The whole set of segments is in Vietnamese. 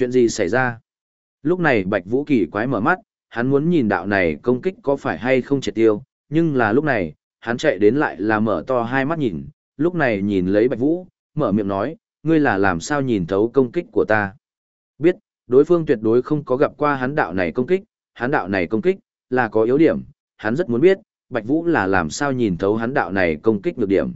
Chuyện gì xảy ra? Lúc này Bạch Vũ kỳ quái mở mắt, hắn muốn nhìn đạo này công kích có phải hay không triệt tiêu, nhưng là lúc này, hắn chạy đến lại là mở to hai mắt nhìn, lúc này nhìn lấy Bạch Vũ, mở miệng nói, ngươi là làm sao nhìn thấu công kích của ta. Biết, đối phương tuyệt đối không có gặp qua hắn đạo này công kích, hắn đạo này công kích, là có yếu điểm, hắn rất muốn biết, Bạch Vũ là làm sao nhìn thấu hắn đạo này công kích nhược điểm.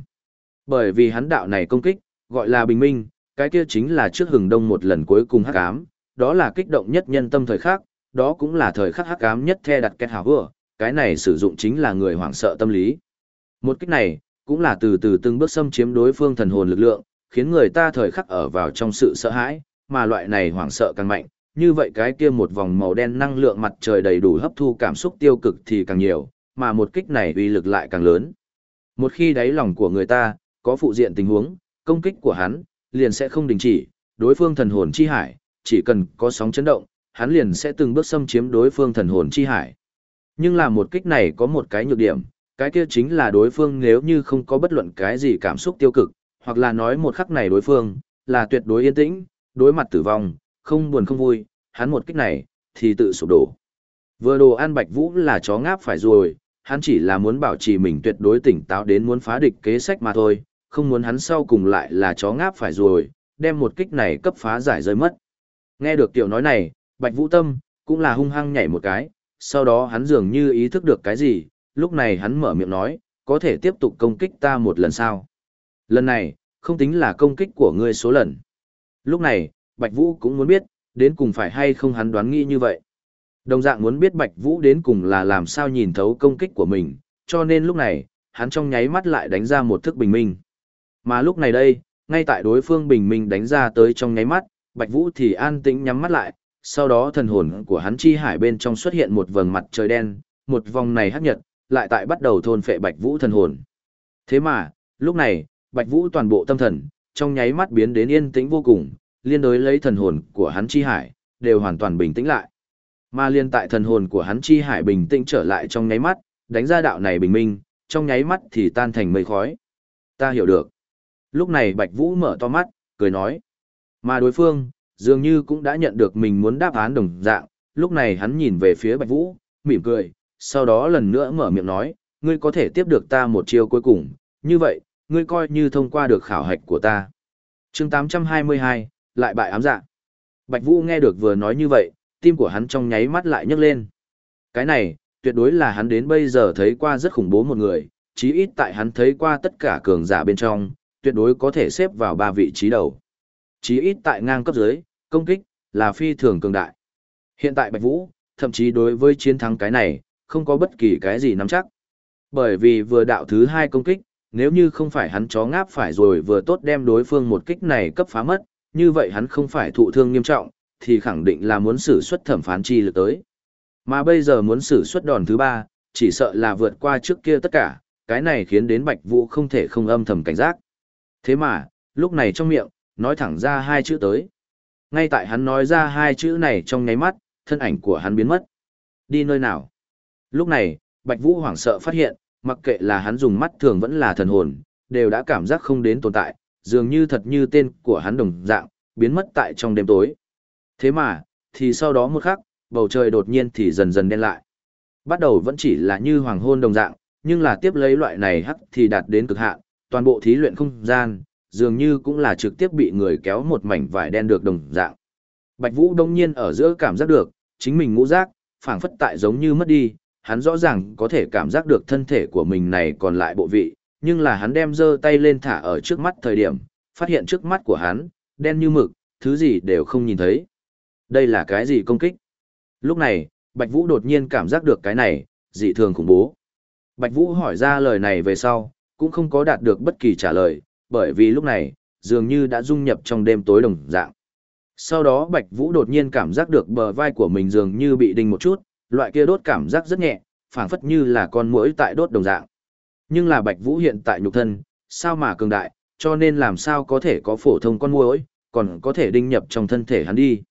Bởi vì hắn đạo này công kích, gọi là bình minh, cái kia chính là trước hừng đông một lần cuối cùng hắc ám, đó là kích động nhất nhân tâm thời khắc, đó cũng là thời khắc hắc ám nhất the đặt kết hào vừa, cái này sử dụng chính là người hoảng sợ tâm lý. Một kích này, cũng là từ từ từng bước xâm chiếm đối phương thần hồn lực lượng, khiến người ta thời khắc ở vào trong sự sợ hãi, mà loại này hoảng sợ càng mạnh, như vậy cái kia một vòng màu đen năng lượng mặt trời đầy đủ hấp thu cảm xúc tiêu cực thì càng nhiều, mà một kích này uy lực lại càng lớn. Một khi đáy lòng của người ta có phụ diện tình huống, công kích của hắn liền sẽ không đình chỉ, đối phương thần hồn chi hải, chỉ cần có sóng chấn động, hắn liền sẽ từng bước xâm chiếm đối phương thần hồn chi hải. Nhưng là một kích này có một cái nhược điểm, cái kia chính là đối phương nếu như không có bất luận cái gì cảm xúc tiêu cực, hoặc là nói một khắc này đối phương là tuyệt đối yên tĩnh, đối mặt tử vong, không buồn không vui, hắn một kích này thì tự sụp đổ. Vừa đồ ăn Bạch Vũ là chó ngáp phải rồi, hắn chỉ là muốn bảo trì mình tuyệt đối tỉnh táo đến muốn phá địch kế sách mà thôi, không muốn hắn sau cùng lại là chó ngáp phải rồi, đem một kích này cấp phá giải rơi mất. Nghe được tiểu nói này, Bạch Vũ Tâm cũng là hung hăng nhảy một cái, sau đó hắn dường như ý thức được cái gì, lúc này hắn mở miệng nói, có thể tiếp tục công kích ta một lần sao? Lần này, không tính là công kích của ngươi số lần. Lúc này, Bạch Vũ cũng muốn biết, đến cùng phải hay không hắn đoán nghĩ như vậy. Đồng dạng muốn biết Bạch Vũ đến cùng là làm sao nhìn thấu công kích của mình, cho nên lúc này, hắn trong nháy mắt lại đánh ra một thức bình minh. Mà lúc này đây, ngay tại đối phương bình minh đánh ra tới trong nháy mắt, Bạch Vũ thì an tĩnh nhắm mắt lại, sau đó thần hồn của hắn chi hải bên trong xuất hiện một vầng mặt trời đen, một vòng này hấp nhật, lại tại bắt đầu thôn phệ Bạch Vũ thần hồn. Thế mà, lúc này, Bạch Vũ toàn bộ tâm thần, trong nháy mắt biến đến yên tĩnh vô cùng, liên đối lấy thần hồn của hắn chi hải, đều hoàn toàn bình tĩnh lại. Mà liên tại thần hồn của hắn chi hải bình tĩnh trở lại trong nháy mắt, đánh ra đạo này bình minh, trong nháy mắt thì tan thành mây khói. Ta hiểu được. Lúc này Bạch Vũ mở to mắt, cười nói. Mà đối phương, dường như cũng đã nhận được mình muốn đáp án đồng dạng, lúc này hắn nhìn về phía Bạch Vũ, mỉm cười, sau đó lần nữa mở miệng nói, ngươi có thể tiếp được ta một chiêu cuối cùng, như vậy, ngươi coi như thông qua được khảo hạch của ta. chương 822, lại bại ám dạ. Bạch Vũ nghe được vừa nói như vậy, tim của hắn trong nháy mắt lại nhấc lên. Cái này, tuyệt đối là hắn đến bây giờ thấy qua rất khủng bố một người, chí ít tại hắn thấy qua tất cả cường giả bên trong, tuyệt đối có thể xếp vào ba vị trí đầu. Chí ít tại ngang cấp dưới, công kích, là phi thường cường đại. Hiện tại Bạch Vũ, thậm chí đối với chiến thắng cái này, không có bất kỳ cái gì nắm chắc. Bởi vì vừa đạo thứ hai công kích, nếu như không phải hắn chó ngáp phải rồi vừa tốt đem đối phương một kích này cấp phá mất, như vậy hắn không phải thụ thương nghiêm trọng, thì khẳng định là muốn sử xuất thẩm phán chi lực tới. Mà bây giờ muốn sử xuất đòn thứ ba, chỉ sợ là vượt qua trước kia tất cả, cái này khiến đến Bạch Vũ không thể không âm thầm cảnh giác. Thế mà, lúc này trong miệng, nói thẳng ra hai chữ tới. Ngay tại hắn nói ra hai chữ này trong nháy mắt, thân ảnh của hắn biến mất. Đi nơi nào? Lúc này, Bạch Vũ hoảng sợ phát hiện, mặc kệ là hắn dùng mắt thường vẫn là thần hồn, đều đã cảm giác không đến tồn tại, dường như thật như tên của hắn đồng dạng, biến mất tại trong đêm tối. Thế mà, thì sau đó một khắc, bầu trời đột nhiên thì dần dần đen lại. Bắt đầu vẫn chỉ là như hoàng hôn đồng dạng, nhưng là tiếp lấy loại này hắc thì đạt đến cực hạn, toàn bộ thí luyện không gian, dường như cũng là trực tiếp bị người kéo một mảnh vải đen được đồng dạng. Bạch Vũ đông nhiên ở giữa cảm giác được, chính mình ngũ giác, phảng phất tại giống như mất đi, hắn rõ ràng có thể cảm giác được thân thể của mình này còn lại bộ vị, nhưng là hắn đem giơ tay lên thả ở trước mắt thời điểm, phát hiện trước mắt của hắn, đen như mực, thứ gì đều không nhìn thấy. Đây là cái gì công kích? Lúc này, Bạch Vũ đột nhiên cảm giác được cái này, dị thường khủng bố. Bạch Vũ hỏi ra lời này về sau, cũng không có đạt được bất kỳ trả lời, bởi vì lúc này, dường như đã dung nhập trong đêm tối đồng dạng. Sau đó Bạch Vũ đột nhiên cảm giác được bờ vai của mình dường như bị đinh một chút, loại kia đốt cảm giác rất nhẹ, phảng phất như là con muỗi tại đốt đồng dạng. Nhưng là Bạch Vũ hiện tại nhục thân, sao mà cường đại, cho nên làm sao có thể có phổ thông con muỗi, còn có thể đinh nhập trong thân thể hắn đi.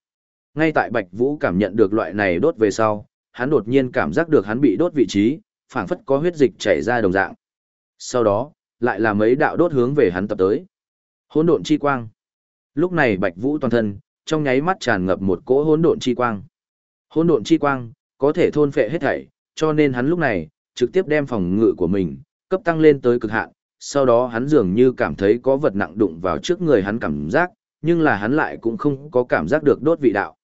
Ngay tại Bạch Vũ cảm nhận được loại này đốt về sau, hắn đột nhiên cảm giác được hắn bị đốt vị trí, phảng phất có huyết dịch chảy ra đồng dạng. Sau đó, lại là mấy đạo đốt hướng về hắn tập tới. Hỗn độn chi quang. Lúc này Bạch Vũ toàn thân trong nháy mắt tràn ngập một cỗ hỗn độn chi quang. Hỗn độn chi quang có thể thôn phệ hết thảy, cho nên hắn lúc này trực tiếp đem phòng ngự của mình cấp tăng lên tới cực hạn, sau đó hắn dường như cảm thấy có vật nặng đụng vào trước người hắn cảm giác, nhưng là hắn lại cũng không có cảm giác được đốt vị đạo.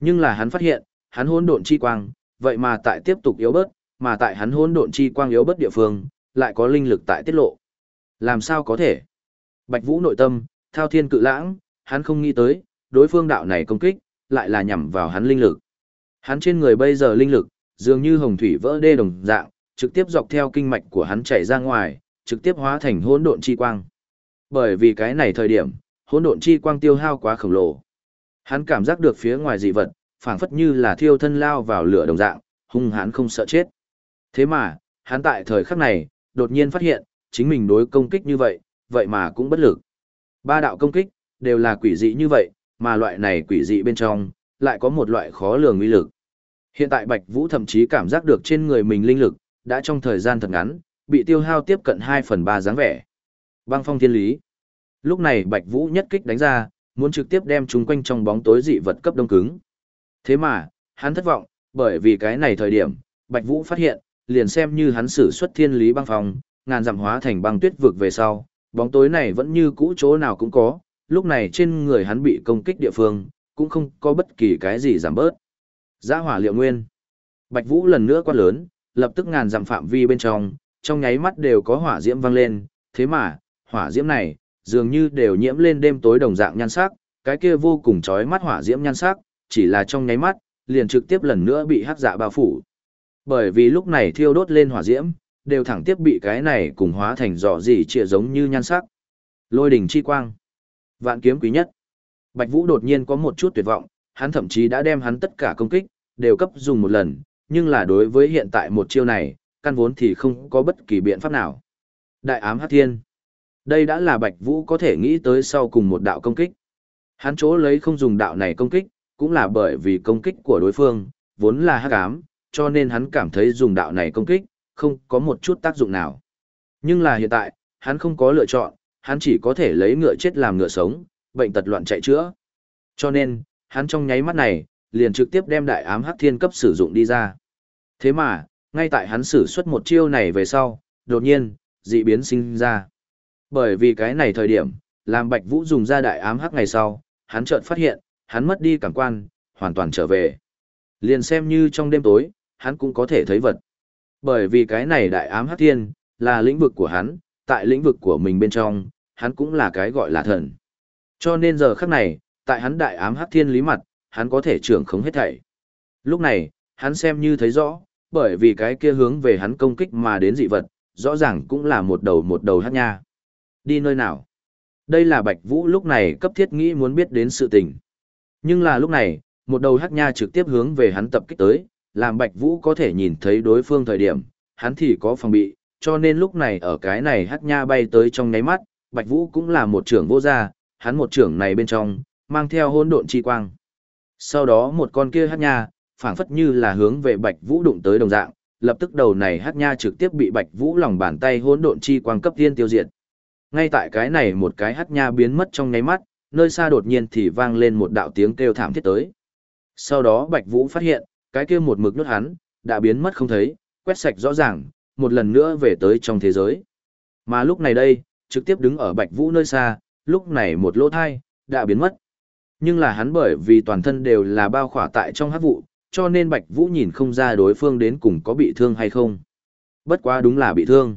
Nhưng là hắn phát hiện, hắn hỗn độn chi quang, vậy mà tại tiếp tục yếu bớt, mà tại hắn hỗn độn chi quang yếu bớt địa phương, lại có linh lực tại tiết lộ. Làm sao có thể? Bạch Vũ nội tâm, thao thiên cự lãng, hắn không nghĩ tới, đối phương đạo này công kích, lại là nhằm vào hắn linh lực. Hắn trên người bây giờ linh lực, dường như hồng thủy vỡ đê đồng dạng, trực tiếp dọc theo kinh mạch của hắn chảy ra ngoài, trực tiếp hóa thành hỗn độn chi quang. Bởi vì cái này thời điểm, hỗn độn chi quang tiêu hao quá khổng lồ. Hắn cảm giác được phía ngoài dị vật, phảng phất như là thiêu thân lao vào lửa đồng dạng, hung hãn không sợ chết. Thế mà, hắn tại thời khắc này, đột nhiên phát hiện, chính mình đối công kích như vậy, vậy mà cũng bất lực. Ba đạo công kích, đều là quỷ dị như vậy, mà loại này quỷ dị bên trong, lại có một loại khó lường uy lực. Hiện tại Bạch Vũ thậm chí cảm giác được trên người mình linh lực, đã trong thời gian thật ngắn, bị tiêu hao tiếp cận 2 phần 3 dáng vẻ. Băng phong thiên lý. Lúc này Bạch Vũ nhất kích đánh ra, muốn trực tiếp đem chúng quanh trong bóng tối dị vật cấp đông cứng. Thế mà, hắn thất vọng, bởi vì cái này thời điểm, Bạch Vũ phát hiện, liền xem như hắn sử xuất thiên lý băng phòng, ngàn dặm hóa thành băng tuyết vực về sau, bóng tối này vẫn như cũ chỗ nào cũng có, lúc này trên người hắn bị công kích địa phương, cũng không có bất kỳ cái gì giảm bớt. Giã hỏa liệu nguyên. Bạch Vũ lần nữa quát lớn, lập tức ngàn dặm phạm vi bên trong, trong nháy mắt đều có hỏa diễm vang lên, thế mà, hỏa diễm này, dường như đều nhiễm lên đêm tối đồng dạng nhan sắc, cái kia vô cùng chói mắt hỏa diễm nhan sắc, chỉ là trong nháy mắt, liền trực tiếp lần nữa bị hắc dạ bao phủ. Bởi vì lúc này thiêu đốt lên hỏa diễm, đều thẳng tiếp bị cái này cùng hóa thành dọ gì trịa giống như nhan sắc. Lôi đỉnh chi quang. Vạn kiếm quý nhất. Bạch Vũ đột nhiên có một chút tuyệt vọng, hắn thậm chí đã đem hắn tất cả công kích, đều cấp dùng một lần, nhưng là đối với hiện tại một chiêu này, căn vốn thì không có bất kỳ biện pháp nào. Đại ám hắc thiên. Đây đã là Bạch Vũ có thể nghĩ tới sau cùng một đạo công kích. Hắn chỗ lấy không dùng đạo này công kích, cũng là bởi vì công kích của đối phương, vốn là hắc ám, cho nên hắn cảm thấy dùng đạo này công kích, không có một chút tác dụng nào. Nhưng là hiện tại, hắn không có lựa chọn, hắn chỉ có thể lấy ngựa chết làm ngựa sống, bệnh tật loạn chạy chữa. Cho nên, hắn trong nháy mắt này, liền trực tiếp đem đại ám hắc thiên cấp sử dụng đi ra. Thế mà, ngay tại hắn sử xuất một chiêu này về sau, đột nhiên, dị biến sinh ra. Bởi vì cái này thời điểm, làm Bạch Vũ dùng ra đại ám hắc ngày sau, hắn chợt phát hiện, hắn mất đi cảm quan, hoàn toàn trở về. Liền xem như trong đêm tối, hắn cũng có thể thấy vật. Bởi vì cái này đại ám hắc thiên, là lĩnh vực của hắn, tại lĩnh vực của mình bên trong, hắn cũng là cái gọi là thần. Cho nên giờ khắc này, tại hắn đại ám hắc thiên lý mặt, hắn có thể trưởng khống hết thảy. Lúc này, hắn xem như thấy rõ, bởi vì cái kia hướng về hắn công kích mà đến dị vật, rõ ràng cũng là một đầu một đầu hắc nha. Đi nơi nào? Đây là Bạch Vũ lúc này cấp thiết nghĩ muốn biết đến sự tình. Nhưng là lúc này, một đầu hắc nha trực tiếp hướng về hắn tập kích tới, làm Bạch Vũ có thể nhìn thấy đối phương thời điểm, hắn thì có phòng bị, cho nên lúc này ở cái này hắc nha bay tới trong nháy mắt, Bạch Vũ cũng là một trưởng vô gia, hắn một trưởng này bên trong, mang theo hỗn độn chi quang. Sau đó một con kia hắc nha, phảng phất như là hướng về Bạch Vũ đụng tới đồng dạng, lập tức đầu này hắc nha trực tiếp bị Bạch Vũ lòng bàn tay hỗn độn chi quang cấp tiên tiêu diệt. Ngay tại cái này một cái hắc nha biến mất trong nháy mắt, nơi xa đột nhiên thì vang lên một đạo tiếng kêu thảm thiết tới. Sau đó Bạch Vũ phát hiện, cái kia một mực nuốt hắn, đã biến mất không thấy, quét sạch rõ ràng, một lần nữa về tới trong thế giới. Mà lúc này đây, trực tiếp đứng ở Bạch Vũ nơi xa, lúc này một lỗ thai, đã biến mất. Nhưng là hắn bởi vì toàn thân đều là bao khỏa tại trong hát vụ, cho nên Bạch Vũ nhìn không ra đối phương đến cùng có bị thương hay không. Bất quá đúng là bị thương.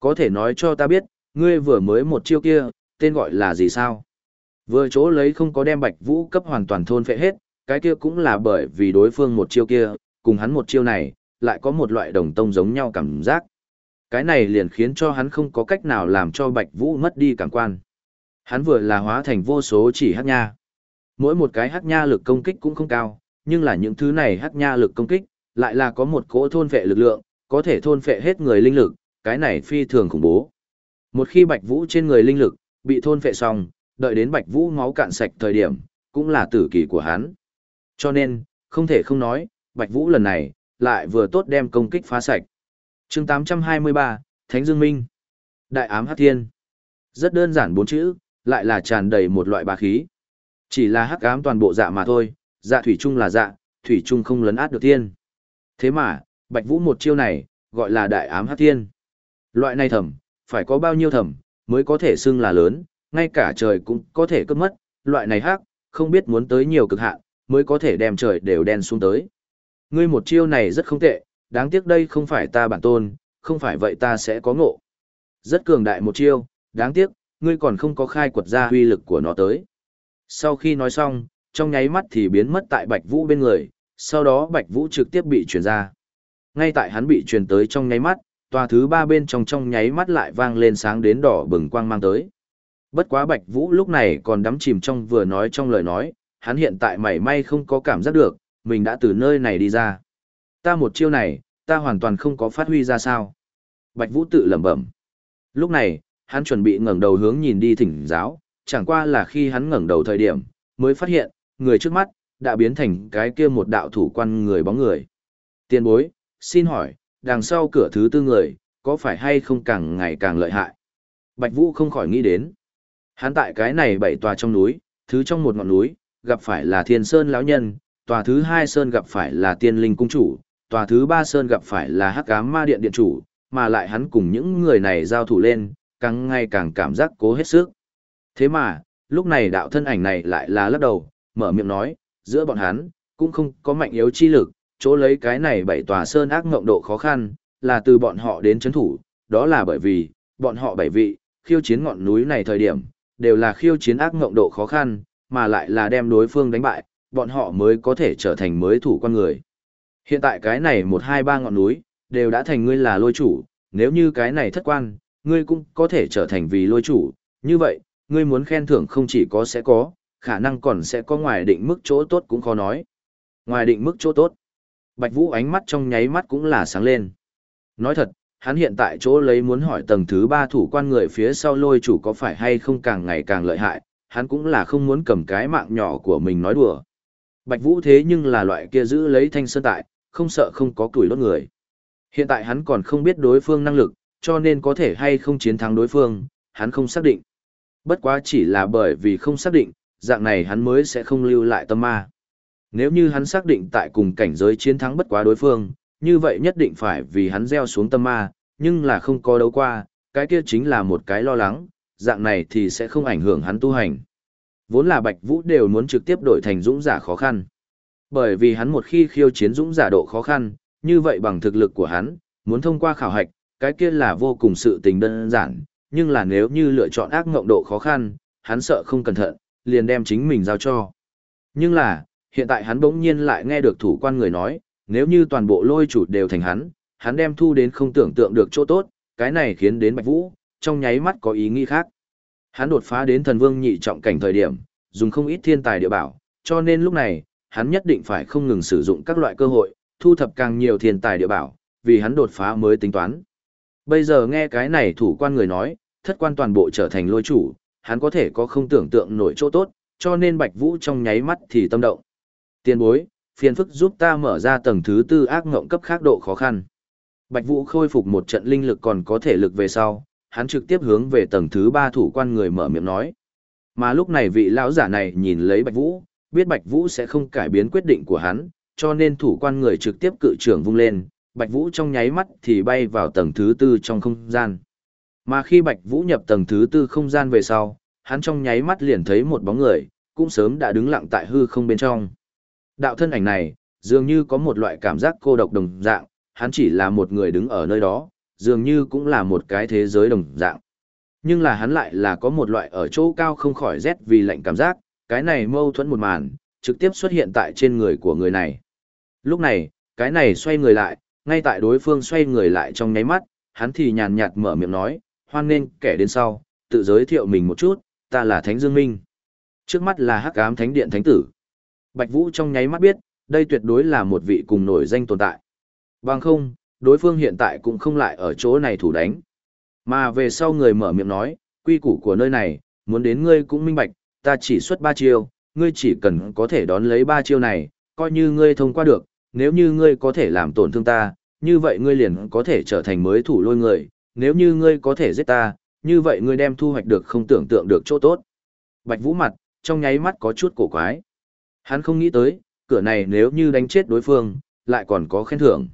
Có thể nói cho ta biết, ngươi vừa mới một chiêu kia, tên gọi là gì sao? Vừa chỗ lấy không có đem Bạch Vũ cấp hoàn toàn thôn phệ hết, cái kia cũng là bởi vì đối phương một chiêu kia, cùng hắn một chiêu này, lại có một loại đồng tông giống nhau cảm giác. Cái này liền khiến cho hắn không có cách nào làm cho Bạch Vũ mất đi cảm quan. Hắn vừa là hóa thành vô số chỉ hắc nha. Mỗi một cái hắc nha lực công kích cũng không cao, nhưng là những thứ này hắc nha lực công kích, lại là có một cỗ thôn phệ lực lượng, có thể thôn phệ hết người linh lực, cái này phi thường khủng bố. Một khi Bạch Vũ trên người linh lực bị thôn phệ xong, đợi đến Bạch Vũ máu cạn sạch thời điểm, cũng là tử kỳ của hắn. Cho nên, không thể không nói, Bạch Vũ lần này, lại vừa tốt đem công kích phá sạch. chương 823, Thánh Dương Minh. Đại ám Hắc Thiên. Rất đơn giản bốn chữ, lại là tràn đầy một loại bá khí. Chỉ là hắc ám toàn bộ dạ mà thôi, dạ thủy chung là dạ, thủy chung không lấn át được thiên. Thế mà, Bạch Vũ một chiêu này, gọi là đại ám hắc thiên. Loại này thẩm, phải có bao nhiêu thẩm, mới có thể xưng là lớn, ngay cả trời cũng có thể cướp mất, loại này hắc, không biết muốn tới nhiều cực hạn, mới có thể đem trời đều đen xuống tới. Ngươi một chiêu này rất không tệ, đáng tiếc đây không phải ta bản tôn, không phải vậy ta sẽ có ngộ. Rất cường đại một chiêu, đáng tiếc, ngươi còn không có khai quật ra huy lực của nó tới. Sau khi nói xong, trong nháy mắt thì biến mất tại Bạch Vũ bên người, sau đó Bạch Vũ trực tiếp bị truyền ra. Ngay tại hắn bị truyền tới trong nháy mắt, tòa thứ ba bên trong trong nháy mắt lại vang lên sáng đến đỏ bừng quang mang tới. Bất quá Bạch Vũ lúc này còn đắm chìm trong vừa nói trong lời nói, hắn hiện tại mảy may không có cảm giác được, mình đã từ nơi này đi ra. Ta một chiêu này, ta hoàn toàn không có phát huy ra sao. Bạch Vũ tự lẩm bẩm. Lúc này, hắn chuẩn bị ngẩng đầu hướng nhìn đi thỉnh giáo, chẳng qua là khi hắn ngẩng đầu thời điểm, mới phát hiện, người trước mắt, đã biến thành cái kia một đạo thủ quan người bóng người. Tiên bối, xin hỏi, đằng sau cửa thứ tư người, có phải hay không càng ngày càng lợi hại? Bạch Vũ không khỏi nghĩ đến. Hắn tại cái này bảy tòa trong núi, thứ trong một ngọn núi, gặp phải là Thiên Sơn lão nhân, tòa thứ hai Sơn gặp phải là Tiên Linh cung chủ, tòa thứ ba Sơn gặp phải là Hắc Ám Ma Điện điện chủ, mà lại hắn cùng những người này giao thủ lên, càng ngày càng cảm giác cố hết sức. Thế mà, lúc này đạo thân ảnh này lại là lắc đầu, mở miệng nói, giữa bọn hắn, cũng không có mạnh yếu chi lực, chỗ lấy cái này bảy tòa sơn ác ngộng độ khó khăn, là từ bọn họ đến chấn thủ, đó là bởi vì, bọn họ bảy vị, khiêu chiến ngọn núi này thời điểm, đều là khiêu chiến ác ngộng độ khó khăn, mà lại là đem đối phương đánh bại, bọn họ mới có thể trở thành mới thủ con người. Hiện tại cái này một hai ba ngọn núi, đều đã thành ngươi là lôi chủ, nếu như cái này thất quan, ngươi cũng có thể trở thành vì lôi chủ, như vậy, ngươi muốn khen thưởng không chỉ có sẽ có, khả năng còn sẽ có ngoài định mức chỗ tốt cũng khó nói. Ngoài định mức chỗ tốt, Bạch Vũ ánh mắt trong nháy mắt cũng là sáng lên. Nói thật, hắn hiện tại chỗ lấy muốn hỏi tầng thứ ba thủ quan người phía sau lôi chủ có phải hay không càng ngày càng lợi hại, hắn cũng là không muốn cầm cái mạng nhỏ của mình nói đùa. Bạch Vũ thế nhưng là loại kia giữ lấy thanh sơn tại, không sợ không có tuổi đốt người. Hiện tại hắn còn không biết đối phương năng lực, cho nên có thể hay không chiến thắng đối phương, hắn không xác định. Bất quá chỉ là bởi vì không xác định, dạng này hắn mới sẽ không lưu lại tâm ma. Nếu như hắn xác định tại cùng cảnh giới chiến thắng bất quá đối phương, như vậy nhất định phải vì hắn gieo xuống tâm ma, nhưng là không có đấu qua, cái kia chính là một cái lo lắng, dạng này thì sẽ không ảnh hưởng hắn tu hành. Vốn là Bạch Vũ đều muốn trực tiếp đổi thành dũng giả khó khăn. Bởi vì hắn một khi khiêu chiến dũng giả độ khó khăn, như vậy bằng thực lực của hắn, muốn thông qua khảo hạch, cái kia là vô cùng sự tình đơn giản, nhưng là nếu như lựa chọn ác ngộng độ khó khăn, hắn sợ không cẩn thận, liền đem chính mình giao cho. Nhưng là, hiện tại hắn bỗng nhiên lại nghe được thủ quan người nói, nếu như toàn bộ lôi chủ đều thành hắn, hắn đem thu đến không tưởng tượng được chỗ tốt, cái này khiến đến Bạch Vũ, trong nháy mắt có ý nghĩ khác. Hắn đột phá đến thần vương nhị trọng cảnh thời điểm, dùng không ít thiên tài địa bảo, cho nên lúc này, hắn nhất định phải không ngừng sử dụng các loại cơ hội, thu thập càng nhiều thiên tài địa bảo, vì hắn đột phá mới tính toán. Bây giờ nghe cái này thủ quan người nói, thất quan toàn bộ trở thành lôi chủ, hắn có thể có không tưởng tượng nổi chỗ tốt, cho nên Bạch Vũ trong nháy mắt thì tâm động. Tiên bối, phiền phức giúp ta mở ra tầng thứ tư ác ngộng cấp khác độ khó khăn. Bạch Vũ khôi phục một trận linh lực còn có thể lực về sau, hắn trực tiếp hướng về tầng thứ ba thủ quan người mở miệng nói. Mà lúc này vị lão giả này nhìn lấy Bạch Vũ, biết Bạch Vũ sẽ không cải biến quyết định của hắn, cho nên thủ quan người trực tiếp cự trưởng vung lên, Bạch Vũ trong nháy mắt thì bay vào tầng thứ tư trong không gian. Mà khi Bạch Vũ nhập tầng thứ tư không gian về sau, hắn trong nháy mắt liền thấy một bóng người, cũng sớm đã đứng lặng tại hư không bên trong. Đạo thân ảnh này, dường như có một loại cảm giác cô độc đồng dạng, hắn chỉ là một người đứng ở nơi đó, dường như cũng là một cái thế giới đồng dạng. Nhưng là hắn lại là có một loại ở chỗ cao không khỏi rét vì lạnh cảm giác, cái này mâu thuẫn một màn, trực tiếp xuất hiện tại trên người của người này. Lúc này, cái này xoay người lại, ngay tại đối phương xoay người lại trong nháy mắt, hắn thì nhàn nhạt mở miệng nói, hoan nên kẻ đến sau, tự giới thiệu mình một chút, ta là Thánh Dương Minh. Trước mắt là Hắc Ám Thánh Điện Thánh Tử. Bạch Vũ trong nháy mắt biết, đây tuyệt đối là một vị cùng nổi danh tồn tại. Bằng không, đối phương hiện tại cũng không lại ở chỗ này thủ đánh. Mà về sau người mở miệng nói, quy củ của nơi này, muốn đến ngươi cũng minh bạch, ta chỉ xuất ba chiêu, ngươi chỉ cần có thể đón lấy ba chiêu này, coi như ngươi thông qua được, nếu như ngươi có thể làm tổn thương ta, như vậy ngươi liền có thể trở thành mới thủ lôi người, nếu như ngươi có thể giết ta, như vậy ngươi đem thu hoạch được không tưởng tượng được chỗ tốt. Bạch Vũ mặt, trong nháy mắt có chút cổ quái. Hắn không nghĩ tới, cửa này nếu như đánh chết đối phương, lại còn có khen thưởng.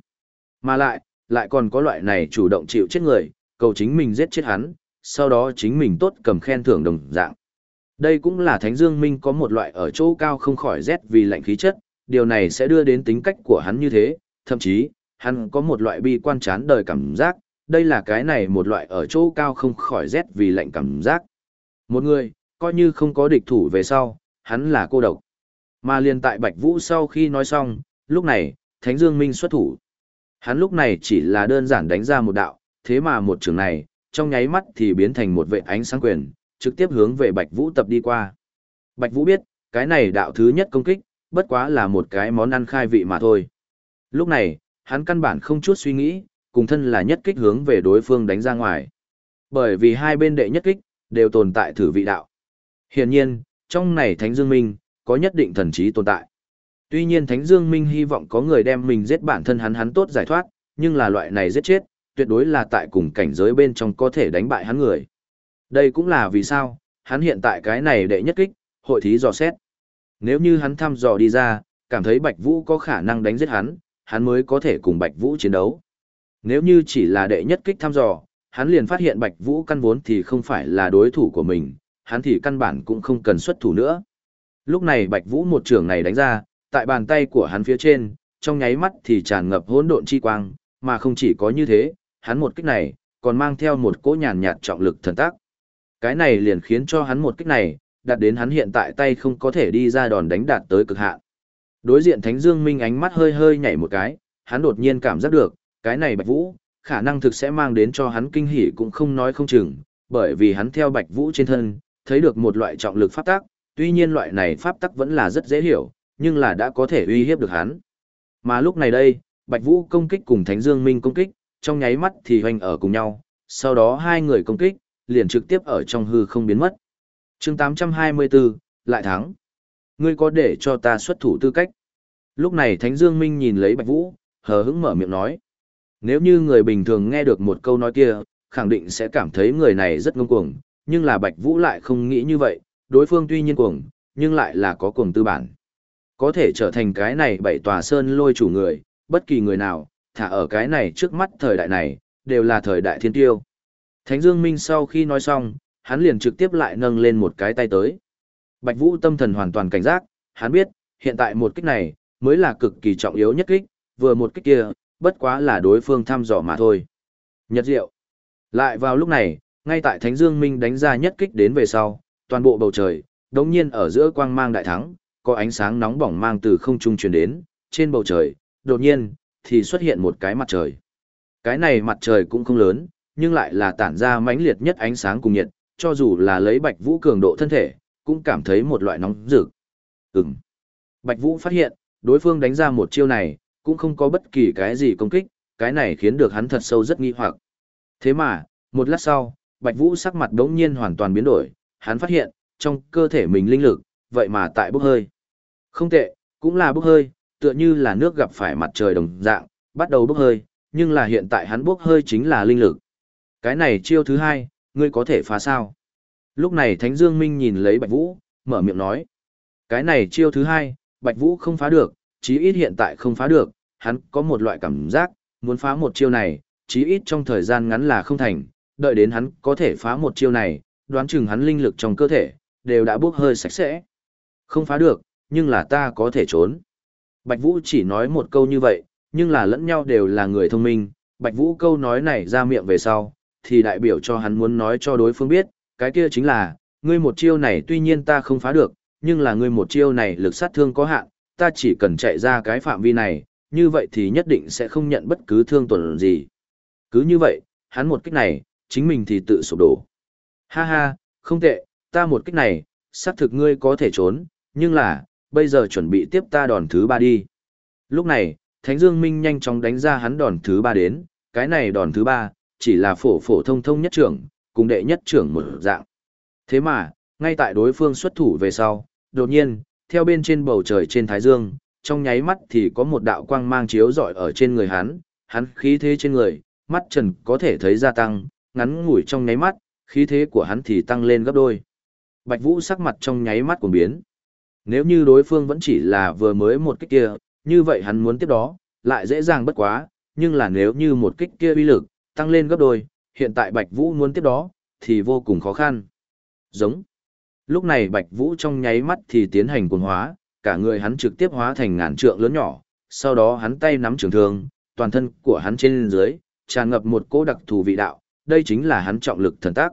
Mà lại, lại còn có loại này chủ động chịu chết người, cầu chính mình giết chết hắn, sau đó chính mình tốt cầm khen thưởng đồng dạng. Đây cũng là Thánh Dương Minh có một loại ở chỗ cao không khỏi rét vì lạnh khí chất, điều này sẽ đưa đến tính cách của hắn như thế, thậm chí, hắn có một loại bi quan chán đời cảm giác, đây là cái này một loại ở chỗ cao không khỏi rét vì lạnh cảm giác. Một người, coi như không có địch thủ về sau, hắn là cô độc. Mà liền tại Bạch Vũ sau khi nói xong, lúc này, Thánh Dương Minh xuất thủ. Hắn lúc này chỉ là đơn giản đánh ra một đạo, thế mà một trường này, trong nháy mắt thì biến thành một vệ ánh sáng quyền, trực tiếp hướng về Bạch Vũ tập đi qua. Bạch Vũ biết, cái này đạo thứ nhất công kích, bất quá là một cái món ăn khai vị mà thôi. Lúc này, hắn căn bản không chút suy nghĩ, cùng thân là nhất kích hướng về đối phương đánh ra ngoài. Bởi vì hai bên đệ nhất kích, đều tồn tại thử vị đạo. Hiển nhiên, trong này Thánh Dương Minh, có nhất định thần trí tồn tại. Tuy nhiên Thánh Dương Minh hy vọng có người đem mình giết bản thân hắn hắn tốt giải thoát, nhưng là loại này giết chết, tuyệt đối là tại cùng cảnh giới bên trong có thể đánh bại hắn người. Đây cũng là vì sao, hắn hiện tại cái này đệ nhất kích, hội thí dò xét. Nếu như hắn thăm dò đi ra, cảm thấy Bạch Vũ có khả năng đánh giết hắn, hắn mới có thể cùng Bạch Vũ chiến đấu. Nếu như chỉ là đệ nhất kích thăm dò, hắn liền phát hiện Bạch Vũ căn vốn thì không phải là đối thủ của mình, hắn thì căn bản cũng không cần xuất thủ nữa. Lúc này Bạch Vũ một trường này đánh ra, tại bàn tay của hắn phía trên, trong nháy mắt thì tràn ngập hỗn độn chi quang, mà không chỉ có như thế, hắn một kích này, còn mang theo một cỗ nhàn nhạt trọng lực thần tác. Cái này liền khiến cho hắn một kích này, đạt đến hắn hiện tại tay không có thể đi ra đòn đánh đạt tới cực hạn. Đối diện Thánh Dương Minh ánh mắt hơi hơi nhảy một cái, hắn đột nhiên cảm giác được, cái này Bạch Vũ, khả năng thực sẽ mang đến cho hắn kinh hỉ cũng không nói không chừng, bởi vì hắn theo Bạch Vũ trên thân, thấy được một loại trọng lực pháp tắc, tuy nhiên loại này pháp tắc vẫn là rất dễ hiểu, nhưng là đã có thể uy hiếp được hắn. Mà lúc này đây, Bạch Vũ công kích cùng Thánh Dương Minh công kích, trong nháy mắt thì hoành ở cùng nhau, sau đó hai người công kích, liền trực tiếp ở trong hư không biến mất. chương 824, lại thắng. Ngươi có để cho ta xuất thủ tư cách. Lúc này Thánh Dương Minh nhìn lấy Bạch Vũ, hờ hững mở miệng nói. Nếu như người bình thường nghe được một câu nói kia, khẳng định sẽ cảm thấy người này rất ngông cuồng, nhưng là Bạch Vũ lại không nghĩ như vậy, đối phương tuy nhiên cuồng, nhưng lại là có cuồng tư bản. Có thể trở thành cái này bảy tòa sơn lôi chủ người, bất kỳ người nào, thả ở cái này trước mắt thời đại này, đều là thời đại thiên tiêu. Thánh Dương Minh sau khi nói xong, hắn liền trực tiếp lại nâng lên một cái tay tới. Bạch Vũ tâm thần hoàn toàn cảnh giác, hắn biết, hiện tại một kích này, mới là cực kỳ trọng yếu nhất kích, vừa một kích kia, bất quá là đối phương thăm dò mà thôi. Nhật diệu. Lại vào lúc này, ngay tại Thánh Dương Minh đánh ra nhất kích đến về sau, toàn bộ bầu trời, đống nhiên ở giữa quang mang đại thắng, có ánh sáng nóng bỏng mang từ không trung truyền đến, trên bầu trời, đột nhiên, thì xuất hiện một cái mặt trời. Cái này mặt trời cũng không lớn, nhưng lại là tản ra mãnh liệt nhất ánh sáng cùng nhiệt, cho dù là lấy Bạch Vũ cường độ thân thể, cũng cảm thấy một loại nóng rực. Ừm. Bạch Vũ phát hiện, đối phương đánh ra một chiêu này, cũng không có bất kỳ cái gì công kích, cái này khiến được hắn thật sâu rất nghi hoặc. Thế mà, một lát sau, Bạch Vũ sắc mặt đống nhiên hoàn toàn biến đổi, hắn phát hiện, trong cơ thể mình linh lực, vậy mà tại bốc hơi. Không tệ, cũng là bốc hơi, tựa như là nước gặp phải mặt trời đồng dạng, bắt đầu bốc hơi, nhưng là hiện tại hắn bốc hơi chính là linh lực. Cái này chiêu thứ hai, ngươi có thể phá sao? Lúc này Thánh Dương Minh nhìn lấy Bạch Vũ, mở miệng nói. Cái này chiêu thứ hai, Bạch Vũ không phá được, chí ít hiện tại không phá được, hắn có một loại cảm giác, muốn phá một chiêu này, chí ít trong thời gian ngắn là không thành, đợi đến hắn có thể phá một chiêu này, đoán chừng hắn linh lực trong cơ thể, đều đã bốc hơi sạch sẽ. Không phá được, nhưng là ta có thể trốn. Bạch Vũ chỉ nói một câu như vậy, nhưng là lẫn nhau đều là người thông minh, Bạch Vũ câu nói này ra miệng về sau, thì đại biểu cho hắn muốn nói cho đối phương biết, cái kia chính là, ngươi một chiêu này tuy nhiên ta không phá được, nhưng là ngươi một chiêu này lực sát thương có hạn, ta chỉ cần chạy ra cái phạm vi này, như vậy thì nhất định sẽ không nhận bất cứ thương tổn gì. Cứ như vậy, hắn một kích này, chính mình thì tự sụp đổ. Ha ha, không tệ, ta một kích này, xác thực ngươi có thể trốn, nhưng là, bây giờ chuẩn bị tiếp ta đòn thứ ba đi. Lúc này, Thánh Dương Minh nhanh chóng đánh ra hắn đòn thứ ba đến, cái này đòn thứ ba, chỉ là phổ phổ thông thông nhất trưởng, cùng đệ nhất trưởng một dạng. Thế mà, ngay tại đối phương xuất thủ về sau, đột nhiên, theo bên trên bầu trời trên Thái Dương, trong nháy mắt thì có một đạo quang mang chiếu rọi ở trên người hắn, hắn khí thế trên người, mắt trần có thể thấy gia tăng, ngắn ngủi trong nháy mắt, khí thế của hắn thì tăng lên gấp đôi. Bạch Vũ sắc mặt trong nháy mắt cũng biến. Nếu như đối phương vẫn chỉ là vừa mới một kích kia, như vậy hắn muốn tiếp đó, lại dễ dàng bất quá, nhưng là nếu như một kích kia uy lực, tăng lên gấp đôi, hiện tại Bạch Vũ muốn tiếp đó, thì vô cùng khó khăn. Giống. Lúc này Bạch Vũ trong nháy mắt thì tiến hành cuồng hóa, cả người hắn trực tiếp hóa thành ngàn trượng lớn nhỏ, sau đó hắn tay nắm trường thương, toàn thân của hắn trên dưới, tràn ngập một cỗ đặc thù vị đạo, đây chính là hắn trọng lực thần tác.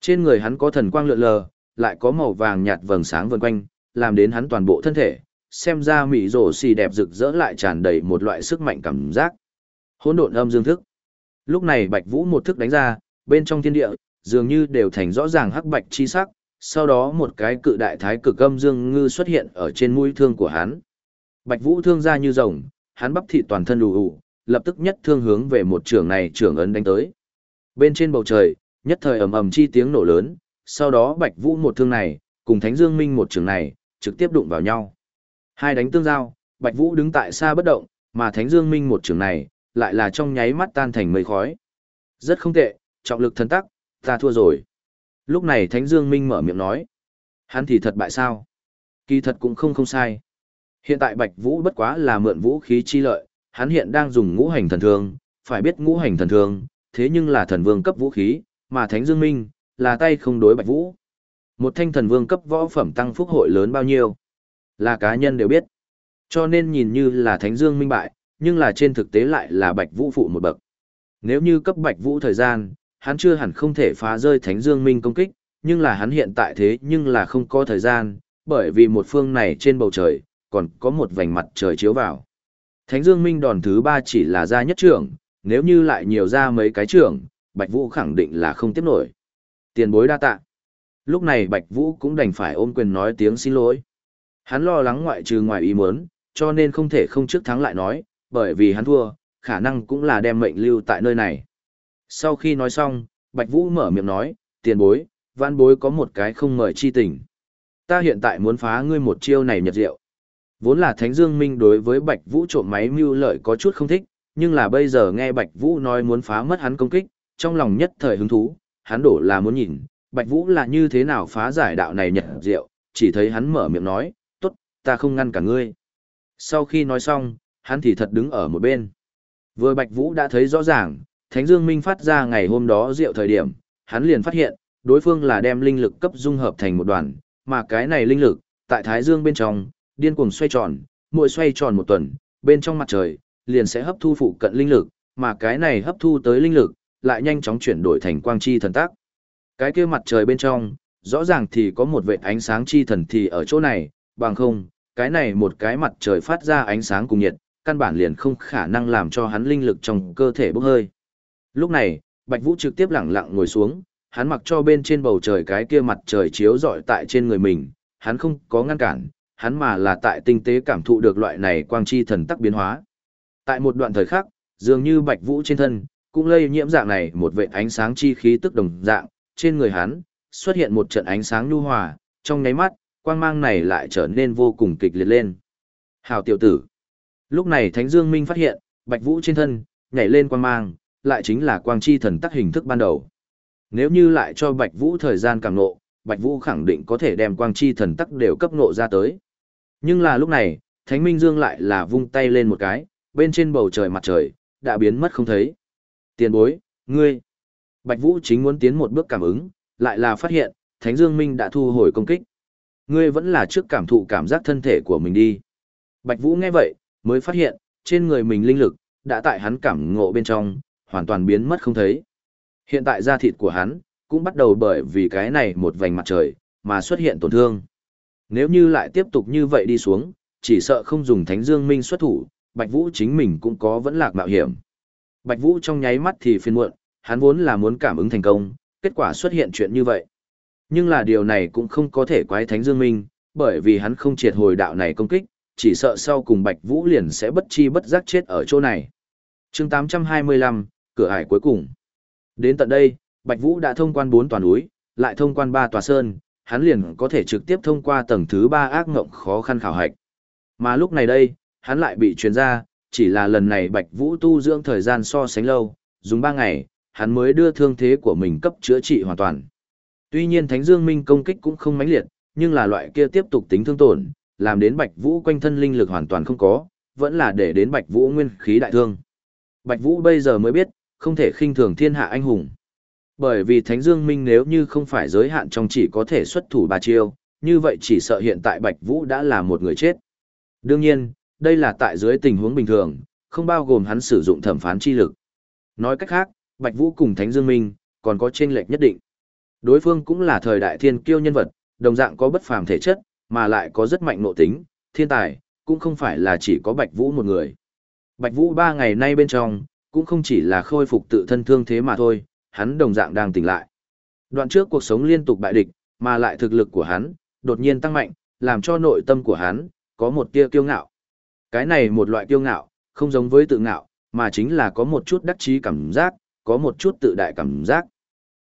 Trên người hắn có thần quang lượn lờ, lại có màu vàng nhạt vầng sáng vần quanh, làm đến hắn toàn bộ thân thể, xem ra mỹ rổ xì đẹp rực rỡ lại tràn đầy một loại sức mạnh cảm giác. Hỗn độn âm dương thức. Lúc này Bạch Vũ một thức đánh ra, bên trong thiên địa, dường như đều thành rõ ràng hắc bạch chi sắc, sau đó một cái cự đại thái cực âm dương ngư xuất hiện ở trên mũi thương của hắn. Bạch Vũ thương ra như rồng, hắn bắp thị toàn thân đủ ủ, lập tức nhất thương hướng về một trường này trường ấn đánh tới. Bên trên bầu trời, nhất thời ầm ầm chi tiếng nổ lớn, sau đó Bạch Vũ một thương này, cùng Thánh Dương Minh một trường này, trực tiếp đụng vào nhau. Hai đánh tương giao, Bạch Vũ đứng tại xa bất động, mà Thánh Dương Minh một trường này, lại là trong nháy mắt tan thành mây khói. Rất không tệ, trọng lực thần tắc, ta thua rồi. Lúc này Thánh Dương Minh mở miệng nói. Hắn thì thật bại sao? Kỳ thật cũng không không sai. Hiện tại Bạch Vũ bất quá là mượn vũ khí chi lợi, hắn hiện đang dùng ngũ hành thần thương, phải biết ngũ hành thần thương, thế nhưng là thần vương cấp vũ khí, mà Thánh Dương Minh, là tay không đối Bạch Vũ. Một thanh thần vương cấp võ phẩm tăng phúc hội lớn bao nhiêu? Là cá nhân đều biết. Cho nên nhìn như là Thánh Dương Minh bại, nhưng là trên thực tế lại là Bạch Vũ phụ một bậc. Nếu như cấp Bạch Vũ thời gian, hắn chưa hẳn không thể phá rơi Thánh Dương Minh công kích, nhưng là hắn hiện tại thế nhưng là không có thời gian, bởi vì một phương này trên bầu trời, còn có một vành mặt trời chiếu vào. Thánh Dương Minh đòn thứ ba chỉ là ra nhất trưởng, nếu như lại nhiều ra mấy cái trưởng, Bạch Vũ khẳng định là không tiếp nổi. Tiền bối đa tạ. Lúc này Bạch Vũ cũng đành phải ôm quyền nói tiếng xin lỗi. Hắn lo lắng ngoại trừ ngoài ý muốn, cho nên không thể không trước thắng lại nói, bởi vì hắn thua, khả năng cũng là đem mệnh lưu tại nơi này. Sau khi nói xong, Bạch Vũ mở miệng nói, tiền bối, văn bối có một cái không mời chi tình. Ta hiện tại muốn phá ngươi một chiêu này nhật diệu. Vốn là Thánh Dương Minh đối với Bạch Vũ trộm máy mưu lợi có chút không thích, nhưng là bây giờ nghe Bạch Vũ nói muốn phá mất hắn công kích, trong lòng nhất thời hứng thú, hắn đổ là muốn nhìn, Bạch Vũ là như thế nào phá giải đạo này nhật diệu, chỉ thấy hắn mở miệng nói, tốt, ta không ngăn cả ngươi. Sau khi nói xong, hắn thì thật đứng ở một bên. Vừa Bạch Vũ đã thấy rõ ràng, Thánh Dương Minh phát ra ngày hôm đó rượu thời điểm, hắn liền phát hiện, đối phương là đem linh lực cấp dung hợp thành một đoàn, mà cái này linh lực, tại Thái Dương bên trong, điên cuồng xoay tròn, mỗi xoay tròn một tuần, bên trong mặt trời, liền sẽ hấp thu phụ cận linh lực, mà cái này hấp thu tới linh lực, lại nhanh chóng chuyển đổi thành quang chi thần tác. Cái kia mặt trời bên trong, rõ ràng thì có một vệt ánh sáng chi thần thì ở chỗ này, bằng không, cái này một cái mặt trời phát ra ánh sáng cùng nhiệt, căn bản liền không khả năng làm cho hắn linh lực trong cơ thể bốc hơi. Lúc này, Bạch Vũ trực tiếp lẳng lặng ngồi xuống, hắn mặc cho bên trên bầu trời cái kia mặt trời chiếu rọi tại trên người mình, hắn không có ngăn cản, hắn mà là tại tinh tế cảm thụ được loại này quang chi thần tắc biến hóa. Tại một đoạn thời khắc, dường như Bạch Vũ trên thân, cũng lây nhiễm dạng này một vệ ánh sáng chi khí tức đồng dạng, trên người hắn xuất hiện một trận ánh sáng nhu hòa, trong nháy mắt, quang mang này lại trở nên vô cùng kịch liệt lên. Hào tiểu tử. Lúc này Thánh Dương Minh phát hiện, Bạch Vũ trên thân nhảy lên quang mang, lại chính là quang chi thần tắc hình thức ban đầu. Nếu như lại cho Bạch Vũ thời gian càng nộ, Bạch Vũ khẳng định có thể đem quang chi thần tắc đều cấp nộ ra tới. Nhưng là lúc này, Thánh Minh Dương lại là vung tay lên một cái, bên trên bầu trời mặt trời, đã biến mất không thấy. Tiền bối, ngươi. Bạch Vũ chính muốn tiến một bước cảm ứng, lại là phát hiện, Thánh Dương Minh đã thu hồi công kích. Ngươi vẫn là trước cảm thụ cảm giác thân thể của mình đi. Bạch Vũ nghe vậy, mới phát hiện, trên người mình linh lực, đã tại hắn cảm ngộ bên trong, hoàn toàn biến mất không thấy. Hiện tại da thịt của hắn, cũng bắt đầu bởi vì cái này một vành mặt trời, mà xuất hiện tổn thương. Nếu như lại tiếp tục như vậy đi xuống, chỉ sợ không dùng Thánh Dương Minh xuất thủ, Bạch Vũ chính mình cũng có vẫn lạc mạo hiểm. Bạch Vũ trong nháy mắt thì phiền muộn, hắn vốn là muốn cảm ứng thành công, kết quả xuất hiện chuyện như vậy. Nhưng là điều này cũng không có thể quái Thánh Dương Minh, bởi vì hắn không triệt hồi đạo này công kích, chỉ sợ sau cùng Bạch Vũ liền sẽ bất chi bất giác chết ở chỗ này. Chương 825, cửa ải cuối cùng. Đến tận đây, Bạch Vũ đã thông quan 4 tòa núi, lại thông quan 3 tòa sơn, hắn liền có thể trực tiếp thông qua tầng thứ 3 ác ngộng khó khăn khảo hạch. Mà lúc này đây, hắn lại bị truyền ra, chỉ là lần này Bạch Vũ tu dưỡng thời gian so sánh lâu, dùng 3 ngày, hắn mới đưa thương thế của mình cấp chữa trị hoàn toàn. Tuy nhiên Thánh Dương Minh công kích cũng không mãnh liệt, nhưng là loại kia tiếp tục tính thương tổn, làm đến Bạch Vũ quanh thân linh lực hoàn toàn không có, vẫn là để đến Bạch Vũ nguyên khí đại thương. Bạch Vũ bây giờ mới biết, không thể khinh thường thiên hạ anh hùng. Bởi vì Thánh Dương Minh nếu như không phải giới hạn trong chỉ có thể xuất thủ ba chiêu, như vậy chỉ sợ hiện tại Bạch Vũ đã là một người chết. Đương nhiên, đây là tại dưới tình huống bình thường, không bao gồm hắn sử dụng thẩm phán chi lực. Nói cách khác, Bạch Vũ cùng Thánh Dương Minh còn có chênh lệch nhất định. Đối phương cũng là thời đại thiên kiêu nhân vật, đồng dạng có bất phàm thể chất, mà lại có rất mạnh nội tính, thiên tài, cũng không phải là chỉ có Bạch Vũ một người. Bạch Vũ ba ngày nay bên trong, cũng không chỉ là khôi phục tự thân thương thế mà thôi, hắn đồng dạng đang tỉnh lại. Đoạn trước cuộc sống liên tục bại địch, mà lại thực lực của hắn, đột nhiên tăng mạnh, làm cho nội tâm của hắn, có một tia kiêu ngạo. Cái này một loại kiêu ngạo, không giống với tự ngạo, mà chính là có một chút đắc chí cảm giác, có một chút tự đại cảm giác.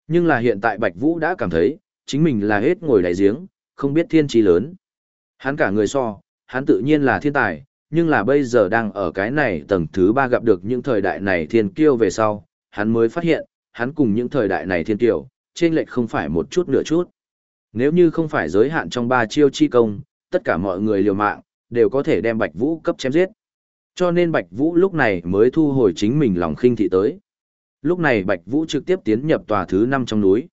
Nhưng là hiện tại Bạch Vũ đã cảm thấy, chính mình là hết ngồi đáy giếng, không biết thiên trí lớn. Hắn cả người so, hắn tự nhiên là thiên tài, nhưng là bây giờ đang ở cái này tầng thứ ba gặp được những thời đại này thiên kiêu về sau, hắn mới phát hiện, hắn cùng những thời đại này thiên kiêu, trên lệch không phải một chút nửa chút. Nếu như không phải giới hạn trong ba chiêu chi công, tất cả mọi người liều mạng, đều có thể đem Bạch Vũ cấp chém giết. Cho nên Bạch Vũ lúc này mới thu hồi chính mình lòng khinh thị tới. Lúc này Bạch Vũ trực tiếp tiến nhập tòa thứ 5 trong núi.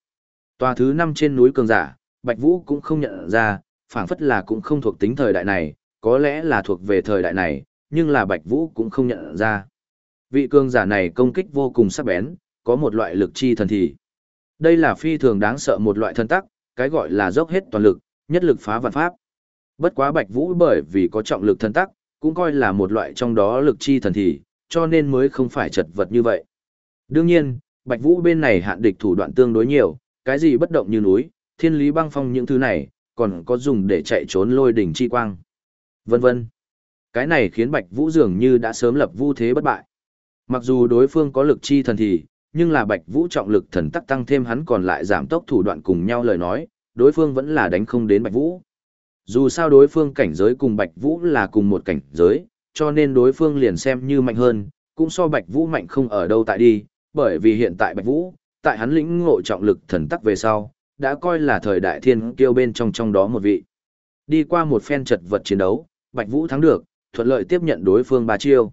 Tòa thứ 5 trên núi cường giả, Bạch Vũ cũng không nhận ra, phảng phất là cũng không thuộc tính thời đại này, có lẽ là thuộc về thời đại này, nhưng là Bạch Vũ cũng không nhận ra. Vị cường giả này công kích vô cùng sắc bén, có một loại lực chi thần thị. Đây là phi thường đáng sợ một loại thân tắc, cái gọi là dốc hết toàn lực, nhất lực phá vạn pháp. Bất quá Bạch Vũ bởi vì có trọng lực thân tắc, cũng coi là một loại trong đó lực chi thần thị, cho nên mới không phải chật vật như vậy. Đương nhiên, Bạch Vũ bên này hạn địch thủ đoạn tương đối nhiều, cái gì bất động như núi, thiên lý băng phong những thứ này, còn có dùng để chạy trốn lôi đỉnh chi quang. Vân vân. Cái này khiến Bạch Vũ dường như đã sớm lập vu thế bất bại. Mặc dù đối phương có lực chi thần thì, nhưng là Bạch Vũ trọng lực thần tắc tăng thêm hắn còn lại giảm tốc thủ đoạn cùng nhau lời nói, đối phương vẫn là đánh không đến Bạch Vũ. Dù sao đối phương cảnh giới cùng Bạch Vũ là cùng một cảnh giới, cho nên đối phương liền xem như mạnh hơn, cũng so Bạch Vũ mạnh không ở đâu tại đi, bởi vì hiện tại Bạch Vũ, tại hắn lĩnh ngộ trọng lực thần tắc về sau, đã coi là thời đại thiên kiêu bên trong trong đó một vị. Đi qua một phen chật vật chiến đấu, Bạch Vũ thắng được, thuận lợi tiếp nhận đối phương ba chiêu.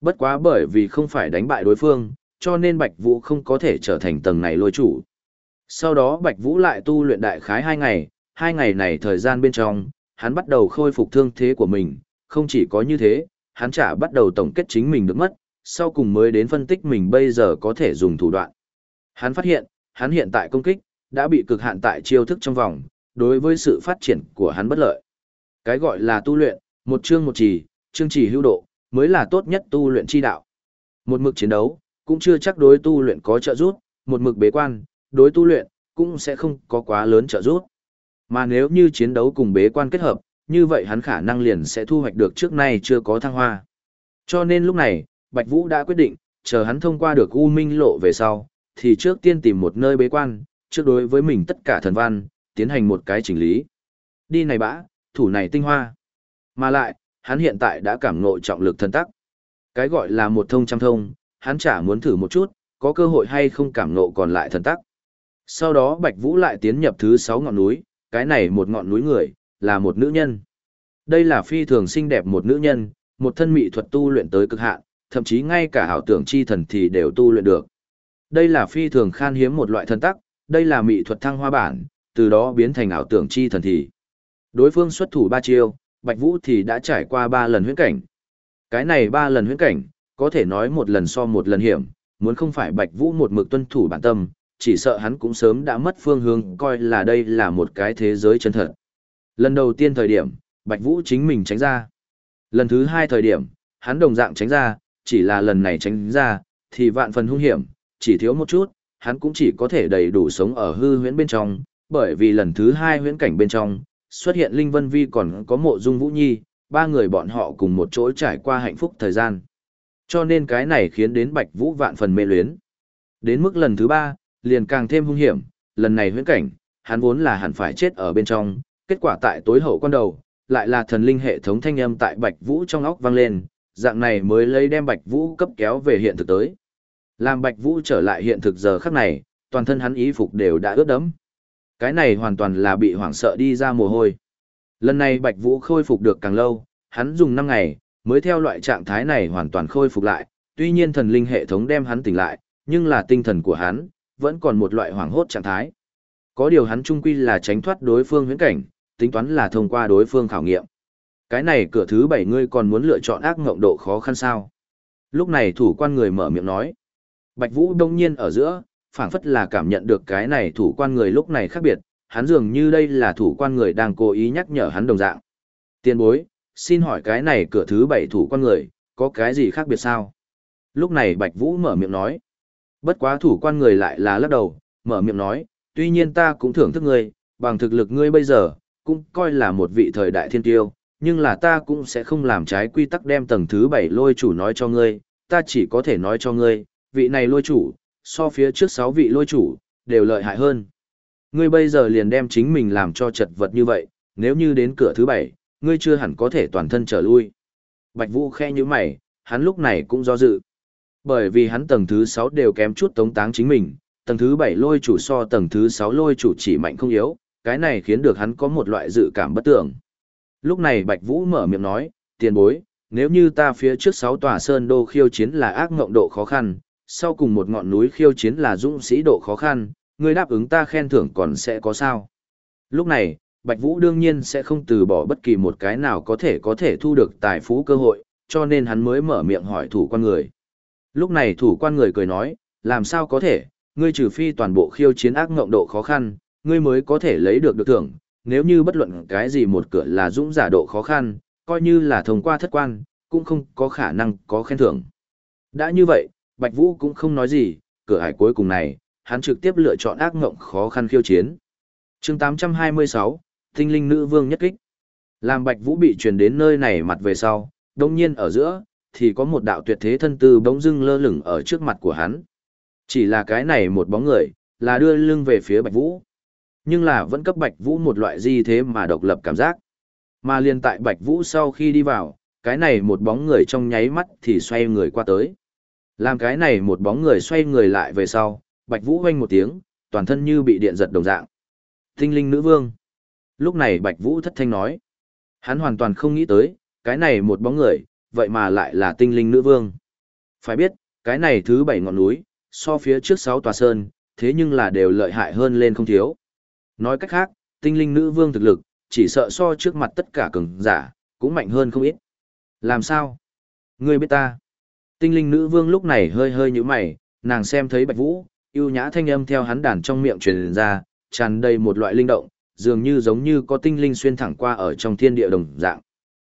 Bất quá bởi vì không phải đánh bại đối phương, cho nên Bạch Vũ không có thể trở thành tầng này lôi chủ. Sau đó Bạch Vũ lại tu luyện đại khái hai ngày, hai ngày này thời gian bên trong, hắn bắt đầu khôi phục thương thế của mình, không chỉ có như thế, hắn chả bắt đầu tổng kết chính mình được mất, sau cùng mới đến phân tích mình bây giờ có thể dùng thủ đoạn. Hắn phát hiện, hắn hiện tại công kích, đã bị cực hạn tại chiêu thức trong vòng, đối với sự phát triển của hắn bất lợi. Cái gọi là tu luyện, một chương một chỉ, chương chỉ hữu độ, mới là tốt nhất tu luyện chi đạo. Một mực chiến đấu, cũng chưa chắc đối tu luyện có trợ giúp, một mực bế quan, đối tu luyện, cũng sẽ không có quá lớn trợ giúp. Mà nếu như chiến đấu cùng bế quan kết hợp, như vậy hắn khả năng liền sẽ thu hoạch được trước nay chưa có thăng hoa. Cho nên lúc này, Bạch Vũ đã quyết định, chờ hắn thông qua được U Minh lộ về sau, thì trước tiên tìm một nơi bế quan, trước đối với mình tất cả thần văn, tiến hành một cái chỉnh lý. Đi này bã, thủ này tinh hoa. Mà lại, hắn hiện tại đã cảm ngộ trọng lực thần tắc. Cái gọi là một thông trăm thông, hắn chả muốn thử một chút, có cơ hội hay không cảm ngộ còn lại thần tắc. Sau đó Bạch Vũ lại tiến nhập thứ 6 ngọn núi, cái này một ngọn núi người, là một nữ nhân. Đây là phi thường xinh đẹp một nữ nhân, một thân mỹ thuật tu luyện tới cực hạn, thậm chí ngay cả ảo tưởng chi thần thì đều tu luyện được. Đây là phi thường khan hiếm một loại thần tắc, đây là mỹ thuật thăng hoa bản, từ đó biến thành ảo tưởng chi thần thì. Đối phương xuất thủ ba chiêu, Bạch Vũ thì đã trải qua ba lần huyễn cảnh. Cái này ba lần huyễn cảnh, có thể nói một lần so một lần hiểm, muốn không phải Bạch Vũ một mực tuân thủ bản tâm, chỉ sợ hắn cũng sớm đã mất phương hướng coi là đây là một cái thế giới chân thật. Lần đầu tiên thời điểm, Bạch Vũ chính mình tránh ra. Lần thứ hai thời điểm, hắn đồng dạng tránh ra, chỉ là lần này tránh ra, thì vạn phần hung hiểm, chỉ thiếu một chút, hắn cũng chỉ có thể đầy đủ sống ở hư huyễn bên trong, bởi vì lần thứ hai huyễn cảnh bên trong, xuất hiện Linh Vân Vi còn có mộ dung Vũ Nhi, ba người bọn họ cùng một chỗ trải qua hạnh phúc thời gian. Cho nên cái này khiến đến Bạch Vũ vạn phần mê luyến. Đến mức lần thứ ba, liền càng thêm hung hiểm, lần này huyễn cảnh, hắn vốn là hẳn phải chết ở bên trong, kết quả tại tối hậu quan đầu, lại là thần linh hệ thống thanh âm tại Bạch Vũ trong óc vang lên, dạng này mới lấy đem Bạch Vũ cấp kéo về hiện thực tới. Làm Bạch Vũ trở lại hiện thực giờ khắc này, toàn thân hắn ý phục đều đã ướt đẫm. Cái này hoàn toàn là bị hoảng sợ đi ra mồ hôi. Lần này Bạch Vũ khôi phục được càng lâu, hắn dùng 5 ngày, mới theo loại trạng thái này hoàn toàn khôi phục lại, tuy nhiên thần linh hệ thống đem hắn tỉnh lại, nhưng là tinh thần của hắn, vẫn còn một loại hoảng hốt trạng thái. Có điều hắn trung quy là tránh thoát đối phương huyễn cảnh, tính toán là thông qua đối phương khảo nghiệm. Cái này cửa thứ bảy ngươi còn muốn lựa chọn ác ngộng độ khó khăn sao? Lúc này thủ quan người mở miệng nói. Bạch Vũ đông nhiên ở giữa, phảng phất là cảm nhận được cái này thủ quan người lúc này khác biệt, hắn dường như đây là thủ quan người đang cố ý nhắc nhở hắn đồng dạng. tiền bối, xin hỏi cái này cửa thứ bảy thủ quan người, có cái gì khác biệt sao? Lúc này Bạch Vũ mở miệng nói. Bất quá thủ quan người lại là lắc đầu, mở miệng nói, tuy nhiên ta cũng thưởng thức ngươi, bằng thực lực ngươi bây giờ, cũng coi là một vị thời đại thiên tiêu, nhưng là ta cũng sẽ không làm trái quy tắc đem tầng thứ bảy lôi chủ nói cho ngươi, ta chỉ có thể nói cho ngươi, vị này lôi chủ, so phía trước sáu vị lôi chủ, đều lợi hại hơn. Ngươi bây giờ liền đem chính mình làm cho chật vật như vậy, nếu như đến cửa thứ bảy, ngươi chưa hẳn có thể toàn thân trở lui. Bạch Vũ khe như mày, hắn lúc này cũng do dự. Bởi vì hắn tầng thứ sáu đều kém chút tống táng chính mình, tầng thứ bảy lôi chủ so tầng thứ sáu lôi chủ chỉ mạnh không yếu, cái này khiến được hắn có một loại dự cảm bất tưởng. Lúc này Bạch Vũ mở miệng nói, tiền bối, nếu như ta phía trước sáu tòa sơn đô khiêu chiến là ác ngộng độ khó khăn, sau cùng một ngọn núi khiêu chiến là dũng sĩ độ khó khăn, ngươi đáp ứng ta khen thưởng còn sẽ có sao? Lúc này, Bạch Vũ đương nhiên sẽ không từ bỏ bất kỳ một cái nào có thể có thể thu được tài phú cơ hội, cho nên hắn mới mở miệng hỏi thủ quan người. Lúc này thủ quan người cười nói, làm sao có thể, ngươi trừ phi toàn bộ khiêu chiến ác ngộng độ khó khăn, ngươi mới có thể lấy được được thưởng, nếu như bất luận cái gì một cửa là dũng giả độ khó khăn, coi như là thông qua thất quan, cũng không có khả năng có khen thưởng. Đã như vậy, Bạch Vũ cũng không nói gì, cửa hải cuối cùng này, hắn trực tiếp lựa chọn ác ngộng khó khăn khiêu chiến. chương 826, Tinh linh nữ vương nhất kích. Làm Bạch Vũ bị truyền đến nơi này mặt về sau, đông nhiên ở giữa, thì có một đạo tuyệt thế thân tư bỗng dưng lơ lửng ở trước mặt của hắn. Chỉ là cái này một bóng người, là đưa lưng về phía Bạch Vũ. Nhưng là vẫn cấp Bạch Vũ một loại di thế mà độc lập cảm giác. Mà liền tại Bạch Vũ sau khi đi vào, cái này một bóng người trong nháy mắt thì xoay người qua tới. Làm cái này một bóng người xoay người lại về sau, Bạch Vũ hoanh một tiếng, toàn thân như bị điện giật đồng dạng. Tinh linh nữ vương. Lúc này Bạch Vũ thất thanh nói. Hắn hoàn toàn không nghĩ tới, cái này một bóng người, vậy mà lại là tinh linh nữ vương. Phải biết, cái này thứ bảy ngọn núi, so phía trước sáu tòa sơn, thế nhưng là đều lợi hại hơn lên không thiếu. Nói cách khác, tinh linh nữ vương thực lực, chỉ sợ so trước mặt tất cả cường giả, cũng mạnh hơn không ít. Làm sao? Ngươi biết ta. Tinh linh nữ vương lúc này hơi hơi như mày, nàng xem thấy bạch vũ, yêu nhã thanh âm theo hắn đàn trong miệng truyền ra, tràn đầy một loại linh động, dường như giống như có tinh linh xuyên thẳng qua ở trong thiên địa đồng dạng.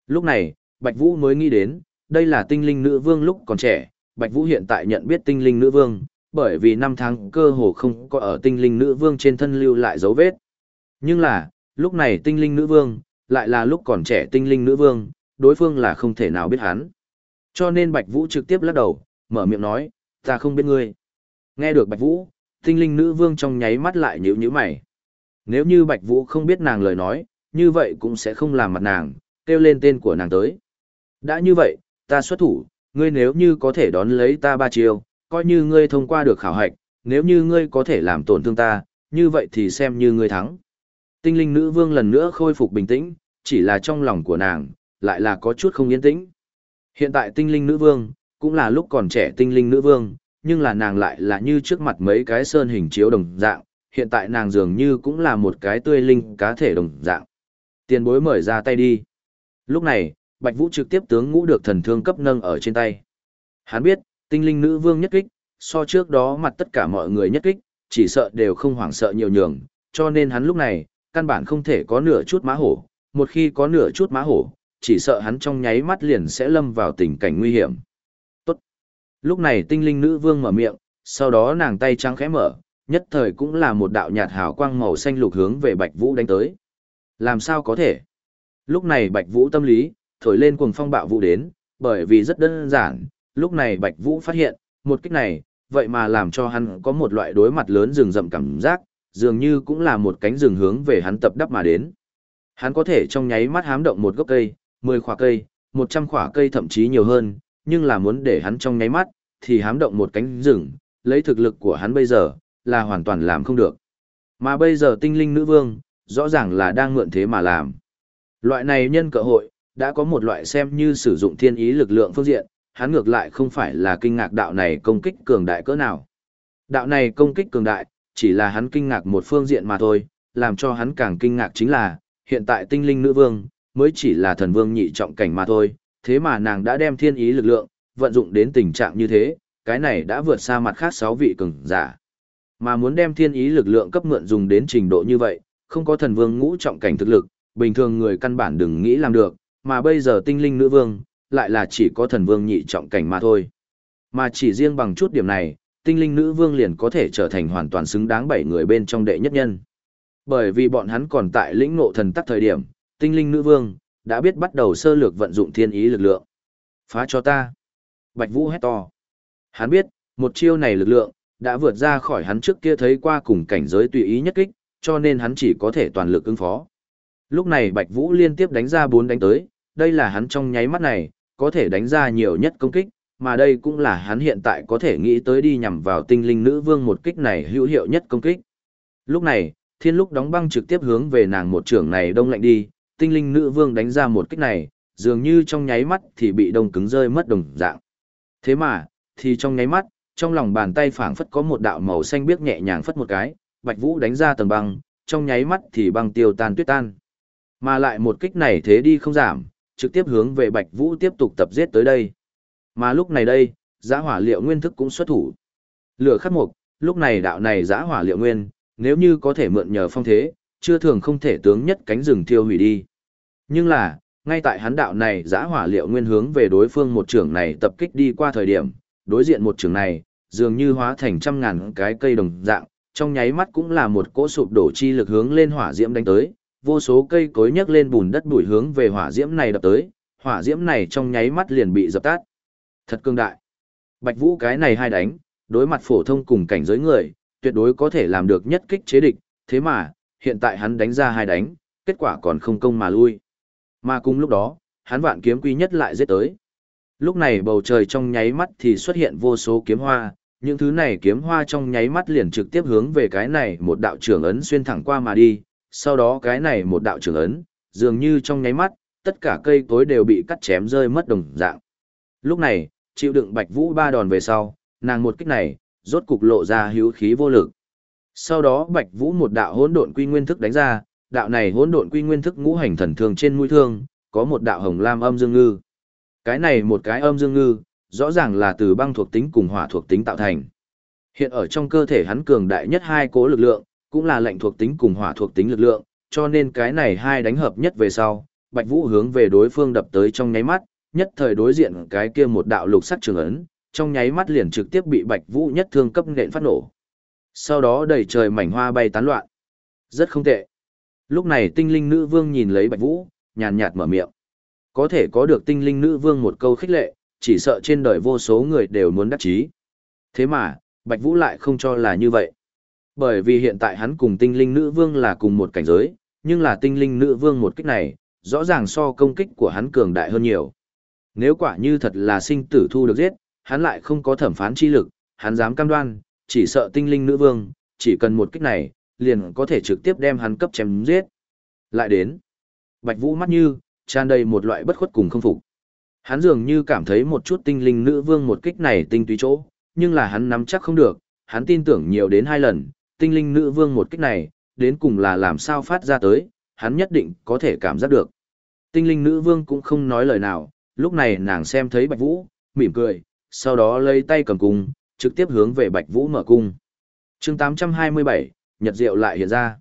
Lúc này, Bạch Vũ mới nghĩ đến, đây là tinh linh nữ vương lúc còn trẻ, Bạch Vũ hiện tại nhận biết tinh linh nữ vương, bởi vì năm tháng cơ hồ không có ở tinh linh nữ vương trên thân lưu lại dấu vết. Nhưng là, lúc này tinh linh nữ vương, lại là lúc còn trẻ tinh linh nữ vương, đối phương là không thể nào biết hắn. Cho nên Bạch Vũ trực tiếp lắc đầu, mở miệng nói, ta không biết ngươi. Nghe được Bạch Vũ, tinh linh nữ vương trong nháy mắt lại nhíu nhíu mày. Nếu như Bạch Vũ không biết nàng lời nói, như vậy cũng sẽ không làm mặt nàng, kêu lên tên của nàng tới. Đã như vậy, ta xuất thủ, ngươi nếu như có thể đón lấy ta ba chiêu, coi như ngươi thông qua được khảo hạch, nếu như ngươi có thể làm tổn thương ta, như vậy thì xem như ngươi thắng. Tinh linh nữ vương lần nữa khôi phục bình tĩnh, chỉ là trong lòng của nàng, lại là có chút không yên tĩnh. Hiện tại tinh linh nữ vương, cũng là lúc còn trẻ tinh linh nữ vương, nhưng là nàng lại là như trước mặt mấy cái sơn hình chiếu đồng dạng, hiện tại nàng dường như cũng là một cái tươi linh cá thể đồng dạng. Tiền bối mời ra tay đi. Lúc này, Bạch Vũ trực tiếp tướng ngũ được thần thương cấp nâng ở trên tay. Hắn biết, tinh linh nữ vương nhất kích, so trước đó mặt tất cả mọi người nhất kích, chỉ sợ đều không hoảng sợ nhiều nhường, cho nên hắn lúc này, căn bản không thể có nửa chút má hổ, một khi có nửa chút má hổ, chỉ sợ hắn trong nháy mắt liền sẽ lâm vào tình cảnh nguy hiểm. Tốt. Lúc này tinh linh nữ vương mở miệng, sau đó nàng tay trắng khẽ mở, nhất thời cũng là một đạo nhạt hào quang màu xanh lục hướng về Bạch Vũ đánh tới. Làm sao có thể? Lúc này Bạch Vũ tâm lý, thổi lên cuồng phong bạo vũ đến, bởi vì rất đơn giản, lúc này Bạch Vũ phát hiện, một kích này, vậy mà làm cho hắn có một loại đối mặt lớn rừng rậm cảm giác, dường như cũng là một cánh rừng hướng về hắn tập đắp mà đến. Hắn có thể trong nháy mắt hám động một gốc cây, 10 khỏa cây, 100 khỏa cây thậm chí nhiều hơn, nhưng là muốn để hắn trong nháy mắt, thì hám động một cánh rừng, lấy thực lực của hắn bây giờ, là hoàn toàn làm không được. Mà bây giờ tinh linh nữ vương, rõ ràng là đang mượn thế mà làm. Loại này nhân cơ hội, đã có một loại xem như sử dụng thiên ý lực lượng phương diện, hắn ngược lại không phải là kinh ngạc đạo này công kích cường đại cỡ nào. Đạo này công kích cường đại, chỉ là hắn kinh ngạc một phương diện mà thôi, làm cho hắn càng kinh ngạc chính là, hiện tại tinh linh nữ vương, mới chỉ là thần vương nhị trọng cảnh mà thôi, thế mà nàng đã đem thiên ý lực lượng, vận dụng đến tình trạng như thế, cái này đã vượt xa mặt khác sáu vị cường giả. Mà muốn đem thiên ý lực lượng cấp mượn dùng đến trình độ như vậy, không có thần vương ngũ trọng cảnh thực lực, bình thường người căn bản đừng nghĩ làm được, mà bây giờ tinh linh nữ vương, lại là chỉ có thần vương nhị trọng cảnh mà thôi. Mà chỉ riêng bằng chút điểm này, tinh linh nữ vương liền có thể trở thành hoàn toàn xứng đáng bảy người bên trong đệ nhất nhân. Bởi vì bọn hắn còn tại lĩnh ngộ thần tắc thời điểm, tinh linh nữ vương, đã biết bắt đầu sơ lược vận dụng thiên ý lực lượng. Phá cho ta. Bạch Vũ hét to. Hắn biết, một chiêu này lực lượng, đã vượt ra khỏi hắn trước kia thấy qua cùng cảnh giới tùy ý nhất kích, cho nên hắn chỉ có thể toàn lực ứng phó. Lúc này Bạch Vũ liên tiếp đánh ra bốn đánh tới, đây là hắn trong nháy mắt này, có thể đánh ra nhiều nhất công kích, mà đây cũng là hắn hiện tại có thể nghĩ tới đi nhằm vào tinh linh nữ vương một kích này hữu hiệu nhất công kích. Lúc này, thiên lúc đóng băng trực tiếp hướng về nàng một trưởng này đông lạnh đi, tinh linh nữ vương đánh ra một kích này, dường như trong nháy mắt thì bị đông cứng rơi mất đồng dạng. Thế mà, thì trong nháy mắt, trong lòng bàn tay phảng phất có một đạo màu xanh biếc nhẹ nhàng phất một cái, Bạch Vũ đánh ra tầng băng, trong nháy mắt thì băng tiêu tan tuyết tan. Mà lại một kích này thế đi không giảm, trực tiếp hướng về Bạch Vũ tiếp tục tập giết tới đây. Mà lúc này đây, giã hỏa liệu nguyên thức cũng xuất thủ. Lửa khắc mục, lúc này đạo này giã hỏa liệu nguyên, nếu như có thể mượn nhờ phong thế, chưa thường không thể tướng nhất cánh rừng thiêu hủy đi. Nhưng là, ngay tại hắn đạo này giã hỏa liệu nguyên hướng về đối phương một trưởng này tập kích đi qua thời điểm, đối diện một trưởng này, dường như hóa thành trăm ngàn cái cây đồng dạng, trong nháy mắt cũng là một cỗ sụp đổ chi lực hướng lên hỏa diễm đánh tới, vô số cây cối nhấc lên bùn đất bụi hướng về hỏa diễm này đập tới, hỏa diễm này trong nháy mắt liền bị dập tắt. Thật cương đại. Bạch Vũ cái này hai đánh, đối mặt phổ thông cùng cảnh giới người, tuyệt đối có thể làm được nhất kích chế địch, thế mà, hiện tại hắn đánh ra hai đánh, kết quả còn không công mà lui. Mà cùng lúc đó, hắn vạn kiếm quy nhất lại giết tới. Lúc này bầu trời trong nháy mắt thì xuất hiện vô số kiếm hoa, những thứ này kiếm hoa trong nháy mắt liền trực tiếp hướng về cái này một đạo trưởng ấn xuyên thẳng qua mà đi, sau đó cái này một đạo trưởng ấn, dường như trong nháy mắt, tất cả cây cối đều bị cắt chém rơi mất đồng dạng. Lúc này, chịu đựng Bạch Vũ ba đòn về sau, nàng một kích này, rốt cục lộ ra hữu khí vô lực. Sau đó Bạch Vũ một đạo hỗn độn quy nguyên thức đánh ra, đạo này hỗn độn quy nguyên thức ngũ hành thần thương trên mũi thương, có một đạo hồng lam âm dương ngư. Cái này một cái âm dương ngư, rõ ràng là từ băng thuộc tính cùng hỏa thuộc tính tạo thành. Hiện ở trong cơ thể hắn cường đại nhất hai cố lực lượng, cũng là lệnh thuộc tính cùng hỏa thuộc tính lực lượng, cho nên cái này hai đánh hợp nhất về sau, Bạch Vũ hướng về đối phương đập tới trong nháy mắt, nhất thời đối diện cái kia một đạo lục sắc trường ấn, trong nháy mắt liền trực tiếp bị Bạch Vũ nhất thương cấp nện phát nổ. Sau đó đầy trời mảnh hoa bay tán loạn. Rất không tệ. Lúc này tinh linh nữ vương nhìn lấy Bạch Vũ, nhàn nhạt mở miệng. Có thể có được tinh linh nữ vương một câu khích lệ, chỉ sợ trên đời vô số người đều muốn đắc chí. Thế mà, Bạch Vũ lại không cho là như vậy. Bởi vì hiện tại hắn cùng tinh linh nữ vương là cùng một cảnh giới, nhưng là tinh linh nữ vương một kích này, rõ ràng so công kích của hắn cường đại hơn nhiều. Nếu quả như thật là sinh tử thu được giết, hắn lại không có thẩm phán chi lực, hắn dám cam đoan, chỉ sợ tinh linh nữ vương, chỉ cần một kích này, liền có thể trực tiếp đem hắn cấp chém giết. Lại đến, Bạch Vũ mắt như, tràn đầy một loại bất khuất cùng không phục. Hắn dường như cảm thấy một chút tinh linh nữ vương một kích này tinh túy chỗ, nhưng là hắn nắm chắc không được, hắn tin tưởng nhiều đến hai lần, tinh linh nữ vương một kích này, đến cùng là làm sao phát ra tới, hắn nhất định có thể cảm giác được. Tinh linh nữ vương cũng không nói lời nào, lúc này nàng xem thấy Bạch Vũ, mỉm cười, sau đó lấy tay cầm cung, trực tiếp hướng về Bạch Vũ mở cung. chương 827, Nhật Diệu lại hiện ra.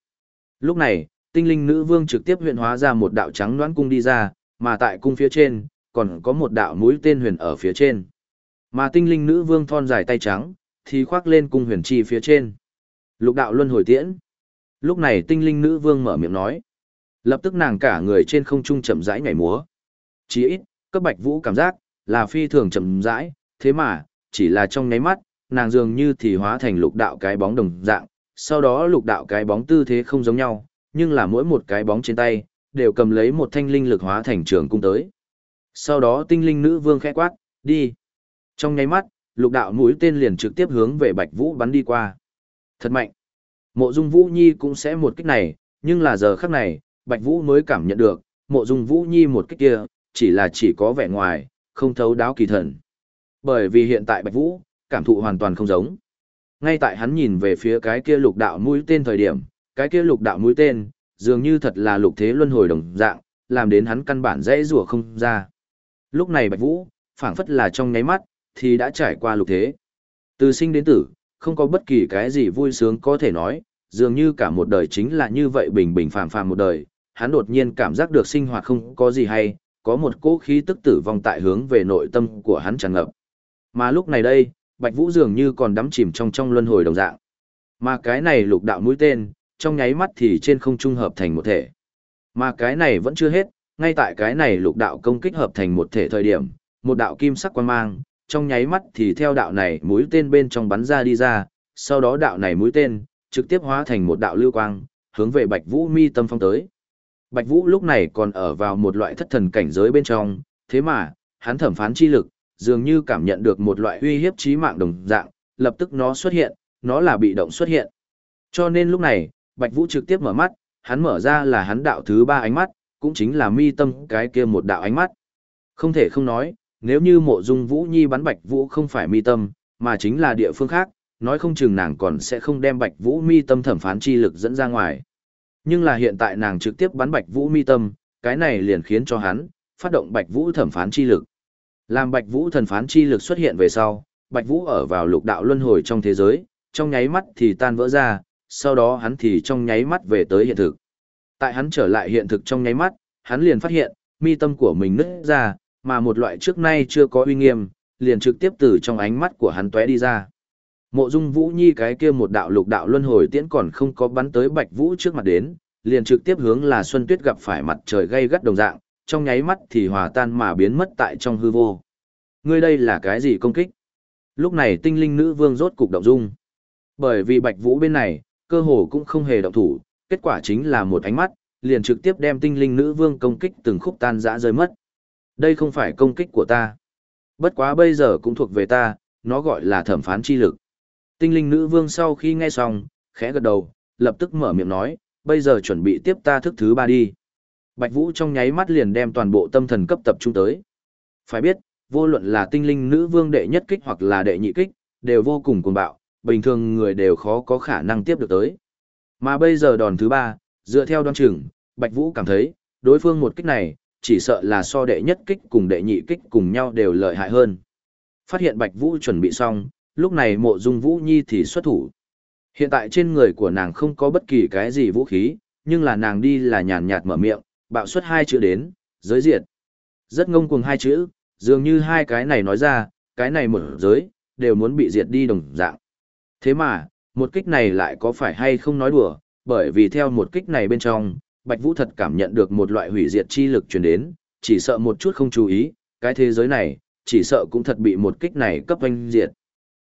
Lúc này, tinh linh nữ vương trực tiếp huyện hóa ra một đạo trắng đoán cung đi ra, mà tại cung phía trên, còn có một đạo mũi tên huyền ở phía trên. Mà tinh linh nữ vương thon dài tay trắng, thì khoác lên cung huyền chi phía trên. Lục đạo luân hồi tiễn. Lúc này tinh linh nữ vương mở miệng nói. Lập tức nàng cả người trên không trung chậm rãi nhảy múa. Chỉ ít, cấp bạch vũ cảm giác, là phi thường chậm rãi, thế mà, chỉ là trong nháy mắt, nàng dường như thì hóa thành lục đạo cái bóng đồng dạng, sau đó lục đạo cái bóng tư thế không giống nhau, nhưng là mỗi một cái bóng trên tay, đều cầm lấy một thanh linh lực hóa thành trường cung tới. Sau đó tinh linh nữ vương khẽ quát, đi. Trong nháy mắt, lục đạo mũi tên liền trực tiếp hướng về Bạch Vũ bắn đi qua. Thật mạnh. Mộ Dung Vũ Nhi cũng sẽ một kích này, nhưng là giờ khắc này, Bạch Vũ mới cảm nhận được, Mộ Dung Vũ Nhi một kích kia, chỉ là chỉ có vẻ ngoài, không thấu đáo kỳ thần. Bởi vì hiện tại Bạch Vũ, cảm thụ hoàn toàn không giống. Ngay tại hắn nhìn về phía cái kia lục đạo mũi tên thời điểm, cái kia lục đạo mũi tên, dường như thật là lục thế luân hồi đồng dạng, làm đến hắn căn bản dễ rủa không ra. Lúc này Bạch Vũ, phảng phất là trong nháy mắt, thì đã trải qua lục thế. Từ sinh đến tử, không có bất kỳ cái gì vui sướng có thể nói, dường như cả một đời chính là như vậy bình bình phàm phàm một đời, hắn đột nhiên cảm giác được sinh hoạt không có gì hay, có một cỗ khí tức tử vong tại hướng về nội tâm của hắn tràn ngập. Mà lúc này đây, Bạch Vũ dường như còn đắm chìm trong trong luân hồi đồng dạng. Mà cái này lục đạo mũi tên, trong nháy mắt thì trên không trung hợp thành một thể. Mà cái này vẫn chưa hết, ngay tại cái này lục đạo công kích hợp thành một thể thời điểm, một đạo kim sắc quang mang, trong nháy mắt thì theo đạo này mũi tên bên trong bắn ra đi ra, sau đó đạo này mũi tên, trực tiếp hóa thành một đạo lưu quang, hướng về Bạch Vũ mi tâm phong tới. Bạch Vũ lúc này còn ở vào một loại thất thần cảnh giới bên trong, thế mà, hắn thẩm phán chi lực, dường như cảm nhận được một loại uy hiếp chí mạng đồng dạng, lập tức nó xuất hiện, nó là bị động xuất hiện. Cho nên lúc này, Bạch Vũ trực tiếp mở mắt, hắn mở ra là hắn đạo thứ ba ánh mắt, cũng chính là mi tâm cái kia một đạo ánh mắt. Không thể không nói, nếu như mộ dung Vũ Nhi bắn Bạch Vũ không phải mi tâm, mà chính là địa phương khác, nói không chừng nàng còn sẽ không đem Bạch Vũ mi tâm thẩm phán chi lực dẫn ra ngoài. Nhưng là hiện tại nàng trực tiếp bắn Bạch Vũ mi tâm, cái này liền khiến cho hắn phát động Bạch Vũ thẩm phán chi lực. Làm Bạch Vũ thần phán chi lực xuất hiện về sau, Bạch Vũ ở vào lục đạo luân hồi trong thế giới, trong nháy mắt thì tan vỡ ra, sau đó hắn thì trong nháy mắt về tới hiện thực. Tại hắn trở lại hiện thực trong nháy mắt, hắn liền phát hiện, mi tâm của mình nứt ra, mà một loại trước nay chưa có uy nghiêm, liền trực tiếp từ trong ánh mắt của hắn tóe đi ra. Mộ Dung Vũ Nhi cái kia một đạo lục đạo luân hồi tiễn còn không có bắn tới Bạch Vũ trước mặt đến, liền trực tiếp hướng là Xuân Tuyết gặp phải mặt trời gay gắt đồng dạng, trong nháy mắt thì hòa tan mà biến mất tại trong hư vô. Ngươi đây là cái gì công kích? Lúc này tinh linh nữ vương rốt cục động dung. Bởi vì Bạch Vũ bên này, cơ hồ cũng không hề động thủ, kết quả chính là một ánh mắt, liền trực tiếp đem tinh linh nữ vương công kích từng khúc tan rã rơi mất. Đây không phải công kích của ta. Bất quá bây giờ cũng thuộc về ta, nó gọi là thẩm phán chi lực. Tinh linh nữ vương sau khi nghe xong, khẽ gật đầu, lập tức mở miệng nói, bây giờ chuẩn bị tiếp ta thức thứ ba đi. Bạch Vũ trong nháy mắt liền đem toàn bộ tâm thần cấp tập trung tới. Phải biết, vô luận là tinh linh nữ vương đệ nhất kích hoặc là đệ nhị kích, đều vô cùng cuồng bạo, bình thường người đều khó có khả năng tiếp được tới. Mà bây giờ đòn thứ ba, dựa theo đoan chừng, Bạch Vũ cảm thấy, đối phương một kích này, chỉ sợ là so đệ nhất kích cùng đệ nhị kích cùng nhau đều lợi hại hơn. Phát hiện Bạch Vũ chuẩn bị xong, lúc này mộ dung Vũ Nhi thì xuất thủ. Hiện tại trên người của nàng không có bất kỳ cái gì vũ khí, nhưng là nàng đi là nhàn nhạt mở miệng, bạo xuất hai chữ đến, giới diệt. Rất ngông cuồng hai chữ, dường như hai cái này nói ra, cái này một giới, đều muốn bị diệt đi đồng dạng. Thế mà, một kích này lại có phải hay không nói đùa, bởi vì theo một kích này bên trong, Bạch Vũ thật cảm nhận được một loại hủy diệt chi lực truyền đến, chỉ sợ một chút không chú ý, cái thế giới này, chỉ sợ cũng thật bị một kích này cấp anh diệt.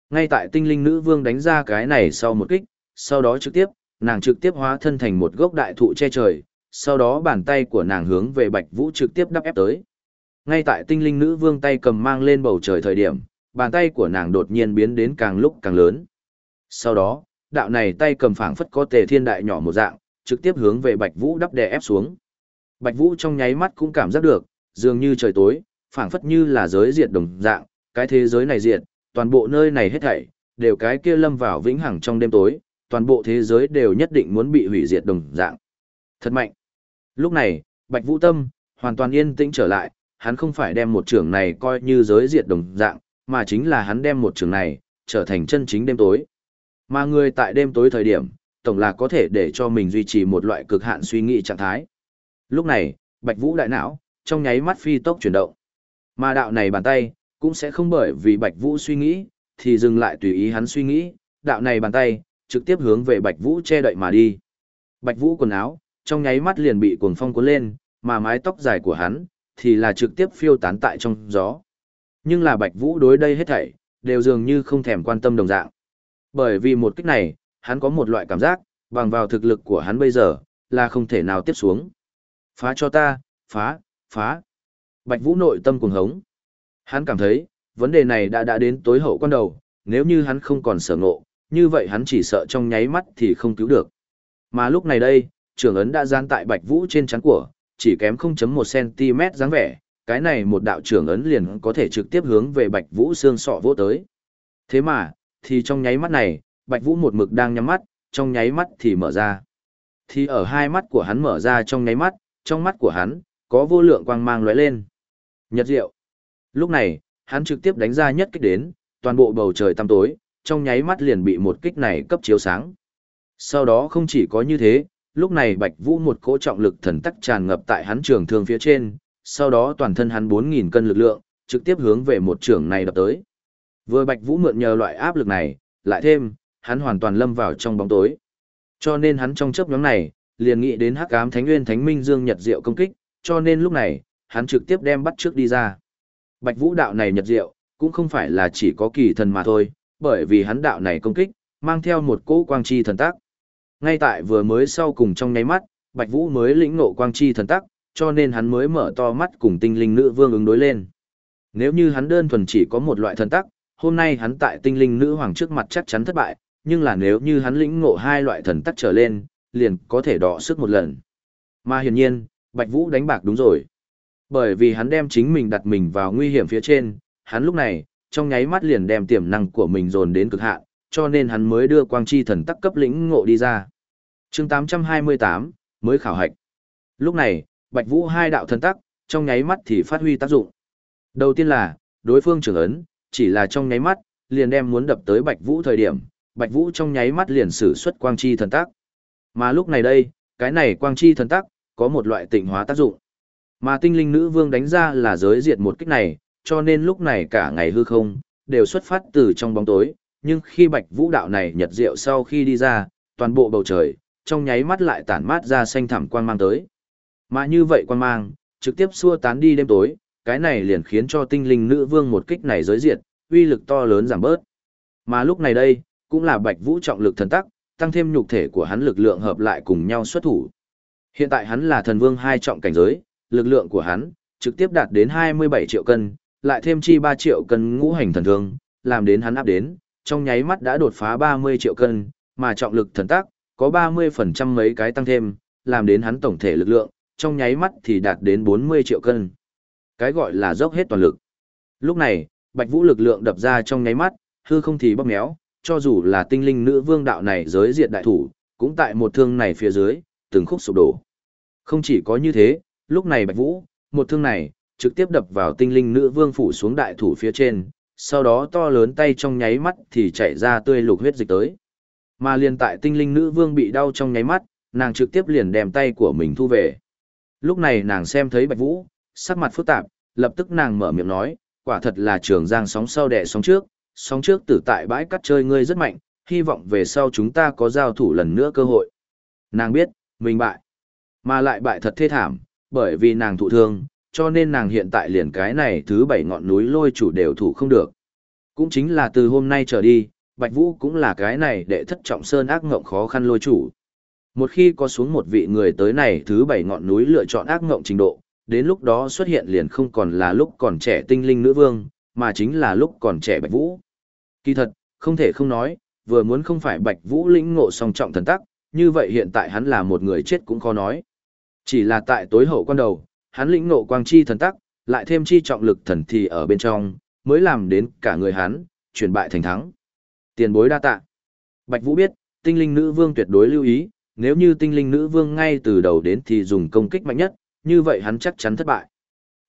Ngay tại tinh linh nữ vương đánh ra cái này sau một kích, sau đó trực tiếp, nàng trực tiếp hóa thân thành một gốc đại thụ che trời, sau đó bàn tay của nàng hướng về Bạch Vũ trực tiếp đắp ép tới. Ngay tại tinh linh nữ vương tay cầm mang lên bầu trời thời điểm, bàn tay của nàng đột nhiên biến đến càng lúc càng lớn. Sau đó, đạo này tay cầm phảng phất có tề thiên đại nhỏ một dạng, trực tiếp hướng về Bạch Vũ đắp đè ép xuống. Bạch Vũ trong nháy mắt cũng cảm giác được, dường như trời tối, phảng phất như là giới diệt đồng dạng, cái thế giới này diệt, toàn bộ nơi này hết thảy, đều cái kia lâm vào vĩnh hằng trong đêm tối, toàn bộ thế giới đều nhất định muốn bị hủy diệt đồng dạng. Thật mạnh. Lúc này, Bạch Vũ Tâm, hoàn toàn yên tĩnh trở lại, hắn không phải đem một trường này coi như giới diệt đồng dạng, mà chính là hắn đem một trường này, trở thành chân chính đêm tối. Mà người tại đêm tối thời điểm, tổng là có thể để cho mình duy trì một loại cực hạn suy nghĩ trạng thái. Lúc này, Bạch Vũ đại não, trong nháy mắt phi tốc chuyển động. Mà đạo này bàn tay, cũng sẽ không bởi vì Bạch Vũ suy nghĩ, thì dừng lại tùy ý hắn suy nghĩ, đạo này bàn tay, trực tiếp hướng về Bạch Vũ che đậy mà đi. Bạch Vũ quần áo, trong nháy mắt liền bị cuồng phong cuốn lên, mà mái tóc dài của hắn, thì là trực tiếp phiêu tán tại trong gió. Nhưng là Bạch Vũ đối đây hết thảy, đều dường như không thèm quan tâm đồng dạng. Bởi vì một kích này, hắn có một loại cảm giác, bằng vào thực lực của hắn bây giờ, là không thể nào tiếp xuống. Phá cho ta, phá, phá. Bạch Vũ nội tâm cuồng hống. Hắn cảm thấy, vấn đề này đã đã đến tối hậu quan đầu, nếu như hắn không còn sở ngộ, như vậy hắn chỉ sợ trong nháy mắt thì không cứu được. Mà lúc này đây, trưởng ấn đã gian tại Bạch Vũ trên chắn của, chỉ kém 0.1cm dáng vẻ, cái này một đạo trưởng ấn liền có thể trực tiếp hướng về Bạch Vũ xương sọ vỗ tới. Thế mà, thì trong nháy mắt này, Bạch Vũ một mực đang nhắm mắt, trong nháy mắt thì mở ra. Thì ở hai mắt của hắn mở ra trong nháy mắt, trong mắt của hắn, có vô lượng quang mang lóe lên. Nhật diệu. Lúc này, hắn trực tiếp đánh ra nhất kích đến, toàn bộ bầu trời tăm tối, trong nháy mắt liền bị một kích này cấp chiếu sáng. Sau đó không chỉ có như thế, lúc này Bạch Vũ một cỗ trọng lực thần tắc tràn ngập tại hắn trường thương phía trên, sau đó toàn thân hắn 4000 cân lực lượng, trực tiếp hướng về một trường này đập tới. Vừa Bạch Vũ mượn nhờ loại áp lực này, lại thêm, hắn hoàn toàn lâm vào trong bóng tối. Cho nên hắn trong chớp nhóm này, liền nghĩ đến Hắc Ám Thánh Nguyên Thánh Minh Dương Nhật Diệu công kích, cho nên lúc này, hắn trực tiếp đem bắt trước đi ra. Bạch Vũ đạo này Nhật Diệu, cũng không phải là chỉ có kỳ thần mà thôi, bởi vì hắn đạo này công kích, mang theo một cỗ quang chi thần tác. Ngay tại vừa mới sau cùng trong nháy mắt, Bạch Vũ mới lĩnh ngộ quang chi thần tác, cho nên hắn mới mở to mắt cùng tinh linh nữ vương ứng đối lên. Nếu như hắn đơn thuần chỉ có một loại thần tác, hôm nay hắn tại tinh linh nữ hoàng trước mặt chắc chắn thất bại, nhưng là nếu như hắn lĩnh ngộ hai loại thần tắc trở lên, liền có thể đọ sức một lần. Mà hiển nhiên, Bạch Vũ đánh bạc đúng rồi. Bởi vì hắn đem chính mình đặt mình vào nguy hiểm phía trên, hắn lúc này, trong nháy mắt liền đem tiềm năng của mình dồn đến cực hạn, cho nên hắn mới đưa quang chi thần tắc cấp lĩnh ngộ đi ra. Chương 828, mới khảo hạch. Lúc này, Bạch Vũ hai đạo thần tắc, trong nháy mắt thì phát huy tác dụng. Đầu tiên là, đối phương trưởng ấn, chỉ là trong nháy mắt, liền đem muốn đập tới Bạch Vũ thời điểm, Bạch Vũ trong nháy mắt liền sử xuất quang chi thần tắc. Mà lúc này đây, cái này quang chi thần tắc, có một loại tịnh hóa tác dụng. Mà tinh linh nữ vương đánh ra là giới diệt một kích này, cho nên lúc này cả ngày hư không, đều xuất phát từ trong bóng tối, nhưng khi bạch vũ đạo này nhật diệu sau khi đi ra, toàn bộ bầu trời, trong nháy mắt lại tản mát ra xanh thẳm quang mang tới. Mà như vậy quang mang, trực tiếp xua tán đi đêm tối, cái này liền khiến cho tinh linh nữ vương một kích này giới diệt, uy lực to lớn giảm bớt. Mà lúc này đây, cũng là bạch vũ trọng lực thần tắc, tăng thêm nhục thể của hắn lực lượng hợp lại cùng nhau xuất thủ. Hiện tại hắn là thần vương hai trọng cảnh giới, lực lượng của hắn trực tiếp đạt đến 27 triệu cân, lại thêm chi 3 triệu cân ngũ hành thần thương, làm đến hắn áp đến, trong nháy mắt đã đột phá 30 triệu cân, mà trọng lực thần tác, có 30% mấy cái tăng thêm, làm đến hắn tổng thể lực lượng, trong nháy mắt thì đạt đến 40 triệu cân. Cái gọi là dốc hết toàn lực. Lúc này, Bạch Vũ lực lượng đập ra trong nháy mắt, hư không thì bóp méo, cho dù là tinh linh nữ vương đạo này giới diện đại thủ, cũng tại một thương này phía dưới, từng khúc sụp đổ. Không chỉ có như thế, lúc này Bạch Vũ, một thương này, trực tiếp đập vào tinh linh nữ vương phủ xuống đại thủ phía trên, sau đó to lớn tay trong nháy mắt thì chạy ra tươi lục huyết dịch tới. Mà liền tại tinh linh nữ vương bị đau trong nháy mắt, nàng trực tiếp liền đem tay của mình thu về. Lúc này nàng xem thấy Bạch Vũ, sắc mặt phức tạp, lập tức nàng mở miệng nói, quả thật là trường giang sóng sau đẻ sóng trước, sóng trước tử tại bãi cắt chơi ngươi rất mạnh, hy vọng về sau chúng ta có giao thủ lần nữa cơ hội. Nàng biết, mình bại, mà lại bại thật thê thảm, bởi vì nàng thụ thương, cho nên nàng hiện tại liền cái này thứ bảy ngọn núi lôi chủ đều thủ không được. Cũng chính là từ hôm nay trở đi, Bạch Vũ cũng là cái này để thất trọng sơn ác ngộng khó khăn lôi chủ. Một khi có xuống một vị người tới này thứ bảy ngọn núi lựa chọn ác ngộng trình độ, đến lúc đó xuất hiện liền không còn là lúc còn trẻ tinh linh nữ vương, mà chính là lúc còn trẻ Bạch Vũ. Kỳ thật, không thể không nói, vừa muốn không phải Bạch Vũ lĩnh ngộ song trọng thần tắc, như vậy hiện tại hắn là một người chết cũng khó nói. Chỉ là tại tối hậu quan đầu, hắn lĩnh ngộ quang chi thần tắc, lại thêm chi trọng lực thần thì ở bên trong, mới làm đến cả người hắn, chuyển bại thành thắng. Tiền bối đa tạ. Bạch Vũ biết, tinh linh nữ vương tuyệt đối lưu ý, nếu như tinh linh nữ vương ngay từ đầu đến thì dùng công kích mạnh nhất, như vậy hắn chắc chắn thất bại.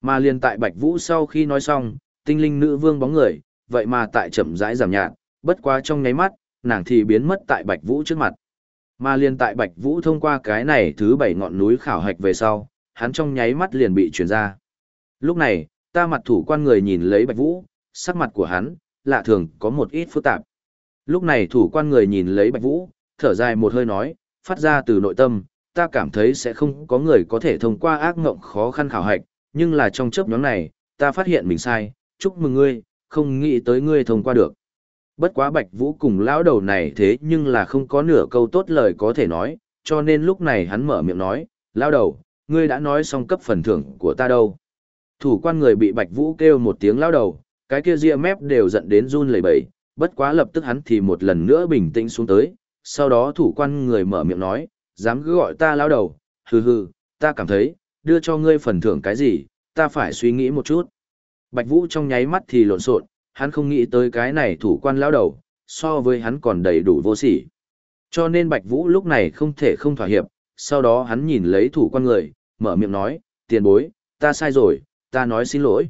Mà liền tại Bạch Vũ sau khi nói xong, tinh linh nữ vương bóng người, vậy mà tại chậm rãi giảm nhạt, bất quá trong nháy mắt, nàng thì biến mất tại Bạch Vũ trước mặt. Mà liền tại Bạch Vũ thông qua cái này thứ bảy ngọn núi khảo hạch về sau, hắn trong nháy mắt liền bị truyền ra. Lúc này, ta mặt thủ quan người nhìn lấy Bạch Vũ, sắc mặt của hắn, lạ thường có một ít phức tạp. Lúc này thủ quan người nhìn lấy Bạch Vũ, thở dài một hơi nói, phát ra từ nội tâm, ta cảm thấy sẽ không có người có thể thông qua ác ngộng khó khăn khảo hạch, nhưng là trong chớp nhóm này, ta phát hiện mình sai, chúc mừng ngươi, không nghĩ tới ngươi thông qua được. Bất quá Bạch Vũ cùng lão đầu này thế nhưng là không có nửa câu tốt lời có thể nói, cho nên lúc này hắn mở miệng nói, lão đầu, ngươi đã nói xong cấp phần thưởng của ta đâu. Thủ quan người bị Bạch Vũ kêu một tiếng lão đầu, cái kia ria mép đều giận đến run lẩy bẩy, bất quá lập tức hắn thì một lần nữa bình tĩnh xuống tới, sau đó thủ quan người mở miệng nói, dám cứ gọi ta lão đầu, hừ hừ, ta cảm thấy, đưa cho ngươi phần thưởng cái gì, ta phải suy nghĩ một chút. Bạch Vũ trong nháy mắt thì lộn xộn, hắn không nghĩ tới cái này thủ quan lão đầu, so với hắn còn đầy đủ vô sỉ. Cho nên Bạch Vũ lúc này không thể không thỏa hiệp, sau đó hắn nhìn lấy thủ quan người, mở miệng nói, tiền bối, ta sai rồi, ta nói xin lỗi.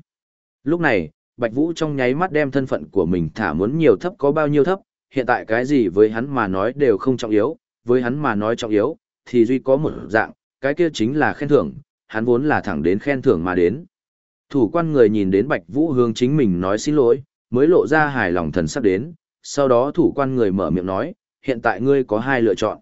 Lúc này, Bạch Vũ trong nháy mắt đem thân phận của mình thả muốn nhiều thấp có bao nhiêu thấp, hiện tại cái gì với hắn mà nói đều không trọng yếu, với hắn mà nói trọng yếu, thì duy có một dạng, cái kia chính là khen thưởng, hắn vốn là thẳng đến khen thưởng mà đến. Thủ quan người nhìn đến Bạch Vũ hướng chính mình nói xin lỗi, mới lộ ra hài lòng thần sắc đến, sau đó thủ quan người mở miệng nói, hiện tại ngươi có hai lựa chọn.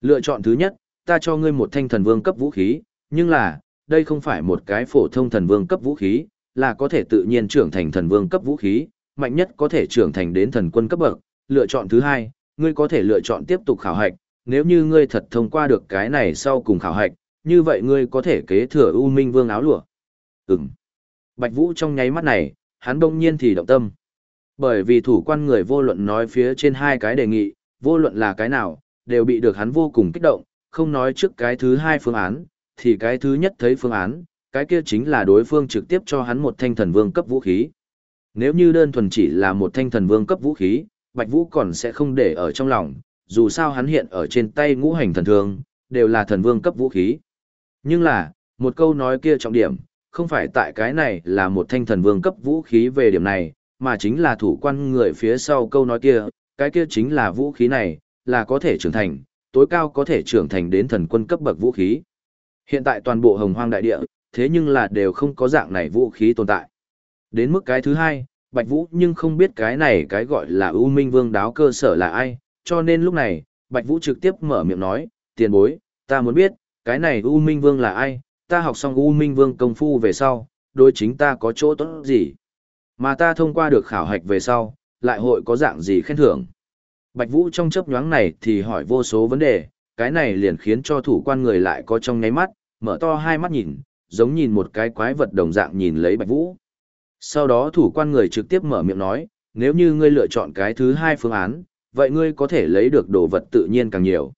Lựa chọn thứ nhất, ta cho ngươi một thanh thần vương cấp vũ khí, nhưng là, đây không phải một cái phổ thông thần vương cấp vũ khí, là có thể tự nhiên trưởng thành thần vương cấp vũ khí, mạnh nhất có thể trưởng thành đến thần quân cấp bậc. Lựa chọn thứ hai, ngươi có thể lựa chọn tiếp tục khảo hạch, nếu như ngươi thật thông qua được cái này sau cùng khảo hạch, như vậy ngươi có thể kế thừa U Minh Vương áo lụa. Ừm. Bạch Vũ trong nháy mắt này, hắn đông nhiên thì động tâm. Bởi vì thủ quan người vô luận nói phía trên hai cái đề nghị, vô luận là cái nào, đều bị được hắn vô cùng kích động, không nói trước cái thứ hai phương án, thì cái thứ nhất thấy phương án, cái kia chính là đối phương trực tiếp cho hắn một thanh thần vương cấp vũ khí. Nếu như đơn thuần chỉ là một thanh thần vương cấp vũ khí, Bạch Vũ còn sẽ không để ở trong lòng, dù sao hắn hiện ở trên tay ngũ hành thần thương, đều là thần vương cấp vũ khí. Nhưng là, một câu nói kia trọng điểm, không phải tại cái này là một thanh thần vương cấp vũ khí về điểm này, mà chính là thủ quan người phía sau câu nói kia, cái kia chính là vũ khí này, là có thể trưởng thành, tối cao có thể trưởng thành đến thần quân cấp bậc vũ khí. Hiện tại toàn bộ hồng hoang đại địa, thế nhưng là đều không có dạng này vũ khí tồn tại. Đến mức cái thứ hai, Bạch Vũ nhưng không biết cái này cái gọi là U Minh Vương đáo cơ sở là ai, cho nên lúc này, Bạch Vũ trực tiếp mở miệng nói, tiền bối, ta muốn biết, cái này U Minh Vương là ai, ta học xong U Minh Vương công phu về sau, đối chính ta có chỗ tốt gì. Mà ta thông qua được khảo hạch về sau, lại hội có dạng gì khen thưởng. Bạch Vũ trong chớp nhoáng này thì hỏi vô số vấn đề, cái này liền khiến cho thủ quan người lại có trong nháy mắt, mở to hai mắt nhìn, giống nhìn một cái quái vật đồng dạng nhìn lấy Bạch Vũ. Sau đó thủ quan người trực tiếp mở miệng nói, nếu như ngươi lựa chọn cái thứ hai phương án, vậy ngươi có thể lấy được đồ vật tự nhiên càng nhiều.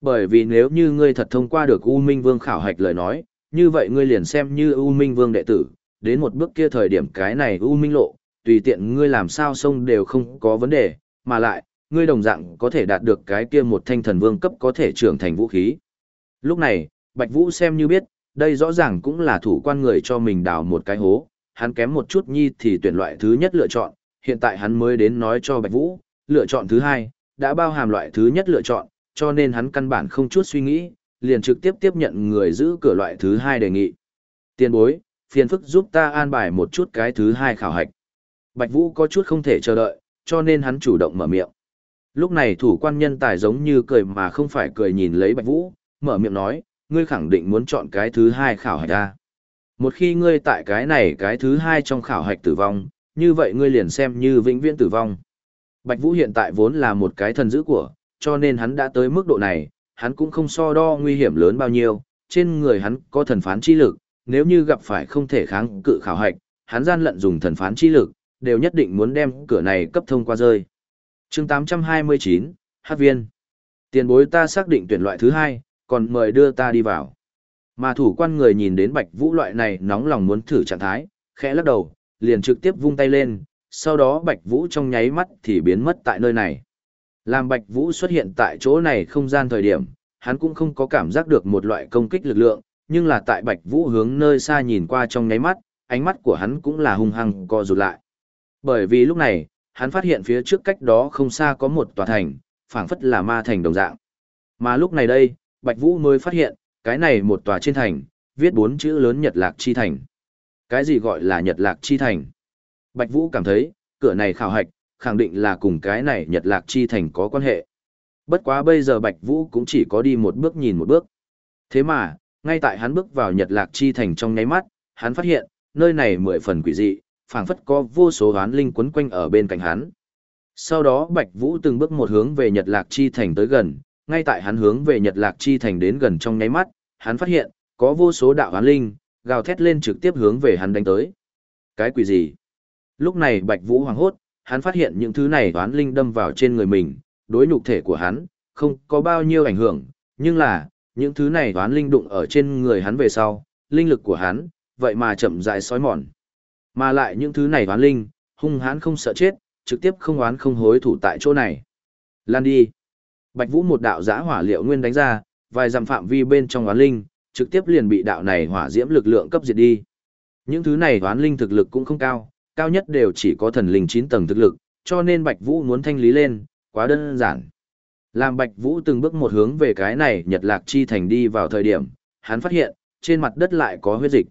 Bởi vì nếu như ngươi thật thông qua được U Minh Vương khảo hạch lời nói, như vậy ngươi liền xem như U Minh Vương đệ tử, đến một bước kia thời điểm cái này U Minh lộ, tùy tiện ngươi làm sao sông đều không có vấn đề, mà lại, ngươi đồng dạng có thể đạt được cái kia một thanh thần vương cấp có thể trưởng thành vũ khí. Lúc này, Bạch Vũ xem như biết, đây rõ ràng cũng là thủ quan người cho mình đào một cái hố, hắn kém một chút nhi thì tuyển loại thứ nhất lựa chọn, hiện tại hắn mới đến nói cho Bạch Vũ, lựa chọn thứ hai, đã bao hàm loại thứ nhất lựa chọn, cho nên hắn căn bản không chút suy nghĩ, liền trực tiếp tiếp nhận người giữ cửa loại thứ hai đề nghị. Tiên bối, phiền phức giúp ta an bài một chút cái thứ hai khảo hạch. Bạch Vũ có chút không thể chờ đợi, cho nên hắn chủ động mở miệng. Lúc này thủ quan nhân tài giống như cười mà không phải cười nhìn lấy Bạch Vũ, mở miệng nói, ngươi khẳng định muốn chọn cái thứ hai khảo hạch ra. Một khi ngươi tại cái này cái thứ hai trong khảo hạch tử vong, như vậy ngươi liền xem như vĩnh viễn tử vong. Bạch Vũ hiện tại vốn là một cái thần dữ của, cho nên hắn đã tới mức độ này, hắn cũng không so đo nguy hiểm lớn bao nhiêu, trên người hắn có thần phán chi lực, nếu như gặp phải không thể kháng cự khảo hạch, hắn gian lận dùng thần phán chi lực, đều nhất định muốn đem cửa này cấp thông qua rơi. chương 829, Hát viên. Tiền bối ta xác định tuyển loại thứ hai, còn mời đưa ta đi vào. Mà thủ quan người nhìn đến bạch vũ loại này nóng lòng muốn thử trạng thái, khẽ lắc đầu, liền trực tiếp vung tay lên, sau đó bạch vũ trong nháy mắt thì biến mất tại nơi này. Làm bạch vũ xuất hiện tại chỗ này không gian thời điểm, hắn cũng không có cảm giác được một loại công kích lực lượng, nhưng là tại bạch vũ hướng nơi xa nhìn qua trong nháy mắt, ánh mắt của hắn cũng là hung hăng co rụt lại. Bởi vì lúc này, hắn phát hiện phía trước cách đó không xa có một tòa thành, phảng phất là ma thành đồng dạng. Mà lúc này đây, Bạch Vũ mới phát hiện, cái này một tòa trên thành, viết bốn chữ lớn Nhật Lạc Chi Thành. Cái gì gọi là Nhật Lạc Chi Thành? Bạch Vũ cảm thấy, cửa này khảo hạch, khẳng định là cùng cái này Nhật Lạc Chi Thành có quan hệ. Bất quá bây giờ Bạch Vũ cũng chỉ có đi một bước nhìn một bước. Thế mà, ngay tại hắn bước vào Nhật Lạc Chi Thành trong nháy mắt, hắn phát hiện, nơi này mười phần quỷ dị, phảng phất có vô số hoán linh quấn quanh ở bên cạnh hắn. Sau đó Bạch Vũ từng bước một hướng về Nhật Lạc Chi Thành tới gần, ngay tại hắn hướng về Nhật Lạc Chi Thành đến gần trong nháy mắt, hắn phát hiện, có vô số đạo hoán linh, gào thét lên trực tiếp hướng về hắn đánh tới. Cái quỷ gì? Lúc này Bạch Vũ hoảng hốt, hắn phát hiện những thứ này toán linh đâm vào trên người mình, đối nhục thể của hắn, không có bao nhiêu ảnh hưởng, nhưng là, những thứ này toán linh đụng ở trên người hắn về sau, linh lực của hắn, vậy mà chậm rãi sói mòn. Mà lại những thứ này toán linh, hung hãn không sợ chết, trực tiếp không oán không hối thủ tại chỗ này. Lan đi. Bạch Vũ một đạo giã hỏa liệu nguyên đánh ra, vài dặm phạm vi bên trong oán linh, trực tiếp liền bị đạo này hỏa diễm lực lượng cấp diệt đi. Những thứ này oán linh thực lực cũng không cao, cao nhất đều chỉ có thần linh 9 tầng thực lực, cho nên Bạch Vũ muốn thanh lý lên, quá đơn giản. Làm Bạch Vũ từng bước một hướng về cái này Nhật Lạc Chi Thành đi vào thời điểm, hắn phát hiện, trên mặt đất lại có huyết dịch.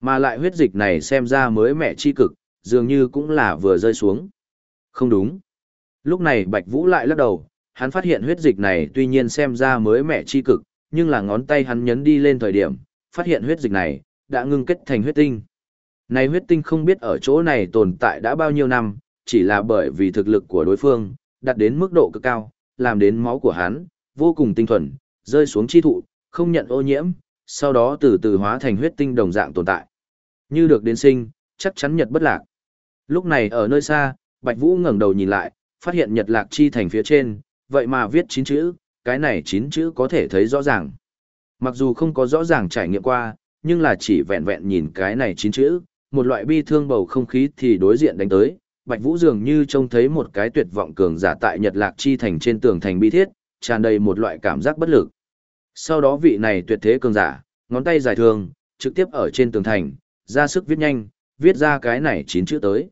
Mà lại huyết dịch này xem ra mới mẻ chi cực, dường như cũng là vừa rơi xuống. Không đúng. Lúc này Bạch Vũ lại lắc đầu, hắn phát hiện huyết dịch này tuy nhiên xem ra mới mẻ chi cực, nhưng là ngón tay hắn nhấn đi lên thời điểm, phát hiện huyết dịch này đã ngưng kết thành huyết tinh. Này huyết tinh không biết ở chỗ này tồn tại đã bao nhiêu năm, chỉ là bởi vì thực lực của đối phương đạt đến mức độ cực cao, làm đến máu của hắn vô cùng tinh thuần, rơi xuống chi thụ, không nhận ô nhiễm, sau đó từ từ hóa thành huyết tinh đồng dạng tồn tại. Như được đến sinh, chắc chắn nhật bất lạc. Lúc này ở nơi xa, Bạch Vũ ngẩng đầu nhìn lại, phát hiện nhật lạc chi thành phía trên, vậy mà viết chín chữ, cái này chín chữ có thể thấy rõ ràng. Mặc dù không có rõ ràng trải nghiệm qua, nhưng là chỉ vẹn vẹn nhìn cái này chín chữ, một loại bi thương bầu không khí thì đối diện đánh tới. Bạch Vũ dường như trông thấy một cái tuyệt vọng cường giả tại Nhật Lạc Chi thành trên tường thành bi thiết, tràn đầy một loại cảm giác bất lực. Sau đó vị này tuyệt thế cường giả, ngón tay dài thường, trực tiếp ở trên tường thành, ra sức viết nhanh, viết ra cái này chín chữ tới.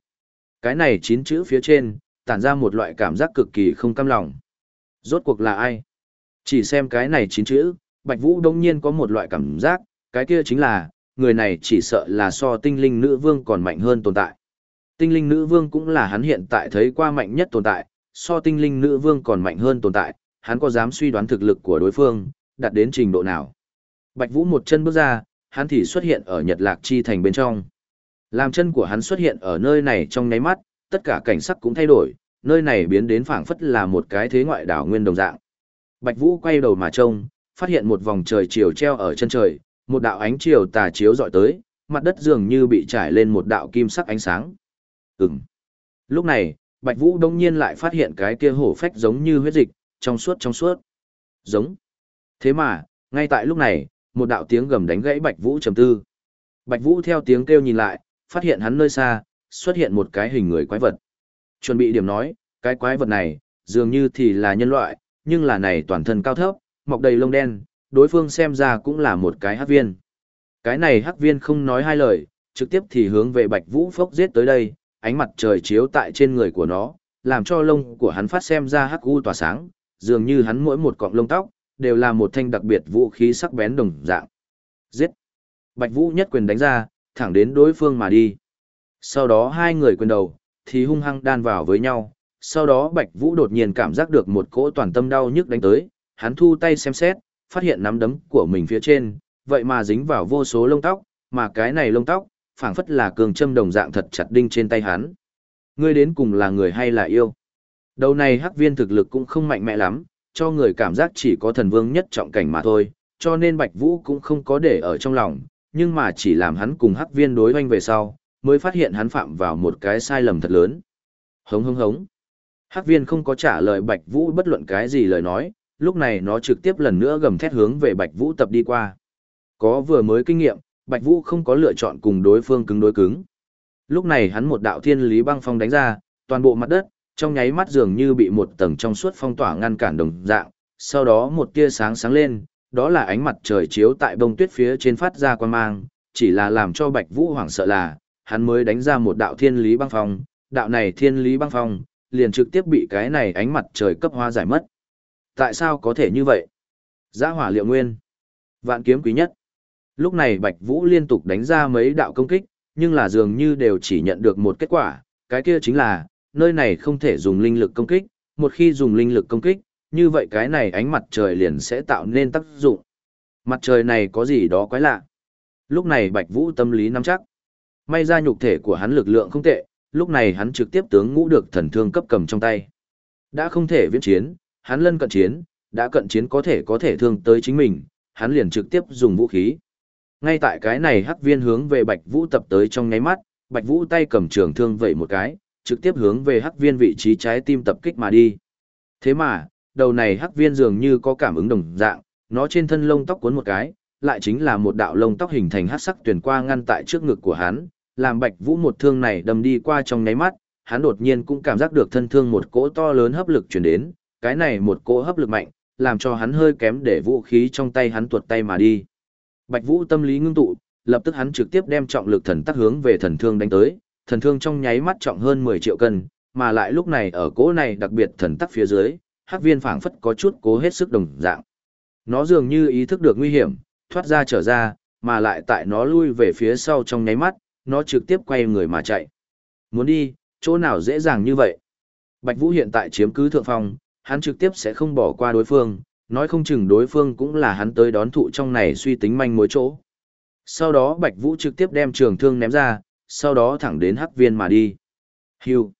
Cái này chín chữ phía trên, tản ra một loại cảm giác cực kỳ không cam lòng. Rốt cuộc là ai? Chỉ xem cái này chín chữ, Bạch Vũ đông nhiên có một loại cảm giác, cái kia chính là, người này chỉ sợ là so tinh linh nữ vương còn mạnh hơn tồn tại. Tinh linh nữ vương cũng là hắn hiện tại thấy qua mạnh nhất tồn tại, so tinh linh nữ vương còn mạnh hơn tồn tại, hắn có dám suy đoán thực lực của đối phương, đạt đến trình độ nào. Bạch Vũ một chân bước ra, hắn thì xuất hiện ở Nhật Lạc Chi thành bên trong. Làm chân của hắn xuất hiện ở nơi này trong nháy mắt, tất cả cảnh sắc cũng thay đổi, nơi này biến đến phảng phất là một cái thế ngoại đảo nguyên đồng dạng. Bạch Vũ quay đầu mà trông, phát hiện một vòng trời chiều treo ở chân trời, một đạo ánh chiều tà chiếu dọi tới, mặt đất dường như bị trải lên một đạo kim sắc ánh sáng. Ừm. Lúc này, Bạch Vũ đông nhiên lại phát hiện cái kia hổ phách giống như huyết dịch, trong suốt trong suốt. Giống. Thế mà, ngay tại lúc này, một đạo tiếng gầm đánh gãy Bạch Vũ trầm tư. Bạch Vũ theo tiếng kêu nhìn lại, phát hiện hắn nơi xa, xuất hiện một cái hình người quái vật. Chuẩn bị điểm nói, cái quái vật này, dường như thì là nhân loại, nhưng là này toàn thân cao thấp, mọc đầy lông đen, đối phương xem ra cũng là một cái hắc viên. Cái này hắc viên không nói hai lời, trực tiếp thì hướng về Bạch Vũ phốc giết tới đây, ánh mặt trời chiếu tại trên người của nó, làm cho lông của hắn phát xem ra hắc u tỏa sáng, dường như hắn mỗi một cọng lông tóc đều là một thanh đặc biệt vũ khí sắc bén đồng dạng. Giết! Bạch Vũ nhất quyền đánh ra, thẳng đến đối phương mà đi. Sau đó hai người quyền đầu, thì hung hăng đan vào với nhau. Sau đó Bạch Vũ đột nhiên cảm giác được một cỗ toàn tâm đau nhức đánh tới, hắn thu tay xem xét, phát hiện nắm đấm của mình phía trên, vậy mà dính vào vô số lông tóc, mà cái này lông tóc, phảng phất là cường châm đồng dạng thật chặt đinh trên tay hắn. Ngươi đến cùng là người hay là yêu? Đầu này hắc viên thực lực cũng không mạnh mẽ lắm, cho người cảm giác chỉ có thần vương nhất trọng cảnh mà thôi, cho nên Bạch Vũ cũng không có để ở trong lòng, nhưng mà chỉ làm hắn cùng hắc viên đối hoanh về sau, mới phát hiện hắn phạm vào một cái sai lầm thật lớn. Hống hống hống. Hắc viên không có trả lời Bạch Vũ bất luận cái gì lời nói, lúc này nó trực tiếp lần nữa gầm thét hướng về Bạch Vũ tập đi qua. Có vừa mới kinh nghiệm, Bạch Vũ không có lựa chọn cùng đối phương cứng đối cứng. Lúc này hắn một đạo thiên lý băng phong đánh ra, toàn bộ mặt đất, trong nháy mắt dường như bị một tầng trong suốt phong tỏa ngăn cản đồng dạng, sau đó một tia sáng sáng lên, đó là ánh mặt trời chiếu tại bông tuyết phía trên phát ra quan mang, chỉ là làm cho Bạch Vũ hoảng sợ là, hắn mới đánh ra một đạo thiên lý băng phong, đạo này thiên lý băng phong, liền trực tiếp bị cái này ánh mặt trời cấp hoa giải mất. Tại sao có thể như vậy? Giã hỏa liệu nguyên. Vạn kiếm quý nhất. Lúc này Bạch Vũ liên tục đánh ra mấy đạo công kích, nhưng là dường như đều chỉ nhận được một kết quả, cái kia chính là, nơi này không thể dùng linh lực công kích, một khi dùng linh lực công kích, như vậy cái này ánh mặt trời liền sẽ tạo nên tác dụng. Mặt trời này có gì đó quái lạ. Lúc này Bạch Vũ tâm lý nắm chắc. May ra nhục thể của hắn lực lượng không tệ, lúc này hắn trực tiếp tướng ngũ được thần thương cấp cầm trong tay. Đã không thể viễn chiến, hắn lân cận chiến, đã cận chiến có thể có thể thương tới chính mình, hắn liền trực tiếp dùng vũ khí. Ngay tại cái này hắc viên hướng về Bạch Vũ tập tới trong nháy mắt, Bạch Vũ tay cầm trường thương vậy một cái, trực tiếp hướng về hắc viên vị trí trái tim tập kích mà đi. Thế mà, đầu này hắc viên dường như có cảm ứng đồng dạng, nó trên thân lông tóc cuốn một cái, lại chính là một đạo lông tóc hình thành hắc sắc tuyển qua ngăn tại trước ngực của hắn, làm Bạch Vũ một thương này đâm đi qua trong nháy mắt, hắn đột nhiên cũng cảm giác được thân thương một cỗ to lớn hấp lực truyền đến, cái này một cỗ hấp lực mạnh, làm cho hắn hơi kém để vũ khí trong tay hắn tuột tay mà đi. Bạch Vũ tâm lý ngưng tụ, lập tức hắn trực tiếp đem trọng lực thần tắc hướng về thần thương đánh tới, thần thương trong nháy mắt trọng hơn 10 triệu cân, mà lại lúc này ở cỗ này đặc biệt thần tắc phía dưới, hắc viên phảng phất có chút cố hết sức đồng dạng. Nó dường như ý thức được nguy hiểm, thoát ra trở ra, mà lại tại nó lui về phía sau trong nháy mắt, nó trực tiếp quay người mà chạy. Muốn đi, chỗ nào dễ dàng như vậy? Bạch Vũ hiện tại chiếm cứ thượng phong, hắn trực tiếp sẽ không bỏ qua đối phương, nói không chừng đối phương cũng là hắn tới đón thụ trong này suy tính manh mối chỗ. Sau đó Bạch Vũ trực tiếp đem trường thương ném ra, sau đó thẳng đến hắc viên mà đi. Hưu.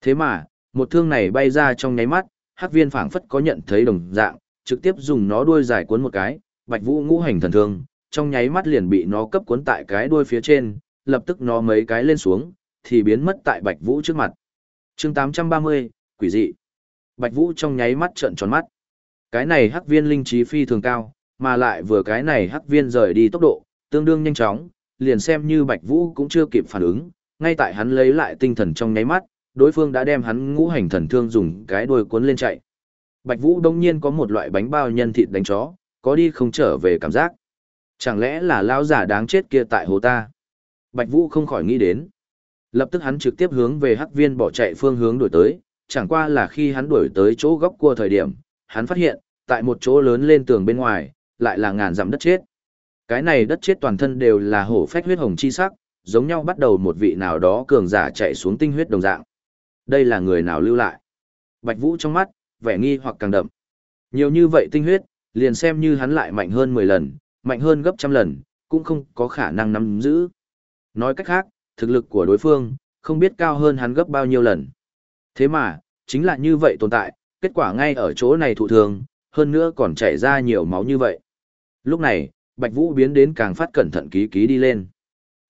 Thế mà, một thương này bay ra trong nháy mắt, hắc viên phảng phất có nhận thấy đồng dạng, trực tiếp dùng nó đuôi dài cuốn một cái, Bạch Vũ ngũ hành thần thương, trong nháy mắt liền bị nó cấp cuốn tại cái đuôi phía trên, lập tức nó mấy cái lên xuống, thì biến mất tại Bạch Vũ trước mặt. Chương 830, quỷ dị. Bạch Vũ trong nháy mắt trợn tròn mắt. Cái này hắc viên linh trí phi thường cao, mà lại vừa cái này hắc viên rời đi tốc độ, tương đương nhanh chóng, liền xem như Bạch Vũ cũng chưa kịp phản ứng, ngay tại hắn lấy lại tinh thần trong nháy mắt, đối phương đã đem hắn ngũ hành thần thương dùng cái đuôi cuốn lên chạy. Bạch Vũ đông nhiên có một loại bánh bao nhân thịt đánh chó, có đi không trở về cảm giác. Chẳng lẽ là lão giả đáng chết kia tại hồ ta? Bạch Vũ không khỏi nghĩ đến. Lập tức hắn trực tiếp hướng về hắc viên bỏ chạy phương hướng đuổi tới, chẳng qua là khi hắn đuổi tới chỗ góc cua thời điểm, hắn phát hiện, tại một chỗ lớn lên tường bên ngoài, lại là ngàn dặm đất chết. Cái này đất chết toàn thân đều là hổ phách huyết hồng chi sắc, giống nhau bắt đầu một vị nào đó cường giả chạy xuống tinh huyết đồng dạng. Đây là người nào lưu lại? Bạch Vũ trong mắt, vẻ nghi hoặc càng đậm. Nhiều như vậy tinh huyết, liền xem như hắn lại mạnh hơn 10 lần, mạnh hơn gấp trăm lần, cũng không có khả năng nắm giữ. Nói cách khác, thực lực của đối phương, không biết cao hơn hắn gấp bao nhiêu lần. Thế mà, chính là như vậy tồn tại, kết quả ngay ở chỗ này thụ thường, hơn nữa còn chảy ra nhiều máu như vậy. Lúc này, Bạch Vũ biến đến càng phát cẩn thận ký ký đi lên.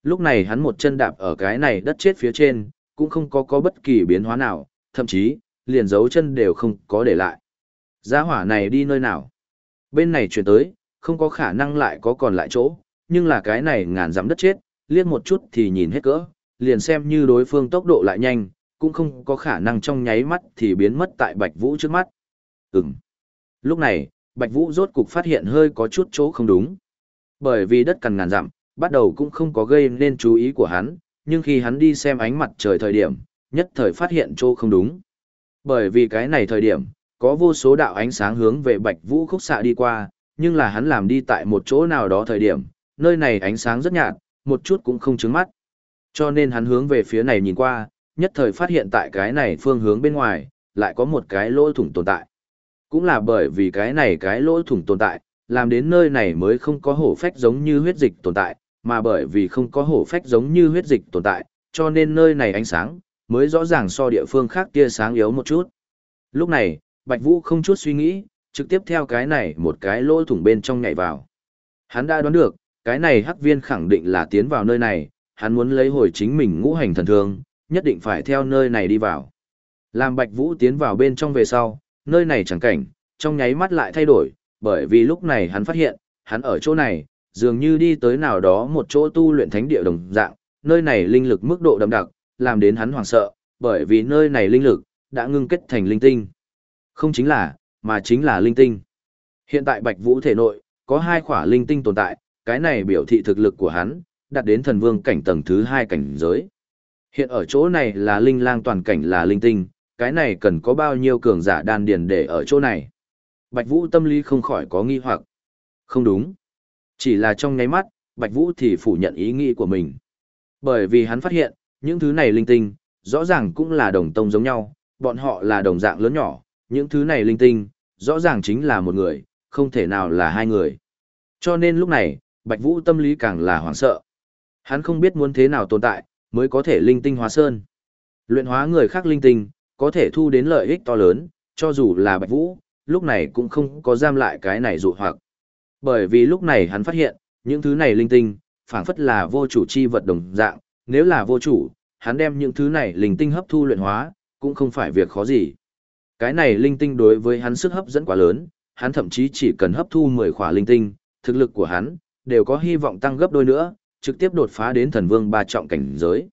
Lúc này hắn một chân đạp ở cái này đất chết phía trên, cũng không có có bất kỳ biến hóa nào, thậm chí, liền dấu chân đều không có để lại. Gia hỏa này đi nơi nào? Bên này chuyển tới, không có khả năng lại có còn lại chỗ, nhưng là cái này ngàn dặm đất chết, liếc một chút thì nhìn hết cỡ, liền xem như đối phương tốc độ lại nhanh, cũng không có khả năng trong nháy mắt thì biến mất tại Bạch Vũ trước mắt. Ừm. Lúc này, Bạch Vũ rốt cục phát hiện hơi có chút chỗ không đúng. Bởi vì đất cằn ngàn dặm, bắt đầu cũng không có gây nên chú ý của hắn, nhưng khi hắn đi xem ánh mặt trời thời điểm, nhất thời phát hiện chỗ không đúng. Bởi vì cái này thời điểm, có vô số đạo ánh sáng hướng về Bạch Vũ khúc xạ đi qua, nhưng là hắn làm đi tại một chỗ nào đó thời điểm, nơi này ánh sáng rất nhạt, một chút cũng không chứng mắt. Cho nên hắn hướng về phía này nhìn qua, nhất thời phát hiện tại cái này phương hướng bên ngoài, lại có một cái lỗ thủng tồn tại. Cũng là bởi vì cái này cái lỗ thủng tồn tại, làm đến nơi này mới không có hổ phách giống như huyết dịch tồn tại, mà bởi vì không có hổ phách giống như huyết dịch tồn tại, cho nên nơi này ánh sáng, mới rõ ràng so địa phương khác kia sáng yếu một chút. Lúc này, Bạch Vũ không chút suy nghĩ, trực tiếp theo cái này một cái lỗ thủng bên trong nhảy vào. Hắn đã đoán được, cái này hắc viên khẳng định là tiến vào nơi này, hắn muốn lấy hồi chính mình ngũ hành thần thương, nhất định phải theo nơi này đi vào. Làm Bạch Vũ tiến vào bên trong về sau, nơi này chẳng cảnh, trong nháy mắt lại thay đổi, bởi vì lúc này hắn phát hiện, hắn ở chỗ này, dường như đi tới nào đó một chỗ tu luyện thánh địa đồng dạng, nơi này linh lực mức độ đậm đặc, làm đến hắn hoảng sợ, bởi vì nơi này linh lực đã ngưng kết thành linh tinh. Không chính là, mà chính là linh tinh. Hiện tại Bạch Vũ thể nội có hai khỏa linh tinh tồn tại, cái này biểu thị thực lực của hắn đạt đến thần vương cảnh tầng thứ hai cảnh giới. Hiện ở chỗ này là linh lang toàn cảnh là linh tinh, cái này cần có bao nhiêu cường giả đan điền để ở chỗ này. Bạch Vũ tâm lý không khỏi có nghi hoặc. Không đúng. Chỉ là trong nháy mắt, Bạch Vũ thì phủ nhận ý nghĩ của mình. Bởi vì hắn phát hiện, những thứ này linh tinh, rõ ràng cũng là đồng tông giống nhau, bọn họ là đồng dạng lớn nhỏ, những thứ này linh tinh, rõ ràng chính là một người, không thể nào là hai người. Cho nên lúc này, Bạch Vũ tâm lý càng là hoảng sợ. Hắn không biết muốn thế nào tồn tại, mới có thể linh tinh hóa sơn. Luyện hóa người khác linh tinh, có thể thu đến lợi ích to lớn, cho dù là Bạch Vũ, lúc này cũng không có giam lại cái này dụ hoặc. Bởi vì lúc này hắn phát hiện, những thứ này linh tinh, phảng phất là vô chủ chi vật đồng dạng, nếu là vô chủ, hắn đem những thứ này linh tinh hấp thu luyện hóa, cũng không phải việc khó gì. Cái này linh tinh đối với hắn sức hấp dẫn quá lớn, hắn thậm chí chỉ cần hấp thu 10 khỏa linh tinh, thực lực của hắn đều có hy vọng tăng gấp đôi nữa, trực tiếp đột phá đến thần vương ba trọng cảnh giới.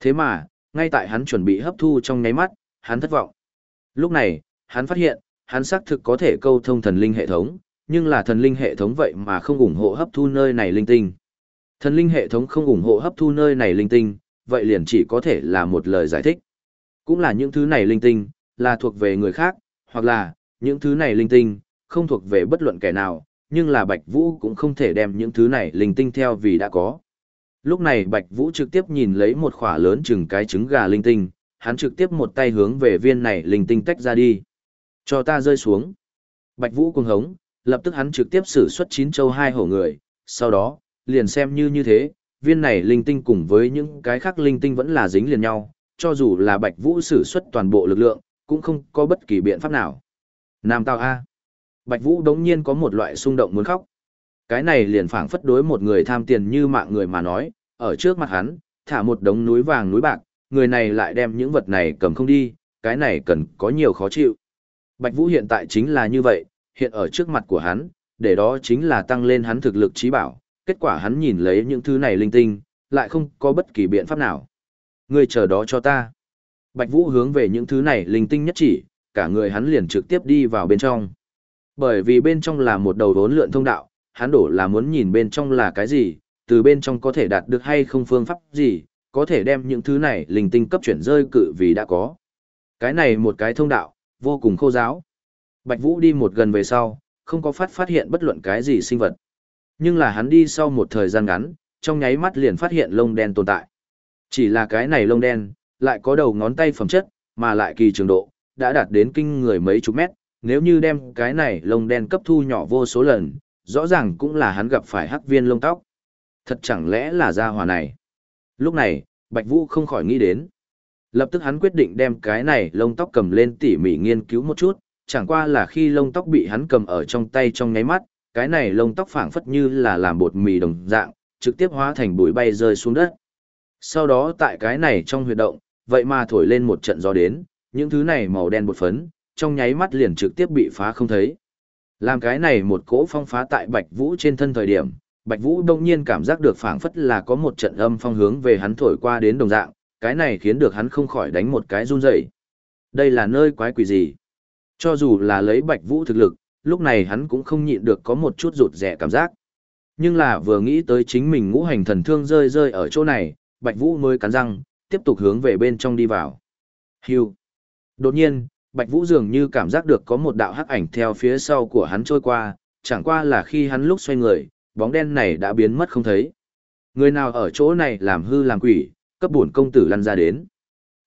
Thế mà, ngay tại hắn chuẩn bị hấp thu trong nháy mắt, hắn thất vọng. Lúc này, hắn phát hiện, hắn xác thực có thể câu thông thần linh hệ thống, nhưng là thần linh hệ thống vậy mà không ủng hộ hấp thu nơi này linh tinh. Thần linh hệ thống không ủng hộ hấp thu nơi này linh tinh, vậy liền chỉ có thể là một lời giải thích. Cũng là những thứ này linh tinh, là thuộc về người khác, hoặc là, những thứ này linh tinh, không thuộc về bất luận kẻ nào, nhưng là Bạch Vũ cũng không thể đem những thứ này linh tinh theo vì đã có. Lúc này Bạch Vũ trực tiếp nhìn lấy một khỏa lớn chừng cái trứng gà linh tinh, hắn trực tiếp một tay hướng về viên này linh tinh tách ra đi. Cho ta rơi xuống. Bạch Vũ cuồng hống, lập tức hắn trực tiếp sử xuất chín châu hai hổ người, sau đó, liền xem như như thế, viên này linh tinh cùng với những cái khác linh tinh vẫn là dính liền nhau, cho dù là Bạch Vũ sử xuất toàn bộ lực lượng, cũng không có bất kỳ biện pháp nào. Nam Tào A. Bạch Vũ đống nhiên có một loại xung động muốn khóc. Cái này liền phảng phất đối một người tham tiền như mạng người mà nói, ở trước mặt hắn, thả một đống núi vàng núi bạc, người này lại đem những vật này cầm không đi, cái này cần có nhiều khó chịu. Bạch Vũ hiện tại chính là như vậy, hiện ở trước mặt của hắn, để đó chính là tăng lên hắn thực lực trí bảo, kết quả hắn nhìn lấy những thứ này linh tinh, lại không có bất kỳ biện pháp nào. Ngươi chờ đó cho ta. Bạch Vũ hướng về những thứ này linh tinh nhất chỉ, cả người hắn liền trực tiếp đi vào bên trong. Bởi vì bên trong là một đầu vốn lượn thông đạo, hắn đổ là muốn nhìn bên trong là cái gì, từ bên trong có thể đạt được hay không phương pháp gì, có thể đem những thứ này linh tinh cấp chuyển rơi cự vì đã có. Cái này một cái thông đạo, vô cùng khô giáo. Bạch Vũ đi một gần về sau, không có phát phát hiện bất luận cái gì sinh vật. Nhưng là hắn đi sau một thời gian ngắn, trong nháy mắt liền phát hiện lông đen tồn tại. Chỉ là cái này lông đen, lại có đầu ngón tay phẩm chất, mà lại kỳ trường độ, đã đạt đến kinh người mấy chục mét. Nếu như đem cái này lông đen cấp thu nhỏ vô số lần, rõ ràng cũng là hắn gặp phải hắc viên lông tóc. Thật chẳng lẽ là gia hỏa này? Lúc này, Bạch Vũ không khỏi nghĩ đến. Lập tức hắn quyết định đem cái này lông tóc cầm lên tỉ mỉ nghiên cứu một chút, chẳng qua là khi lông tóc bị hắn cầm ở trong tay trong nháy mắt, cái này lông tóc phảng phất như là làm bột mì đồng dạng, trực tiếp hóa thành bụi bay rơi xuống đất. Sau đó tại cái này trong huyệt động, vậy mà thổi lên một trận gió đến, những thứ này màu đen bột phấn, trong nháy mắt liền trực tiếp bị phá không thấy. Làm cái này một cỗ phong phá tại Bạch Vũ trên thân thời điểm, Bạch Vũ đông nhiên cảm giác được phảng phất là có một trận âm phong hướng về hắn thổi qua đến đồng dạng, cái này khiến được hắn không khỏi đánh một cái run rẩy. Đây là nơi quái quỷ gì? Cho dù là lấy Bạch Vũ thực lực, lúc này hắn cũng không nhịn được có một chút rụt rẻ cảm giác. Nhưng là vừa nghĩ tới chính mình ngũ hành thần thương rơi rơi ở chỗ này, Bạch Vũ mới cắn răng, tiếp tục hướng về bên trong đi vào. Hưu. Đột nhiên, Bạch Vũ dường như cảm giác được có một đạo hắc ảnh theo phía sau của hắn trôi qua, chẳng qua là khi hắn lúc xoay người, bóng đen này đã biến mất không thấy. Người nào ở chỗ này làm hư làm quỷ, cấp bổn công tử lăn ra đến.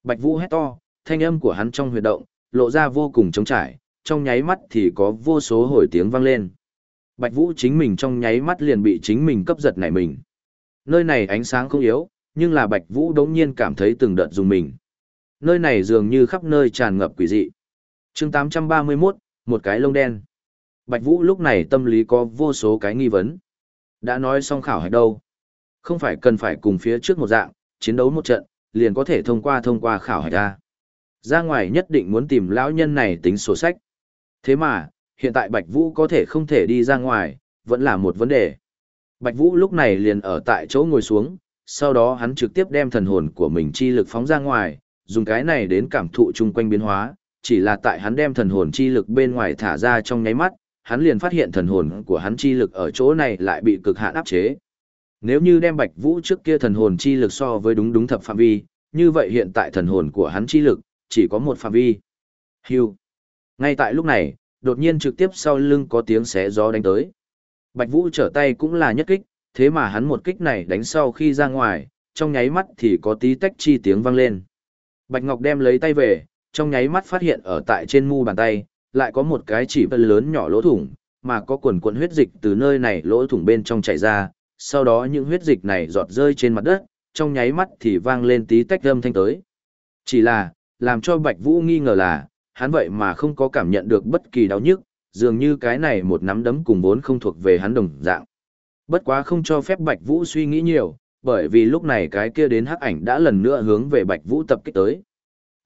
Bạch Vũ hét to, thanh âm của hắn trong huyệt động, lộ ra vô cùng trống trải, trong nháy mắt thì có vô số hồi tiếng vang lên. Bạch Vũ chính mình trong nháy mắt liền bị chính mình cấp giật nảy mình. Nơi này ánh sáng không yếu, nhưng là Bạch Vũ đống nhiên cảm thấy từng đợt dùng mình. Nơi này dường như khắp nơi tràn ngập quỷ dị chương 831, một cái lông đen. Bạch Vũ lúc này tâm lý có vô số cái nghi vấn. Đã nói xong khảo hạch đâu. Không phải cần phải cùng phía trước một dạng, chiến đấu một trận, liền có thể thông qua thông qua khảo hạch ra. Ra ngoài nhất định muốn tìm lão nhân này tính sổ sách. Thế mà, hiện tại Bạch Vũ có thể không thể đi ra ngoài, vẫn là một vấn đề. Bạch Vũ lúc này liền ở tại chỗ ngồi xuống, sau đó hắn trực tiếp đem thần hồn của mình chi lực phóng ra ngoài, dùng cái này đến cảm thụ chung quanh biến hóa, chỉ là tại hắn đem thần hồn chi lực bên ngoài thả ra trong nháy mắt, hắn liền phát hiện thần hồn của hắn chi lực ở chỗ này lại bị cực hạn áp chế. Nếu như đem Bạch Vũ trước kia thần hồn chi lực so với đúng đúng thập phạm vi, như vậy hiện tại thần hồn của hắn chi lực chỉ có một phạm vi. Hưu. Ngay tại lúc này, đột nhiên trực tiếp sau lưng có tiếng xé gió đánh tới. Bạch Vũ trở tay cũng là nhất kích, thế mà hắn một kích này đánh sau khi ra ngoài, trong nháy mắt thì có tí tách chi tiếng vang lên. Bạch Ngọc đem lấy tay về, trong nháy mắt phát hiện ở tại trên mu bàn tay, lại có một cái chỉ vân lớn nhỏ lỗ thủng, mà có quần quần huyết dịch từ nơi này lỗ thủng bên trong chảy ra, sau đó những huyết dịch này giọt rơi trên mặt đất, trong nháy mắt thì vang lên tí tách âm thanh tới. Chỉ là, làm cho Bạch Vũ nghi ngờ là, hắn vậy mà không có cảm nhận được bất kỳ đau nhức, dường như cái này một nắm đấm cùng vốn không thuộc về hắn đồng dạng. Bất quá không cho phép Bạch Vũ suy nghĩ nhiều, bởi vì lúc này cái kia đến hắc ảnh đã lần nữa hướng về Bạch Vũ tập kích tới.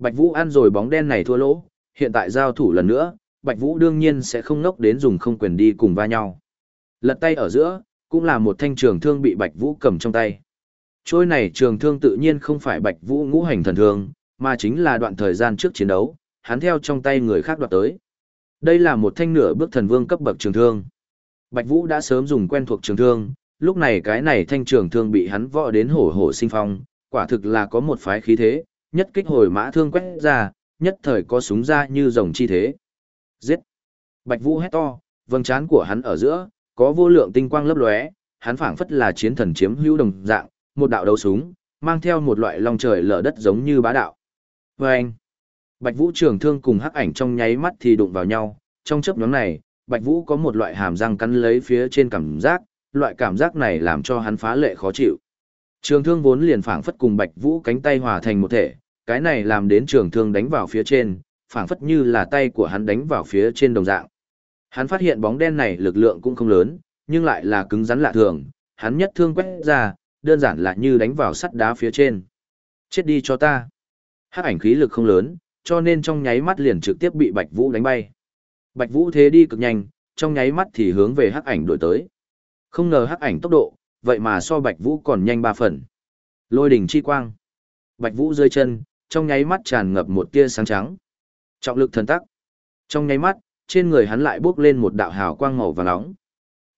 Bạch Vũ ăn rồi bóng đen này thua lỗ, hiện tại giao thủ lần nữa, Bạch Vũ đương nhiên sẽ không ngốc đến dùng không quyền đi cùng va nhau. Lật tay ở giữa, cũng là một thanh trường thương bị Bạch Vũ cầm trong tay. Trôi này trường thương tự nhiên không phải Bạch Vũ ngũ hành thần thương, mà chính là đoạn thời gian trước chiến đấu, hắn theo trong tay người khác đoạt tới. Đây là một thanh nửa bước thần vương cấp bậc trường thương. Bạch Vũ đã sớm dùng quen thuộc trường thương, lúc này cái này thanh trường thương bị hắn võ đến hổ hổ sinh phong, quả thực là có một phái khí thế, nhất kích hồi mã thương quét ra, nhất thời có súng ra như rồng chi thế. Giết! Bạch Vũ hét to, vầng trán của hắn ở giữa, có vô lượng tinh quang lấp lóe, hắn phảng phất là chiến thần chiếm hữu đồng dạng, một đạo đấu súng, mang theo một loại long trời lở đất giống như bá đạo. Vâng! Bạch Vũ trường thương cùng hắc ảnh trong nháy mắt thì đụng vào nhau, trong chớp nhoáng này, Bạch Vũ có một loại hàm răng cắn lấy phía trên cảm giác, loại cảm giác này làm cho hắn phá lệ khó chịu. Trường thương vốn liền phảng phất cùng Bạch Vũ cánh tay hòa thành một thể, cái này làm đến trường thương đánh vào phía trên, phảng phất như là tay của hắn đánh vào phía trên đồng dạng. Hắn phát hiện bóng đen này lực lượng cũng không lớn, nhưng lại là cứng rắn lạ thường, hắn nhất thương quét ra, đơn giản là như đánh vào sắt đá phía trên. Chết đi cho ta. Hắc ảnh khí lực không lớn, cho nên trong nháy mắt liền trực tiếp bị Bạch Vũ đánh bay. Bạch Vũ thế đi cực nhanh, trong nháy mắt thì hướng về hắc ảnh đổi tới. Không ngờ hắc ảnh tốc độ, vậy mà so Bạch Vũ còn nhanh ba phần. Lôi đỉnh chi quang. Bạch Vũ rơi chân, trong nháy mắt tràn ngập một tia sáng trắng. Trọng lực thần tắc. Trong nháy mắt, trên người hắn lại bước lên một đạo hào quang màu vàng nóng.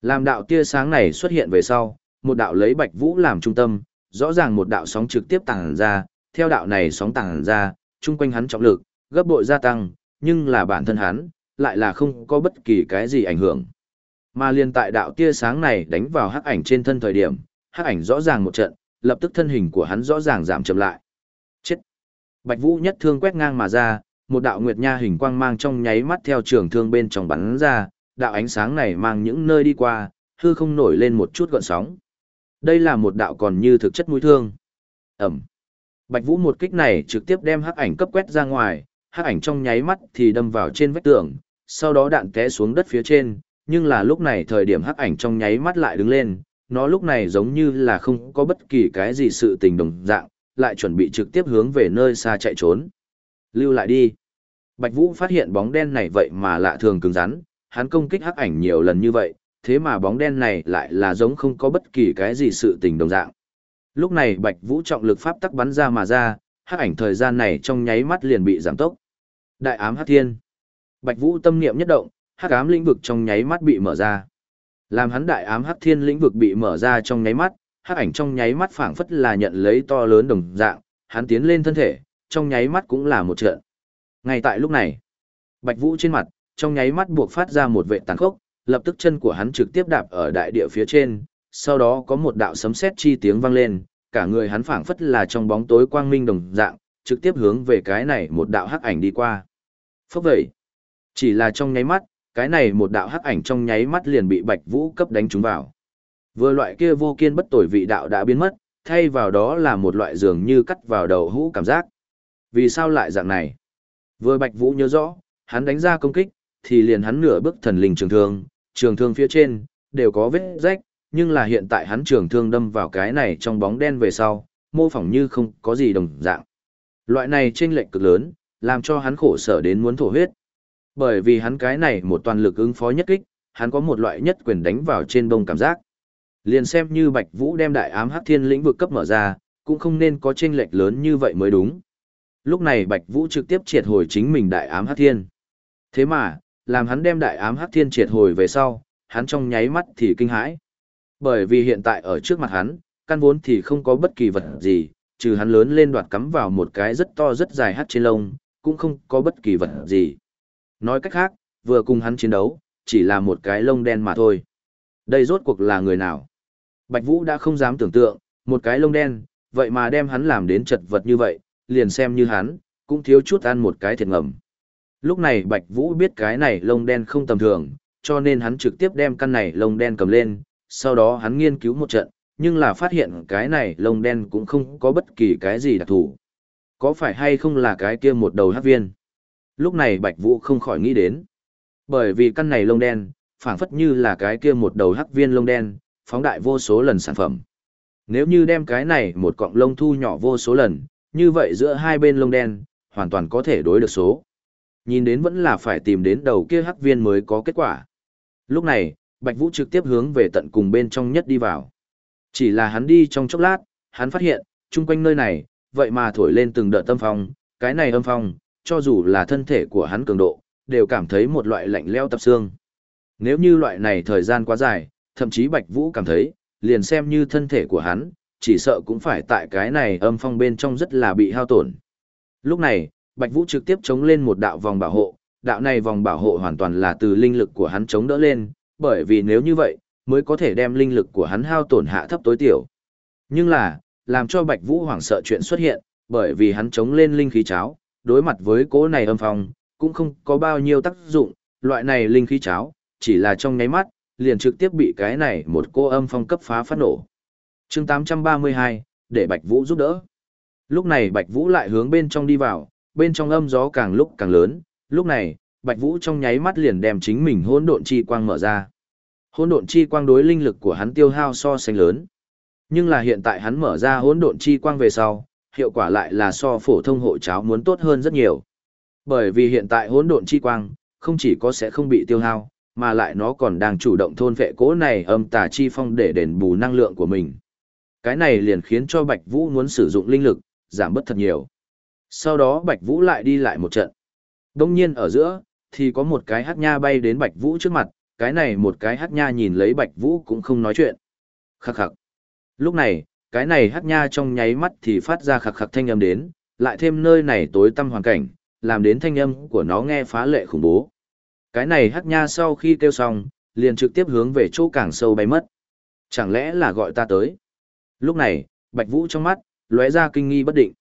Làm đạo tia sáng này xuất hiện về sau, một đạo lấy Bạch Vũ làm trung tâm, rõ ràng một đạo sóng trực tiếp tàng ra, theo đạo này sóng tàng ra, chung quanh hắn trọng lực, gấp bội gia tăng, nhưng là bản thân hắn, lại là không có bất kỳ cái gì ảnh hưởng. Mà liên tại đạo tia sáng này đánh vào hắc ảnh trên thân thời điểm, hắc ảnh rõ ràng một trận, lập tức thân hình của hắn rõ ràng giảm chậm lại. Bạch Vũ nhất thương quét ngang mà ra, một đạo nguyệt nha hình quang mang trong nháy mắt theo trường thương bên trong bắn ra, đạo ánh sáng này mang những nơi đi qua, hư không nổi lên một chút gợn sóng. Đây là một đạo còn như thực chất mũi thương. Ẩm. Bạch Vũ một kích này trực tiếp đem hắc ảnh cấp quét ra ngoài, hắc ảnh trong nháy mắt thì đâm vào trên vách tường, sau đó đạn té xuống đất phía trên, nhưng là lúc này thời điểm hắc ảnh trong nháy mắt lại đứng lên, nó lúc này giống như là không có bất kỳ cái gì sự tình đồng dạng, lại chuẩn bị trực tiếp hướng về nơi xa chạy trốn. Lưu lại đi. Bạch Vũ phát hiện bóng đen này vậy mà lạ thường cứng rắn, hắn công kích hắc ảnh nhiều lần như vậy, thế mà bóng đen này lại là giống không có bất kỳ cái gì sự tình đồng dạng. Lúc này Bạch Vũ trọng lực pháp tắc bắn ra mà ra, hắc ảnh thời gian này trong nháy mắt liền bị giảm tốc. Đại ám hắc thiên. Bạch Vũ tâm niệm nhất động, hắc ám lĩnh vực trong nháy mắt bị mở ra. Làm hắn đại ám hắc thiên lĩnh vực bị mở ra trong nháy mắt, hắc ảnh trong nháy mắt phảng phất là nhận lấy to lớn đồng dạng, hắn tiến lên thân thể, trong nháy mắt cũng là một trận. Ngay tại lúc này, Bạch Vũ trên mặt, trong nháy mắt buộc phát ra một vệ tàn khốc, lập tức chân của hắn trực tiếp đạp ở đại địa phía trên, sau đó có một đạo sấm sét chi tiếng vang lên, cả người hắn phảng phất là trong bóng tối quang minh đồng dạng, trực tiếp hướng về cái này một đạo hắc ảnh đi qua. Phốc vậy, chỉ là trong nháy mắt, cái này một đạo hắc ảnh trong nháy mắt liền bị Bạch Vũ cấp đánh trúng vào. Vừa loại kia vô kiên bất tồi vị đạo đã biến mất, thay vào đó là một loại dường như cắt vào đầu hũ cảm giác. Vì sao lại dạng này? Vừa Bạch Vũ nhớ rõ, hắn đánh ra công kích, thì liền hắn nửa bước thần linh trường thương, trường thương phía trên, đều có vết rách, nhưng là hiện tại hắn trường thương đâm vào cái này trong bóng đen về sau, mô phỏng như không có gì đồng dạng. Loại này chênh lệch cực lớn, làm cho hắn khổ sở đến muốn thổ huyết. Bởi vì hắn cái này một toàn lực ứng phó nhất kích, hắn có một loại nhất quyền đánh vào trên bông cảm giác. Liền xem như Bạch Vũ đem đại ám hắc thiên lĩnh vực cấp mở ra, cũng không nên có chênh lệch lớn như vậy mới đúng. Lúc này Bạch Vũ trực tiếp triệt hồi chính mình đại ám hắc thiên. Thế mà, làm hắn đem đại ám hắc thiên triệt hồi về sau, hắn trong nháy mắt thì kinh hãi. Bởi vì hiện tại ở trước mặt hắn, căn vốn thì không có bất kỳ vật gì, trừ hắn lớn lên đoạt cắm vào một cái rất to rất dài hắt trên lông, cũng không có bất kỳ vật gì. Nói cách khác, vừa cùng hắn chiến đấu, chỉ là một cái lông đen mà thôi. Đây rốt cuộc là người nào? Bạch Vũ đã không dám tưởng tượng, một cái lông đen, vậy mà đem hắn làm đến chật vật như vậy, liền xem như hắn, cũng thiếu chút ăn một cái thiệt ngầm. Lúc này Bạch Vũ biết cái này lông đen không tầm thường, cho nên hắn trực tiếp đem căn này lông đen cầm lên, sau đó hắn nghiên cứu một trận, nhưng là phát hiện cái này lông đen cũng không có bất kỳ cái gì đặc thù. Có phải hay không là cái kia một đầu hắc viên? Lúc này Bạch Vũ không khỏi nghĩ đến. Bởi vì căn này lông đen, phảng phất như là cái kia một đầu hắc viên lông đen, phóng đại vô số lần sản phẩm. Nếu như đem cái này một cọng lông thu nhỏ vô số lần, như vậy giữa hai bên lông đen, hoàn toàn có thể đối được số. Nhìn đến vẫn là phải tìm đến đầu kia hắc viên mới có kết quả. Lúc này, Bạch Vũ trực tiếp hướng về tận cùng bên trong nhất đi vào. Chỉ là hắn đi trong chốc lát, hắn phát hiện, chung quanh nơi này, vậy mà thổi lên từng đợt tâm phong, cái này âm phong, cho dù là thân thể của hắn cường độ, đều cảm thấy một loại lạnh leo tập xương. Nếu như loại này thời gian quá dài, thậm chí Bạch Vũ cảm thấy, liền xem như thân thể của hắn, chỉ sợ cũng phải tại cái này âm phong bên trong rất là bị hao tổn. Lúc này, Bạch Vũ trực tiếp chống lên một đạo vòng bảo hộ, đạo này vòng bảo hộ hoàn toàn là từ linh lực của hắn chống đỡ lên, bởi vì nếu như vậy, mới có thể đem linh lực của hắn hao tổn hạ thấp tối thiểu. Nhưng là, làm cho Bạch Vũ hoảng sợ chuyện xuất hiện, bởi vì hắn chống lên linh khí cháo, đối mặt với cỗ này âm phong, cũng không có bao nhiêu tác dụng, loại này linh khí cháo, chỉ là trong nháy mắt, liền trực tiếp bị cái này một cô âm phong cấp phá phát nổ. chương 832, để Bạch Vũ giúp đỡ. Lúc này Bạch Vũ lại hướng bên trong đi vào, bên trong âm gió càng lúc càng lớn, lúc này, Bạch Vũ trong nháy mắt liền đem chính mình hỗn độn chi quang mở ra. Hỗn độn chi quang đối linh lực của hắn tiêu hao so sánh lớn. Nhưng là hiện tại hắn mở ra hỗn độn chi quang về sau, hiệu quả lại là so phổ thông hộ cháo muốn tốt hơn rất nhiều. Bởi vì hiện tại hỗn độn chi quang, không chỉ có sẽ không bị tiêu hao, mà lại nó còn đang chủ động thôn vệ cố này âm tà chi phong để đền bù năng lượng của mình. Cái này liền khiến cho Bạch Vũ muốn sử dụng linh lực, giảm bớt thật nhiều. Sau đó Bạch Vũ lại đi lại một trận. Đông nhiên ở giữa, thì có một cái hắc nha bay đến Bạch Vũ trước mặt, cái này một cái hắc nha nhìn lấy Bạch Vũ cũng không nói chuyện. Khắc khắc. Lúc này, cái này hắc nha trong nháy mắt thì phát ra khắc khắc thanh âm đến, lại thêm nơi này tối tăm hoàn cảnh, làm đến thanh âm của nó nghe phá lệ khủng bố. Cái này hắc nha sau khi kêu xong, liền trực tiếp hướng về chỗ càng sâu bay mất. Chẳng lẽ là gọi ta tới? Lúc này, Bạch Vũ trong mắt, lóe ra kinh nghi bất định.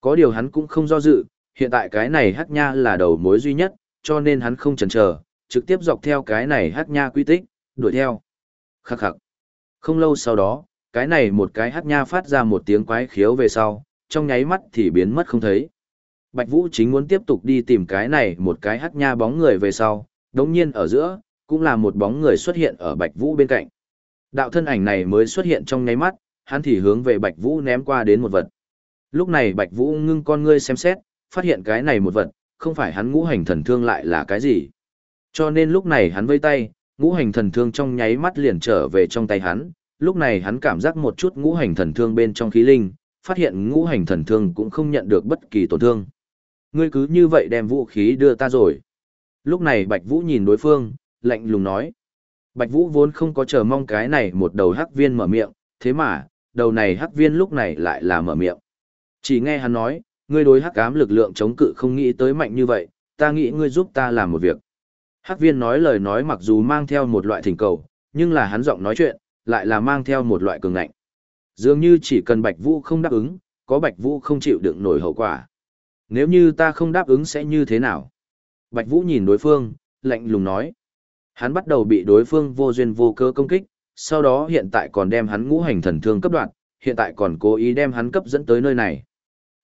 Có điều hắn cũng không do dự, hiện tại cái này hắc nha là đầu mối duy nhất, cho nên hắn không chần chờ, trực tiếp dọc theo cái này hắc nha quy tích, đuổi theo. Khắc khắc. Không lâu sau đó, cái này một cái hắc nha phát ra một tiếng quái khiếu về sau, trong nháy mắt thì biến mất không thấy. Bạch Vũ chính muốn tiếp tục đi tìm cái này một cái hắc nha bóng người về sau, đống nhiên ở giữa, cũng là một bóng người xuất hiện ở Bạch Vũ bên cạnh. Đạo thân ảnh này mới xuất hiện trong nháy mắt, hắn thì hướng về Bạch Vũ ném qua đến một vật. Lúc này Bạch Vũ ngưng con ngươi xem xét, phát hiện cái này một vật, không phải hắn ngũ hành thần thương lại là cái gì. Cho nên lúc này hắn vây tay, ngũ hành thần thương trong nháy mắt liền trở về trong tay hắn, lúc này hắn cảm giác một chút ngũ hành thần thương bên trong khí linh, phát hiện ngũ hành thần thương cũng không nhận được bất kỳ tổn thương. Ngươi cứ như vậy đem vũ khí đưa ta rồi. Lúc này Bạch Vũ nhìn đối phương, lạnh lùng nói. Bạch Vũ vốn không có chờ mong cái này một đầu hắc viên mở miệng, thế mà, đầu này hắc viên lúc này lại là mở miệng. Chỉ nghe hắn nói, ngươi đối hắc ám lực lượng chống cự không nghĩ tới mạnh như vậy, ta nghĩ ngươi giúp ta làm một việc. Hắc viên nói lời nói mặc dù mang theo một loại thỉnh cầu, nhưng là hắn giọng nói chuyện, lại là mang theo một loại cường ngạnh. Dường như chỉ cần Bạch Vũ không đáp ứng, có Bạch Vũ không chịu đựng nổi hậu quả. Nếu như ta không đáp ứng sẽ như thế nào? Bạch Vũ nhìn đối phương, lạnh lùng nói. Hắn bắt đầu bị đối phương vô duyên vô cớ công kích, sau đó hiện tại còn đem hắn ngũ hành thần thương cấp đoạn, hiện tại còn cố ý đem hắn cấp dẫn tới nơi này.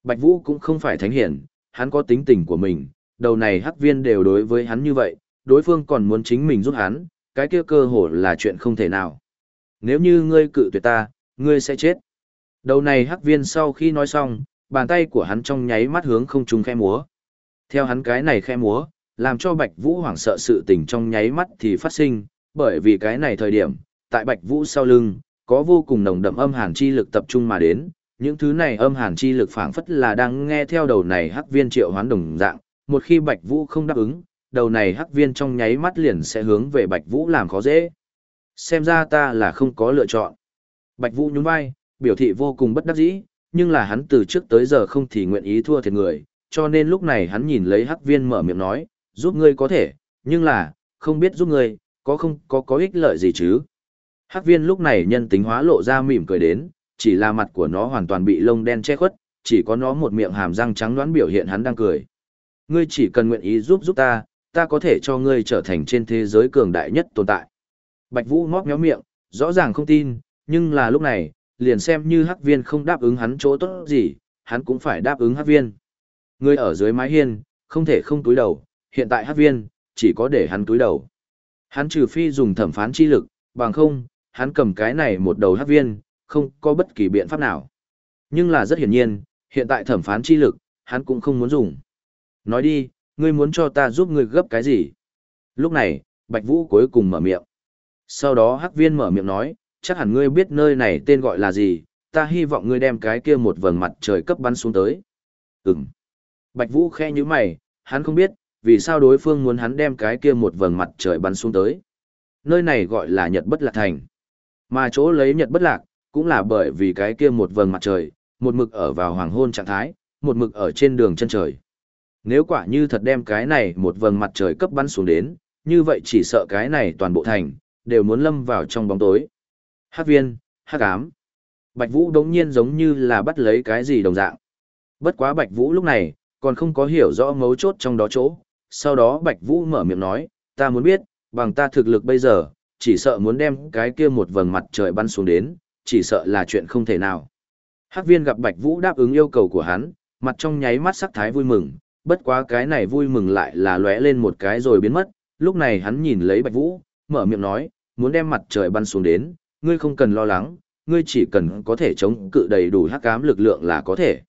Bạch Vũ cũng không phải thánh hiển, hắn có tính tình của mình, đầu này hắc viên đều đối với hắn như vậy, đối phương còn muốn chính mình giúp hắn, cái kia cơ hồ là chuyện không thể nào. Nếu như ngươi cự tuyệt ta, ngươi sẽ chết. Đầu này hắc viên sau khi nói xong, bàn tay của hắn trong nháy mắt hướng không trung khe múa. Theo hắn cái này khe múa, làm cho Bạch Vũ hoảng sợ sự tình trong nháy mắt thì phát sinh, bởi vì cái này thời điểm, tại Bạch Vũ sau lưng, có vô cùng nồng đậm âm hàn chi lực tập trung mà đến, những thứ này âm hàn chi lực phảng phất là đang nghe theo đầu này hắc viên triệu hoán đồng dạng, một khi Bạch Vũ không đáp ứng, đầu này hắc viên trong nháy mắt liền sẽ hướng về Bạch Vũ làm khó dễ. Xem ra ta là không có lựa chọn. Bạch Vũ nhún vai, biểu thị vô cùng bất đắc dĩ, nhưng là hắn từ trước tới giờ không thì nguyện ý thua thiệt người, cho nên lúc này hắn nhìn lấy hắc viên mở miệng nói, giúp ngươi có thể, nhưng là, không biết giúp ngươi, có không có có ích lợi gì chứ. Hắc viên lúc này nhân tính hóa lộ ra mỉm cười đến, chỉ là mặt của nó hoàn toàn bị lông đen che khuất, chỉ có nó một miệng hàm răng trắng đoán biểu hiện hắn đang cười. Ngươi chỉ cần nguyện ý giúp giúp ta, ta có thể cho ngươi trở thành trên thế giới cường đại nhất tồn tại. Bạch Vũ móc méo miệng, rõ ràng không tin, nhưng là lúc này, liền xem như hắc viên không đáp ứng hắn chỗ tốt gì, hắn cũng phải đáp ứng hắc viên. Ngươi ở dưới mái hiên, không thể không túi đầu, hiện tại hắc viên, chỉ có để hắn túi đầu. Hắn trừ phi dùng thẩm phán chi lực, bằng không, hắn cầm cái này một đầu hắc viên, không có bất kỳ biện pháp nào. Nhưng là rất hiển nhiên, hiện tại thẩm phán chi lực, hắn cũng không muốn dùng. Nói đi, ngươi muốn cho ta giúp ngươi gấp cái gì? Lúc này, Bạch Vũ cuối cùng mở miệng. Sau đó Hắc Viên mở miệng nói, chắc hẳn ngươi biết nơi này tên gọi là gì, ta hy vọng ngươi đem cái kia một vầng mặt trời cấp bắn xuống tới. Ừm. Bạch Vũ khe như mày, hắn không biết, vì sao đối phương muốn hắn đem cái kia một vầng mặt trời bắn xuống tới. Nơi này gọi là Nhật Bất Lạc Thành. Mà chỗ lấy Nhật Bất Lạc, cũng là bởi vì cái kia một vầng mặt trời, một mực ở vào hoàng hôn trạng thái, một mực ở trên đường chân trời. Nếu quả như thật đem cái này một vầng mặt trời cấp bắn xuống đến, như vậy chỉ sợ cái này toàn bộ thành, đều muốn lâm vào trong bóng tối. hát viên, hát ám. Bạch Vũ đống nhiên giống như là bắt lấy cái gì đồng dạng. Bất quá Bạch Vũ lúc này, còn không có hiểu rõ mấu chốt trong đó chỗ. Sau đó Bạch Vũ mở miệng nói, ta muốn biết, bằng ta thực lực bây giờ, chỉ sợ muốn đem cái kia một vầng mặt trời bắn xuống đến, chỉ sợ là chuyện không thể nào. Hắc viên gặp Bạch Vũ đáp ứng yêu cầu của hắn, mặt trong nháy mắt sắc thái vui mừng, bất quá cái này vui mừng lại là lóe lên một cái rồi biến mất, lúc này hắn nhìn lấy Bạch Vũ, mở miệng nói, muốn đem mặt trời bắn xuống đến, ngươi không cần lo lắng, ngươi chỉ cần có thể chống cự đầy đủ hắc ám lực lượng là có thể.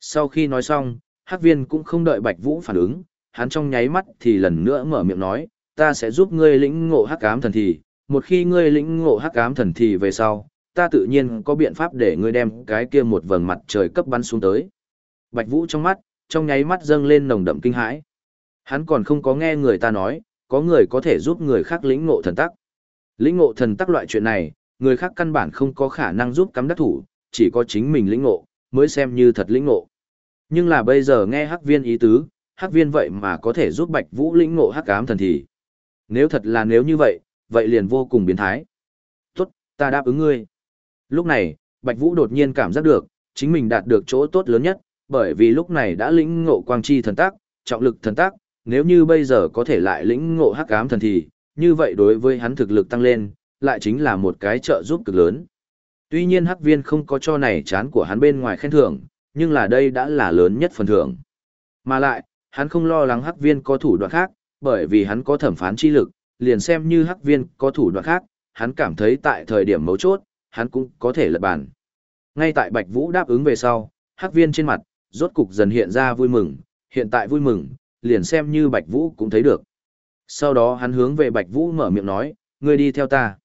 Sau khi nói xong, hắc viên cũng không đợi Bạch Vũ phản ứng, hắn trong nháy mắt thì lần nữa mở miệng nói, ta sẽ giúp ngươi lĩnh ngộ hắc ám thần thì, một khi ngươi lĩnh ngộ hắc ám thần thì về sau, ta tự nhiên có biện pháp để ngươi đem cái kia một vầng mặt trời cấp bắn xuống tới. Bạch Vũ trong mắt, trong nháy mắt dâng lên nồng đậm kinh hãi. Hắn còn không có nghe người ta nói, có người có thể giúp người khác lĩnh ngộ thần tắc. Lĩnh ngộ thần tắc loại chuyện này, người khác căn bản không có khả năng giúp cắm đắc thủ, chỉ có chính mình lĩnh ngộ, mới xem như thật lĩnh ngộ. Nhưng là bây giờ nghe hắc viên ý tứ, hắc viên vậy mà có thể giúp Bạch Vũ lĩnh ngộ hắc ám thần thì. Nếu thật là nếu như vậy, vậy liền vô cùng biến thái. Tốt, ta đáp ứng ngươi. Lúc này, Bạch Vũ đột nhiên cảm giác được, chính mình đạt được chỗ tốt lớn nhất, bởi vì lúc này đã lĩnh ngộ quang chi thần tác, trọng lực thần tác, nếu như bây giờ có thể lại lĩnh ngộ hắc ám thần thì, như vậy đối với hắn thực lực tăng lên, lại chính là một cái trợ giúp cực lớn. Tuy nhiên hắc viên không có cho này chán của hắn bên ngoài khen thưởng, nhưng là đây đã là lớn nhất phần thưởng. Mà lại, hắn không lo lắng hắc viên có thủ đoạn khác, bởi vì hắn có thẩm phán chi lực, liền xem như hắc viên có thủ đoạn khác, hắn cảm thấy tại thời điểm mấu chốt, hắn cũng có thể lật bàn. Ngay tại Bạch Vũ đáp ứng về sau, hắc viên trên mặt, rốt cục dần hiện ra vui mừng, hiện tại vui mừng, liền xem như Bạch Vũ cũng thấy được. Sau đó hắn hướng về Bạch Vũ mở miệng nói, ngươi đi theo ta.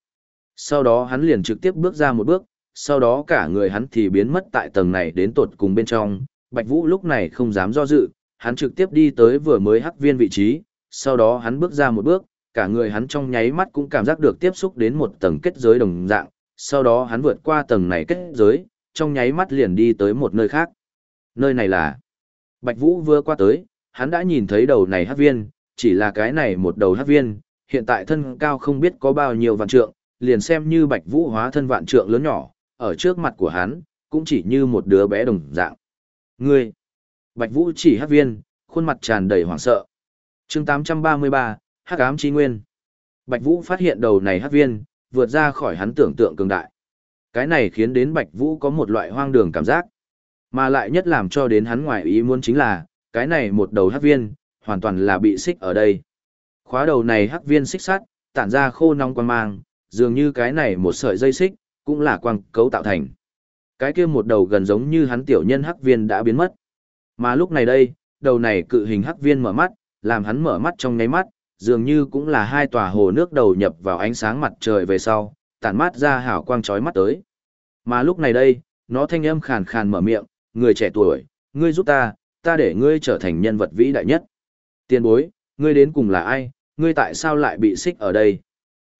Sau đó hắn liền trực tiếp bước ra một bước, sau đó cả người hắn thì biến mất tại tầng này đến tột cùng bên trong. Bạch Vũ lúc này không dám do dự, hắn trực tiếp đi tới vừa mới hắc viên vị trí, sau đó hắn bước ra một bước, cả người hắn trong nháy mắt cũng cảm giác được tiếp xúc đến một tầng kết giới đồng dạng, sau đó hắn vượt qua tầng này kết giới, trong nháy mắt liền đi tới một nơi khác. Nơi này là Bạch Vũ vừa qua tới, hắn đã nhìn thấy đầu này hắc viên, chỉ là cái này một đầu hắc viên, hiện tại thân cao không biết có bao nhiêu vạn trượng, liền xem như Bạch Vũ hóa thân vạn trượng lớn nhỏ, ở trước mặt của hắn, cũng chỉ như một đứa bé đồng dạng. Ngươi! Bạch Vũ chỉ hắc viên, khuôn mặt tràn đầy hoảng sợ. chương 833, hắc ám chi nguyên. Bạch Vũ phát hiện đầu này hắc viên, vượt ra khỏi hắn tưởng tượng cường đại. Cái này khiến đến Bạch Vũ có một loại hoang đường cảm giác. Mà lại nhất làm cho đến hắn ngoài ý muốn chính là, cái này một đầu hắc viên, hoàn toàn là bị xích ở đây. Khóa đầu này hắc viên xích sắt, tản ra khô nóng quan mang, dường như cái này một sợi dây xích, cũng là quang cấu tạo thành. Cái kia một đầu gần giống như hắn tiểu nhân hắc viên đã biến mất. Mà lúc này đây, đầu này cự hình hắc viên mở mắt, làm hắn mở mắt trong nháy mắt, dường như cũng là hai tòa hồ nước đầu nhập vào ánh sáng mặt trời về sau, tản mát ra hào quang chói mắt tới. Mà lúc này đây, nó thanh âm khàn khàn mở miệng, người trẻ tuổi, ngươi giúp ta, ta để ngươi trở thành nhân vật vĩ đại nhất. Tiên bối, ngươi đến cùng là ai, ngươi tại sao lại bị xích ở đây?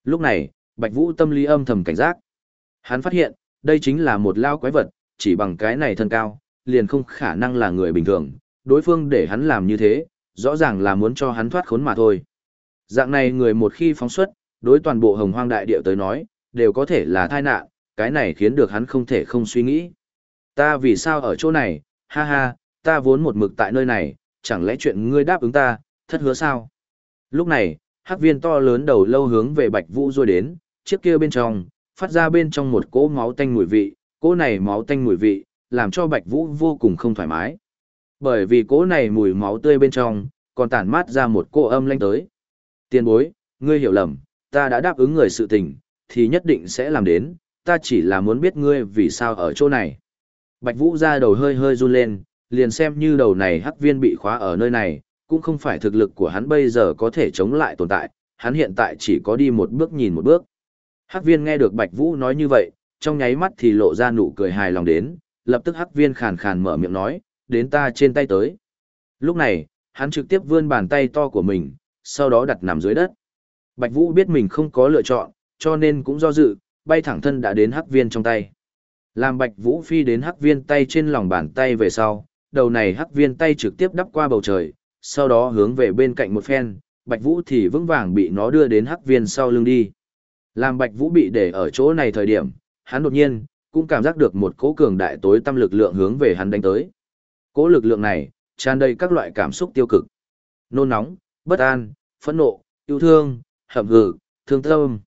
Lúc này, Bạch Vũ tâm lý âm thầm cảnh giác. Hắn phát hiện, đây chính là một lao quái vật, chỉ bằng cái này thân cao, liền không khả năng là người bình thường, đối phương để hắn làm như thế, rõ ràng là muốn cho hắn thoát khốn mà thôi. Dạng này người một khi phóng xuất, đối toàn bộ hồng hoang đại địa tới nói, đều có thể là tai nạn, cái này khiến được hắn không thể không suy nghĩ. Ta vì sao ở chỗ này, ha ha, ta vốn một mực tại nơi này, chẳng lẽ chuyện ngươi đáp ứng ta, thất hứa sao? Lúc này, hắc viên to lớn đầu lâu hướng về bạch vũ rồi đến, chiếc kia bên trong, phát ra bên trong một cỗ máu tanh mùi vị, cỗ này máu tanh mùi vị, làm cho bạch vũ vô cùng không thoải mái. Bởi vì cỗ này mùi máu tươi bên trong, còn tản mát ra một cô âm lanh tới. Tiên bối, ngươi hiểu lầm, ta đã đáp ứng người sự tình, thì nhất định sẽ làm đến, ta chỉ là muốn biết ngươi vì sao ở chỗ này. Bạch Vũ ra đầu hơi hơi run lên, liền xem như đầu này hắc viên bị khóa ở nơi này, cũng không phải thực lực của hắn bây giờ có thể chống lại tồn tại, hắn hiện tại chỉ có đi một bước nhìn một bước. Hắc viên nghe được Bạch Vũ nói như vậy, trong nháy mắt thì lộ ra nụ cười hài lòng đến, lập tức hắc viên khàn khàn mở miệng nói, đến ta trên tay tới. Lúc này, hắn trực tiếp vươn bàn tay to của mình, sau đó đặt nằm dưới đất. Bạch Vũ biết mình không có lựa chọn, cho nên cũng do dự, bay thẳng thân đã đến hắc viên trong tay. Làm Bạch Vũ phi đến hắc viên tay trên lòng bàn tay về sau, đầu này hắc viên tay trực tiếp đắp qua bầu trời, sau đó hướng về bên cạnh một phen, Bạch Vũ thì vững vàng bị nó đưa đến hắc viên sau lưng đi. Làm Bạch Vũ bị để ở chỗ này thời điểm, hắn đột nhiên, cũng cảm giác được một cỗ cường đại tối tâm lực lượng hướng về hắn đánh tới. Cỗ lực lượng này, tràn đầy các loại cảm xúc tiêu cực. Nôn nóng, bất an, phẫn nộ, yêu thương, hậm hực, thương tâm.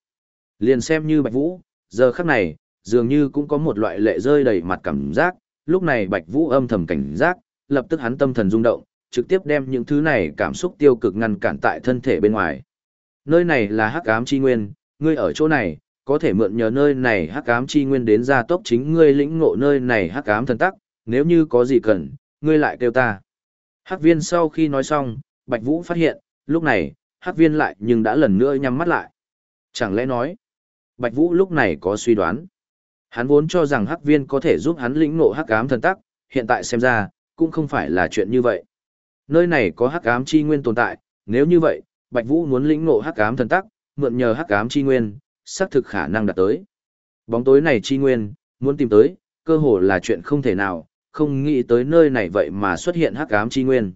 Liền xem như Bạch Vũ, giờ khắc này, dường như cũng có một loại lệ rơi đầy mặt cảm giác, lúc này Bạch Vũ âm thầm cảnh giác, lập tức hắn tâm thần rung động, trực tiếp đem những thứ này cảm xúc tiêu cực ngăn cản tại thân thể bên ngoài. Nơi này là hắc ám chi nguyên, ngươi ở chỗ này, có thể mượn nhờ nơi này hắc ám chi nguyên đến gia tốc chính ngươi lĩnh ngộ nơi này hắc ám thần tắc, nếu như có gì cần, ngươi lại kêu ta. Hắc viên sau khi nói xong, Bạch Vũ phát hiện, lúc này, hắc viên lại nhưng đã lần nữa nhắm mắt lại. Chẳng lẽ nói, Bạch Vũ lúc này có suy đoán. Hắn vốn cho rằng hắc viên có thể giúp hắn lĩnh ngộ hắc ám thần tắc, hiện tại xem ra, cũng không phải là chuyện như vậy. Nơi này có hắc ám chi nguyên tồn tại, nếu như vậy, Bạch Vũ muốn lĩnh ngộ hắc ám thần tắc, mượn nhờ hắc ám chi nguyên, xác thực khả năng đạt tới. Bóng tối này chi nguyên, muốn tìm tới, cơ hồ là chuyện không thể nào, không nghĩ tới nơi này vậy mà xuất hiện hắc ám chi nguyên.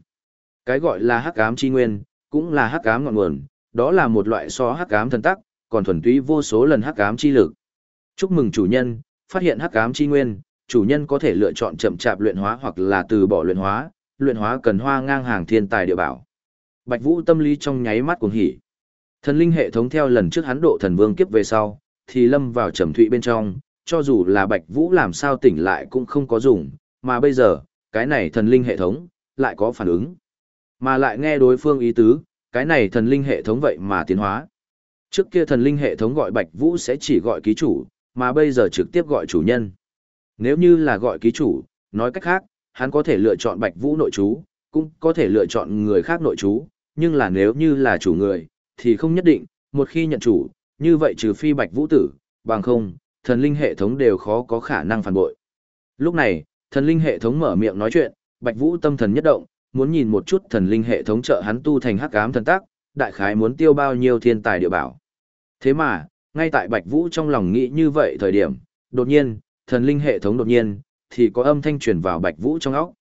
Cái gọi là hắc ám chi nguyên, cũng là hắc ám ngọn nguồn, đó là một loại so hắc ám thần tắc, còn thuần túy vô số lần hắc ám chi lực. Chúc mừng chủ nhân, phát hiện hắc ám chi nguyên, chủ nhân có thể lựa chọn chậm chạp luyện hóa hoặc là từ bỏ luyện hóa, luyện hóa cần hoa ngang hàng thiên tài địa bảo. Bạch Vũ tâm lý trong nháy mắt cuồng hỉ. Thần linh hệ thống theo lần trước hắn độ thần vương kiếp về sau, thì lâm vào trầm thụy bên trong, cho dù là Bạch Vũ làm sao tỉnh lại cũng không có dùng, mà bây giờ, cái này thần linh hệ thống, lại có phản ứng. Mà lại nghe đối phương ý tứ, cái này thần linh hệ thống vậy mà tiến hóa. Trước kia thần linh hệ thống gọi Bạch Vũ sẽ chỉ gọi ký chủ, mà bây giờ trực tiếp gọi chủ nhân. Nếu như là gọi ký chủ, nói cách khác, hắn có thể lựa chọn Bạch Vũ nội chú, cũng có thể lựa chọn người khác nội chú, nhưng là nếu như là chủ người, thì không nhất định, một khi nhận chủ, như vậy trừ phi Bạch Vũ tử, bằng không, thần linh hệ thống đều khó có khả năng phản bội. Lúc này, thần linh hệ thống mở miệng nói chuyện, Bạch Vũ tâm thần nhất động, muốn nhìn một chút thần linh hệ thống trợ hắn tu thành hắc ám thần tác, đại khái muốn tiêu bao nhiêu thiên tài địa bảo. Thế mà, ngay tại Bạch Vũ trong lòng nghĩ như vậy thời điểm, đột nhiên, thần linh hệ thống đột nhiên, thì có âm thanh truyền vào Bạch Vũ trong óc.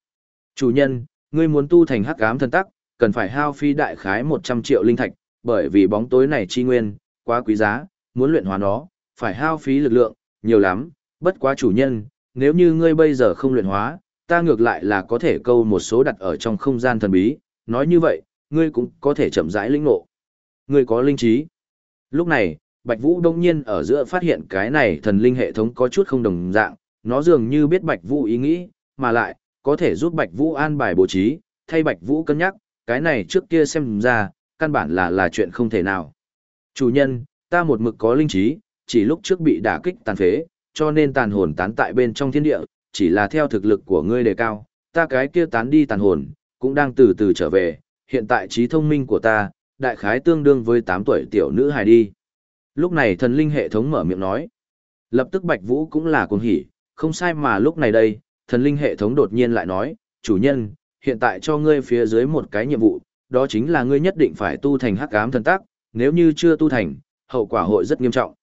Chủ nhân, ngươi muốn tu thành hắc ám thần tắc, cần phải hao phí đại khái 100 triệu linh thạch, bởi vì bóng tối này chi nguyên, quá quý giá, muốn luyện hóa nó, phải hao phí lực lượng, nhiều lắm, bất quá chủ nhân, nếu như ngươi bây giờ không luyện hóa, ta ngược lại là có thể câu một số đặt ở trong không gian thần bí, nói như vậy, ngươi cũng có thể chậm rãi linh ngộ. Ngươi có linh trí. Lúc này, Bạch Vũ đông nhiên ở giữa phát hiện cái này thần linh hệ thống có chút không đồng dạng, nó dường như biết Bạch Vũ ý nghĩ, mà lại, có thể giúp Bạch Vũ an bài bố trí, thay Bạch Vũ cân nhắc, cái này trước kia xem ra, căn bản là là chuyện không thể nào. Chủ nhân, ta một mực có linh trí, chỉ lúc trước bị đả kích tàn phế, cho nên tàn hồn tán tại bên trong thiên địa, chỉ là theo thực lực của ngươi đề cao, ta cái kia tán đi tàn hồn, cũng đang từ từ trở về, hiện tại trí thông minh của ta, đại khái tương đương với 8 tuổi tiểu nữ hài đi. Lúc này thần linh hệ thống mở miệng nói. Lập tức Bạch Vũ cũng là cuồng hỉ, không sai mà lúc này đây, thần linh hệ thống đột nhiên lại nói, chủ nhân, hiện tại cho ngươi phía dưới một cái nhiệm vụ, đó chính là ngươi nhất định phải tu thành hắc ám thần tác, nếu như chưa tu thành, hậu quả hội rất nghiêm trọng.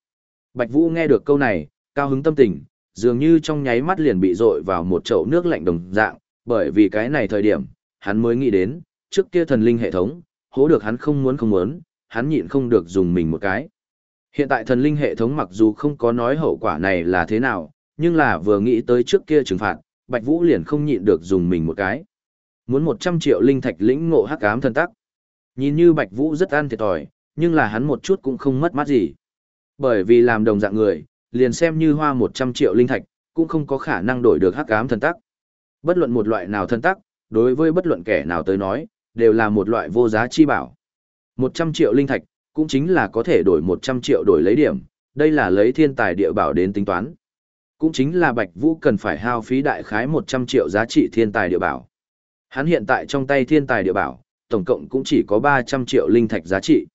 Bạch Vũ nghe được câu này, cao hứng tâm tình, dường như trong nháy mắt liền bị dội vào một chậu nước lạnh đồng dạng, bởi vì cái này thời điểm, hắn mới nghĩ đến, trước kia thần linh hệ thống, hố được hắn không muốn không muốn, hắn nhịn không được dùng mình một cái. Hiện tại thần linh hệ thống mặc dù không có nói hậu quả này là thế nào, nhưng là vừa nghĩ tới trước kia trừng phạt, Bạch Vũ liền không nhịn được dùng mình một cái. Muốn 100 triệu linh thạch lĩnh ngộ hắc ám thần tắc. Nhìn như Bạch Vũ rất an thiệt thòi, nhưng là hắn một chút cũng không mất mát gì. Bởi vì làm đồng dạng người, liền xem như hoa 100 triệu linh thạch, cũng không có khả năng đổi được hắc ám thần tắc. Bất luận một loại nào thần tắc, đối với bất luận kẻ nào tới nói, đều là một loại vô giá chi bảo. 100 triệu linh thạch, cũng chính là có thể đổi 100 triệu đổi lấy điểm, Đây là lấy thiên tài địa bảo đến tính toán. Cũng chính là Bạch Vũ cần phải hao phí đại khái 100 triệu giá trị thiên tài địa bảo. Hắn hiện tại trong tay thiên tài địa bảo, tổng cộng cũng chỉ có 300 triệu linh thạch giá trị.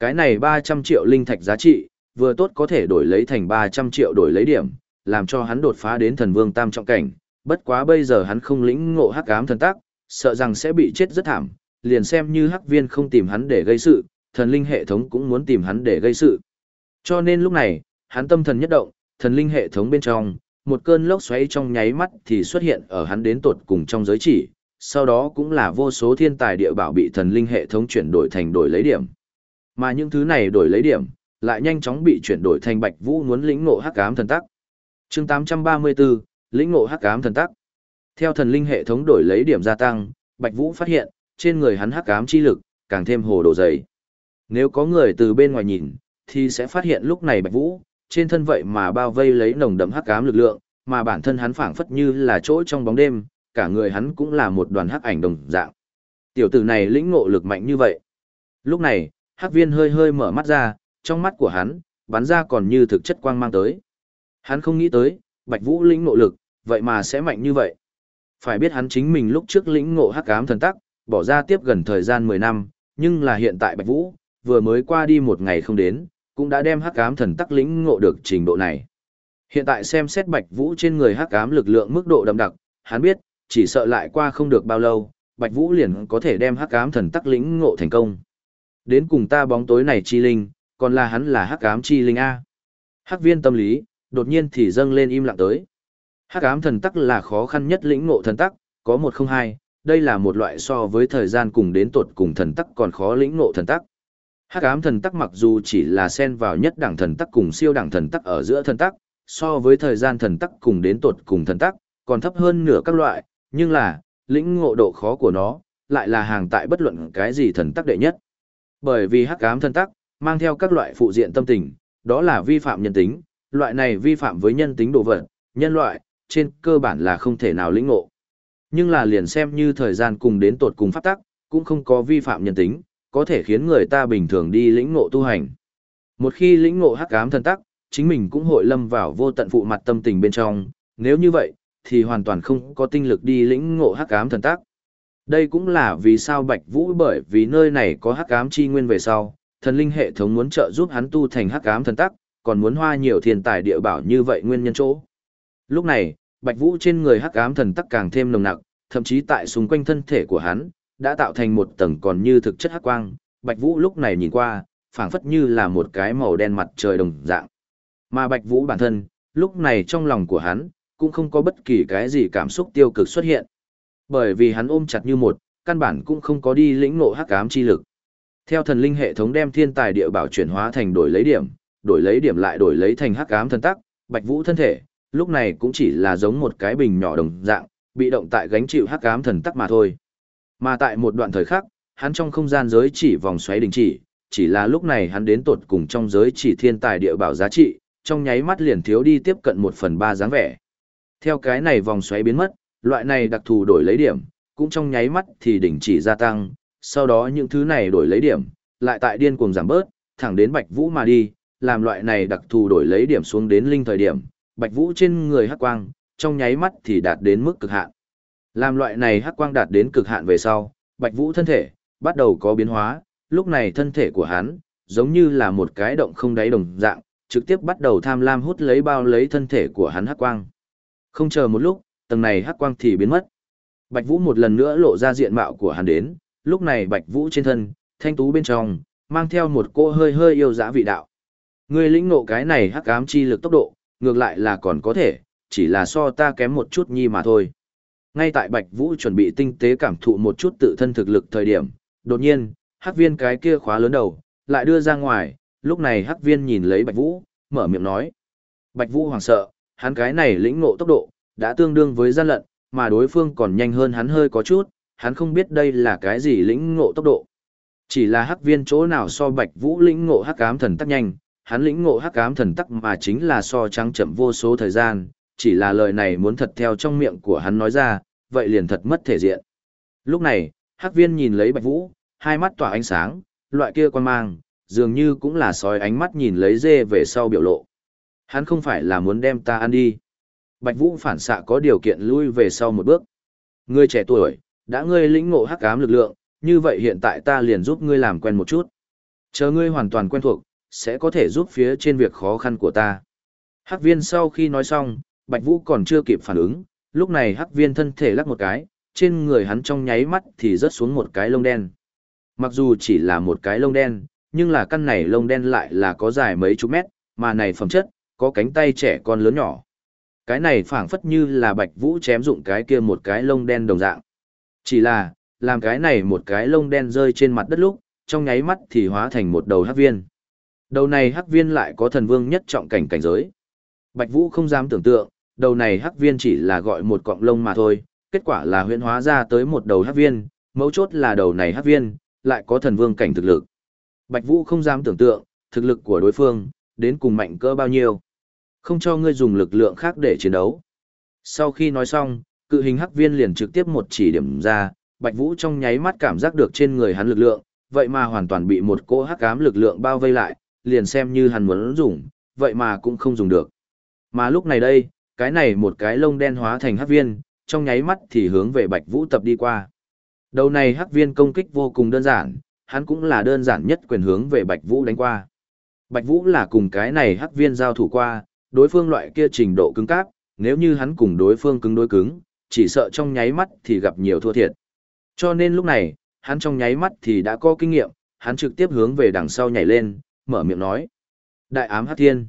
Cái này 300 triệu linh thạch giá trị, vừa tốt có thể đổi lấy thành 300 triệu đổi lấy điểm, làm cho hắn đột phá đến thần vương tam trọng cảnh. Bất quá bây giờ hắn không lĩnh ngộ hắc ám thần tác, sợ rằng sẽ bị chết rất thảm, liền xem như hắc viên không tìm hắn để gây sự, thần linh hệ thống cũng muốn tìm hắn để gây sự. Cho nên lúc này, hắn tâm thần nhất động, thần linh hệ thống bên trong, một cơn lốc xoáy trong nháy mắt thì xuất hiện ở hắn đến tột cùng trong giới chỉ, sau đó cũng là vô số thiên tài địa bảo bị thần linh hệ thống chuyển đổi thành đổi lấy điểm. Mà những thứ này đổi lấy điểm, lại nhanh chóng bị chuyển đổi thành Bạch Vũ muốn lĩnh ngộ hắc ám thần tắc. Chương 834, lĩnh ngộ hắc ám thần tắc. Theo thần linh hệ thống đổi lấy điểm gia tăng, Bạch Vũ phát hiện, trên người hắn hắc ám chi lực càng thêm hồ đồ dày. Nếu có người từ bên ngoài nhìn, thì sẽ phát hiện lúc này Bạch Vũ, trên thân vậy mà bao vây lấy nồng đậm hắc ám lực lượng, mà bản thân hắn phảng phất như là chỗ trong bóng đêm, cả người hắn cũng là một đoàn hắc ảnh đồng dạng. Tiểu tử này lĩnh ngộ lực mạnh như vậy. Lúc này, hắc viên hơi hơi mở mắt ra, trong mắt của hắn, bắn ra còn như thực chất quang mang tới. Hắn không nghĩ tới, Bạch Vũ lĩnh ngộ lực, vậy mà sẽ mạnh như vậy. Phải biết hắn chính mình lúc trước lĩnh ngộ hắc ám thần tắc, bỏ ra tiếp gần thời gian 10 năm, nhưng là hiện tại Bạch Vũ, vừa mới qua đi một ngày không đến, cũng đã đem hắc ám thần tắc lĩnh ngộ được trình độ này. Hiện tại xem xét Bạch Vũ trên người hắc ám lực lượng mức độ đậm đặc, hắn biết, chỉ sợ lại qua không được bao lâu, Bạch Vũ liền có thể đem hắc ám thần tắc lĩnh ngộ thành công. Đến cùng ta bóng tối này chi linh, còn là hắn là hắc ám chi linh a. Hắc viên tâm lý, đột nhiên thì dâng lên im lặng tới. Hắc ám thần tắc là khó khăn nhất lĩnh ngộ thần tắc, có một không hai, đây là một loại so với thời gian cùng đến tột cùng thần tắc còn khó lĩnh ngộ thần tắc. Hắc ám thần tắc mặc dù chỉ là xen vào nhất đẳng thần tắc cùng siêu đẳng thần tắc ở giữa thần tắc, so với thời gian thần tắc cùng đến tột cùng thần tắc, còn thấp hơn nửa các loại, nhưng là, lĩnh ngộ độ khó của nó, lại là hàng tại bất luận cái gì thần tắc đệ nhất. Bởi vì hắc ám thần tắc, mang theo các loại phụ diện tâm tình, đó là vi phạm nhân tính, loại này vi phạm với nhân tính độ vật, nhân loại, trên cơ bản là không thể nào lĩnh ngộ. Nhưng là liền xem như thời gian cùng đến tột cùng pháp tắc, cũng không có vi phạm nhân tính, có thể khiến người ta bình thường đi lĩnh ngộ tu hành. Một khi lĩnh ngộ hắc ám thần tắc, chính mình cũng hội lâm vào vô tận phụ mặt tâm tình bên trong, nếu như vậy, thì hoàn toàn không có tinh lực đi lĩnh ngộ hắc ám thần tác. Đây cũng là vì sao Bạch Vũ bởi vì nơi này có hắc ám chi nguyên về sau, thần linh hệ thống muốn trợ giúp hắn tu thành hắc ám thần tắc, còn muốn hoa nhiều thiên tài địa bảo như vậy nguyên nhân chỗ. Lúc này, Bạch Vũ trên người hắc ám thần tắc càng thêm nồng nặc, thậm chí tại xung quanh thân thể của hắn, đã tạo thành một tầng còn như thực chất hắc quang, Bạch Vũ lúc này nhìn qua, phảng phất như là một cái màu đen mặt trời đồng dạng. Mà Bạch Vũ bản thân, lúc này trong lòng của hắn, cũng không có bất kỳ cái gì cảm xúc tiêu cực xuất hiện. Bởi vì hắn ôm chặt như một, căn bản cũng không có đi lĩnh ngộ hắc ám chi lực. Theo thần linh hệ thống đem thiên tài địa bảo chuyển hóa thành đổi lấy điểm, đổi lấy điểm lại đổi lấy thành hắc ám thần tắc, Bạch Vũ thân thể, lúc này cũng chỉ là giống một cái bình nhỏ đồng dạng, bị động tại gánh chịu hắc ám thần tắc mà thôi. Mà tại một đoạn thời khắc, hắn trong không gian giới chỉ vòng xoáy đình chỉ, chỉ là lúc này hắn đến tột cùng trong giới chỉ thiên tài địa bảo giá trị, trong nháy mắt liền thiếu đi tiếp cận một phần ba dáng vẻ. Theo cái này vòng xoáy biến mất, loại này đặc thù đổi lấy điểm, cũng trong nháy mắt thì đỉnh chỉ gia tăng, sau đó những thứ này đổi lấy điểm, lại tại điên cuồng giảm bớt, thẳng đến Bạch Vũ mà đi, làm loại này đặc thù đổi lấy điểm xuống đến linh thời điểm, Bạch Vũ trên người hắc quang, trong nháy mắt thì đạt đến mức cực hạn. Làm loại này hắc quang đạt đến cực hạn về sau, Bạch Vũ thân thể bắt đầu có biến hóa, lúc này thân thể của hắn giống như là một cái động không đáy đồng dạng, trực tiếp bắt đầu tham lam hút lấy bao lấy thân thể của hắn hắc quang. Không chờ một lúc, tầng này hắc quang thì biến mất. Bạch Vũ một lần nữa lộ ra diện mạo của hắn đến, lúc này Bạch Vũ trên thân, thanh tú bên trong, mang theo một cô hơi hơi yêu dã vị đạo. Người lĩnh ngộ cái này hắc ám chi lực tốc độ, ngược lại là còn có thể, chỉ là so ta kém một chút nhi mà thôi. Ngay tại Bạch Vũ chuẩn bị tinh tế cảm thụ một chút tự thân thực lực thời điểm, đột nhiên, hắc viên cái kia khóa lớn đầu, lại đưa ra ngoài, lúc này hắc viên nhìn lấy Bạch Vũ, mở miệng nói. Bạch Vũ hoảng sợ, hắn cái này lĩnh ngộ tốc độ, đã tương đương với gian lận, mà đối phương còn nhanh hơn hắn hơi có chút, hắn không biết đây là cái gì lĩnh ngộ tốc độ. Chỉ là hắc viên chỗ nào so Bạch Vũ lĩnh ngộ hắc ám thần tắc nhanh, hắn lĩnh ngộ hắc ám thần tắc mà chính là so trắng chậm vô số thời gian, chỉ là lời này muốn thật theo trong miệng của hắn nói ra, vậy liền thật mất thể diện. Lúc này, hắc viên nhìn lấy Bạch Vũ, hai mắt tỏa ánh sáng, loại kia quan mang, dường như cũng là sói ánh mắt nhìn lấy dê về sau biểu lộ. Hắn không phải là muốn đem ta ăn đi. Bạch Vũ phản xạ có điều kiện lui về sau một bước. Ngươi trẻ tuổi, đã ngươi lĩnh ngộ hắc ám lực lượng, như vậy hiện tại ta liền giúp ngươi làm quen một chút. Chờ ngươi hoàn toàn quen thuộc, sẽ có thể giúp phía trên việc khó khăn của ta. Hắc viên sau khi nói xong, Bạch Vũ còn chưa kịp phản ứng, lúc này hắc viên thân thể lắc một cái, trên người hắn trong nháy mắt thì rớt xuống một cái lông đen. Mặc dù chỉ là một cái lông đen, nhưng là căn này lông đen lại là có dài mấy chục mét, mà này phẩm chất, có cánh tay trẻ con lớn nhỏ. Cái này phảng phất như là Bạch Vũ chém dụng cái kia một cái lông đen đồng dạng. Chỉ là, làm cái này một cái lông đen rơi trên mặt đất lúc, trong nháy mắt thì hóa thành một đầu hắc viên. Đầu này hắc viên lại có thần vương nhất trọng cảnh cảnh giới. Bạch Vũ không dám tưởng tượng, đầu này hắc viên chỉ là gọi một cọng lông mà thôi, kết quả là huyễn hóa ra tới một đầu hắc viên, mấu chốt là đầu này hắc viên, lại có thần vương cảnh thực lực. Bạch Vũ không dám tưởng tượng, thực lực của đối phương, đến cùng mạnh cỡ bao nhiêu. Không cho ngươi dùng lực lượng khác để chiến đấu. Sau khi nói xong, cự hình hắc viên liền trực tiếp một chỉ điểm ra, Bạch Vũ trong nháy mắt cảm giác được trên người hắn lực lượng, vậy mà hoàn toàn bị một cỗ hắc ám lực lượng bao vây lại, liền xem như hắn muốn dùng, vậy mà cũng không dùng được. Mà lúc này đây, cái này một cái lông đen hóa thành hắc viên, trong nháy mắt thì hướng về Bạch Vũ tập đi qua. Đầu này hắc viên công kích vô cùng đơn giản, hắn cũng là đơn giản nhất quyền hướng về Bạch Vũ đánh qua. Bạch Vũ là cùng cái này hắc viên giao thủ qua, đối phương loại kia trình độ cứng cáp, nếu như hắn cùng đối phương cứng đối cứng, chỉ sợ trong nháy mắt thì gặp nhiều thua thiệt. Cho nên lúc này, hắn trong nháy mắt thì đã có kinh nghiệm, hắn trực tiếp hướng về đằng sau nhảy lên, mở miệng nói. Đại ám hắc thiên.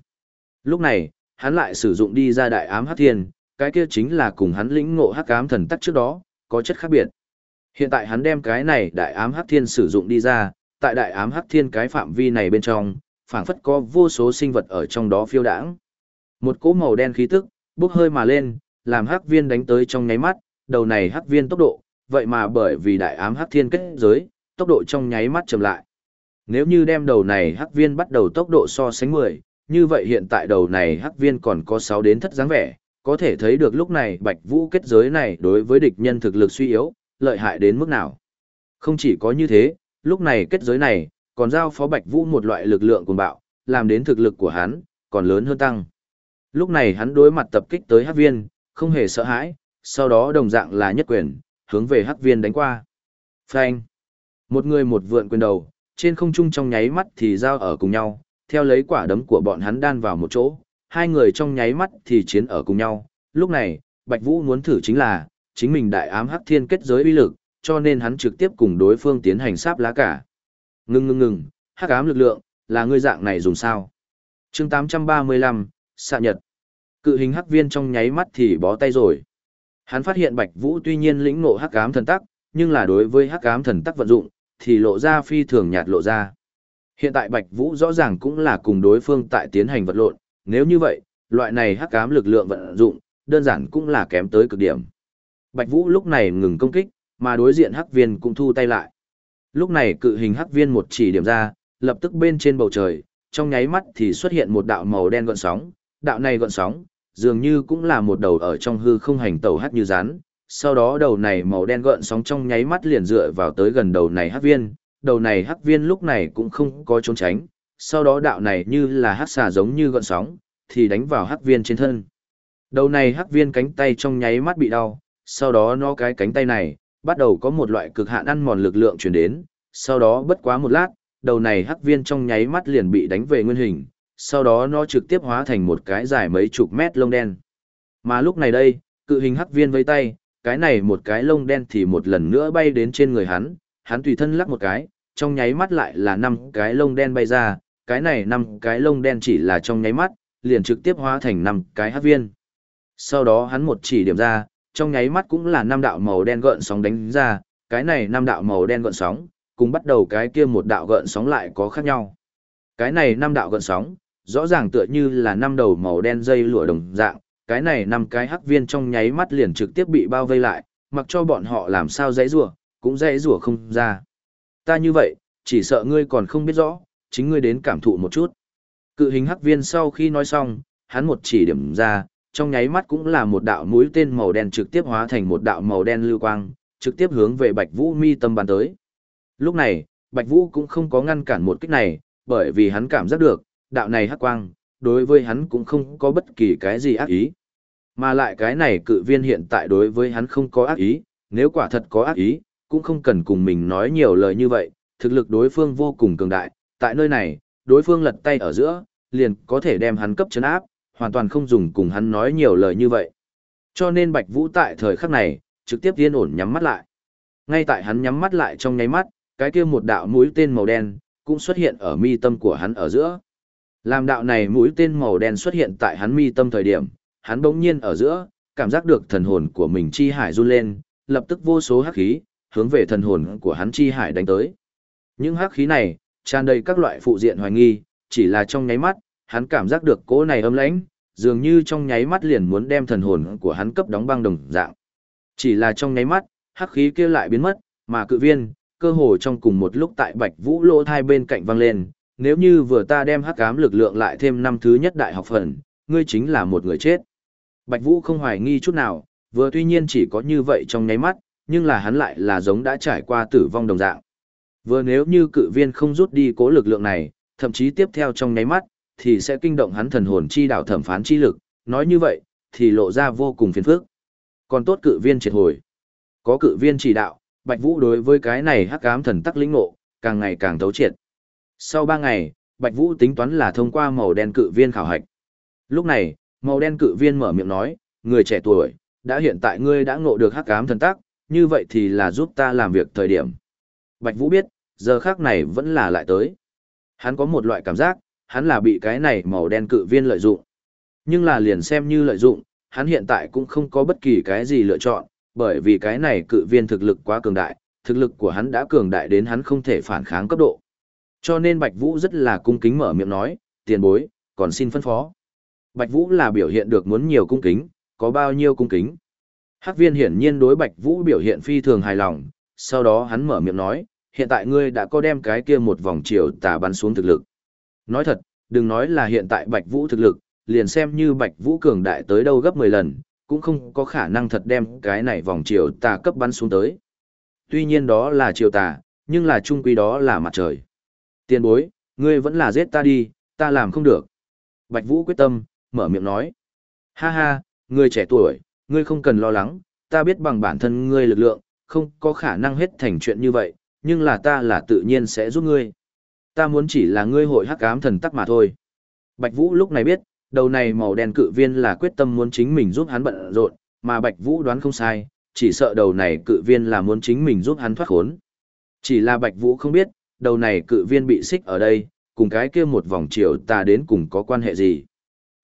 Lúc này, hắn lại sử dụng đi ra đại ám hắc thiên, cái kia chính là cùng hắn lĩnh ngộ hắc ám thần tắc trước đó, có chất khác biệt. Hiện tại hắn đem cái này đại ám hắc thiên sử dụng đi ra, tại đại ám hắc thiên cái phạm vi này bên trong, phảng phất có vô số sinh vật ở trong đó phiêu đãng. Một cỗ màu đen khí tức, bốc hơi mà lên, làm hắc viên đánh tới trong nháy mắt, đầu này hắc viên tốc độ, vậy mà bởi vì đại ám hắc thiên kết giới, tốc độ trong nháy mắt chậm lại. Nếu như đem đầu này hắc viên bắt đầu tốc độ so sánh 10, như vậy hiện tại đầu này hắc viên còn có 6 đến thất dáng vẻ, có thể thấy được lúc này bạch vũ kết giới này đối với địch nhân thực lực suy yếu, lợi hại đến mức nào. Không chỉ có như thế, lúc này kết giới này, còn giao phó bạch vũ một loại lực lượng cuồng bạo, làm đến thực lực của hắn, còn lớn hơn tăng. Lúc này hắn đối mặt tập kích tới hắc viên, không hề sợ hãi, sau đó đồng dạng là nhất quyền, hướng về hắc viên đánh qua. Phanh! Một người một vượn quyền đầu, trên không trung trong nháy mắt thì giao ở cùng nhau, theo lấy quả đấm của bọn hắn đan vào một chỗ, hai người trong nháy mắt thì chiến ở cùng nhau. Lúc này, Bạch Vũ muốn thử chính là, chính mình đại ám hắc thiên kết giới uy lực, cho nên hắn trực tiếp cùng đối phương tiến hành sáp lá cả. Ngưng ngưng ngừng, hắc ám lực lượng, là ngươi dạng này dùng sao? Chương 835, xạ nhật. Cự hình hắc viên trong nháy mắt thì bó tay rồi. Hắn phát hiện Bạch Vũ tuy nhiên lĩnh ngộ hắc ám thần tắc, nhưng là đối với hắc ám thần tắc vận dụng, thì lộ ra phi thường nhạt lộ ra. Hiện tại Bạch Vũ rõ ràng cũng là cùng đối phương tại tiến hành vật lộn, nếu như vậy, loại này hắc ám lực lượng vận dụng, đơn giản cũng là kém tới cực điểm. Bạch Vũ lúc này ngừng công kích, mà đối diện hắc viên cũng thu tay lại. Lúc này cự hình hắc viên một chỉ điểm ra, lập tức bên trên bầu trời, trong nháy mắt thì xuất hiện một đạo màu đen gợn sóng, đạo này gợn sóng, dường như cũng là một đầu ở trong hư không hành tẩu hát như rán. Sau đó đầu này màu đen gợn sóng trong nháy mắt liền dựa vào tới gần đầu này hát viên, đầu này hắc viên lúc này cũng không có trốn tránh, sau đó đạo này như là hắc xà giống như gợn sóng, thì đánh vào hắc viên trên thân. Đầu này hắc viên cánh tay trong nháy mắt bị đau, sau đó nó cái cánh tay này, bắt đầu có một loại cực hạn ăn mòn lực lượng chuyển đến, sau đó bất quá một lát, đầu này hắc viên trong nháy mắt liền bị đánh về nguyên hình, sau đó nó trực tiếp hóa thành một cái dài mấy chục mét lông đen. Mà lúc này đây, cự hình hắc viên với tay, cái này một cái lông đen thì một lần nữa bay đến trên người hắn, hắn tùy thân lắc một cái, trong nháy mắt lại là năm cái lông đen bay ra, cái này năm cái lông đen chỉ là trong nháy mắt, liền trực tiếp hóa thành năm cái hắc viên. Sau đó hắn một chỉ điểm ra, trong nháy mắt cũng là năm đạo màu đen gợn sóng đánh ra, cái này năm đạo màu đen gợn sóng, cùng bắt đầu cái kia một đạo gợn sóng lại có khác nhau. Cái này năm đạo gợn sóng, rõ ràng tựa như là năm đầu màu đen dây lụa đồng dạng, cái này năm cái hắc viên trong nháy mắt liền trực tiếp bị bao vây lại, mặc cho bọn họ làm sao dãy rủa, cũng dãy rủa không ra. Ta như vậy, chỉ sợ ngươi còn không biết rõ, chính ngươi đến cảm thụ một chút. Cự hình hắc viên sau khi nói xong, hắn một chỉ điểm ra, trong nháy mắt cũng là một đạo mũi tên màu đen trực tiếp hóa thành một đạo màu đen lưu quang, trực tiếp hướng về Bạch Vũ mi tâm bàn tới. Lúc này, Bạch Vũ cũng không có ngăn cản một kích này, bởi vì hắn cảm giác được, đạo này hắc quang, đối với hắn cũng không có bất kỳ cái gì ác ý. Mà lại cái này cự viên hiện tại đối với hắn không có ác ý, nếu quả thật có ác ý, cũng không cần cùng mình nói nhiều lời như vậy, thực lực đối phương vô cùng cường đại, tại nơi này, đối phương lật tay ở giữa, liền có thể đem hắn cấp chấn áp, hoàn toàn không dùng cùng hắn nói nhiều lời như vậy. Cho nên Bạch Vũ tại thời khắc này, trực tiếp yên ổn nhắm mắt lại. Ngay tại hắn nhắm mắt lại trong nháy mắt, cái kia một đạo mũi tên màu đen cũng xuất hiện ở mi tâm của hắn ở giữa. Làm đạo này mũi tên màu đen xuất hiện tại hắn mi tâm thời điểm, hắn bỗng nhiên ở giữa, cảm giác được thần hồn của mình chi hải run lên, lập tức vô số hắc khí hướng về thần hồn của hắn chi hải đánh tới. Những hắc khí này tràn đầy các loại phụ diện hoài nghi, chỉ là trong nháy mắt, hắn cảm giác được cỗ này âm lãnh, dường như trong nháy mắt liền muốn đem thần hồn của hắn cấp đóng băng đồng dạng. Chỉ là trong nháy mắt, hắc khí kia lại biến mất, mà cự viên, cơ hồ trong cùng một lúc tại Bạch Vũ lỗ thai bên cạnh vang lên, nếu như vừa ta đem hắc ám lực lượng lại thêm năm thứ nhất đại học phần, ngươi chính là một người chết. Bạch Vũ không hoài nghi chút nào, vừa tuy nhiên chỉ có như vậy trong nháy mắt, nhưng là hắn lại là giống đã trải qua tử vong đồng dạng. Vừa nếu như cự viên không rút đi cố lực lượng này, thậm chí tiếp theo trong nháy mắt, thì sẽ kinh động hắn thần hồn chi đạo thẩm phán chi lực, nói như vậy, thì lộ ra vô cùng phiền phức. Còn tốt cự viên triệt hồi. Có cự viên chỉ đạo, Bạch Vũ đối với cái này hắc ám thần tắc lĩnh ngộ, càng ngày càng thấu triệt. Sau 3 ngày, Bạch Vũ tính toán là thông qua màu đen cự viên khảo hạch. Lúc này, màu đen cự viên mở miệng nói, người trẻ tuổi, đã hiện tại ngươi đã ngộ được hắc ám thần tác, như vậy thì là giúp ta làm việc thời điểm. Bạch Vũ biết, giờ khác này vẫn là lại tới. Hắn có một loại cảm giác, hắn là bị cái này màu đen cự viên lợi dụng. Nhưng là liền xem như lợi dụng, hắn hiện tại cũng không có bất kỳ cái gì lựa chọn, bởi vì cái này cự viên thực lực quá cường đại, thực lực của hắn đã cường đại đến hắn không thể phản kháng cấp độ. Cho nên Bạch Vũ rất là cung kính mở miệng nói, tiền bối, còn xin phân phó. Bạch Vũ là biểu hiện được muốn nhiều cung kính, có bao nhiêu cung kính. Hắc viên hiển nhiên đối Bạch Vũ biểu hiện phi thường hài lòng, sau đó hắn mở miệng nói, hiện tại ngươi đã có đem cái kia một vòng chiều tà bắn xuống thực lực. Nói thật, đừng nói là hiện tại Bạch Vũ thực lực, liền xem như Bạch Vũ cường đại tới đâu gấp 10 lần, cũng không có khả năng thật đem cái này vòng chiều tà cấp bắn xuống tới. Tuy nhiên đó là chiều tà, nhưng là trung quy đó là mặt trời. Tiền bối, ngươi vẫn là giết ta đi, ta làm không được. Bạch Vũ quyết tâm, mở miệng nói. Ha ha, ngươi trẻ tuổi, ngươi không cần lo lắng, ta biết bằng bản thân ngươi lực lượng, không có khả năng hết thành chuyện như vậy, nhưng là ta là tự nhiên sẽ giúp ngươi. Ta muốn chỉ là ngươi hội hắc ám thần tắc mà thôi. Bạch Vũ lúc này biết, đầu này màu đen cự viên là quyết tâm muốn chính mình giúp hắn bận rộn, mà Bạch Vũ đoán không sai, chỉ sợ đầu này cự viên là muốn chính mình giúp hắn thoát khốn. Chỉ là Bạch Vũ không biết, đầu này cự viên bị xích ở đây, cùng cái kia một vòng chiều ta đến cùng có quan hệ gì.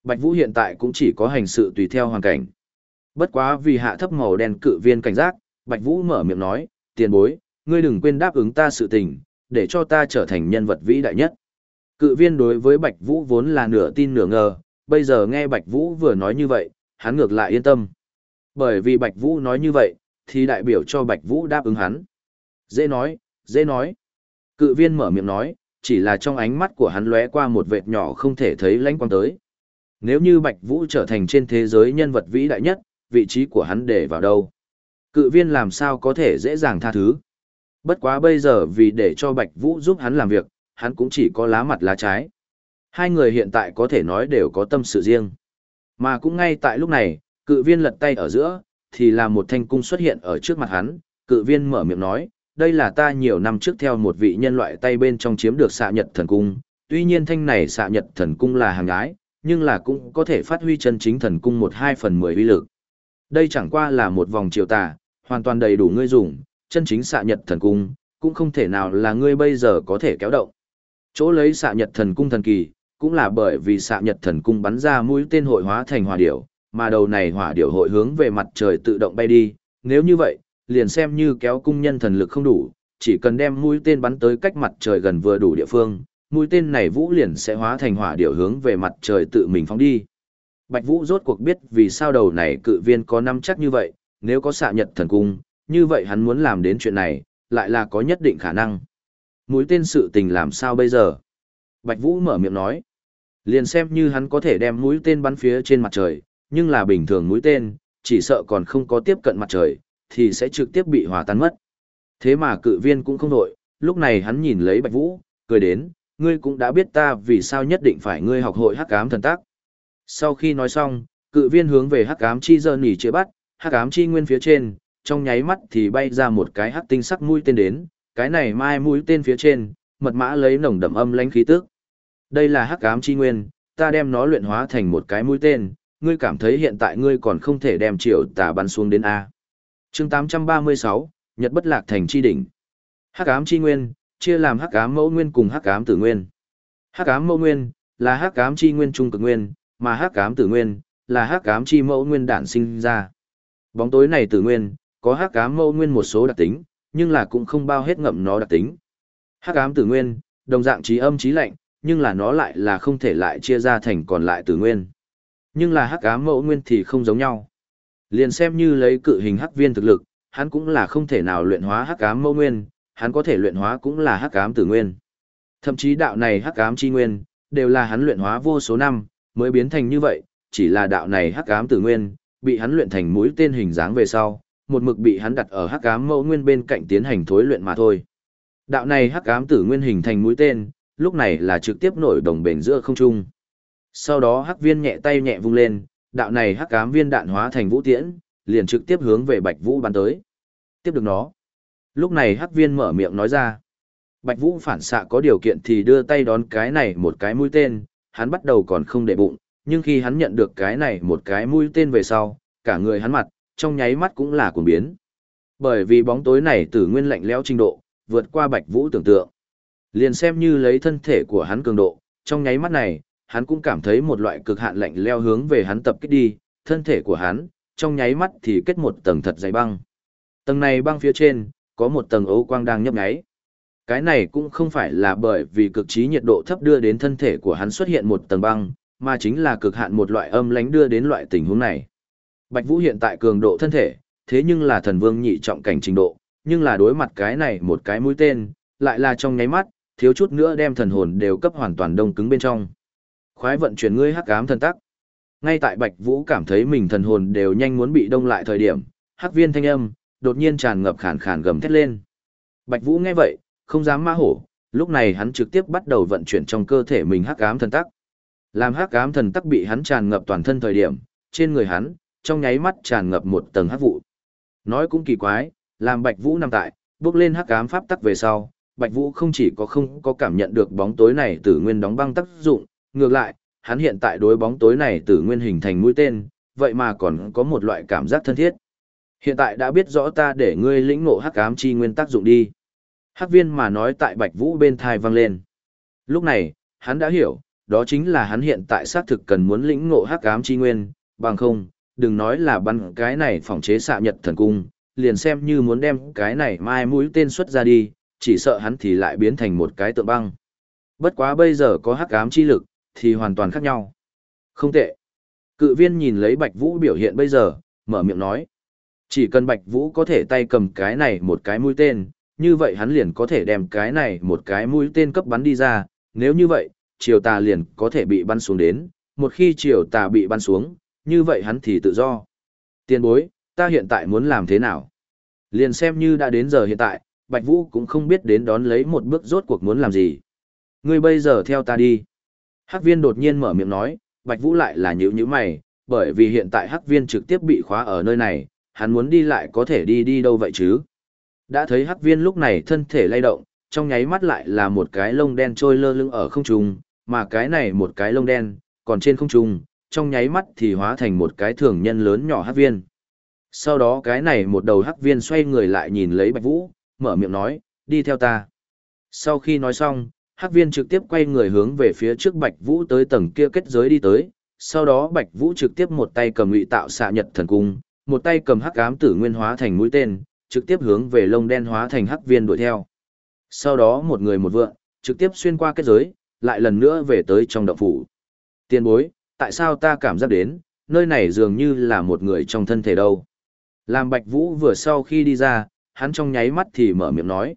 Bạch Vũ hiện tại cũng chỉ có hành sự tùy theo hoàn cảnh. Bất quá vì hạ thấp màu đen cự viên cảnh giác, Bạch Vũ mở miệng nói, tiền bối, ngươi đừng quên đáp ứng ta sự tình, để cho ta trở thành nhân vật vĩ đại nhất. Cự viên đối với Bạch Vũ vốn là nửa tin nửa ngờ, bây giờ nghe Bạch Vũ vừa nói như vậy, hắn ngược lại yên tâm. Bởi vì Bạch Vũ nói như vậy, thì đại biểu cho Bạch Vũ đáp ứng hắn. Dễ nói, dễ nói. Cự viên mở miệng nói, chỉ là trong ánh mắt của hắn lóe qua một vệt nhỏ không thể thấy lánh quang tới. Nếu như Bạch Vũ trở thành trên thế giới nhân vật vĩ đại nhất, vị trí của hắn để vào đâu? Cự viên làm sao có thể dễ dàng tha thứ? Bất quá bây giờ vì để cho Bạch Vũ giúp hắn làm việc, hắn cũng chỉ có lá mặt lá trái. Hai người hiện tại có thể nói đều có tâm sự riêng. Mà cũng ngay tại lúc này, cự viên lật tay ở giữa, thì là một thanh cung xuất hiện ở trước mặt hắn, cự viên mở miệng nói, đây là ta nhiều năm trước theo một vị nhân loại tay bên trong chiếm được xạ nhật thần cung, tuy nhiên thanh này xạ nhật thần cung là hàng ái, nhưng là cũng có thể phát huy chân chính thần cung một hai phần mười uy lực. Đây chẳng qua là một vòng triều tà, hoàn toàn đầy đủ ngươi dùng, chân chính xạ nhật thần cung, cũng không thể nào là ngươi bây giờ có thể kéo động. Chỗ lấy xạ nhật thần cung thần kỳ, cũng là bởi vì xạ nhật thần cung bắn ra mũi tên hội hóa thành hỏa điểu, mà đầu này hỏa điểu hội hướng về mặt trời tự động bay đi, nếu như vậy, liền xem như kéo cung nhân thần lực không đủ, chỉ cần đem mũi tên bắn tới cách mặt trời gần vừa đủ địa phương, mũi tên này vũ liền sẽ hóa thành hỏa điểu hướng về mặt trời tự mình phóng đi. Bạch Vũ rốt cuộc biết vì sao đầu này cự viên có năm chắc như vậy, nếu có xạ nhật thần cung, như vậy hắn muốn làm đến chuyện này, lại là có nhất định khả năng. Mũi tên sự tình làm sao bây giờ? Bạch Vũ mở miệng nói. Liền xem như hắn có thể đem mũi tên bắn phía trên mặt trời, nhưng là bình thường mũi tên, chỉ sợ còn không có tiếp cận mặt trời, thì sẽ trực tiếp bị hòa tan mất. Thế mà cự viên cũng không đổi, lúc này hắn nhìn lấy Bạch Vũ, cười đến, ngươi cũng đã biết ta vì sao nhất định phải ngươi học hội hắc ám thần tác. Sau khi nói xong, cự viên hướng về hắc ám chi giờ nỉ chữa bắt, hắc ám chi nguyên phía trên, trong nháy mắt thì bay ra một cái hắc tinh sắc mũi tên đến, cái này mai mũi tên phía trên, mật mã lấy nồng đậm âm lãnh khí tức. Đây là hắc ám chi nguyên, ta đem nó luyện hóa thành một cái mũi tên, ngươi cảm thấy hiện tại ngươi còn không thể đem triệu tà bắn xuống đến A chương 836, Nhật bất lạc thành chi đỉnh. Hắc ám chi nguyên, chia làm hắc ám mẫu nguyên cùng hắc ám tử nguyên. Hắc ám mẫu nguyên là hắc ám chi nguyên trung cực nguyên, mà hắc ám tử nguyên là hắc ám chi mẫu nguyên đản sinh ra. Bóng tối này tử nguyên có hắc ám mẫu nguyên một số đặc tính, nhưng là cũng không bao hết ngậm nó đặc tính. Hắc ám tử nguyên, đồng dạng trí âm trí lạnh, nhưng là nó lại là không thể lại chia ra thành còn lại tử nguyên. Nhưng là hắc ám mẫu nguyên thì không giống nhau. Liền xem như lấy cự hình hắc viên thực lực, hắn cũng là không thể nào luyện hóa hắc ám mẫu nguyên, hắn có thể luyện hóa cũng là hắc ám tử nguyên. Thậm chí đạo này hắc ám chi nguyên, đều là hắn luyện hóa vô số năm, mới biến thành như vậy, chỉ là đạo này hắc ám tử nguyên, bị hắn luyện thành mũi tên hình dáng về sau, một mực bị hắn đặt ở hắc ám mẫu nguyên bên cạnh tiến hành thối luyện mà thôi. Đạo này hắc ám tử nguyên hình thành mũi tên, lúc này là trực tiếp nổi đồng bền giữa không trung. Sau đó hắc viên nhẹ tay nhẹ vung lên, đạo này hắc ám viên đạn hóa thành vũ tiễn, liền trực tiếp hướng về Bạch Vũ bắn tới. Tiếp được nó. Lúc này hắc viên mở miệng nói ra. Bạch Vũ phản xạ có điều kiện thì đưa tay đón cái này một cái mũi tên, hắn bắt đầu còn không để bụng, nhưng khi hắn nhận được cái này một cái mũi tên về sau, cả người hắn mặt, trong nháy mắt cũng là cuồng biến. Bởi vì bóng tối này tử nguyên lạnh lẽo trình độ, vượt qua Bạch Vũ tưởng tượng. Liền xem như lấy thân thể của hắn cường độ, trong nháy mắt này, hắn cũng cảm thấy một loại cực hạn lạnh leo hướng về hắn tập kích đi, thân thể của hắn, trong nháy mắt thì kết một tầng thật dày băng. Tầng này băng phía trên, có một tầng ấu quang đang nhấp nháy. Cái này cũng không phải là bởi vì cực trí nhiệt độ thấp đưa đến thân thể của hắn xuất hiện một tầng băng, mà chính là cực hạn một loại âm lánh đưa đến loại tình huống này. Bạch Vũ hiện tại cường độ thân thể, thế nhưng là thần vương nhị trọng cảnh trình độ, nhưng là đối mặt cái này một cái mũi tên, lại là trong nháy mắt, thiếu chút nữa đem thần hồn đều cấp hoàn toàn đông cứng bên trong. Khoái vận chuyển ngươi hắc ám thần tắc. Ngay tại Bạch Vũ cảm thấy mình thần hồn đều nhanh muốn bị đông lại thời điểm, hắc viên thanh âm đột nhiên tràn ngập khàn khàn gầm thét lên. Bạch Vũ nghe vậy, không dám ma hổ, lúc này hắn trực tiếp bắt đầu vận chuyển trong cơ thể mình hắc ám thần tắc. Làm hắc ám thần tắc bị hắn tràn ngập toàn thân thời điểm, trên người hắn, trong nháy mắt tràn ngập một tầng hắc vụ. Nói cũng kỳ quái, làm Bạch Vũ nằm tại, bước lên hắc ám pháp tắc về sau, Bạch Vũ không chỉ có không có cảm nhận được bóng tối này tử nguyên đóng băng tác dụng, ngược lại, hắn hiện tại đối bóng tối này tử nguyên hình thành mũi tên, vậy mà còn có một loại cảm giác thân thiết. Hiện tại đã biết rõ ta để ngươi lĩnh ngộ hắc ám chi nguyên tác dụng đi. Hắc viên mà nói tại Bạch Vũ bên thai vang lên. Lúc này, hắn đã hiểu, đó chính là hắn hiện tại xác thực cần muốn lĩnh ngộ hắc ám chi nguyên, bằng không, đừng nói là bắn cái này phòng chế xạ nhật thần cung, liền xem như muốn đem cái này mai mũi tên xuất ra đi, chỉ sợ hắn thì lại biến thành một cái tượng băng. Bất quá bây giờ có hắc ám chi lực, thì hoàn toàn khác nhau. Không tệ. Cự viên nhìn lấy Bạch Vũ biểu hiện bây giờ, mở miệng nói. Chỉ cần Bạch Vũ có thể tay cầm cái này một cái mũi tên, như vậy hắn liền có thể đem cái này một cái mũi tên cấp bắn đi ra, nếu như vậy, triều tà liền có thể bị bắn xuống đến, một khi triều tà bị bắn xuống, như vậy hắn thì tự do. Tiên bối, ta hiện tại muốn làm thế nào? Liền xem như đã đến giờ hiện tại, Bạch Vũ cũng không biết đến đón lấy một bước rốt cuộc muốn làm gì. Ngươi bây giờ theo ta đi. Hắc viên đột nhiên mở miệng nói, Bạch Vũ lại là nhữ nhữ mày, bởi vì hiện tại Hắc viên trực tiếp bị khóa ở nơi này, hắn muốn đi lại có thể đi đi đâu vậy chứ. Đã thấy Hắc viên lúc này thân thể lay động, trong nháy mắt lại là một cái lông đen trôi lơ lửng ở không trung, mà cái này một cái lông đen, còn trên không trung, trong nháy mắt thì hóa thành một cái thường nhân lớn nhỏ Hắc viên. Sau đó cái này một đầu Hắc viên xoay người lại nhìn lấy Bạch Vũ, mở miệng nói, đi theo ta. Sau khi nói xong, Hắc viên trực tiếp quay người hướng về phía trước Bạch Vũ tới tầng kia kết giới đi tới, sau đó Bạch Vũ trực tiếp một tay cầm ngụy tạo xạ nhật thần cung, một tay cầm hắc ám tử nguyên hóa thành mũi tên, trực tiếp hướng về lông đen hóa thành hắc viên đuổi theo. Sau đó một người một vượng, trực tiếp xuyên qua kết giới, lại lần nữa về tới trong động phủ. Tiên bối, tại sao ta cảm giác đến, nơi này dường như là một người trong thân thể đâu. Làm Bạch Vũ vừa sau khi đi ra, hắn trong nháy mắt thì mở miệng nói.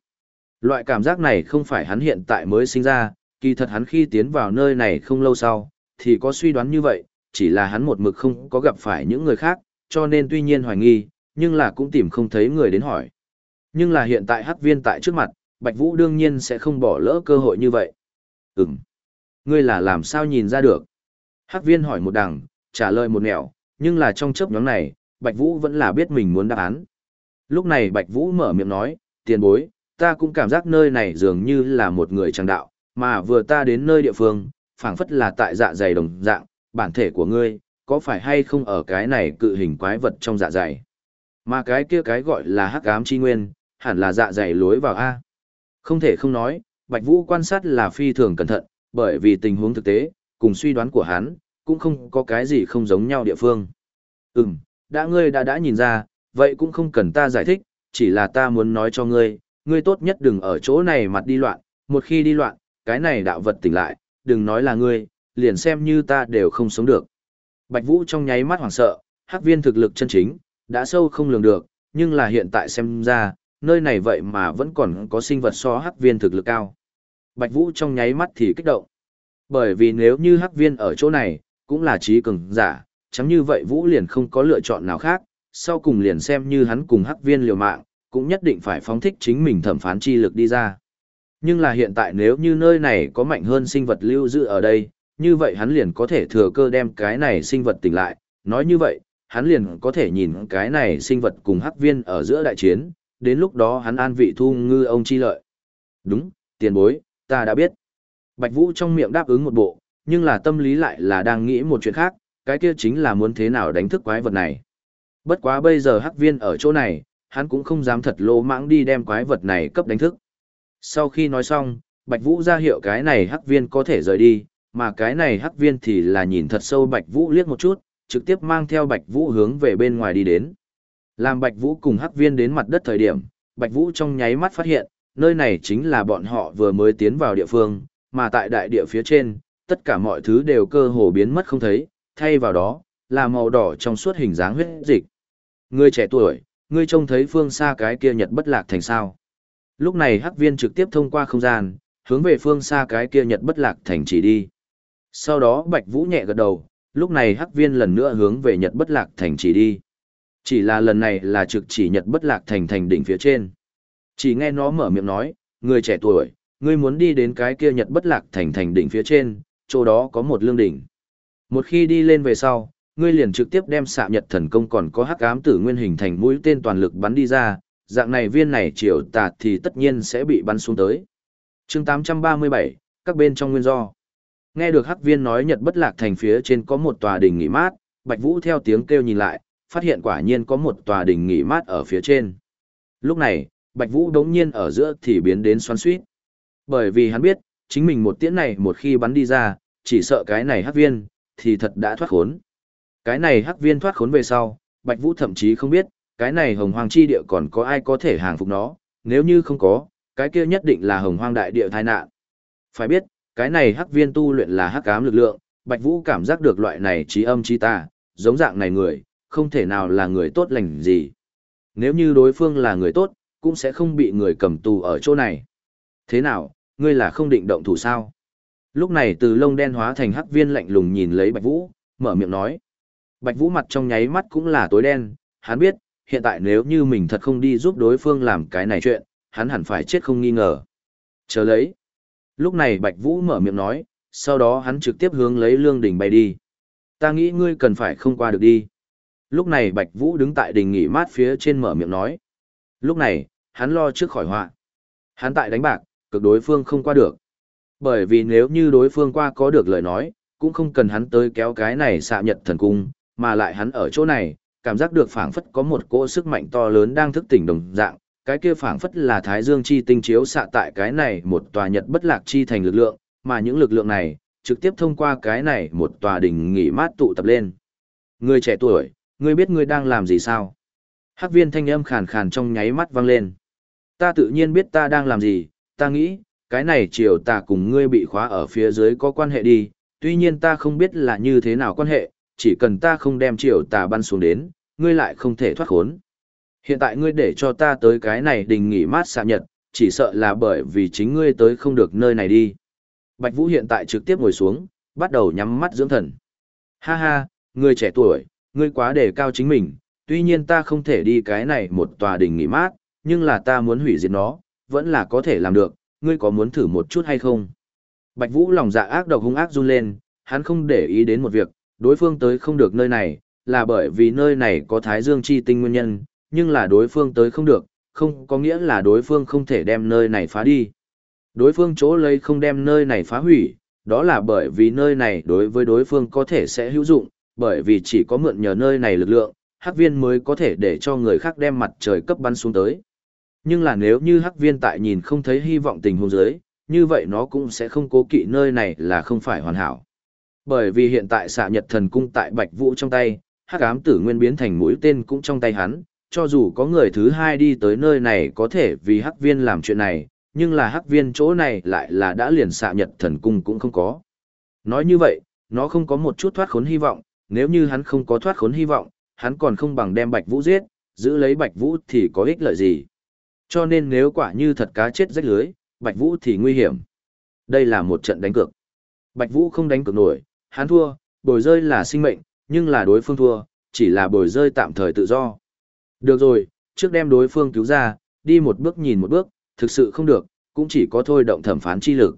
Loại cảm giác này không phải hắn hiện tại mới sinh ra, kỳ thật hắn khi tiến vào nơi này không lâu sau, thì có suy đoán như vậy, chỉ là hắn một mực không có gặp phải những người khác, cho nên tuy nhiên hoài nghi, nhưng là cũng tìm không thấy người đến hỏi. Nhưng là hiện tại hắc viên tại trước mặt, Bạch Vũ đương nhiên sẽ không bỏ lỡ cơ hội như vậy. Ừm. Ngươi là làm sao nhìn ra được? Hắc viên hỏi một đằng, trả lời một nẻo, nhưng là trong chớp nhóm này, Bạch Vũ vẫn là biết mình muốn đáp án. Lúc này Bạch Vũ mở miệng nói, tiền bối, ta cũng cảm giác nơi này dường như là một người trang đạo, mà vừa ta đến nơi địa phương, phảng phất là tại dạ dày đồng dạng, bản thể của ngươi, có phải hay không ở cái này cự hình quái vật trong dạ dày? Mà cái kia cái gọi là hắc ám chi nguyên, hẳn là dạ dày lối vào A. Không thể không nói, Bạch Vũ quan sát là phi thường cẩn thận, bởi vì tình huống thực tế, cùng suy đoán của hắn, cũng không có cái gì không giống nhau địa phương. Ừm, đã ngươi đã đã nhìn ra, vậy cũng không cần ta giải thích, chỉ là ta muốn nói cho ngươi, ngươi tốt nhất đừng ở chỗ này mặt đi loạn, một khi đi loạn, cái này đạo vật tỉnh lại, đừng nói là ngươi, liền xem như ta đều không sống được. Bạch Vũ trong nháy mắt hoảng sợ, hắc viên thực lực chân chính, đã sâu không lường được, nhưng là hiện tại xem ra, nơi này vậy mà vẫn còn có sinh vật so hắc viên thực lực cao. Bạch Vũ trong nháy mắt thì kích động. Bởi vì nếu như hắc viên ở chỗ này, cũng là trí cường giả, chẳng như vậy Vũ liền không có lựa chọn nào khác, sau cùng liền xem như hắn cùng hắc viên liều mạng, cũng nhất định phải phóng thích chính mình thẩm phán chi lực đi ra. Nhưng là hiện tại nếu như nơi này có mạnh hơn sinh vật lưu giữ ở đây, như vậy hắn liền có thể thừa cơ đem cái này sinh vật tỉnh lại, nói như vậy, hắn liền có thể nhìn cái này sinh vật cùng hắc viên ở giữa đại chiến, đến lúc đó hắn an vị thu ngư ông chi lợi. Đúng, tiền bối, ta đã biết. Bạch Vũ trong miệng đáp ứng một bộ, nhưng là tâm lý lại là đang nghĩ một chuyện khác, cái kia chính là muốn thế nào đánh thức quái vật này. Bất quá bây giờ hắc viên ở chỗ này, hắn cũng không dám thật lỗ mãng đi đem quái vật này cấp đánh thức. Sau khi nói xong, Bạch Vũ ra hiệu cái này hắc viên có thể rời đi, mà cái này hắc viên thì là nhìn thật sâu Bạch Vũ liếc một chút, trực tiếp mang theo Bạch Vũ hướng về bên ngoài đi đến. Làm Bạch Vũ cùng hắc viên đến mặt đất thời điểm, Bạch Vũ trong nháy mắt phát hiện, nơi này chính là bọn họ vừa mới tiến vào địa phương, mà tại đại địa phía trên, tất cả mọi thứ đều cơ hồ biến mất không thấy, thay vào đó, là màu đỏ trong suốt hình dáng huyết dịch. người trẻ tuổi, ngươi trông thấy phương xa cái kia nhật bất lạc thành sao. Lúc này hắc viên trực tiếp thông qua không gian, hướng về phương xa cái kia nhật bất lạc thành chỉ đi. Sau đó Bạch Vũ nhẹ gật đầu, lúc này hắc viên lần nữa hướng về nhật bất lạc thành chỉ đi. Chỉ là lần này là trực chỉ nhật bất lạc thành thành đỉnh phía trên. Chỉ nghe nó mở miệng nói, người trẻ tuổi, ngươi muốn đi đến cái kia nhật bất lạc thành thành đỉnh phía trên, chỗ đó có một lương đỉnh. Một khi đi lên về sau, ngươi liền trực tiếp đem xạ nhật thần công còn có hắc ám tử nguyên hình thành mũi tên toàn lực bắn đi ra, dạng này viên này triều tạt thì tất nhiên sẽ bị bắn xuống tới. chương 837, các bên trong nguyên do. Nghe được hắc viên nói nhật bất lạc thành phía trên có một tòa đỉnh nghỉ mát, Bạch Vũ theo tiếng kêu nhìn lại, phát hiện quả nhiên có một tòa đỉnh nghỉ mát ở phía trên. Lúc này, Bạch Vũ đống nhiên ở giữa thì biến đến xoắn suýt. Bởi vì hắn biết, chính mình một tiễn này một khi bắn đi ra, chỉ sợ cái này hắc viên, thì thật đã thoát khốn. Cái này hắc viên thoát khốn về sau, Bạch Vũ thậm chí không biết, cái này hồng hoang chi địa còn có ai có thể hàng phục nó, nếu như không có, cái kia nhất định là hồng hoang đại địa tai nạn. Phải biết, cái này hắc viên tu luyện là hắc ám lực lượng, Bạch Vũ cảm giác được loại này trí âm trí tà, giống dạng này người, không thể nào là người tốt lành gì. Nếu như đối phương là người tốt, cũng sẽ không bị người cầm tù ở chỗ này. Thế nào, ngươi là không định động thủ sao? Lúc này từ lông đen hóa thành hắc viên lạnh lùng nhìn lấy Bạch Vũ, mở miệng nói. Bạch Vũ mặt trong nháy mắt cũng là tối đen, hắn biết, hiện tại nếu như mình thật không đi giúp đối phương làm cái này chuyện, hắn hẳn phải chết không nghi ngờ. Chờ lấy. Lúc này Bạch Vũ mở miệng nói, sau đó hắn trực tiếp hướng lấy lương đỉnh bay đi. Ta nghĩ ngươi cần phải không qua được đi. Lúc này Bạch Vũ đứng tại đỉnh nghỉ mát phía trên mở miệng nói. Lúc này, hắn lo trước khỏi họa. Hắn tại đánh bạc, cực đối phương không qua được. Bởi vì nếu như đối phương qua có được lời nói, cũng không cần hắn tới kéo cái này xạ nhật thần cung, mà lại hắn ở chỗ này, cảm giác được phảng phất có một cỗ sức mạnh to lớn đang thức tỉnh đồng dạng, cái kia phảng phất là thái dương chi tinh chiếu xạ tại cái này một tòa nhật bất lạc chi thành lực lượng, mà những lực lượng này trực tiếp thông qua cái này một tòa đỉnh nghỉ mát tụ tập lên. Người trẻ tuổi, ngươi biết ngươi đang làm gì sao? Hắc viên thanh âm khàn khàn trong nháy mắt vang lên. Ta tự nhiên biết ta đang làm gì, ta nghĩ, cái này chiều ta cùng ngươi bị khóa ở phía dưới có quan hệ đi, tuy nhiên ta không biết là như thế nào quan hệ, chỉ cần ta không đem triều tà bắn xuống đến, ngươi lại không thể thoát khốn. Hiện tại ngươi để cho ta tới cái này đình nghỉ mát xạ nhật, chỉ sợ là bởi vì chính ngươi tới không được nơi này đi. Bạch Vũ hiện tại trực tiếp ngồi xuống, bắt đầu nhắm mắt dưỡng thần. Ha ha, ngươi trẻ tuổi, ngươi quá đề cao chính mình, tuy nhiên ta không thể đi cái này một tòa đình nghỉ mát, nhưng là ta muốn hủy diệt nó, vẫn là có thể làm được, ngươi có muốn thử một chút hay không? Bạch Vũ lòng dạ ác độc hung ác run lên, hắn không để ý đến một việc, đối phương tới không được nơi này, là bởi vì nơi này có Thái Dương chi tinh nguyên nhân, nhưng là đối phương tới không được, không có nghĩa là đối phương không thể đem nơi này phá đi. Đối phương chỗ lấy không đem nơi này phá hủy, đó là bởi vì nơi này đối với đối phương có thể sẽ hữu dụng, bởi vì chỉ có mượn nhờ nơi này lực lượng, hắc viên mới có thể để cho người khác đem mặt trời cấp bắn xuống tới. Nhưng là nếu như hắc viên tại nhìn không thấy hy vọng tình huống dưới, như vậy nó cũng sẽ không cố kỵ nơi này là không phải hoàn hảo. Bởi vì hiện tại xạ nhật thần cung tại Bạch Vũ trong tay, hắc ám tử nguyên biến thành mũi tên cũng trong tay hắn, cho dù có người thứ hai đi tới nơi này có thể vì hắc viên làm chuyện này, nhưng là hắc viên chỗ này lại là đã liền xạ nhật thần cung cũng không có. Nói như vậy, nó không có một chút thoát khốn hy vọng, nếu như hắn không có thoát khốn hy vọng, hắn còn không bằng đem Bạch Vũ giết, giữ lấy Bạch Vũ thì có ích lợi gì. Cho nên nếu quả như thật cá chết rách lưới, Bạch Vũ thì nguy hiểm. Đây là một trận đánh cược. Bạch Vũ không đánh cược nổi, hắn thua, bồi rơi là sinh mệnh, nhưng là đối phương thua, chỉ là bồi rơi tạm thời tự do. Được rồi, trước đem đối phương cứu ra, đi một bước nhìn một bước, thực sự không được, cũng chỉ có thôi động thẩm phán chi lực.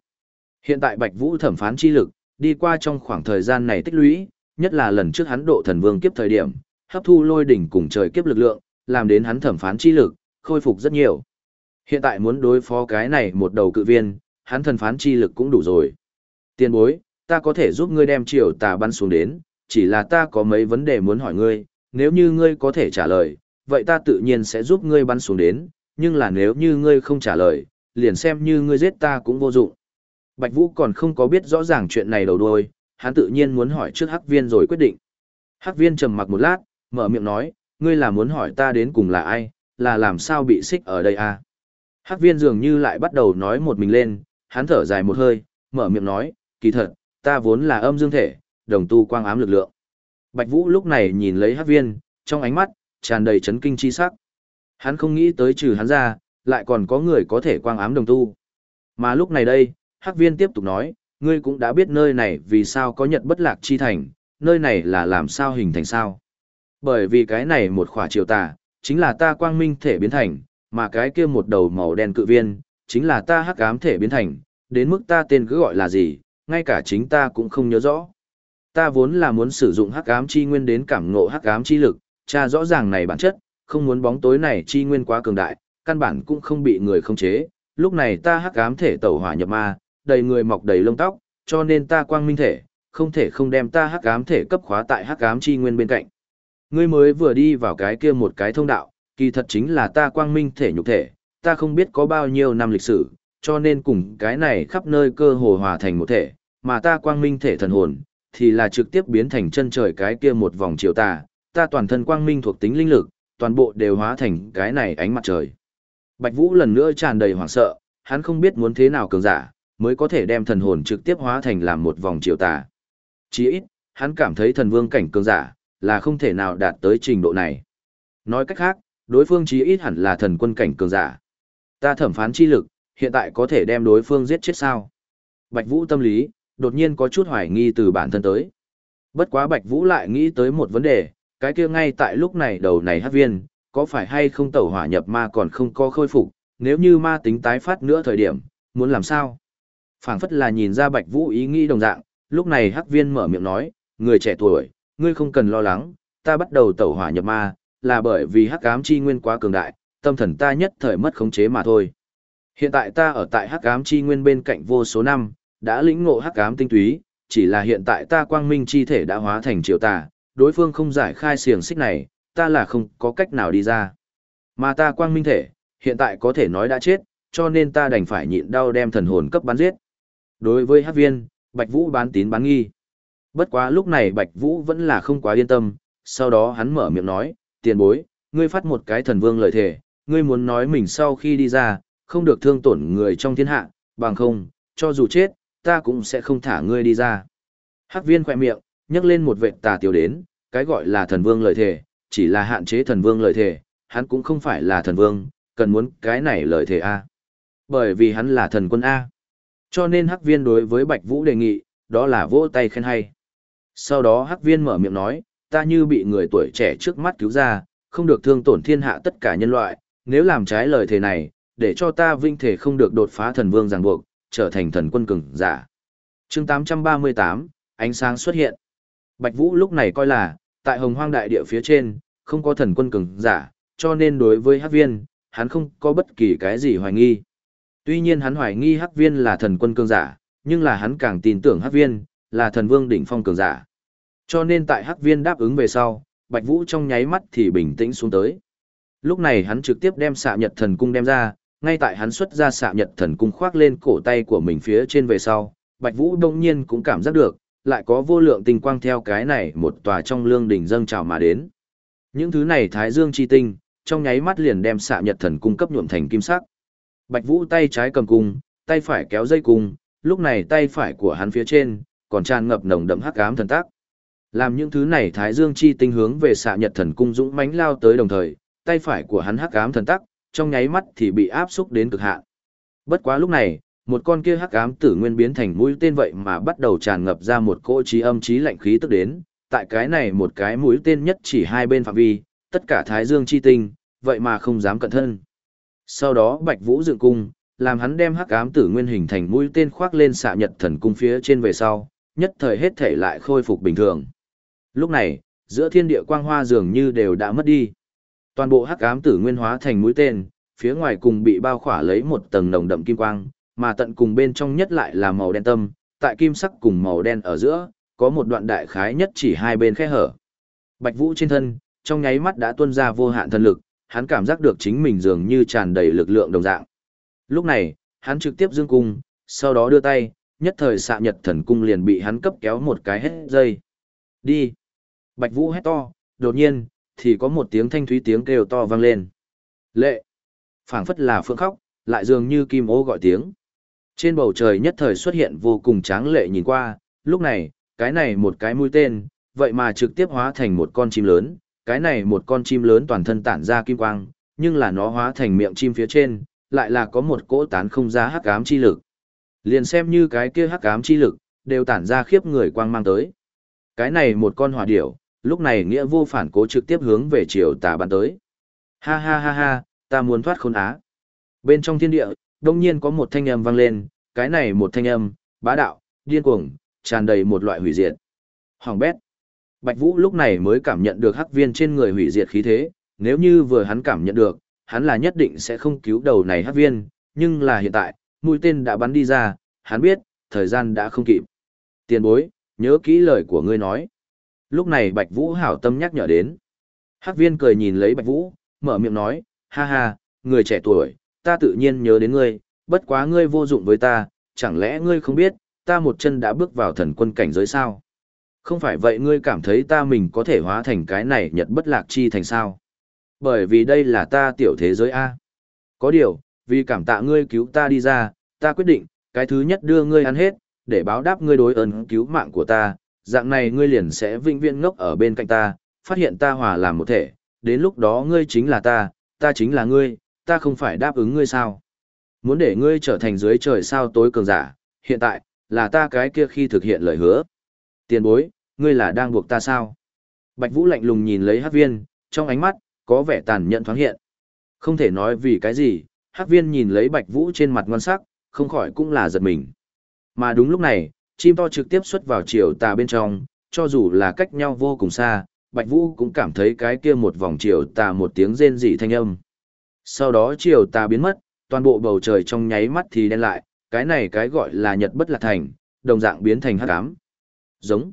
Hiện tại Bạch Vũ thẩm phán chi lực, đi qua trong khoảng thời gian này tích lũy, nhất là lần trước hắn độ thần vương kiếp thời điểm, hấp thu lôi đỉnh cùng trời kiếp lực lượng, làm đến hắn thẩm phán chi lực, khôi phục rất nhiều. Hiện tại muốn đối phó cái này một đầu cự viên, hắn thần phán chi lực cũng đủ rồi. Tiên bối, ta có thể giúp ngươi đem triều tà bắn xuống đến, chỉ là ta có mấy vấn đề muốn hỏi ngươi, nếu như ngươi có thể trả lời, vậy ta tự nhiên sẽ giúp ngươi bắn xuống đến, nhưng là nếu như ngươi không trả lời, liền xem như ngươi giết ta cũng vô dụng. Bạch Vũ còn không có biết rõ ràng chuyện này đầu đuôi, hắn tự nhiên muốn hỏi trước Hắc Viên rồi quyết định. Hắc Viên trầm mặc một lát, mở miệng nói, ngươi là muốn hỏi ta đến cùng là ai, là làm sao bị xích ở đây à? Hắc Viên dường như lại bắt đầu nói một mình lên, hắn thở dài một hơi, mở miệng nói, kỳ thật, ta vốn là âm dương thể, đồng tu quang ám lực lượng. Bạch Vũ lúc này nhìn lấy Hắc Viên, trong ánh mắt tràn đầy chấn kinh chi sắc. Hắn không nghĩ tới trừ hắn ra, lại còn có người có thể quang ám đồng tu. Mà lúc này đây, Hắc Viên tiếp tục nói, ngươi cũng đã biết nơi này vì sao có nhật bất lạc chi thành, nơi này là làm sao hình thành sao. Bởi vì cái này một khỏa triều tà, chính là ta quang minh thể biến thành, mà cái kia một đầu màu đen cự viên, chính là ta hắc ám thể biến thành, đến mức ta tên cứ gọi là gì, ngay cả chính ta cũng không nhớ rõ. Ta vốn là muốn sử dụng hắc ám chi nguyên đến cảm ngộ hắc ám chi lực, tra rõ ràng này bản chất, không muốn bóng tối này chi nguyên quá cường đại, căn bản cũng không bị người khống chế. Lúc này ta hắc ám thể tẩu hỏa nhập ma, đầy người mọc đầy lông tóc, cho nên ta quang minh thể, không thể không đem ta hắc ám thể cấp khóa tại hắc ám chi nguyên bên cạnh. Ngươi mới vừa đi vào cái kia một cái thông đạo, kỳ thật chính là ta quang minh thể nhục thể, ta không biết có bao nhiêu năm lịch sử, cho nên cùng cái này khắp nơi cơ hồ hòa thành một thể, mà ta quang minh thể thần hồn, thì là trực tiếp biến thành chân trời cái kia một vòng chiều tà, ta toàn thân quang minh thuộc tính linh lực, toàn bộ đều hóa thành cái này ánh mặt trời. Bạch Vũ lần nữa tràn đầy hoảng sợ, hắn không biết muốn thế nào cường giả, mới có thể đem thần hồn trực tiếp hóa thành làm một vòng chiều tà. Chỉ ít, hắn cảm thấy thần vương cảnh cường giả, là không thể nào đạt tới trình độ này. Nói cách khác, đối phương chí ít hẳn là thần quân cảnh cường giả. Ta thẩm phán chi lực, hiện tại có thể đem đối phương giết chết sao? Bạch Vũ tâm lý, đột nhiên có chút hoài nghi từ bản thân tới. Bất quá Bạch Vũ lại nghĩ tới một vấn đề, cái kia ngay tại lúc này đầu này hát viên, có phải hay không tẩu hỏa nhập ma còn không có khôi phục, nếu như ma tính tái phát nữa thời điểm, muốn làm sao? phảng phất là nhìn ra Bạch Vũ ý nghĩ đồng dạng, lúc này hắc viên mở miệng nói, người trẻ tuổi, ngươi không cần lo lắng, ta bắt đầu tẩu hỏa nhập ma, là bởi vì hắc ám chi nguyên quá cường đại, tâm thần ta nhất thời mất khống chế mà thôi. Hiện tại ta ở tại hắc ám chi nguyên bên cạnh vô số năm, đã lĩnh ngộ hắc ám tinh túy, chỉ là hiện tại ta quang minh chi thể đã hóa thành triều tà, đối phương không giải khai xiềng xích này, ta là không có cách nào đi ra. Mà ta quang minh thể, hiện tại có thể nói đã chết, cho nên ta đành phải nhịn đau đem thần hồn cấp bắn giết. Đối với hắc viên, Bạch Vũ bán tín bán nghi. Bất quá lúc này Bạch Vũ vẫn là không quá yên tâm, sau đó hắn mở miệng nói, tiền bối, ngươi phát một cái thần vương lời thề, ngươi muốn nói mình sau khi đi ra, không được thương tổn người trong thiên hạ, bằng không, cho dù chết, ta cũng sẽ không thả ngươi đi ra. Hắc viên khỏe miệng, nhấc lên một vệ tà tiểu đến, cái gọi là thần vương lời thề, chỉ là hạn chế thần vương lời thề, hắn cũng không phải là thần vương, cần muốn cái này lời thề A. Bởi vì hắn là thần quân A. Cho nên Hắc viên đối với Bạch Vũ đề nghị, đó là vỗ tay khen hay. Sau đó Hắc viên mở miệng nói, ta như bị người tuổi trẻ trước mắt cứu ra, không được thương tổn thiên hạ tất cả nhân loại, nếu làm trái lời thề này, để cho ta vinh thể không được đột phá thần vương ràng buộc, trở thành thần quân cường giả. chương 838, ánh sáng xuất hiện. Bạch Vũ lúc này coi là, tại hồng hoang đại địa phía trên, không có thần quân cường giả, cho nên đối với hắc viên, hắn không có bất kỳ cái gì hoài nghi. Tuy nhiên hắn hoài nghi hắc viên là thần quân cường giả, nhưng là hắn càng tin tưởng hắc viên, là thần vương đỉnh phong cường giả. Cho nên tại hắc viên đáp ứng về sau, Bạch Vũ trong nháy mắt thì bình tĩnh xuống tới. Lúc này hắn trực tiếp đem xạ nhật thần cung đem ra, ngay tại hắn xuất ra xạ nhật thần cung khoác lên cổ tay của mình phía trên về sau, Bạch Vũ đông nhiên cũng cảm giác được, lại có vô lượng tinh quang theo cái này một tòa trong lương đỉnh dâng trào mà đến. Những thứ này thái dương chi tinh, trong nháy mắt liền đem xạ nhật thần cung cấp nhuộm thành kim sắc. Bạch Vũ tay trái cầm cung, tay phải kéo dây cung, lúc này tay phải của hắn phía trên, còn tràn ngập nồng đậm hắc ám thần tác. Làm những thứ này thái dương chi tinh hướng về xạ nhật thần cung dũng mãnh lao tới đồng thời, tay phải của hắn hắc ám thần tác trong nháy mắt thì bị áp xúc đến cực hạn. Bất quá lúc này, một con kia hắc ám tử nguyên biến thành mũi tên vậy mà bắt đầu tràn ngập ra một cỗ trí âm trí lạnh khí tức đến, tại cái này một cái mũi tên nhất chỉ hai bên phạm vi, tất cả thái dương chi tinh, vậy mà không dám cận thân. Sau đó Bạch Vũ dựng cung, làm hắn đem hắc ám tử nguyên hình thành mũi tên khoác lên xạ nhật thần cung phía trên về sau, nhất thời hết thể lại khôi phục bình thường. Lúc này, giữa thiên địa quang hoa dường như đều đã mất đi. Toàn bộ hắc ám tử nguyên hóa thành mũi tên, phía ngoài cùng bị bao khỏa lấy một tầng nồng đậm kim quang, mà tận cùng bên trong nhất lại là màu đen tâm, tại kim sắc cùng màu đen ở giữa, có một đoạn đại khái nhất chỉ hai bên khe hở. Bạch Vũ trên thân, trong nháy mắt đã tuôn ra vô hạn thần lực, hắn cảm giác được chính mình dường như tràn đầy lực lượng đồng dạng. Lúc này, hắn trực tiếp dương cung, sau đó đưa tay, nhất thời xạ nhật thần cung liền bị hắn cấp kéo một cái hết dây. Đi! Bạch Vũ hét to, đột nhiên, thì có một tiếng thanh thúy tiếng kêu to vang lên. Lệ! phảng phất là phượng khóc, lại dường như kim ô gọi tiếng. Trên bầu trời nhất thời xuất hiện vô cùng tráng lệ nhìn qua, lúc này, cái này một cái mũi tên, vậy mà trực tiếp hóa thành một con chim lớn, cái này một con chim lớn toàn thân tản ra kim quang, nhưng là nó hóa thành miệng chim phía trên, lại là có một cỗ tán không ra hắc ám chi lực. Liền xem như cái kia hắc ám chi lực, đều tản ra khiếp người quang mang tới. Cái này một con hỏa điểu, lúc này nghĩa vô phản cố trực tiếp hướng về chiều tà bắn tới. Ha ha ha ha, ta muốn thoát khôn á. Bên trong thiên địa, đông nhiên có một thanh âm vang lên, cái này một thanh âm, bá đạo, điên cuồng, tràn đầy một loại hủy diệt. Hoàng bét. Bạch Vũ lúc này mới cảm nhận được hắc viên trên người hủy diệt khí thế, nếu như vừa hắn cảm nhận được, hắn là nhất định sẽ không cứu đầu này hắc viên, nhưng là hiện tại, mũi tên đã bắn đi ra, hắn biết, thời gian đã không kịp. Tiền bối, nhớ kỹ lời của ngươi nói. Lúc này Bạch Vũ hảo tâm nhắc nhở đến. Hắc viên cười nhìn lấy Bạch Vũ, mở miệng nói, ha ha, người trẻ tuổi, ta tự nhiên nhớ đến ngươi, bất quá ngươi vô dụng với ta, chẳng lẽ ngươi không biết, ta một chân đã bước vào thần quân cảnh giới sao? Không phải vậy ngươi cảm thấy ta mình có thể hóa thành cái này nhật bất lạc chi thành sao? Bởi vì đây là ta tiểu thế giới A. Có điều, vì cảm tạ ngươi cứu ta đi ra, ta quyết định, cái thứ nhất đưa ngươi ăn hết, để báo đáp ngươi đối ơn cứu mạng của ta, dạng này ngươi liền sẽ vĩnh viễn ngốc ở bên cạnh ta, phát hiện ta hòa làm một thể, đến lúc đó ngươi chính là ta, ta chính là ngươi, ta không phải đáp ứng ngươi sao. Muốn để ngươi trở thành dưới trời sao tối cường giả, hiện tại, là ta cái kia khi thực hiện lời hứa. Tiền bối, ngươi là đang buộc ta sao? Bạch Vũ lạnh lùng nhìn lấy Hắc Viên, trong ánh mắt, có vẻ tàn nhẫn thoáng hiện. Không thể nói vì cái gì, Hắc Viên nhìn lấy Bạch Vũ trên mặt ngon sắc, không khỏi cũng là giật mình. Mà đúng lúc này, chim to trực tiếp xuất vào chiều tà bên trong, cho dù là cách nhau vô cùng xa, Bạch Vũ cũng cảm thấy cái kia một vòng chiều tà một tiếng rên rỉ thanh âm. Sau đó chiều tà biến mất, toàn bộ bầu trời trong nháy mắt thì đen lại, cái này cái gọi là nhật bất lạc thành, đồng dạng biến thành hắc ám. Giống.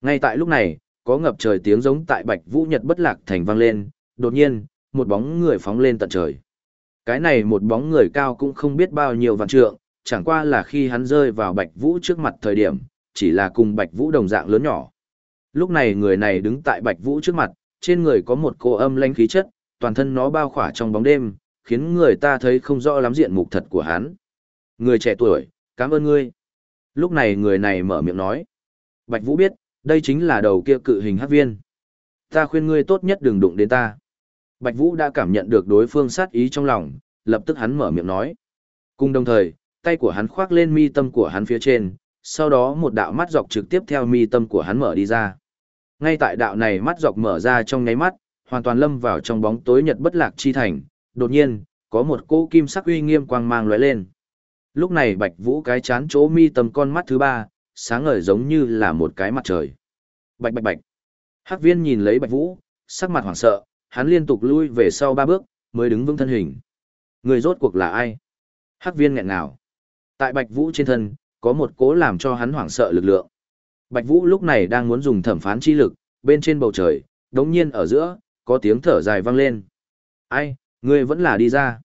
Ngay tại lúc này, có ngập trời tiếng giống tại Bạch Vũ Nhật bất lạc thành vang lên, đột nhiên, một bóng người phóng lên tận trời. Cái này một bóng người cao cũng không biết bao nhiêu vạn trượng, chẳng qua là khi hắn rơi vào Bạch Vũ trước mặt thời điểm, chỉ là cùng Bạch Vũ đồng dạng lớn nhỏ. Lúc này người này đứng tại Bạch Vũ trước mặt, trên người có một cô âm lãnh khí chất, toàn thân nó bao khỏa trong bóng đêm, khiến người ta thấy không rõ lắm diện mục thật của hắn. Người trẻ tuổi, cảm ơn ngươi. Lúc này người này mở miệng nói. Bạch Vũ biết, đây chính là đầu kia cự hình hát viên. Ta khuyên ngươi tốt nhất đừng đụng đến ta. Bạch Vũ đã cảm nhận được đối phương sát ý trong lòng, lập tức hắn mở miệng nói. Cùng đồng thời, tay của hắn khoác lên mi tâm của hắn phía trên, sau đó một đạo mắt dọc trực tiếp theo mi tâm của hắn mở đi ra. Ngay tại đạo này mắt dọc mở ra trong nháy mắt, hoàn toàn lâm vào trong bóng tối nhật bất lạc chi thành, đột nhiên, có một cỗ kim sắc uy nghiêm quang mang lóe lên. Lúc này Bạch Vũ cái chán chỗ mi tâm con mắt thứ ba, sáng ngời giống như là một cái mặt trời. Bạch bạch bạch. Hắc viên nhìn lấy bạch vũ, sắc mặt hoảng sợ, hắn liên tục lui về sau ba bước, mới đứng vững thân hình. Người rốt cuộc là ai? Hắc viên nghẹn nào. Tại bạch vũ trên thân, có một cố làm cho hắn hoảng sợ lực lượng. Bạch vũ lúc này đang muốn dùng thẩm phán chi lực, bên trên bầu trời, đống nhiên ở giữa, có tiếng thở dài vang lên. Ai, ngươi vẫn là đi ra.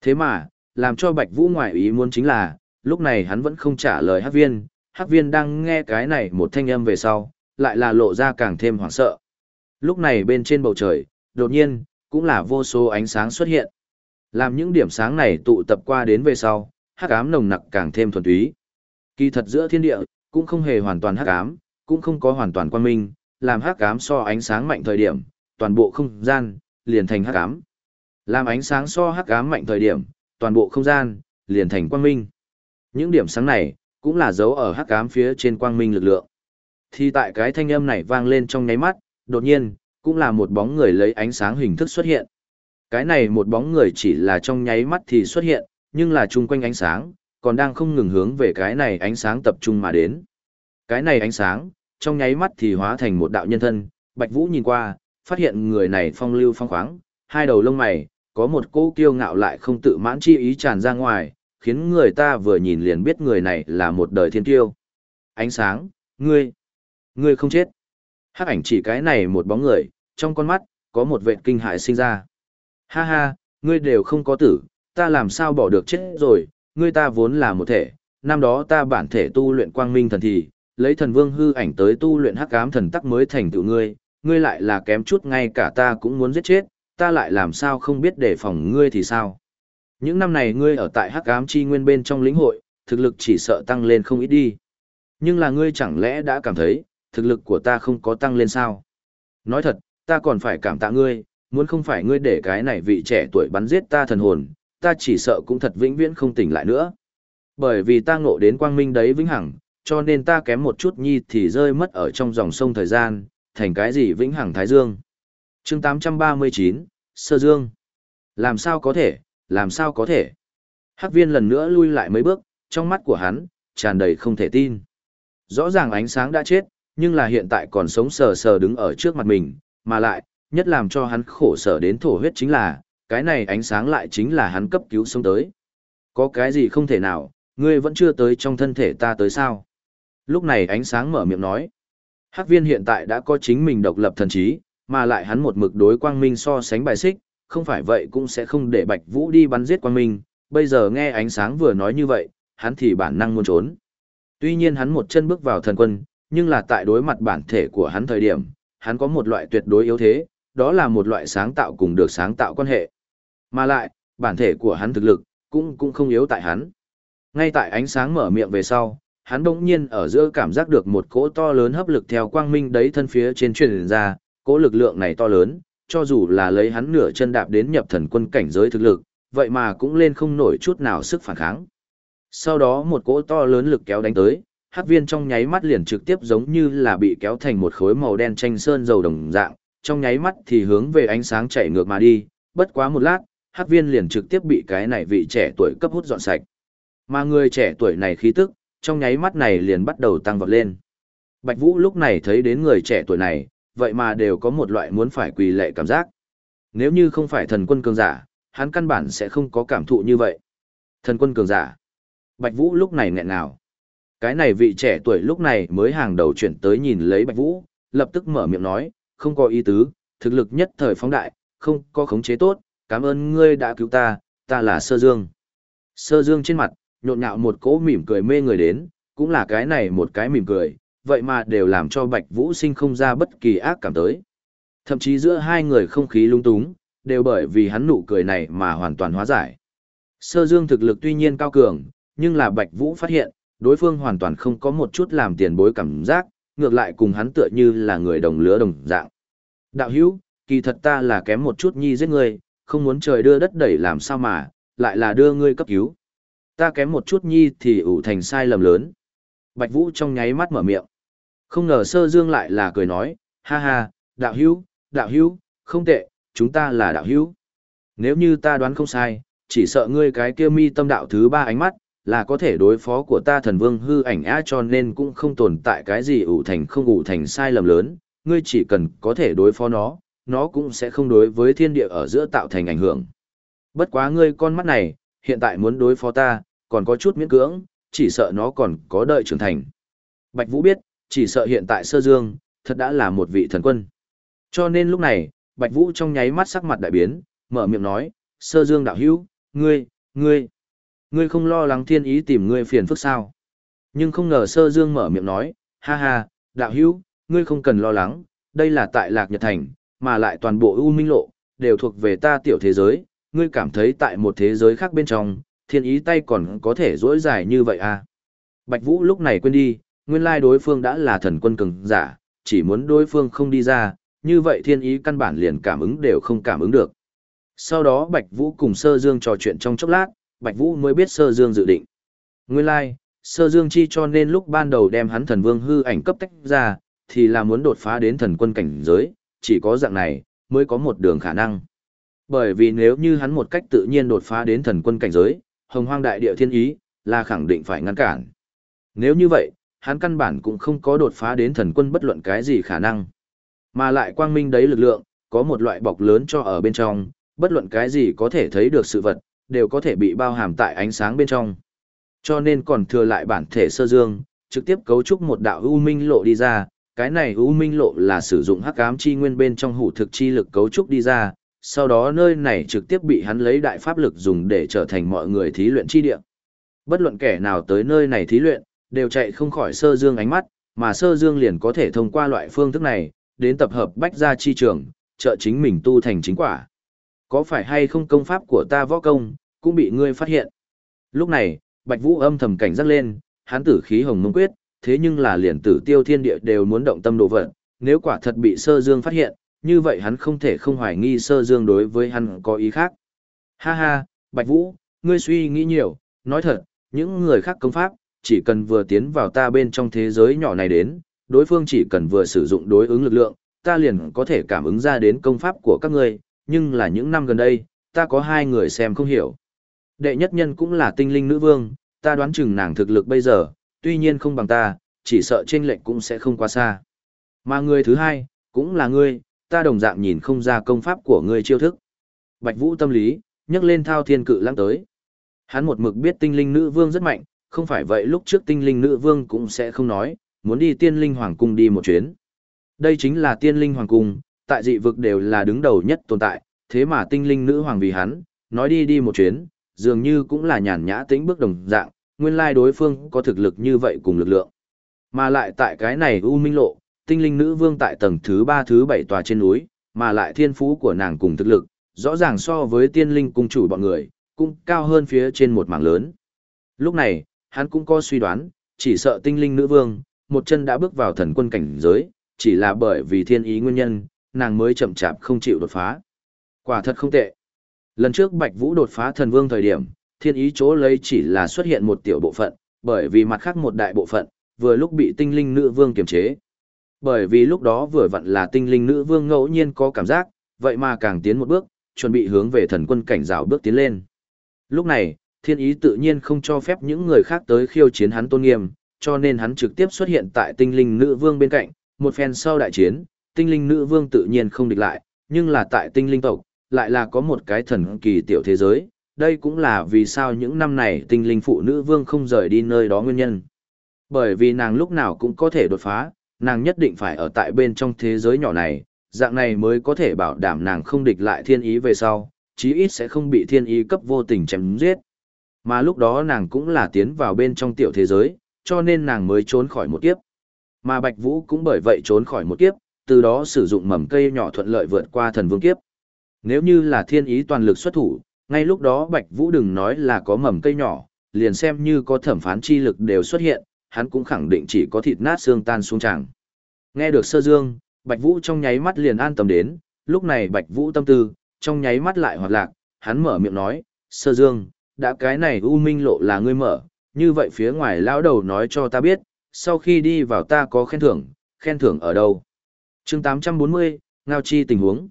Thế mà, làm cho Bạch Vũ ngoại ý muốn chính là, lúc này hắn vẫn không trả lời Hắc Viên, Hắc Viên đang nghe cái này một thanh âm về sau, lại là lộ ra càng thêm hoảng sợ. Lúc này bên trên bầu trời, đột nhiên, cũng là vô số ánh sáng xuất hiện. Làm những điểm sáng này tụ tập qua đến về sau, hắc ám nồng nặc càng thêm thuần túy. Kỳ thật giữa thiên địa, cũng không hề hoàn toàn hắc ám, cũng không có hoàn toàn quang minh, làm hắc ám so ánh sáng mạnh thời điểm, toàn bộ không gian liền thành hắc ám. Làm ánh sáng so hắc ám mạnh thời điểm, toàn bộ không gian liền thành quang minh. Những điểm sáng này cũng là dấu ở hắc ám phía trên quang minh lực lượng. Thì tại cái thanh âm này vang lên trong nháy mắt, đột nhiên, cũng là một bóng người lấy ánh sáng hình thức xuất hiện. Cái này một bóng người chỉ là trong nháy mắt thì xuất hiện, nhưng là chung quanh ánh sáng, còn đang không ngừng hướng về cái này ánh sáng tập trung mà đến. Cái này ánh sáng, trong nháy mắt thì hóa thành một đạo nhân thân, Bạch Vũ nhìn qua, phát hiện người này phong lưu phong khoáng, hai đầu lông mày, có một cô kiêu ngạo lại không tự mãn chi ý tràn ra ngoài, khiến người ta vừa nhìn liền biết người này là một đời thiên tiêu. Ánh sáng, ngươi, ngươi không chết. Hắc ảnh chỉ cái này một bóng người, trong con mắt, có một vệ kinh hại sinh ra. Ha ha, ngươi đều không có tử, ta làm sao bỏ được chết rồi, ngươi ta vốn là một thể, năm đó ta bản thể tu luyện quang minh thần thì, lấy thần vương hư ảnh tới tu luyện hắc ám thần tắc mới thành tựu ngươi, ngươi lại là kém chút ngay cả ta cũng muốn giết chết, ta lại làm sao không biết đề phòng ngươi thì sao. Những năm này ngươi ở tại hắc ám chi nguyên bên trong lĩnh hội, thực lực chỉ sợ tăng lên không ít đi. Nhưng là ngươi chẳng lẽ đã cảm thấy, thực lực của ta không có tăng lên sao? Nói thật, ta còn phải cảm tạ ngươi, muốn không phải ngươi để cái này vị trẻ tuổi bắn giết ta thần hồn, ta chỉ sợ cũng thật vĩnh viễn không tỉnh lại nữa. Bởi vì ta ngộ đến quang minh đấy vĩnh hằng, cho nên ta kém một chút nhi thì rơi mất ở trong dòng sông thời gian, thành cái gì vĩnh hằng thái dương. chương 839, Sơ Dương. Làm sao có thể, làm sao có thể. Hắc viên lần nữa lui lại mấy bước, trong mắt của hắn, tràn đầy không thể tin. Rõ ràng ánh sáng đã chết, nhưng là hiện tại còn sống sờ sờ đứng ở trước mặt mình, mà lại, nhất làm cho hắn khổ sở đến thổ huyết chính là, cái này ánh sáng lại chính là hắn cấp cứu sống tới. Có cái gì không thể nào, ngươi vẫn chưa tới trong thân thể ta tới sao? Lúc này ánh sáng mở miệng nói. Hắc viên hiện tại đã có chính mình độc lập thần trí, mà lại hắn một mực đối quang minh so sánh bài xích, không phải vậy cũng sẽ không để Bạch Vũ đi bắn giết quang minh, bây giờ nghe ánh sáng vừa nói như vậy, hắn thì bản năng muốn trốn. Tuy nhiên hắn một chân bước vào thần quân, nhưng là tại đối mặt bản thể của hắn thời điểm, hắn có một loại tuyệt đối yếu thế, đó là một loại sáng tạo cùng được sáng tạo quan hệ. Mà lại, bản thể của hắn thực lực, cũng cũng không yếu tại hắn. Ngay tại ánh sáng mở miệng về sau, hắn bỗng nhiên ở giữa cảm giác được một cỗ to lớn hấp lực theo quang minh đấy thân phía trên truyền ra, cỗ lực lượng này to lớn, cho dù là lấy hắn nửa chân đạp đến nhập thần quân cảnh giới thực lực, vậy mà cũng lên không nổi chút nào sức phản kháng. Sau đó một cỗ to lớn lực kéo đánh tới, hắc viên trong nháy mắt liền trực tiếp giống như là bị kéo thành một khối màu đen tranh sơn dầu đồng dạng, trong nháy mắt thì hướng về ánh sáng chạy ngược mà đi, bất quá một lát, hắc viên liền trực tiếp bị cái này vị trẻ tuổi cấp hút dọn sạch. Mà người trẻ tuổi này khí tức, trong nháy mắt này liền bắt đầu tăng vọt lên. Bạch Vũ lúc này thấy đến người trẻ tuổi này, vậy mà đều có một loại muốn phải quỳ lệ cảm giác. Nếu như không phải thần quân cường giả, hắn căn bản sẽ không có cảm thụ như vậy. Thần quân cường giả. Bạch Vũ lúc này nghẹn nào. Cái này vị trẻ tuổi lúc này mới hàng đầu chuyển tới nhìn lấy Bạch Vũ, lập tức mở miệng nói, không có ý tứ, thực lực nhất thời phóng đại, không có khống chế tốt, cảm ơn ngươi đã cứu ta, ta là Sơ Dương. Sơ Dương trên mặt, nhộn nhạo một cỗ mỉm cười mê người đến, cũng là cái này một cái mỉm cười, vậy mà đều làm cho Bạch Vũ sinh không ra bất kỳ ác cảm tới. Thậm chí giữa hai người không khí lung túng, đều bởi vì hắn nụ cười này mà hoàn toàn hóa giải. Sơ Dương thực lực tuy nhiên cao cường, nhưng là Bạch Vũ phát hiện, đối phương hoàn toàn không có một chút làm tiền bối cảm giác, ngược lại cùng hắn tựa như là người đồng lứa đồng dạng. Đạo hữu, kỳ thật ta là kém một chút nhi giết ngươi, không muốn trời đưa đất đẩy làm sao mà, lại là đưa ngươi cấp cứu. Ta kém một chút nhi thì ủ thành sai lầm lớn. Bạch Vũ trong nháy mắt mở miệng. Không ngờ sơ dương lại là cười nói, ha ha, đạo hữu, đạo hữu, không tệ, chúng ta là đạo hữu. Nếu như ta đoán không sai, chỉ sợ ngươi cái kia mi tâm đạo thứ ba ánh mắt, là có thể đối phó của ta thần vương hư ảnh á cho nên cũng không tồn tại cái gì ủ thành không ủ thành sai lầm lớn, ngươi chỉ cần có thể đối phó nó, nó cũng sẽ không đối với thiên địa ở giữa tạo thành ảnh hưởng. Bất quá ngươi con mắt này, hiện tại muốn đối phó ta, còn có chút miễn cưỡng, chỉ sợ nó còn có đợi trưởng thành. Bạch Vũ biết, chỉ sợ hiện tại sơ dương, thật đã là một vị thần quân. Cho nên lúc này, Bạch Vũ trong nháy mắt sắc mặt đại biến, mở miệng nói, sơ dương đạo hữu, ngươi, ngươi, ngươi không lo lắng thiên ý tìm ngươi phiền phức sao. Nhưng không ngờ sơ dương mở miệng nói, ha ha, đạo hữu, ngươi không cần lo lắng, đây là tại Lạc Nhật Thành, mà lại toàn bộ U Minh Lộ, đều thuộc về ta tiểu thế giới, ngươi cảm thấy tại một thế giới khác bên trong, thiên ý tay còn có thể dỗi dài như vậy à. Bạch Vũ lúc này quên đi, nguyên lai đối phương đã là thần quân cường giả, chỉ muốn đối phương không đi ra, như vậy thiên ý căn bản liền cảm ứng đều không cảm ứng được. Sau đó Bạch Vũ cùng Sơ Dương trò chuyện trong chốc lát, Bạch Vũ mới biết Sơ Dương dự định. Nguyên lai, Sơ Dương chi cho nên lúc ban đầu đem hắn thần vương hư ảnh cấp tách ra, thì là muốn đột phá đến thần quân cảnh giới, chỉ có dạng này, mới có một đường khả năng. Bởi vì nếu như hắn một cách tự nhiên đột phá đến thần quân cảnh giới, hồng hoang đại địa thiên ý, là khẳng định phải ngăn cản. Nếu như vậy, hắn căn bản cũng không có đột phá đến thần quân bất luận cái gì khả năng. Mà lại quang minh đấy lực lượng, có một loại bọc lớn cho ở bên trong, bất luận cái gì có thể thấy được sự vật, đều có thể bị bao hàm tại ánh sáng bên trong. Cho nên còn thừa lại bản thể sơ dương, trực tiếp cấu trúc một đạo u minh lộ đi ra, cái này u minh lộ là sử dụng hắc ám chi nguyên bên trong hủ thực chi lực cấu trúc đi ra, sau đó nơi này trực tiếp bị hắn lấy đại pháp lực dùng để trở thành mọi người thí luyện chi địa. Bất luận kẻ nào tới nơi này thí luyện, đều chạy không khỏi sơ dương ánh mắt, mà sơ dương liền có thể thông qua loại phương thức này, đến tập hợp bách gia chi trường, trợ chính mình tu thành chính quả. Có phải hay không công pháp của ta võ công, cũng bị ngươi phát hiện. Lúc này, Bạch Vũ âm thầm cảnh giác lên, hắn tử khí hồng mông quyết, thế nhưng là liền tử tiêu thiên địa đều muốn động tâm đồ vật, nếu quả thật bị sơ dương phát hiện, như vậy hắn không thể không hoài nghi sơ dương đối với hắn có ý khác. Ha ha, Bạch Vũ, ngươi suy nghĩ nhiều, nói thật, những người khác công pháp, chỉ cần vừa tiến vào ta bên trong thế giới nhỏ này đến, đối phương chỉ cần vừa sử dụng đối ứng lực lượng, ta liền có thể cảm ứng ra đến công pháp của các ngươi, nhưng là những năm gần đây, ta có hai người xem không hiểu. Đệ nhất nhân cũng là tinh linh nữ vương, ta đoán chừng nàng thực lực bây giờ, tuy nhiên không bằng ta, chỉ sợ trên lệnh cũng sẽ không quá xa. Mà người thứ hai, cũng là ngươi, ta đồng dạng nhìn không ra công pháp của ngươi chiêu thức. Bạch Vũ tâm lý, nhấc lên thao thiên cự lãng tới. Hắn một mực biết tinh linh nữ vương rất mạnh, không phải vậy lúc trước tinh linh nữ vương cũng sẽ không nói, muốn đi tiên linh hoàng cung đi một chuyến. Đây chính là tiên linh hoàng cung, tại dị vực đều là đứng đầu nhất tồn tại, thế mà tinh linh nữ hoàng vì hắn, nói đi đi một chuyến, dường như cũng là nhàn nhã tĩnh bước đồng dạng, nguyên lai đối phương có thực lực như vậy cùng lực lượng. Mà lại tại cái này U Minh Lộ, tinh linh nữ vương tại tầng thứ ba thứ bảy tòa trên núi, mà lại thiên phú của nàng cùng thực lực, rõ ràng so với tiên linh cung chủ bọn người, cũng cao hơn phía trên một mảng lớn. Lúc này, hắn cũng có suy đoán, chỉ sợ tinh linh nữ vương, một chân đã bước vào thần quân cảnh giới, chỉ là bởi vì thiên ý nguyên nhân, nàng mới chậm chạp không chịu đột phá. Quả thật không tệ. Lần trước Bạch Vũ đột phá thần vương thời điểm, thiên ý chỗ lấy chỉ là xuất hiện một tiểu bộ phận, bởi vì mặt khác một đại bộ phận, vừa lúc bị tinh linh nữ vương kiềm chế. Bởi vì lúc đó vừa vặn là tinh linh nữ vương ngẫu nhiên có cảm giác, vậy mà càng tiến một bước, chuẩn bị hướng về thần quân cảnh rào bước tiến lên. Lúc này, thiên ý tự nhiên không cho phép những người khác tới khiêu chiến hắn tôn nghiêm, cho nên hắn trực tiếp xuất hiện tại tinh linh nữ vương bên cạnh, một phen sau đại chiến, tinh linh nữ vương tự nhiên không địch lại, nhưng là tại tinh linh tộc, lại là có một cái thần kỳ tiểu thế giới, đây cũng là vì sao những năm này tinh linh phụ nữ vương không rời đi nơi đó nguyên nhân. Bởi vì nàng lúc nào cũng có thể đột phá, nàng nhất định phải ở tại bên trong thế giới nhỏ này, dạng này mới có thể bảo đảm nàng không địch lại thiên ý về sau, chí ít sẽ không bị thiên ý cấp vô tình chém giết. Mà lúc đó nàng cũng là tiến vào bên trong tiểu thế giới, cho nên nàng mới trốn khỏi một kiếp. Mà Bạch Vũ cũng bởi vậy trốn khỏi một kiếp, từ đó sử dụng mầm cây nhỏ thuận lợi vượt qua thần vương kiếp. Nếu như là thiên ý toàn lực xuất thủ, ngay lúc đó Bạch Vũ đừng nói là có mầm cây nhỏ, liền xem như có thẩm phán chi lực đều xuất hiện, hắn cũng khẳng định chỉ có thịt nát xương tan xuống chẳng Nghe được sơ dương, Bạch Vũ trong nháy mắt liền an tâm đến, lúc này Bạch Vũ tâm tư, trong nháy mắt lại hoạt lạc, hắn mở miệng nói, sơ dương, đã cái này U Minh lộ là ngươi mở, như vậy phía ngoài lão đầu nói cho ta biết, sau khi đi vào ta có khen thưởng, khen thưởng ở đâu. chương 840, Ngao Chi tình huống.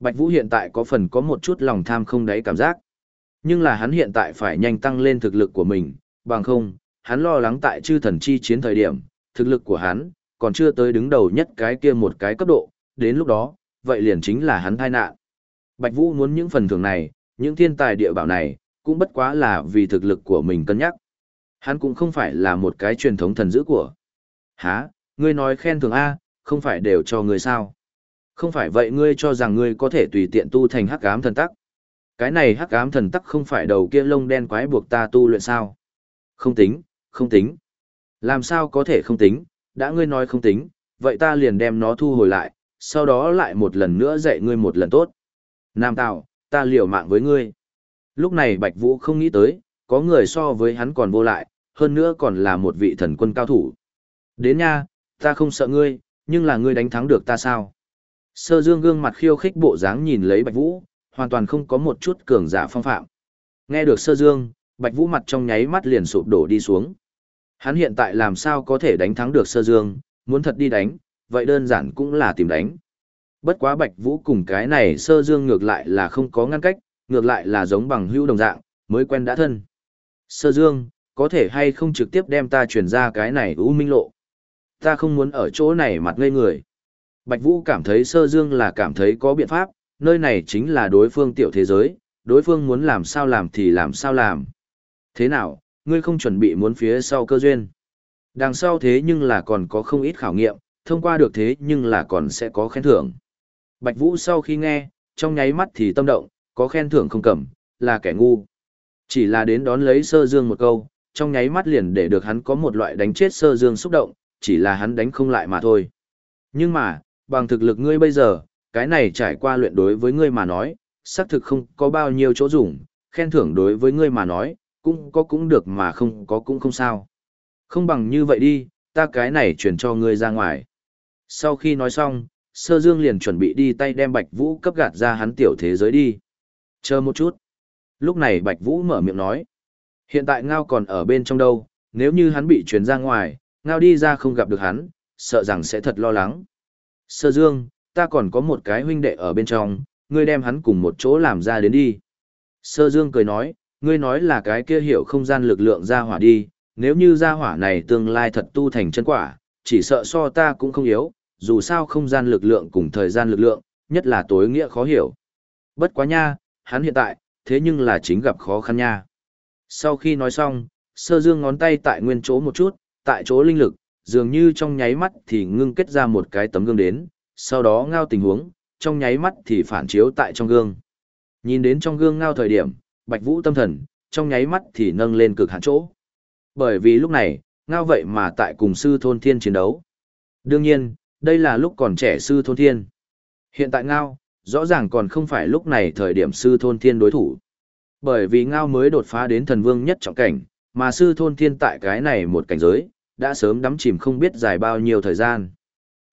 Bạch Vũ hiện tại có phần có một chút lòng tham không đáy cảm giác. Nhưng là hắn hiện tại phải nhanh tăng lên thực lực của mình, bằng không, hắn lo lắng tại chư thần chi chiến thời điểm, thực lực của hắn, còn chưa tới đứng đầu nhất cái kia một cái cấp độ, đến lúc đó, vậy liền chính là hắn tai nạn. Bạch Vũ muốn những phần thưởng này, những thiên tài địa bảo này, cũng bất quá là vì thực lực của mình cân nhắc. Hắn cũng không phải là một cái truyền thống thần dữ của. Hả, ngươi nói khen thưởng A, không phải đều cho ngươi sao? Không phải vậy ngươi cho rằng ngươi có thể tùy tiện tu thành hắc ám thần tắc. Cái này hắc ám thần tắc không phải đầu kia lông đen quái buộc ta tu luyện sao? Không tính, không tính. Làm sao có thể không tính, đã ngươi nói không tính, vậy ta liền đem nó thu hồi lại, sau đó lại một lần nữa dạy ngươi một lần tốt. Nam Tạo, ta liều mạng với ngươi. Lúc này Bạch Vũ không nghĩ tới, có người so với hắn còn vô lại, hơn nữa còn là một vị thần quân cao thủ. Đến nha, ta không sợ ngươi, nhưng là ngươi đánh thắng được ta sao? Sơ Dương gương mặt khiêu khích bộ dáng nhìn lấy Bạch Vũ, hoàn toàn không có một chút cường giả phong phạm. Nghe được Sơ Dương, Bạch Vũ mặt trong nháy mắt liền sụp đổ đi xuống. Hắn hiện tại làm sao có thể đánh thắng được Sơ Dương, muốn thật đi đánh, vậy đơn giản cũng là tìm đánh. Bất quá Bạch Vũ cùng cái này Sơ Dương ngược lại là không có ngăn cách, ngược lại là giống bằng hữu đồng dạng, mới quen đã thân. Sơ Dương, có thể hay không trực tiếp đem ta chuyển ra cái này u minh lộ. Ta không muốn ở chỗ này mặt ngây người. Bạch Vũ cảm thấy Sơ Dương là cảm thấy có biện pháp, nơi này chính là đối phương tiểu thế giới, đối phương muốn làm sao làm thì làm sao làm. Thế nào, ngươi không chuẩn bị muốn phía sau cơ duyên. Đằng sau thế nhưng là còn có không ít khảo nghiệm, thông qua được thế nhưng là còn sẽ có khen thưởng. Bạch Vũ sau khi nghe, trong nháy mắt thì tâm động, có khen thưởng không cầm, là kẻ ngu. Chỉ là đến đón lấy sơ dương một câu, trong nháy mắt liền để được hắn có một loại đánh chết sơ dương xúc động, chỉ là hắn đánh không lại mà thôi. Nhưng mà, bằng thực lực ngươi bây giờ, cái này trải qua luyện đối với ngươi mà nói, xác thực không có bao nhiêu chỗ dùng, khen thưởng đối với ngươi mà nói, cũng có cũng được mà không có cũng không sao. Không bằng như vậy đi, ta cái này chuyển cho ngươi ra ngoài. Sau khi nói xong, Sơ Dương liền chuẩn bị đi tay đem Bạch Vũ cấp gạt ra hắn tiểu thế giới đi. Chờ một chút. Lúc này Bạch Vũ mở miệng nói. Hiện tại Ngao còn ở bên trong đâu, nếu như hắn bị chuyển ra ngoài, Ngao đi ra không gặp được hắn, sợ rằng sẽ thật lo lắng. Sơ Dương, ta còn có một cái huynh đệ ở bên trong, ngươi đem hắn cùng một chỗ làm ra đến đi. Sơ Dương cười nói, ngươi nói là cái kia hiểu không gian lực lượng ra hỏa đi, nếu như ra hỏa này tương lai thật tu thành chân quả, chỉ sợ so ta cũng không yếu, dù sao không gian lực lượng cùng thời gian lực lượng, nhất là tối nghĩa khó hiểu. Bất quá nha, hắn hiện tại, thế nhưng là chính gặp khó khăn nha. Sau khi nói xong, sơ dương ngón tay tại nguyên chỗ một chút, tại chỗ linh lực, dường như trong nháy mắt thì ngưng kết ra một cái tấm gương đến, sau đó ngao tình huống, trong nháy mắt thì phản chiếu tại trong gương. Nhìn đến trong gương ngao thời điểm, bạch vũ tâm thần, trong nháy mắt thì nâng lên cực hạn chỗ. Bởi vì lúc này, ngao vậy mà tại cùng sư thôn thiên chiến đấu. Đương nhiên, đây là lúc còn trẻ sư thôn thiên. Hiện tại ngao, rõ ràng còn không phải lúc này thời điểm sư thôn thiên đối thủ. Bởi vì ngao mới đột phá đến thần vương nhất trọng cảnh, mà sư thôn thiên tại cái này một cảnh giới, đã sớm đắm chìm không biết dài bao nhiêu thời gian.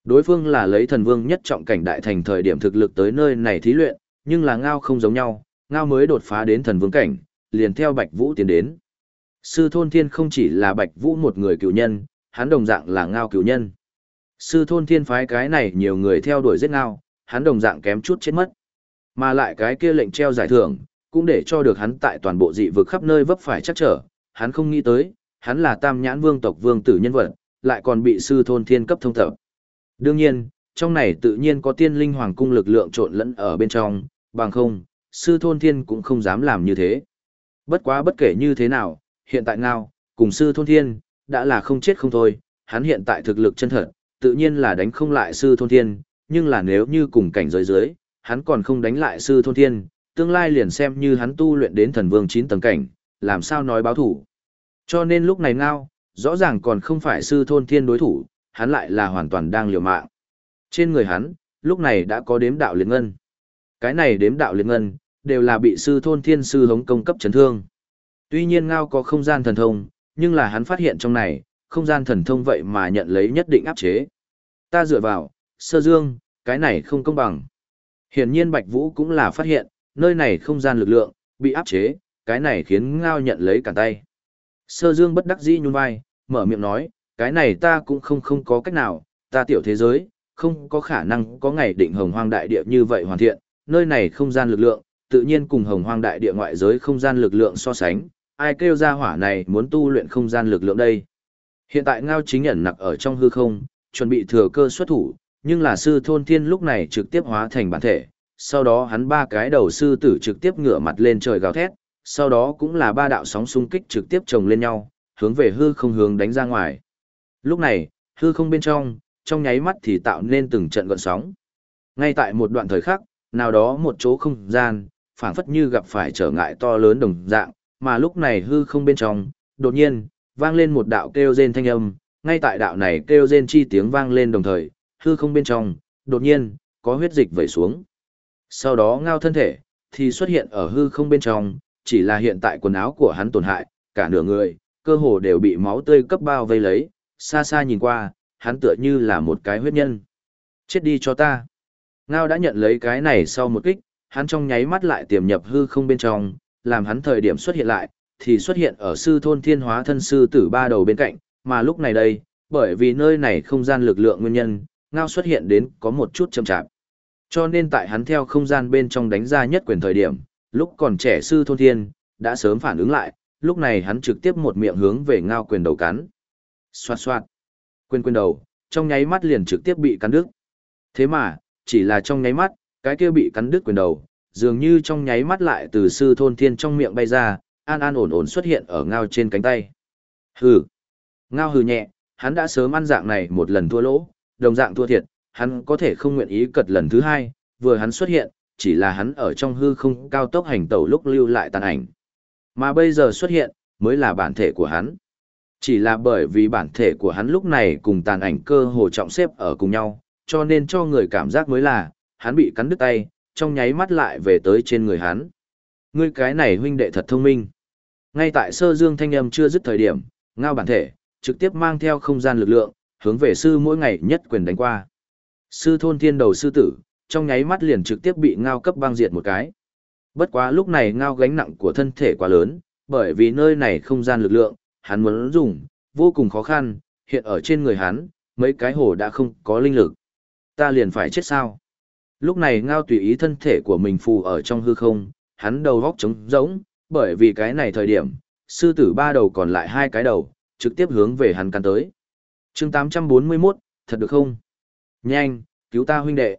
Đối phương là lấy thần vương nhất trọng cảnh đại thành thời điểm thực lực tới nơi này thí luyện, nhưng là ngao không giống nhau, ngao mới đột phá đến thần vương cảnh, liền theo Bạch Vũ tiến đến. Sư thôn thiên không chỉ là Bạch Vũ một người cựu nhân, hắn đồng dạng là ngao cựu nhân. Sư thôn thiên phái cái này nhiều người theo đuổi giết ngao, hắn đồng dạng kém chút chết mất. Mà lại cái kia lệnh treo giải thưởng, cũng để cho được hắn tại toàn bộ dị vực khắp nơi vấp phải chắc trở, hắn không nghĩ tới, hắn là tam nhãn vương tộc vương tử nhân vật, lại còn bị sư thôn thiên cấp thông thập. Đương nhiên, trong này tự nhiên có tiên linh hoàng cung lực lượng trộn lẫn ở bên trong, bằng không, sư thôn thiên cũng không dám làm như thế. Bất quá bất kể như thế nào, hiện tại ngao, cùng sư thôn thiên, đã là không chết không thôi, hắn hiện tại thực lực chân thật, tự nhiên là đánh không lại sư thôn thiên, nhưng là nếu như cùng cảnh giới dưới, hắn còn không đánh lại sư thôn thiên, tương lai liền xem như hắn tu luyện đến thần vương 9 tầng cảnh, làm sao nói báo thủ. Cho nên lúc này ngao, rõ ràng còn không phải sư thôn thiên đối thủ, hắn lại là hoàn toàn đang liều mạng. Trên người hắn, lúc này đã có đếm đạo liệt ngân. Cái này đếm đạo liệt ngân, đều là bị sư thôn thiên sư hống công cấp chấn thương. Tuy nhiên ngao có không gian thần thông, nhưng là hắn phát hiện trong này, không gian thần thông vậy mà nhận lấy nhất định áp chế. Ta dựa vào, sơ dương, cái này không công bằng. Hiển nhiên Bạch Vũ cũng là phát hiện, nơi này không gian lực lượng, bị áp chế, cái này khiến ngao nhận lấy cả tay. Sơ dương bất đắc dĩ nhún vai, mở miệng nói, cái này ta cũng không không có cách nào, ta tiểu thế giới, không có khả năng có ngày định hồng hoang đại địa như vậy hoàn thiện, nơi này không gian lực lượng, tự nhiên cùng hồng hoang đại địa ngoại giới không gian lực lượng so sánh, ai kêu ra hỏa này muốn tu luyện không gian lực lượng đây. Hiện tại ngao chính ẩn nặc ở trong hư không, chuẩn bị thừa cơ xuất thủ, nhưng là sư thôn thiên lúc này trực tiếp hóa thành bản thể, sau đó hắn ba cái đầu sư tử trực tiếp ngửa mặt lên trời gào thét, sau đó cũng là ba đạo sóng xung kích trực tiếp chồng lên nhau, hướng về hư không hướng đánh ra ngoài. Lúc này, hư không bên trong, trong nháy mắt thì tạo nên từng trận gợn sóng. Ngay tại một đoạn thời khắc, nào đó một chỗ không gian, phảng phất như gặp phải trở ngại to lớn đồng dạng, mà lúc này hư không bên trong, đột nhiên, vang lên một đạo kêu rên thanh âm, ngay tại đạo này kêu rên chi tiếng vang lên đồng thời, hư không bên trong, đột nhiên, có huyết dịch vẩy xuống. Sau đó ngao thân thể, thì xuất hiện ở hư không bên trong, chỉ là hiện tại quần áo của hắn tổn hại, cả nửa người, cơ hồ đều bị máu tươi cấp bao vây lấy, xa xa nhìn qua, hắn tựa như là một cái huyết nhân. Chết đi cho ta. Ngao đã nhận lấy cái này sau một kích, hắn trong nháy mắt lại tiềm nhập hư không bên trong, làm hắn thời điểm xuất hiện lại, thì xuất hiện ở sư thôn thiên hóa thân sư tử ba đầu bên cạnh, mà lúc này đây, bởi vì nơi này không gian lực lượng nguyên nhân, Ngao xuất hiện đến có một chút chậm chạp. Cho nên tại hắn theo không gian bên trong đánh ra nhất quyền thời điểm, lúc còn trẻ sư thôn thiên, đã sớm phản ứng lại, lúc này hắn trực tiếp một miệng hướng về Ngao quyền đầu cắn. Xoạt xoạt. Quyền quyền đầu, trong nháy mắt liền trực tiếp bị cắn đứt. Thế mà, chỉ là trong nháy mắt, cái kia bị cắn đứt quyền đầu, dường như trong nháy mắt lại từ sư thôn thiên trong miệng bay ra, an an ổn ổn xuất hiện ở ngao trên cánh tay. Hừ. Ngao hừ nhẹ, hắn đã sớm ăn dạng này một lần thua lỗ, đồng dạng thua thiệt, hắn có thể không nguyện ý cật lần thứ hai, vừa hắn xuất hiện, chỉ là hắn ở trong hư không cao tốc hành tẩu lúc lưu lại tàn ảnh. Mà bây giờ xuất hiện, mới là bản thể của hắn. Chỉ là bởi vì bản thể của hắn lúc này cùng tàn ảnh cơ hồ trọng xếp ở cùng nhau, cho nên cho người cảm giác mới là, hắn bị cắn đứt tay, trong nháy mắt lại về tới trên người hắn. Ngươi cái này huynh đệ thật thông minh. Ngay tại sơ dương thanh âm chưa dứt thời điểm, ngao bản thể, trực tiếp mang theo không gian lực lượng, hướng về sư mỗi ngày nhất quyền đánh qua. Sư thôn thiên đầu sư tử, trong nháy mắt liền trực tiếp bị ngao cấp băng diệt một cái. Bất quá lúc này ngao gánh nặng của thân thể quá lớn, bởi vì nơi này không gian lực lượng, hắn muốn dùng, vô cùng khó khăn, hiện ở trên người hắn, mấy cái hồ đã không có linh lực. Ta liền phải chết sao? Lúc này ngao tùy ý thân thể của mình phù ở trong hư không, hắn đầu góc trống rỗng, bởi vì cái này thời điểm, sư tử ba đầu còn lại hai cái đầu, trực tiếp hướng về hắn cắn tới. chương 841, thật được không? Nhanh, cứu ta huynh đệ.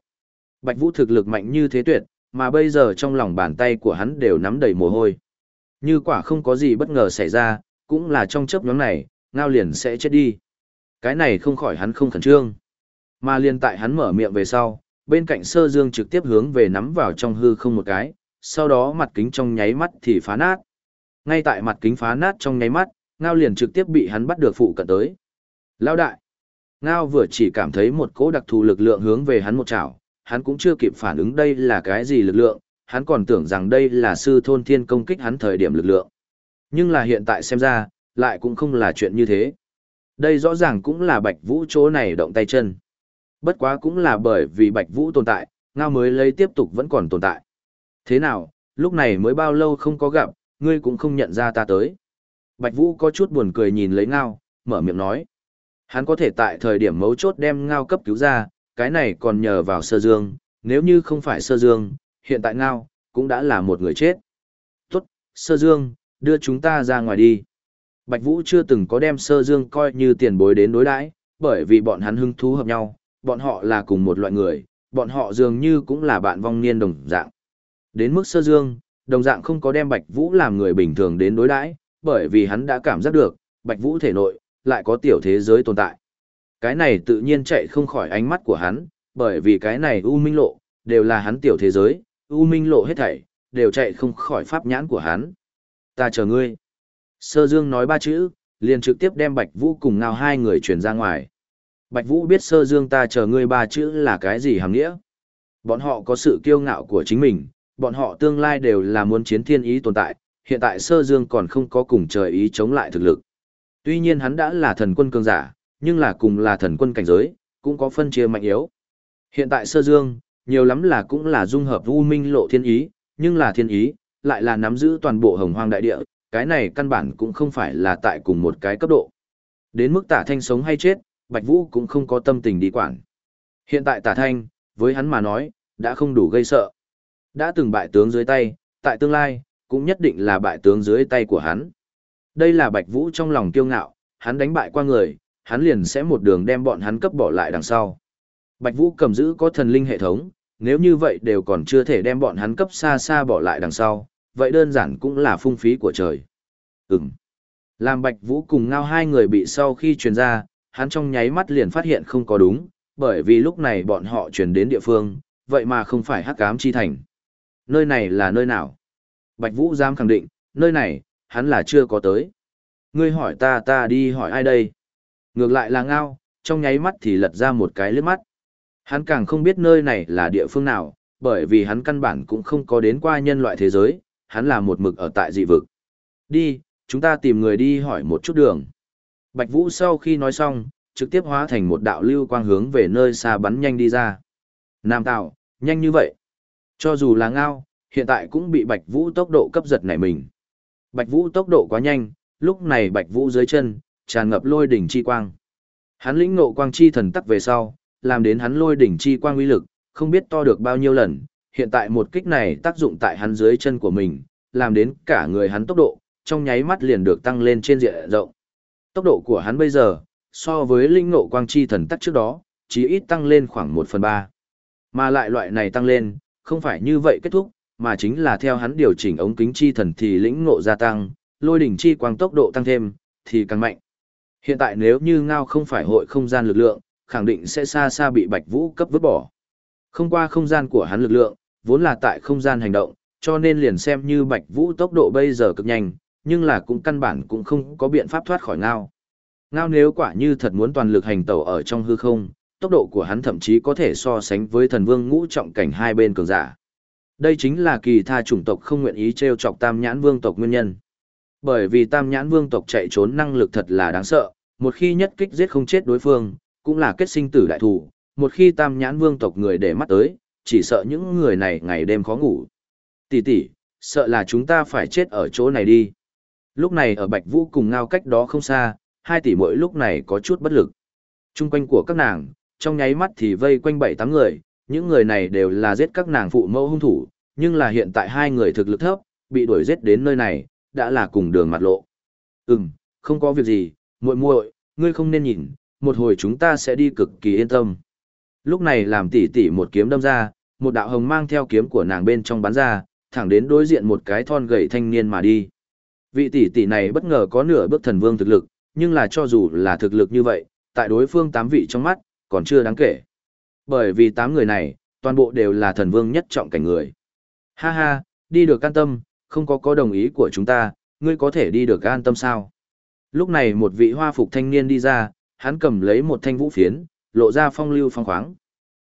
Bạch Vũ thực lực mạnh như thế tuyệt, mà bây giờ trong lòng bàn tay của hắn đều nắm đầy mồ hôi. Như quả không có gì bất ngờ xảy ra, cũng là trong chớp nhóm này, ngao liền sẽ chết đi. Cái này không khỏi hắn không khẩn trương. Mà liền tại hắn mở miệng về sau, bên cạnh sơ dương trực tiếp hướng về nắm vào trong hư không một cái, sau đó mặt kính trong nháy mắt thì phá nát. Ngay tại mặt kính phá nát trong nháy mắt, ngao liền trực tiếp bị hắn bắt được phụ cận tới. Lao đại! Ngao vừa chỉ cảm thấy một cỗ đặc thù lực lượng hướng về hắn một chảo, hắn cũng chưa kịp phản ứng đây là cái gì lực lượng, hắn còn tưởng rằng đây là sư thôn thiên công kích hắn thời điểm lực lượng. Nhưng là hiện tại xem ra, lại cũng không là chuyện như thế. Đây rõ ràng cũng là Bạch Vũ chỗ này động tay chân. Bất quá cũng là bởi vì Bạch Vũ tồn tại, ngao mới lấy tiếp tục vẫn còn tồn tại. Thế nào, lúc này mới bao lâu không có gặp, ngươi cũng không nhận ra ta tới. Bạch Vũ có chút buồn cười nhìn lấy ngao, mở miệng nói. Hắn có thể tại thời điểm mấu chốt đem ngao cấp cứu ra, cái này còn nhờ vào sơ dương, nếu như không phải sơ dương, hiện tại ngao, cũng đã là một người chết. Tốt, sơ dương, đưa chúng ta ra ngoài đi. Bạch Vũ chưa từng có đem sơ dương coi như tiền bối đến đối đãi, bởi vì bọn hắn hứng thú hợp nhau, bọn họ là cùng một loại người, bọn họ dường như cũng là bạn vong niên đồng dạng. Đến mức sơ dương, đồng dạng không có đem Bạch Vũ làm người bình thường đến đối đãi, bởi vì hắn đã cảm giác được, Bạch Vũ thể nội, lại có tiểu thế giới tồn tại. Cái này tự nhiên chạy không khỏi ánh mắt của hắn, bởi vì cái này U Minh Lộ, đều là hắn tiểu thế giới, U Minh Lộ hết thảy, đều chạy không khỏi pháp nhãn của hắn. Ta chờ ngươi. Sơ Dương nói ba chữ, liền trực tiếp đem Bạch Vũ cùng ngao hai người truyền ra ngoài. Bạch Vũ biết Sơ Dương ta chờ ngươi ba chữ là cái gì hàm nghĩa. Bọn họ có sự kiêu ngạo của chính mình, bọn họ tương lai đều là muốn chiến thiên ý tồn tại, hiện tại Sơ Dương còn không có cùng trời ý chống lại thực lực. Tuy nhiên hắn đã là thần quân cường giả, nhưng là cùng là thần quân cảnh giới, cũng có phân chia mạnh yếu. Hiện tại Sơ Dương, nhiều lắm là cũng là dung hợp u minh lộ thiên ý, nhưng là thiên ý, lại là nắm giữ toàn bộ hồng hoang đại địa, cái này căn bản cũng không phải là tại cùng một cái cấp độ. Đến mức tả thanh sống hay chết, Bạch Vũ cũng không có tâm tình đi quản. Hiện tại tả thanh, với hắn mà nói, đã không đủ gây sợ. Đã từng bại tướng dưới tay, tại tương lai, cũng nhất định là bại tướng dưới tay của hắn. Đây là Bạch Vũ trong lòng kiêu ngạo, hắn đánh bại qua người, hắn liền sẽ một đường đem bọn hắn cấp bỏ lại đằng sau. Bạch Vũ cầm giữ có thần linh hệ thống, nếu như vậy đều còn chưa thể đem bọn hắn cấp xa xa bỏ lại đằng sau, vậy đơn giản cũng là phung phí của trời. Ừm. Làm Bạch Vũ cùng ngao hai người bị sau khi truyền ra, hắn trong nháy mắt liền phát hiện không có đúng, bởi vì lúc này bọn họ truyền đến địa phương, vậy mà không phải hắc ám chi thành. Nơi này là nơi nào? Bạch Vũ dám khẳng định, nơi này, hắn là chưa có tới. Ngươi hỏi ta ta đi hỏi ai đây? Ngược lại là ngao, trong nháy mắt thì lật ra một cái lướt mắt. Hắn càng không biết nơi này là địa phương nào, bởi vì hắn căn bản cũng không có đến qua nhân loại thế giới, hắn là một mực ở tại dị vực. Đi, chúng ta tìm người đi hỏi một chút đường. Bạch Vũ sau khi nói xong, trực tiếp hóa thành một đạo lưu quang hướng về nơi xa bắn nhanh đi ra. Nam Tạo, nhanh như vậy. Cho dù là ngao, hiện tại cũng bị Bạch Vũ tốc độ cấp giật nảy mình. Bạch Vũ tốc độ quá nhanh, lúc này Bạch Vũ dưới chân, tràn ngập lôi đỉnh chi quang. Hắn lĩnh ngộ quang chi thần tắc về sau, làm đến hắn lôi đỉnh chi quang uy lực, không biết to được bao nhiêu lần, hiện tại một kích này tác dụng tại hắn dưới chân của mình, làm đến cả người hắn tốc độ, trong nháy mắt liền được tăng lên trên diện rộng. Tốc độ của hắn bây giờ, so với linh ngộ quang chi thần tắc trước đó, chỉ ít tăng lên khoảng 1 phần 3. Mà lại loại này tăng lên, không phải như vậy kết thúc, mà chính là theo hắn điều chỉnh ống kính chi thần thì lĩnh ngộ gia tăng, lôi đỉnh chi quang tốc độ tăng thêm, thì càng mạnh. Hiện tại nếu như ngao không phải hội không gian lực lượng, khẳng định sẽ xa xa bị Bạch Vũ cấp vứt bỏ. Không qua không gian của hắn lực lượng, vốn là tại không gian hành động, cho nên liền xem như Bạch Vũ tốc độ bây giờ cực nhanh, nhưng là cũng căn bản cũng không có biện pháp thoát khỏi ngao. Ngao nếu quả như thật muốn toàn lực hành tẩu ở trong hư không, tốc độ của hắn thậm chí có thể so sánh với thần vương ngũ trọng cảnh hai bên cường giả. Đây chính là kỳ tha chủng tộc không nguyện ý treo chọc tam nhãn vương tộc nguyên nhân. Bởi vì tam nhãn vương tộc chạy trốn năng lực thật là đáng sợ, một khi nhất kích giết không chết đối phương, cũng là kết sinh tử đại thủ, một khi tam nhãn vương tộc người để mắt tới, chỉ sợ những người này ngày đêm khó ngủ. Tỷ tỷ, sợ là chúng ta phải chết ở chỗ này đi. Lúc này ở Bạch Vũ cùng ngao cách đó không xa, hai tỷ mỗi lúc này có chút bất lực. Trung quanh của các nàng, trong nháy mắt thì vây quanh bảy tám người, những người này đều là giết các nàng phụ mẫu hung thủ, nhưng là hiện tại hai người thực lực thấp, bị đuổi giết đến nơi này, đã là cùng đường mặt lộ. Ừm, không có việc gì, muội muội, ngươi không nên nhìn, một hồi chúng ta sẽ đi cực kỳ yên tâm. Lúc này làm tỷ tỷ một kiếm đâm ra, một đạo hồng mang theo kiếm của nàng bên trong bắn ra, thẳng đến đối diện một cái thon gầy thanh niên mà đi. Vị tỷ tỷ này bất ngờ có nửa bước thần vương thực lực, nhưng là cho dù là thực lực như vậy, tại đối phương tám vị trong mắt, còn chưa đáng kể. Bởi vì tám người này, toàn bộ đều là thần vương nhất trọng cảnh người. Ha ha, đi được an tâm, không có có đồng ý của chúng ta, ngươi có thể đi được an tâm sao? Lúc này một vị hoa phục thanh niên đi ra, hắn cầm lấy một thanh vũ phiến, lộ ra phong lưu phong khoáng.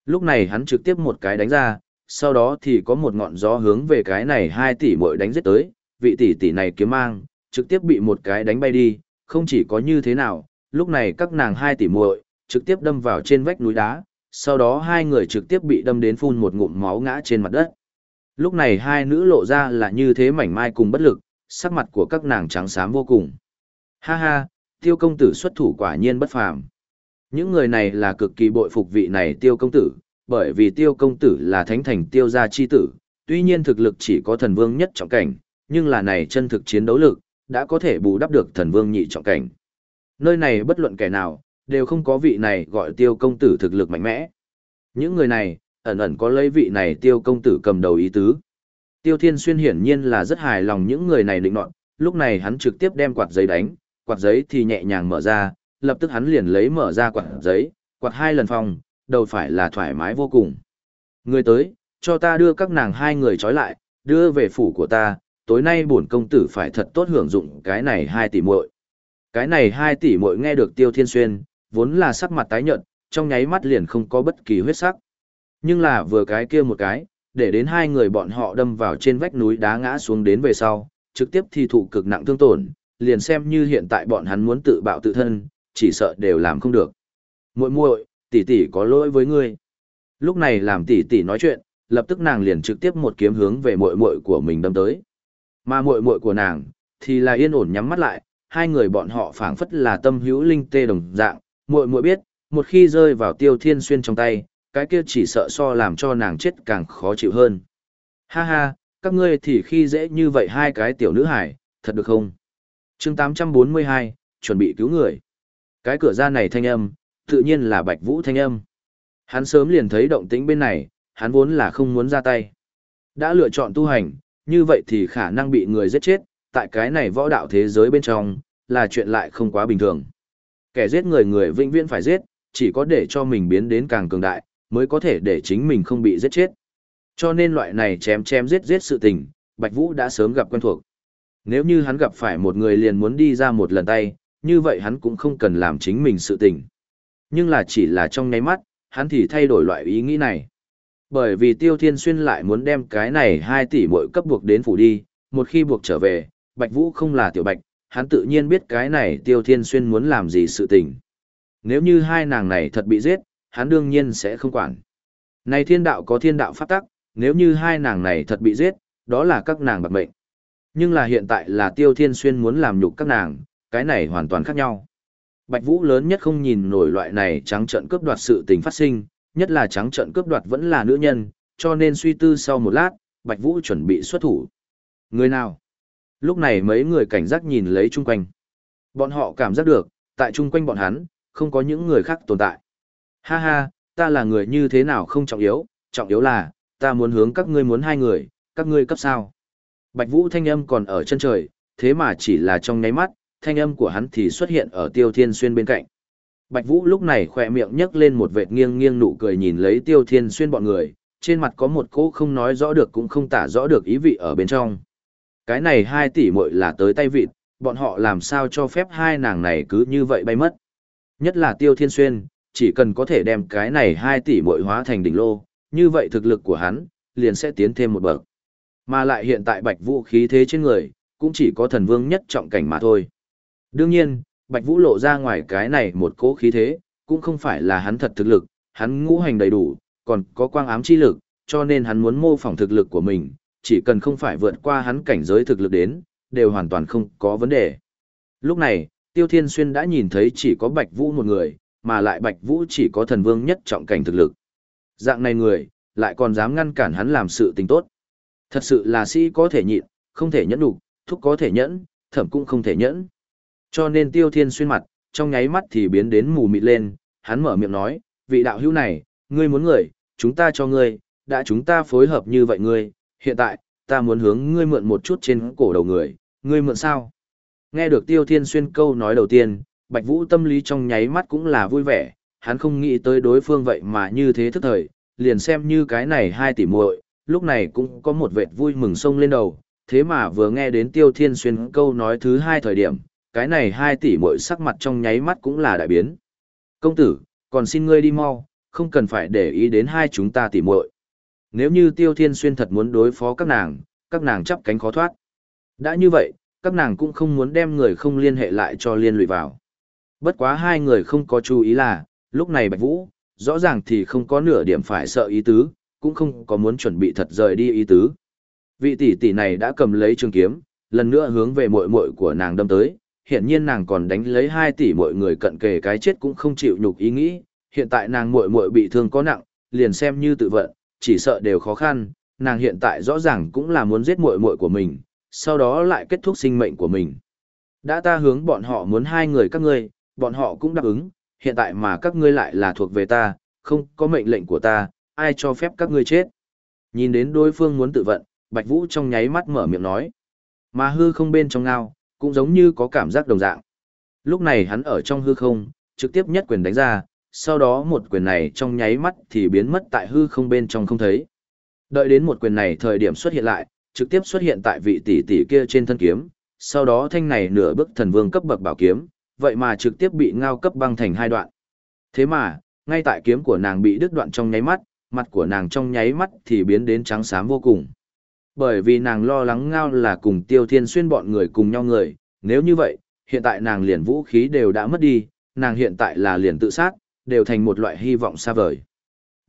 Lúc này hắn trực tiếp một cái đánh ra, sau đó thì có một ngọn gió hướng về cái này hai tỷ muội đánh giết tới, vị tỷ tỷ này kiếm mang, trực tiếp bị một cái đánh bay đi, không chỉ có như thế nào, lúc này các nàng hai tỷ muội trực tiếp đâm vào trên vách núi đá, sau đó hai người trực tiếp bị đâm đến phun một ngụm máu ngã trên mặt đất. Lúc này hai nữ lộ ra là như thế mảnh mai cùng bất lực, sắc mặt của các nàng trắng xám vô cùng. Ha ha, tiêu công tử xuất thủ quả nhiên bất phàm. Những người này là cực kỳ bội phục vị này tiêu công tử, bởi vì tiêu công tử là thánh thành tiêu gia chi tử, tuy nhiên thực lực chỉ có thần vương nhất trọng cảnh, nhưng là này chân thực chiến đấu lực, đã có thể bù đắp được thần vương nhị trọng cảnh. Nơi này bất luận kẻ nào, đều không có vị này gọi tiêu công tử thực lực mạnh mẽ. Những người này, ẩn ẩn có lấy vị này tiêu công tử cầm đầu ý tứ. Tiêu Thiên Xuyên hiển nhiên là rất hài lòng những người này định nọt, lúc này hắn trực tiếp đem quạt giấy đánh, quạt giấy thì nhẹ nhàng mở ra, lập tức hắn liền lấy mở ra quạt giấy, quạt hai lần phòng, đầu phải là thoải mái vô cùng. Người tới, cho ta đưa các nàng hai người trói lại, đưa về phủ của ta, tối nay bổn công tử phải thật tốt hưởng dụng cái này hai tỷ muội. Cái này hai tỷ muội nghe được Tiêu Thiên Xuyên, vốn là sắc mặt tái nhợt, trong nháy mắt liền không có bất kỳ huyết sắc. Nhưng là vừa cái kia một cái, để đến hai người bọn họ đâm vào trên vách núi đá ngã xuống đến về sau, trực tiếp thi thụ cực nặng thương tổn, liền xem như hiện tại bọn hắn muốn tự bạo tự thân, chỉ sợ đều làm không được. Muội muội, tỷ tỷ có lỗi với ngươi. Lúc này làm tỷ tỷ nói chuyện, lập tức nàng liền trực tiếp một kiếm hướng về muội muội của mình đâm tới. Mà muội muội của nàng thì là yên ổn nhắm mắt lại, hai người bọn họ phảng phất là tâm hữu linh tê đồng dạng, muội muội biết, một khi rơi vào Tiêu Thiên Xuyên trong tay, cái kia chỉ sợ so làm cho nàng chết càng khó chịu hơn. Ha ha, các ngươi thì khi dễ như vậy hai cái tiểu nữ hải, thật được không? Chương 842, chuẩn bị cứu người. Cái cửa ra này thanh âm, tự nhiên là Bạch Vũ thanh âm. Hắn sớm liền thấy động tĩnh bên này, hắn vốn là không muốn ra tay. Đã lựa chọn tu hành, như vậy thì khả năng bị người giết chết, tại cái này võ đạo thế giới bên trong, là chuyện lại không quá bình thường. Kẻ giết người người vĩnh viễn phải giết, chỉ có để cho mình biến đến càng cường đại, mới có thể để chính mình không bị giết chết. Cho nên loại này chém chém giết giết sự tình, Bạch Vũ đã sớm gặp quen thuộc. Nếu như hắn gặp phải một người liền muốn đi ra một lần tay, như vậy hắn cũng không cần làm chính mình sự tình. Nhưng là chỉ là trong nháy mắt, hắn thì thay đổi loại ý nghĩ này. Bởi vì Tiêu Thiên Xuyên lại muốn đem cái này 2 tỷ mỗi cấp buộc đến phủ đi, một khi buộc trở về, Bạch Vũ không là tiểu bạch, hắn tự nhiên biết cái này Tiêu Thiên Xuyên muốn làm gì sự tình. Nếu như hai nàng này thật bị giết, hắn đương nhiên sẽ không quản. Này thiên đạo có thiên đạo pháp tắc, nếu như hai nàng này thật bị giết, đó là các nàng bạc mệnh. Nhưng là hiện tại là Tiêu Thiên Xuyên muốn làm nhục các nàng, cái này hoàn toàn khác nhau. Bạch Vũ lớn nhất không nhìn nổi loại này trắng trợn cướp đoạt sự tình phát sinh, nhất là trắng trợn cướp đoạt vẫn là nữ nhân, cho nên suy tư sau một lát, Bạch Vũ chuẩn bị xuất thủ. Người nào? Lúc này mấy người cảnh giác nhìn lấy chung quanh. Bọn họ cảm giác được, tại chung quanh bọn hắn, không có những người khác tồn tại. Ha ha, ta là người như thế nào không trọng yếu, trọng yếu là, ta muốn hướng các ngươi muốn hai người, các ngươi cấp sao. Bạch Vũ thanh âm còn ở chân trời, thế mà chỉ là trong nháy mắt, thanh âm của hắn thì xuất hiện ở Tiêu Thiên Xuyên bên cạnh. Bạch Vũ lúc này khỏe miệng nhấc lên một vệt nghiêng nghiêng nụ cười nhìn lấy Tiêu Thiên Xuyên bọn người, trên mặt có một cỗ không nói rõ được cũng không tả rõ được ý vị ở bên trong. Cái này hai tỷ muội là tới tay vịt, bọn họ làm sao cho phép hai nàng này cứ như vậy bay mất. Nhất là Tiêu Thiên Xuyên, chỉ cần có thể đem cái này hai tỷ muội hóa thành đỉnh lô, như vậy thực lực của hắn, liền sẽ tiến thêm một bậc. Mà lại hiện tại Bạch Vũ khí thế trên người, cũng chỉ có thần vương nhất trọng cảnh mà thôi. Đương nhiên, Bạch Vũ lộ ra ngoài cái này một cỗ khí thế, cũng không phải là hắn thật thực lực, hắn ngũ hành đầy đủ, còn có quang ám chi lực, cho nên hắn muốn mô phỏng thực lực của mình, chỉ cần không phải vượt qua hắn cảnh giới thực lực đến, đều hoàn toàn không có vấn đề. Lúc này, Tiêu Thiên Xuyên đã nhìn thấy chỉ có Bạch Vũ một người, mà lại Bạch Vũ chỉ có thần vương nhất trọng cảnh thực lực. Dạng này người, lại còn dám ngăn cản hắn làm sự tình tốt. Thật sự là sĩ có thể nhịn, không thể nhẫn đủ, thúc có thể nhẫn, thẩm cũng không thể nhẫn. Cho nên Tiêu Thiên Xuyên mặt, trong nháy mắt thì biến đến mù mịt lên, hắn mở miệng nói, vị đạo hữu này, ngươi muốn người, chúng ta cho ngươi, đã chúng ta phối hợp như vậy ngươi, hiện tại, ta muốn hướng ngươi mượn một chút trên cổ đầu người, ngươi mượn sao? Nghe được Tiêu Thiên Xuyên câu nói đầu tiên, Bạch Vũ tâm lý trong nháy mắt cũng là vui vẻ, hắn không nghĩ tới đối phương vậy mà như thế thức thời, liền xem như cái này hai tỷ muội, lúc này cũng có một vệt vui mừng sông lên đầu, thế mà vừa nghe đến Tiêu Thiên Xuyên câu nói thứ hai thời điểm, cái này hai tỷ muội sắc mặt trong nháy mắt cũng là đại biến. Công tử, còn xin ngươi đi mau, không cần phải để ý đến hai chúng ta tỷ muội. Nếu như Tiêu Thiên Xuyên thật muốn đối phó các nàng, các nàng chắp cánh khó thoát. Đã như vậy, các nàng cũng không muốn đem người không liên hệ lại cho liên lụy vào. Bất quá hai người không có chú ý là, lúc này Bạch Vũ, rõ ràng thì không có nửa điểm phải sợ ý tứ, cũng không có muốn chuẩn bị thật rời đi ý tứ. Vị tỷ tỷ này đã cầm lấy trường kiếm, lần nữa hướng về muội muội của nàng đâm tới, hiện nhiên nàng còn đánh lấy hai tỷ mọi người cận kề cái chết cũng không chịu nhục ý nghĩ, hiện tại nàng muội muội bị thương có nặng, liền xem như tự vận, chỉ sợ đều khó khăn, nàng hiện tại rõ ràng cũng là muốn giết muội muội của mình, sau đó lại kết thúc sinh mệnh của mình. Đã ta hướng bọn họ muốn hai người các ngươi, bọn họ cũng đáp ứng, hiện tại mà các ngươi lại là thuộc về ta, không có mệnh lệnh của ta, ai cho phép các ngươi chết. Nhìn đến đối phương muốn tự vận, Bạch Vũ trong nháy mắt mở miệng nói. Mà hư không bên trong ngao, cũng giống như có cảm giác đồng dạng. Lúc này hắn ở trong hư không, trực tiếp nhất quyền đánh ra, sau đó một quyền này trong nháy mắt thì biến mất tại hư không bên trong không thấy. Đợi đến một quyền này thời điểm xuất hiện lại, trực tiếp xuất hiện tại vị tỷ tỷ kia trên thân kiếm, sau đó thanh này nửa bước thần vương cấp bậc bảo kiếm, vậy mà trực tiếp bị ngao cấp băng thành hai đoạn. Thế mà, ngay tại kiếm của nàng bị đứt đoạn trong nháy mắt, mặt của nàng trong nháy mắt thì biến đến trắng xám vô cùng. Bởi vì nàng lo lắng ngao là cùng tiêu thiên xuyên bọn người cùng nhau người, nếu như vậy, hiện tại nàng liền vũ khí đều đã mất đi, nàng hiện tại là liền tự sát, đều thành một loại hy vọng xa vời.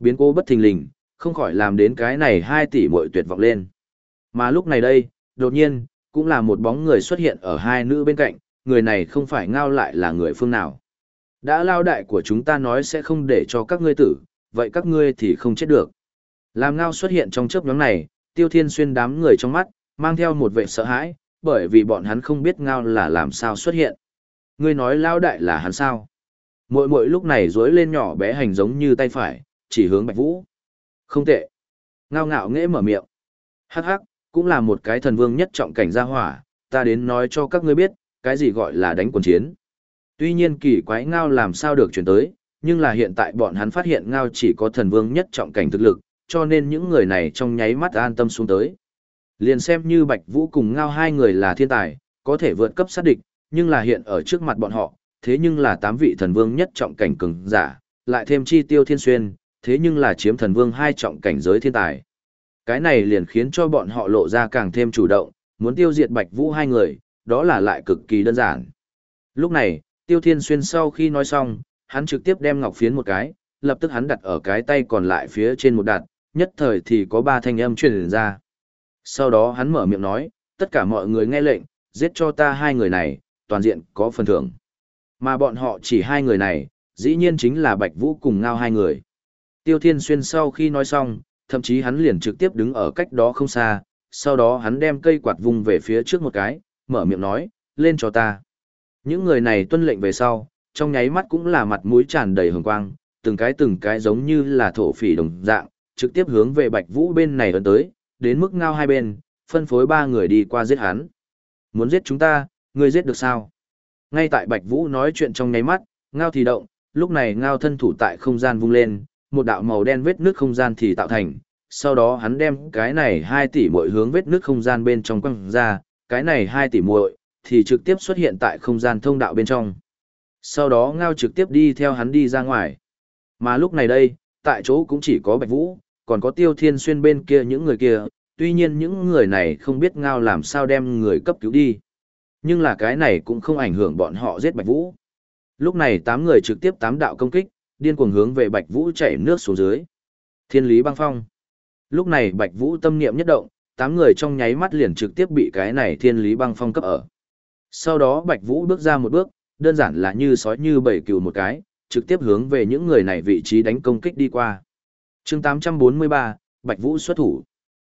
Biến cố bất thình lình, không khỏi làm đến cái này hai tỷ muội tuyệt vọng lên. Mà lúc này đây, đột nhiên, cũng là một bóng người xuất hiện ở hai nữ bên cạnh, người này không phải ngao lại là người phương nào. Đã lao đại của chúng ta nói sẽ không để cho các ngươi tử, vậy các ngươi thì không chết được. Làm ngao xuất hiện trong chớp nhóm này, tiêu thiên xuyên đám người trong mắt, mang theo một vẻ sợ hãi, bởi vì bọn hắn không biết ngao là làm sao xuất hiện. Ngươi nói lao đại là hắn sao? Mội mội lúc này dối lên nhỏ bé hành giống như tay phải, chỉ hướng Bạch Vũ. Không tệ. Ngao ngạo nghễ mở miệng. Hắc hắc, cũng là một cái thần vương nhất trọng cảnh gia hỏa, ta đến nói cho các ngươi biết, cái gì gọi là đánh quần chiến. Tuy nhiên kỳ quái ngao làm sao được chuyển tới, nhưng là hiện tại bọn hắn phát hiện ngao chỉ có thần vương nhất trọng cảnh thực lực, cho nên những người này trong nháy mắt an tâm xuống tới. Liền xem như Bạch Vũ cùng ngao hai người là thiên tài, có thể vượt cấp sát địch, nhưng là hiện ở trước mặt bọn họ, thế nhưng là tám vị thần vương nhất trọng cảnh cường giả, lại thêm chi tiêu thiên xuyên, thế nhưng là chiếm thần vương hai trọng cảnh giới thiên tài. Cái này liền khiến cho bọn họ lộ ra càng thêm chủ động, muốn tiêu diệt Bạch Vũ hai người, đó là lại cực kỳ đơn giản. Lúc này, Tiêu Thiên Xuyên sau khi nói xong, hắn trực tiếp đem ngọc phiến một cái, lập tức hắn đặt ở cái tay còn lại phía trên một đặt, nhất thời thì có ba thanh âm truyền ra. Sau đó hắn mở miệng nói, tất cả mọi người nghe lệnh, giết cho ta hai người này, toàn diện có phần thưởng. Mà bọn họ chỉ hai người này, dĩ nhiên chính là Bạch Vũ cùng Ngao hai người. Tiêu Thiên Xuyên sau khi nói xong, thậm chí hắn liền trực tiếp đứng ở cách đó không xa, sau đó hắn đem cây quạt vung về phía trước một cái, mở miệng nói, lên cho ta. Những người này tuân lệnh về sau, trong nháy mắt cũng là mặt mũi tràn đầy hồng quang, từng cái từng cái giống như là thổ phỉ đồng dạng, trực tiếp hướng về Bạch Vũ bên này ấn tới, đến mức ngao hai bên, phân phối ba người đi qua giết hắn. Muốn giết chúng ta, ngươi giết được sao? Ngay tại Bạch Vũ nói chuyện trong nháy mắt, ngao thì động, lúc này ngao thân thủ tại không gian vung lên, một đạo màu đen vết nước không gian thì tạo thành, sau đó hắn đem cái này hai tỷ muội hướng vết nước không gian bên trong quăng ra, cái này hai tỷ muội thì trực tiếp xuất hiện tại không gian thông đạo bên trong. Sau đó ngao trực tiếp đi theo hắn đi ra ngoài. Mà lúc này đây, tại chỗ cũng chỉ có Bạch Vũ, còn có Tiêu Thiên Xuyên bên kia những người kia, tuy nhiên những người này không biết ngao làm sao đem người cấp cứu đi. Nhưng là cái này cũng không ảnh hưởng bọn họ giết Bạch Vũ. Lúc này 8 người trực tiếp tám đạo công kích, điên cuồng hướng về Bạch Vũ chảy nước xuống dưới. Thiên lý băng phong. Lúc này Bạch Vũ tâm niệm nhất động, tám người trong nháy mắt liền trực tiếp bị cái này thiên lý băng phong cấp ở. Sau đó Bạch Vũ bước ra một bước, đơn giản là như sói như bầy cừu một cái, trực tiếp hướng về những người này vị trí đánh công kích đi qua. chương 843, Bạch Vũ xuất thủ.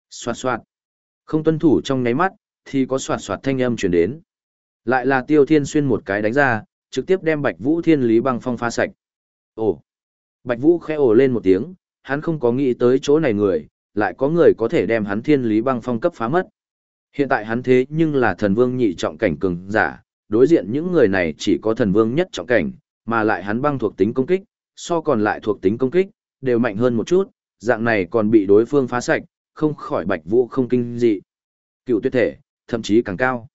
Xoạt xoạt. Không tuân thủ trong nháy mắt, thì có xoạt xoạt thanh âm truyền đến. Lại là Tiêu Thiên Xuyên một cái đánh ra, trực tiếp đem Bạch Vũ thiên lý băng phong phá sạch. Ồ! Bạch Vũ khẽ ồ lên một tiếng, hắn không có nghĩ tới chỗ này người, lại có người có thể đem hắn thiên lý băng phong cấp phá mất. Hiện tại hắn thế nhưng là thần vương nhị trọng cảnh cường giả, đối diện những người này chỉ có thần vương nhất trọng cảnh, mà lại hắn băng thuộc tính công kích, so còn lại thuộc tính công kích, đều mạnh hơn một chút, dạng này còn bị đối phương phá sạch, không khỏi Bạch Vũ không kinh dị. Cựu tuyết thể, thậm chí càng cao.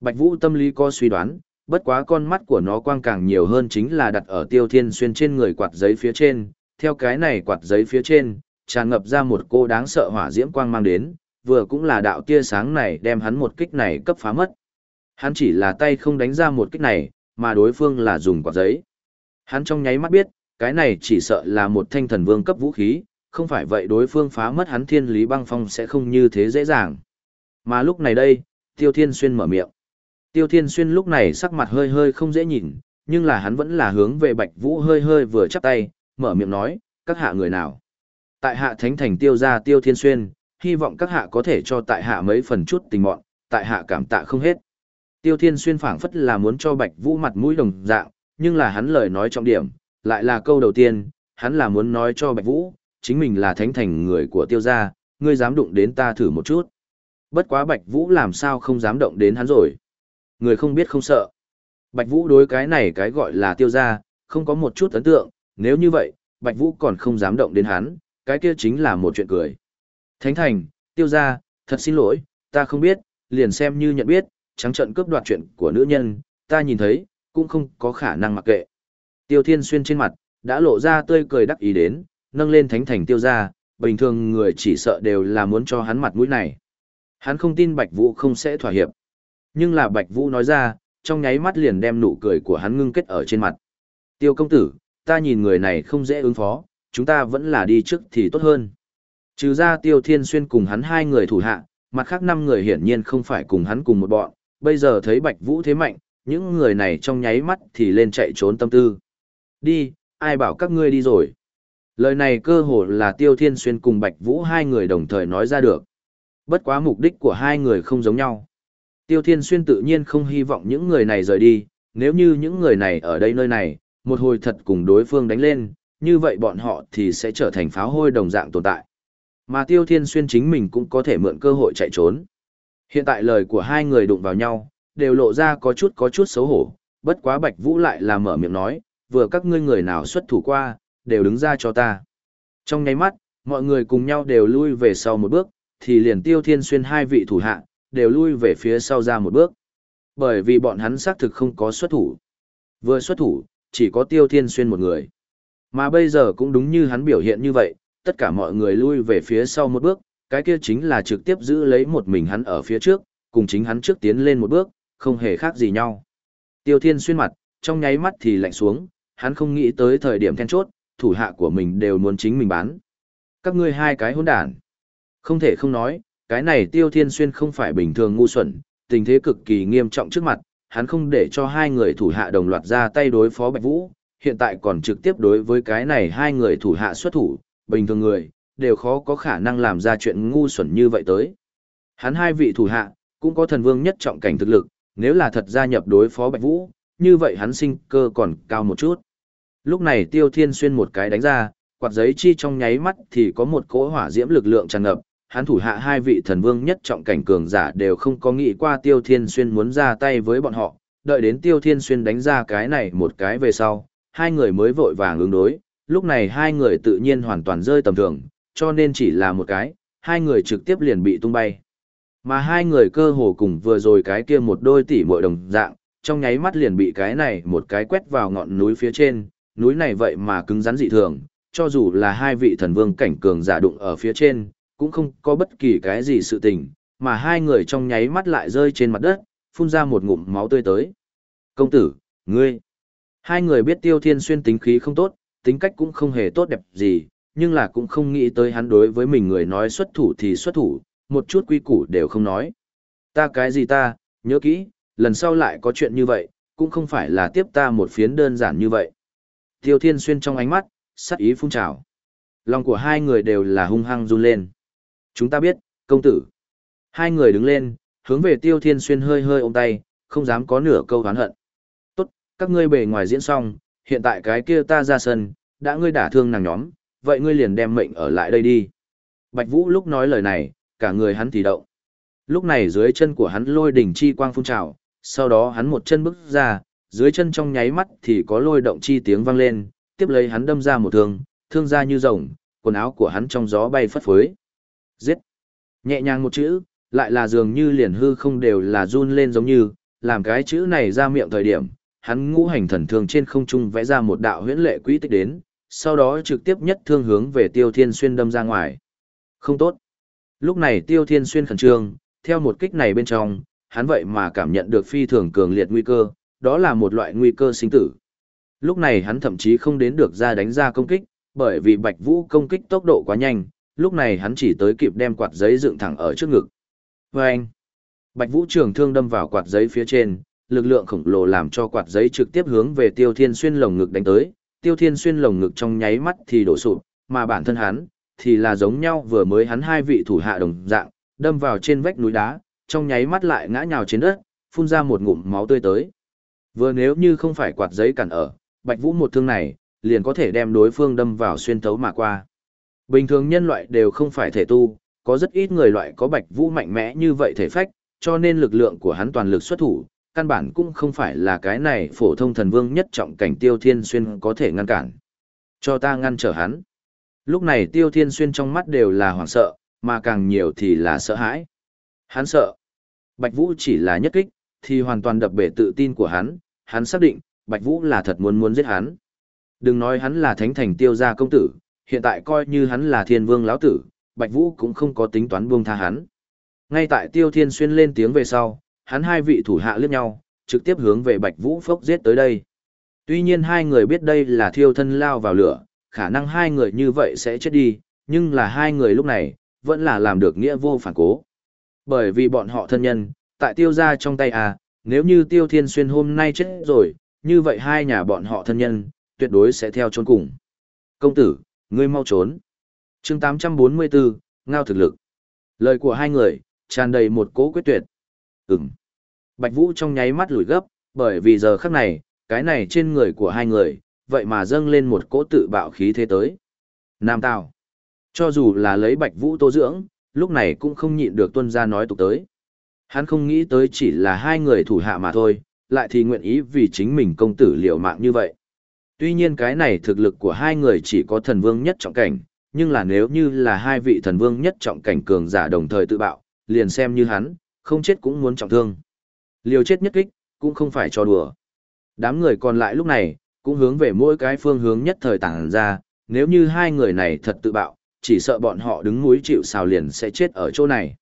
Bạch Vũ tâm lý có suy đoán, bất quá con mắt của nó quang càng nhiều hơn chính là đặt ở tiêu thiên xuyên trên người quạt giấy phía trên, theo cái này quạt giấy phía trên, tràn ngập ra một cô đáng sợ hỏa diễm quang mang đến, vừa cũng là đạo tia sáng này đem hắn một kích này cấp phá mất. Hắn chỉ là tay không đánh ra một kích này, mà đối phương là dùng quả giấy. Hắn trong nháy mắt biết, cái này chỉ sợ là một thanh thần vương cấp vũ khí, không phải vậy đối phương phá mất hắn thiên lý băng phong sẽ không như thế dễ dàng. Mà lúc này đây, Tiêu Thiên Xuyên mở miệng. Tiêu Thiên Xuyên lúc này sắc mặt hơi hơi không dễ nhìn, nhưng là hắn vẫn là hướng về Bạch Vũ hơi hơi vừa chắp tay, mở miệng nói, các hạ người nào. Tại hạ thánh thành tiêu gia Tiêu Thiên Xuyên, hy vọng các hạ có thể cho tại hạ mấy phần chút tình mọn, tại hạ cảm tạ không hết. Tiêu Thiên Xuyên phảng phất là muốn cho Bạch Vũ mặt mũi đồng dạng, nhưng là hắn lời nói trọng điểm, lại là câu đầu tiên, hắn là muốn nói cho Bạch Vũ, chính mình là thánh thành người của tiêu gia, ngươi dám đụng đến ta thử một chút. Bất quá Bạch Vũ làm sao không dám động đến hắn rồi. Người không biết không sợ. Bạch Vũ đối cái này cái gọi là tiêu gia, không có một chút ấn tượng, nếu như vậy, Bạch Vũ còn không dám động đến hắn, cái kia chính là một chuyện cười. Thánh thành, tiêu gia, thật xin lỗi, ta không biết, liền xem như nhận biết, trắng trận cướp đoạt chuyện của nữ nhân, ta nhìn thấy, cũng không có khả năng mặc kệ. Tiêu Thiên Xuyên trên mặt, đã lộ ra tươi cười đắc ý đến, nâng lên thánh thành tiêu gia, bình thường người chỉ sợ đều là muốn cho hắn mặt mũi này. Hắn không tin Bạch Vũ không sẽ thỏa hiệp. Nhưng là Bạch Vũ nói ra, trong nháy mắt liền đem nụ cười của hắn ngưng kết ở trên mặt. Tiêu công tử, ta nhìn người này không dễ ứng phó, chúng ta vẫn là đi trước thì tốt hơn. Trừ ra Tiêu Thiên Xuyên cùng hắn hai người thủ hạ, mặt khác năm người hiển nhiên không phải cùng hắn cùng một bọn, bây giờ thấy Bạch Vũ thế mạnh, những người này trong nháy mắt thì lên chạy trốn tâm tư. Đi, ai bảo các ngươi đi rồi. Lời này cơ hồ là Tiêu Thiên Xuyên cùng Bạch Vũ hai người đồng thời nói ra được. Bất quá mục đích của hai người không giống nhau. Tiêu Thiên Xuyên tự nhiên không hy vọng những người này rời đi, nếu như những người này ở đây nơi này, một hồi thật cùng đối phương đánh lên, như vậy bọn họ thì sẽ trở thành pháo hôi đồng dạng tồn tại. Mà Tiêu Thiên Xuyên chính mình cũng có thể mượn cơ hội chạy trốn. Hiện tại lời của hai người đụng vào nhau, đều lộ ra có chút có chút xấu hổ, bất quá Bạch Vũ lại là mở miệng nói, vừa các ngươi người nào xuất thủ qua, đều đứng ra cho ta. Trong nháy mắt, mọi người cùng nhau đều lui về sau một bước, thì liền Tiêu Thiên Xuyên hai vị thủ hạ, đều lui về phía sau ra một bước. Bởi vì bọn hắn xác thực không có xuất thủ. Vừa xuất thủ, chỉ có Tiêu Thiên Xuyên một người. Mà bây giờ cũng đúng như hắn biểu hiện như vậy, tất cả mọi người lui về phía sau một bước, cái kia chính là trực tiếp giữ lấy một mình hắn ở phía trước, cùng chính hắn trước tiến lên một bước, không hề khác gì nhau. Tiêu Thiên xuyên mặt, trong nháy mắt thì lạnh xuống, hắn không nghĩ tới thời điểm then chốt, thủ hạ của mình đều muốn chính mình bán. Các ngươi hai cái hỗn đản. Không thể không nói, cái này Tiêu Thiên xuyên không phải bình thường ngu xuẩn, tình thế cực kỳ nghiêm trọng trước mặt, hắn không để cho hai người thủ hạ đồng loạt ra tay đối phó Bạch Vũ, hiện tại còn trực tiếp đối với cái này hai người thủ hạ xuất thủ, bình thường người, đều khó có khả năng làm ra chuyện ngu xuẩn như vậy tới. Hắn hai vị thủ hạ, cũng có thần vương nhất trọng cảnh thực lực, nếu là thật gia nhập đối phó Bạch Vũ, như vậy hắn sinh cơ còn cao một chút. Lúc này Tiêu Thiên Xuyên một cái đánh ra, quạt giấy chi trong nháy mắt thì có một cỗ hỏa diễm lực lượng tràn ngập, hắn thủ hạ hai vị thần vương nhất trọng cảnh cường giả đều không có nghĩ qua Tiêu Thiên Xuyên muốn ra tay với bọn họ, đợi đến Tiêu Thiên Xuyên đánh ra cái này một cái về sau, hai người mới vội vàng ứng đối, lúc này hai người tự nhiên hoàn toàn rơi tầm thường, cho nên chỉ là một cái, hai người trực tiếp liền bị tung bay. Mà hai người cơ hồ cùng vừa rồi cái kia một đôi tỷ muội đồng dạng, trong nháy mắt liền bị cái này một cái quét vào ngọn núi phía trên, núi này vậy mà cứng rắn dị thường, cho dù là hai vị thần vương cảnh cường giả đụng ở phía trên, cũng không có bất kỳ cái gì sự tình, mà hai người trong nháy mắt lại rơi trên mặt đất, phun ra một ngụm máu tươi tới. Công tử, ngươi, hai người biết tiêu thiên xuyên tính khí không tốt, tính cách cũng không hề tốt đẹp gì, nhưng là cũng không nghĩ tới hắn đối với mình người nói xuất thủ thì xuất thủ, một chút quy củ đều không nói. Ta cái gì ta, nhớ kỹ, lần sau lại có chuyện như vậy, cũng không phải là tiếp ta một phiến đơn giản như vậy. Tiêu Thiên Xuyên trong ánh mắt, sắc ý phun trào. Lòng của hai người đều là hung hăng run lên. Chúng ta biết, công tử. Hai người đứng lên, hướng về Tiêu Thiên Xuyên hơi hơi ôm tay, không dám có nửa câu oán hận. Tốt, các ngươi bề ngoài diễn xong, hiện tại cái kia ta ra sân, đã ngươi đả thương nàng nhóm, vậy ngươi liền đem mệnh ở lại đây đi. Bạch Vũ lúc nói lời này, cả người hắn thì động. Lúc này dưới chân của hắn lôi đỉnh chi quang phun trào, sau đó hắn một chân bước ra, dưới chân trong nháy mắt thì có lôi động chi tiếng vang lên, tiếp lấy hắn đâm ra một thương, thương ra như rồng, quần áo của hắn trong gió bay phất phới. Giết! Nhẹ nhàng một chữ, lại là dường như liền hư không đều là run lên giống như, làm cái chữ này ra miệng thời điểm, hắn ngũ hành thần thương trên không trung vẽ ra một đạo huyễn lệ quỹ tích đến, sau đó trực tiếp nhất thương hướng về Tiêu Thiên Xuyên đâm ra ngoài. Không tốt. Lúc này Tiêu Thiên Xuyên khẩn trương, theo một kích này bên trong, hắn vậy mà cảm nhận được phi thường cường liệt nguy cơ, đó là một loại nguy cơ sinh tử. Lúc này hắn thậm chí không đến được ra đánh ra công kích, bởi vì Bạch Vũ công kích tốc độ quá nhanh, lúc này hắn chỉ tới kịp đem quạt giấy dựng thẳng ở trước ngực. Và anh, Bạch Vũ trường thương đâm vào quạt giấy phía trên, lực lượng khổng lồ làm cho quạt giấy trực tiếp hướng về Tiêu Thiên Xuyên lồng ngực đánh tới, Tiêu Thiên Xuyên lồng ngực trong nháy mắt thì đổ sụp, mà bản thân hắn thì là giống nhau vừa mới hắn hai vị thủ hạ đồng dạng, đâm vào trên vách núi đá, trong nháy mắt lại ngã nhào trên đất, phun ra một ngụm máu tươi tới. Vừa nếu như không phải quạt giấy cản ở, Bạch Vũ một thương này, liền có thể đem đối phương đâm vào xuyên thấu mà qua. Bình thường nhân loại đều không phải thể tu, có rất ít người loại có Bạch Vũ mạnh mẽ như vậy thể phách, cho nên lực lượng của hắn toàn lực xuất thủ, căn bản cũng không phải là cái này phổ thông thần vương nhất trọng cảnh tiêu thiên xuyên có thể ngăn cản. Cho ta ngăn trở hắn. Lúc này tiêu thiên xuyên trong mắt đều là hoảng sợ, mà càng nhiều thì là sợ hãi. Hắn sợ. Bạch Vũ chỉ là nhất kích, thì hoàn toàn đập bể tự tin của hắn, hắn xác định, Bạch Vũ là thật muốn muốn giết hắn. Đừng nói hắn là thánh thành tiêu gia công tử, hiện tại coi như hắn là thiên vương lão tử, Bạch Vũ cũng không có tính toán buông tha hắn. Ngay tại tiêu thiên xuyên lên tiếng về sau, hắn hai vị thủ hạ liếc nhau, trực tiếp hướng về Bạch Vũ Phốc giết tới đây. Tuy nhiên hai người biết đây là thiêu thân lao vào lửa, khả năng hai người như vậy sẽ chết đi, nhưng là hai người lúc này, vẫn là làm được nghĩa vô phản cố. Bởi vì bọn họ thân nhân, tại tiêu gia trong tay à, nếu như tiêu thiên xuyên hôm nay chết rồi, như vậy hai nhà bọn họ thân nhân, tuyệt đối sẽ theo trốn cùng. Công tử, ngươi mau trốn. chương 844, ngao thực lực. Lời của hai người, tràn đầy một cố quyết tuyệt. Ừm. Bạch Vũ trong nháy mắt lùi gấp, bởi vì giờ khắc này, cái này trên người của hai người, vậy mà dâng lên một cỗ tự bạo khí thế tới. Nam Tào. Cho dù là lấy Bạch Vũ tô dưỡng, lúc này cũng không nhịn được tuân ra nói tục tới. Hắn không nghĩ tới chỉ là hai người thủ hạ mà thôi, lại thì nguyện ý vì chính mình công tử liều mạng như vậy. Tuy nhiên cái này thực lực của hai người chỉ có thần vương nhất trọng cảnh, nhưng là nếu như là hai vị thần vương nhất trọng cảnh cường giả đồng thời tự bạo, liền xem như hắn, không chết cũng muốn trọng thương. Liều chết nhất kích, cũng không phải cho đùa. Đám người còn lại lúc này, cũng hướng về mỗi cái phương hướng nhất thời tản ra, nếu như hai người này thật tự bạo, chỉ sợ bọn họ đứng núi chịu xào liền sẽ chết ở chỗ này.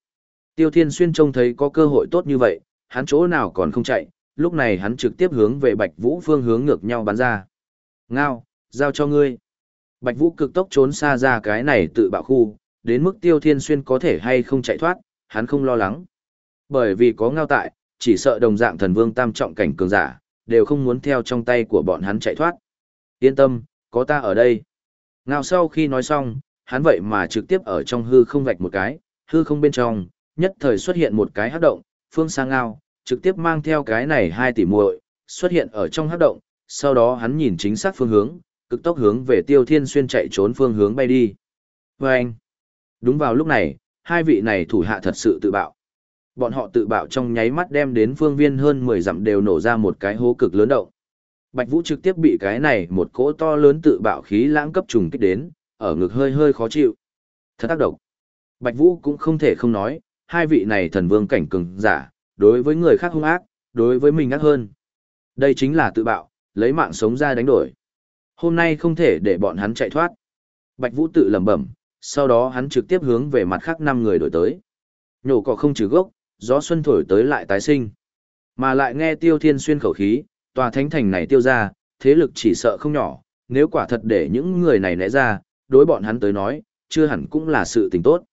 Tiêu Thiên Xuyên trông thấy có cơ hội tốt như vậy, hắn chỗ nào còn không chạy, lúc này hắn trực tiếp hướng về Bạch Vũ phương hướng ngược nhau bắn ra. Ngao, giao cho ngươi. Bạch Vũ cực tốc trốn xa ra cái này tự bạo khu, đến mức Tiêu Thiên Xuyên có thể hay không chạy thoát, hắn không lo lắng. Bởi vì có ngao tại, chỉ sợ đồng dạng thần vương tam trọng cảnh cường giả, đều không muốn theo trong tay của bọn hắn chạy thoát. Yên tâm, có ta ở đây. Ngao sau khi nói xong, hắn vậy mà trực tiếp ở trong hư không vạch một cái, hư không bên trong, nhất thời xuất hiện một cái hắc động, phương sang ngao, trực tiếp mang theo cái này hai tỷ muội xuất hiện ở trong hắc động, sau đó hắn nhìn chính xác phương hướng, cực tốc hướng về Tiêu Thiên Xuyên chạy trốn phương hướng bay đi. Và anh, đúng vào lúc này, hai vị này thủ hạ thật sự tự bạo. Bọn họ tự bạo trong nháy mắt đem đến phương viên hơn 10 dặm đều nổ ra một cái hố cực lớn động. Bạch Vũ trực tiếp bị cái này một cỗ to lớn tự bạo khí lãng cấp trùng kích đến, ở ngực hơi hơi khó chịu. Thật tác động. Bạch Vũ cũng không thể không nói, hai vị này thần vương cảnh cường giả, đối với người khác hung ác, đối với mình ác hơn. Đây chính là tự bạo, lấy mạng sống ra đánh đổi. Hôm nay không thể để bọn hắn chạy thoát. Bạch Vũ tự lẩm bẩm, sau đó hắn trực tiếp hướng về mặt khác năm người đổi tới. Nhổ cỏ không trừ gốc, gió xuân thổi tới lại tái sinh. Mà lại nghe Tiêu Thiên xuyên khẩu khí, tòa thánh thành này tiêu ra, thế lực chỉ sợ không nhỏ, nếu quả thật để những người này nẽ ra, đối bọn hắn tới nói, chưa hẳn cũng là sự tình tốt.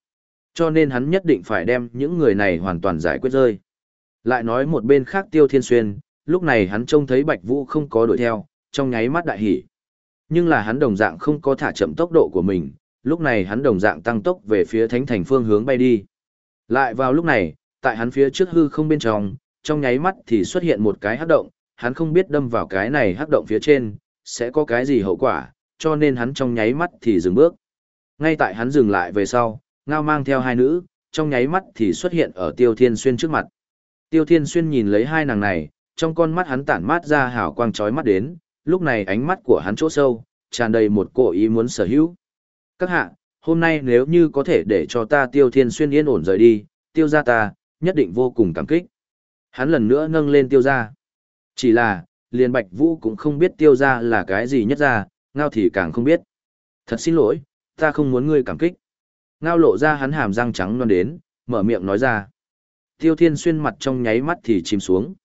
Cho nên hắn nhất định phải đem những người này hoàn toàn giải quyết rơi. Lại nói một bên khác Tiêu Thiên Xuyên, lúc này hắn trông thấy Bạch Vũ không có đuổi theo, trong nháy mắt đại hỉ. Nhưng là hắn đồng dạng không có thả chậm tốc độ của mình, lúc này hắn đồng dạng tăng tốc về phía thánh thành phương hướng bay đi. Lại vào lúc này, tại hắn phía trước hư không bên trong, trong nháy mắt thì xuất hiện một cái hắc động, hắn không biết đâm vào cái này hắc động phía trên, sẽ có cái gì hậu quả, cho nên hắn trong nháy mắt thì dừng bước. Ngay tại hắn dừng lại về sau, ngao mang theo hai nữ, trong nháy mắt thì xuất hiện ở Tiêu Thiên Xuyên trước mặt. Tiêu Thiên Xuyên nhìn lấy hai nàng này, trong con mắt hắn tản mát ra hào quang chói mắt đến, lúc này ánh mắt của hắn chỗ sâu, tràn đầy một cổ ý muốn sở hữu. Các hạ, hôm nay nếu như có thể để cho ta Tiêu Thiên Xuyên yên ổn rời đi, tiêu ra ta, nhất định vô cùng cảm kích. Hắn lần nữa nâng lên tiêu gia. Chỉ là, liền Bạch Vũ cũng không biết tiêu gia là cái gì nhất ra, ngao thì càng không biết. Thật xin lỗi, ta không muốn ngươi cảm kích. Ngao lộ ra hắn hàm răng trắng non đến, mở miệng nói ra. Tiêu Thiên Xuyên mặt trong nháy mắt thì chìm xuống.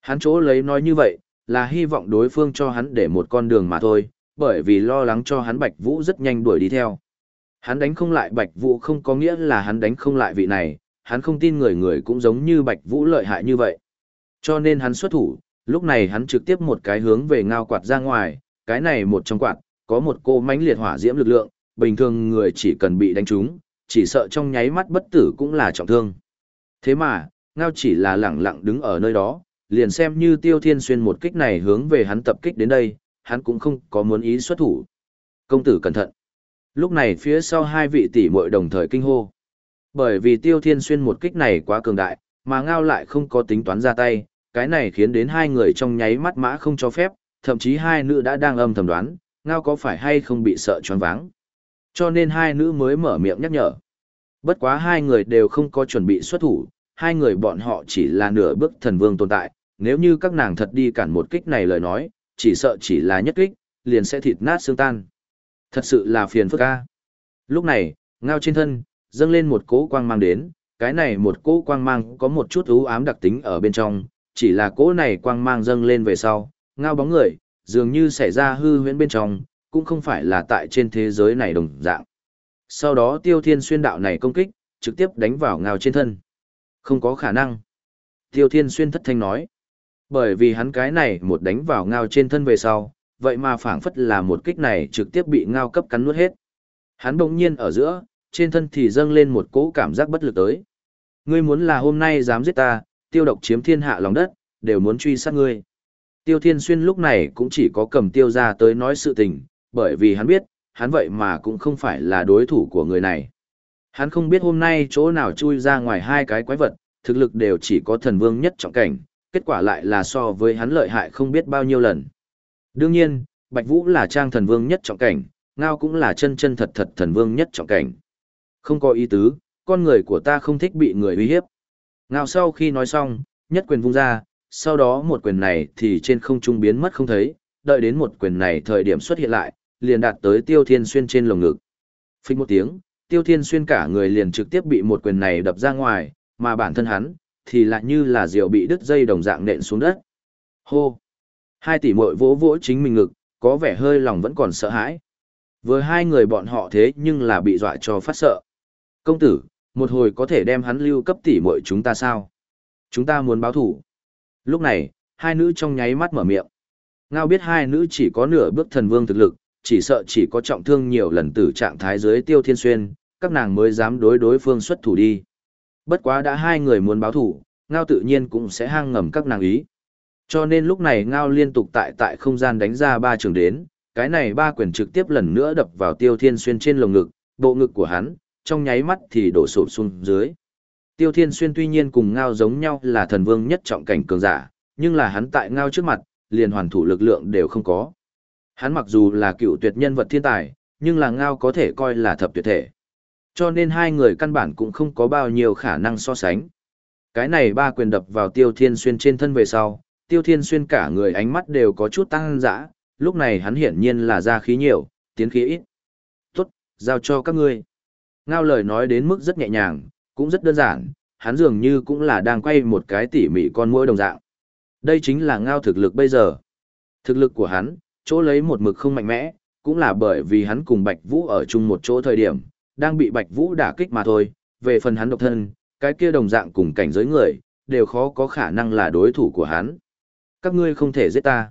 Hắn chỗ lấy nói như vậy, là hy vọng đối phương cho hắn để một con đường mà thôi, bởi vì lo lắng cho hắn Bạch Vũ rất nhanh đuổi đi theo. Hắn đánh không lại Bạch Vũ không có nghĩa là hắn đánh không lại vị này, hắn không tin người người cũng giống như Bạch Vũ lợi hại như vậy. Cho nên hắn xuất thủ, lúc này hắn trực tiếp một cái hướng về ngao quạt ra ngoài, cái này một trong quạt, có một cô mánh liệt hỏa diễm lực lượng, bình thường người chỉ cần bị đánh trúng, chỉ sợ trong nháy mắt bất tử cũng là trọng thương. Thế mà, ngao chỉ là lẳng lặng đứng ở nơi đó, liền xem như tiêu thiên xuyên một kích này hướng về hắn tập kích đến đây, hắn cũng không có muốn ý xuất thủ. Công tử cẩn thận. Lúc này phía sau hai vị tỷ muội đồng thời kinh hô. Bởi vì tiêu thiên xuyên một kích này quá cường đại, mà ngao lại không có tính toán ra tay, cái này khiến đến hai người trong nháy mắt mã không cho phép, thậm chí hai nữ đã đang âm thầm đoán, ngao có phải hay không bị sợ choáng váng. Cho nên hai nữ mới mở miệng nhắc nhở. Bất quá hai người đều không có chuẩn bị xuất thủ, hai người bọn họ chỉ là nửa bước thần vương tồn tại, nếu như các nàng thật đi cản một kích này lời nói, chỉ sợ chỉ là nhất kích, liền sẽ thịt nát xương tan. Thật sự là phiền phức ca. Lúc này, ngao trên thân, dâng lên một cỗ quang mang đến, cái này một cỗ quang mang có một chút ưu ám đặc tính ở bên trong, chỉ là cỗ này quang mang dâng lên về sau, ngao bóng người, dường như xảy ra hư huyễn bên trong, cũng không phải là tại trên thế giới này đồng dạng. Sau đó tiêu thiên xuyên đạo này công kích, trực tiếp đánh vào ngao trên thân. Không có khả năng. Tiêu thiên xuyên thất thanh nói. Bởi vì hắn cái này một đánh vào ngao trên thân về sau, vậy mà phảng phất là một kích này trực tiếp bị ngao cấp cắn nuốt hết. Hắn bỗng nhiên ở giữa, trên thân thì dâng lên một cỗ cảm giác bất lực tới. Ngươi muốn là hôm nay dám giết ta, tiêu độc chiếm thiên hạ lòng đất, đều muốn truy sát ngươi. Tiêu Thiên Xuyên lúc này cũng chỉ có cầm tiêu ra tới nói sự tình, bởi vì hắn biết, hắn vậy mà cũng không phải là đối thủ của người này. Hắn không biết hôm nay chỗ nào chui ra ngoài hai cái quái vật, thực lực đều chỉ có thần vương nhất trọng cảnh, kết quả lại là so với hắn lợi hại không biết bao nhiêu lần. Đương nhiên, Bạch Vũ là trang thần vương nhất trọng cảnh, Ngao cũng là chân chân thật thật thần vương nhất trọng cảnh. Không có ý tứ, con người của ta không thích bị người uy hiếp. Ngao sau khi nói xong, nhất quyền vung ra, sau đó một quyền này thì trên không trung biến mất không thấy, đợi đến một quyền này thời điểm xuất hiện lại, liền đạt tới Tiêu Thiên Xuyên trên lồng ngực. Phích một tiếng, Tiêu Thiên Xuyên cả người liền trực tiếp bị một quyền này đập ra ngoài, mà bản thân hắn thì lại như là diều bị đứt dây đồng dạng nện xuống đất. Hô! Hai tỷ muội vỗ vỗ chính mình ngực, có vẻ hơi lòng vẫn còn sợ hãi. Với hai người bọn họ thế nhưng là bị dọa cho phát sợ. Công tử, một hồi có thể đem hắn lưu cấp tỷ muội chúng ta sao? Chúng ta muốn báo thủ. Lúc này, hai nữ trong nháy mắt mở miệng. Ngao biết hai nữ chỉ có nửa bước thần vương thực lực, chỉ sợ chỉ có trọng thương nhiều lần từ trạng thái dưới tiêu thiên xuyên, các nàng mới dám đối đối phương xuất thủ đi. Bất quá đã hai người muốn báo thủ, Ngao tự nhiên cũng sẽ hang ngầm các nàng ý. Cho nên lúc này Ngao liên tục tại tại không gian đánh ra ba trường đến, cái này ba quyền trực tiếp lần nữa đập vào tiêu thiên xuyên trên lồng ngực, bộ ngực của hắn, trong nháy mắt thì đổ sụp xuống dưới. Tiêu Thiên Xuyên tuy nhiên cùng Ngao giống nhau là thần vương nhất trọng cảnh cường giả, nhưng là hắn tại Ngao trước mặt, liền hoàn thủ lực lượng đều không có. Hắn mặc dù là cựu tuyệt nhân vật thiên tài, nhưng là Ngao có thể coi là thập tuyệt thể. Cho nên hai người căn bản cũng không có bao nhiêu khả năng so sánh. Cái này ba quyền đập vào Tiêu Thiên Xuyên trên thân về sau, Tiêu Thiên Xuyên cả người ánh mắt đều có chút tăng dã, lúc này hắn hiển nhiên là ra khí nhiều, tiến khí ít. Tốt, giao cho các ngươi. Ngao lời nói đến mức rất nhẹ nhàng, cũng rất đơn giản, hắn dường như cũng là đang quay một cái tỉ mỉ con mũi đồng dạng. Đây chính là ngao thực lực bây giờ. Thực lực của hắn, chỗ lấy một mực không mạnh mẽ, cũng là bởi vì hắn cùng Bạch Vũ ở chung một chỗ thời điểm, đang bị Bạch Vũ đả kích mà thôi, về phần hắn độc thân, cái kia đồng dạng cùng cảnh giới người, đều khó có khả năng là đối thủ của hắn. Các ngươi không thể giết ta.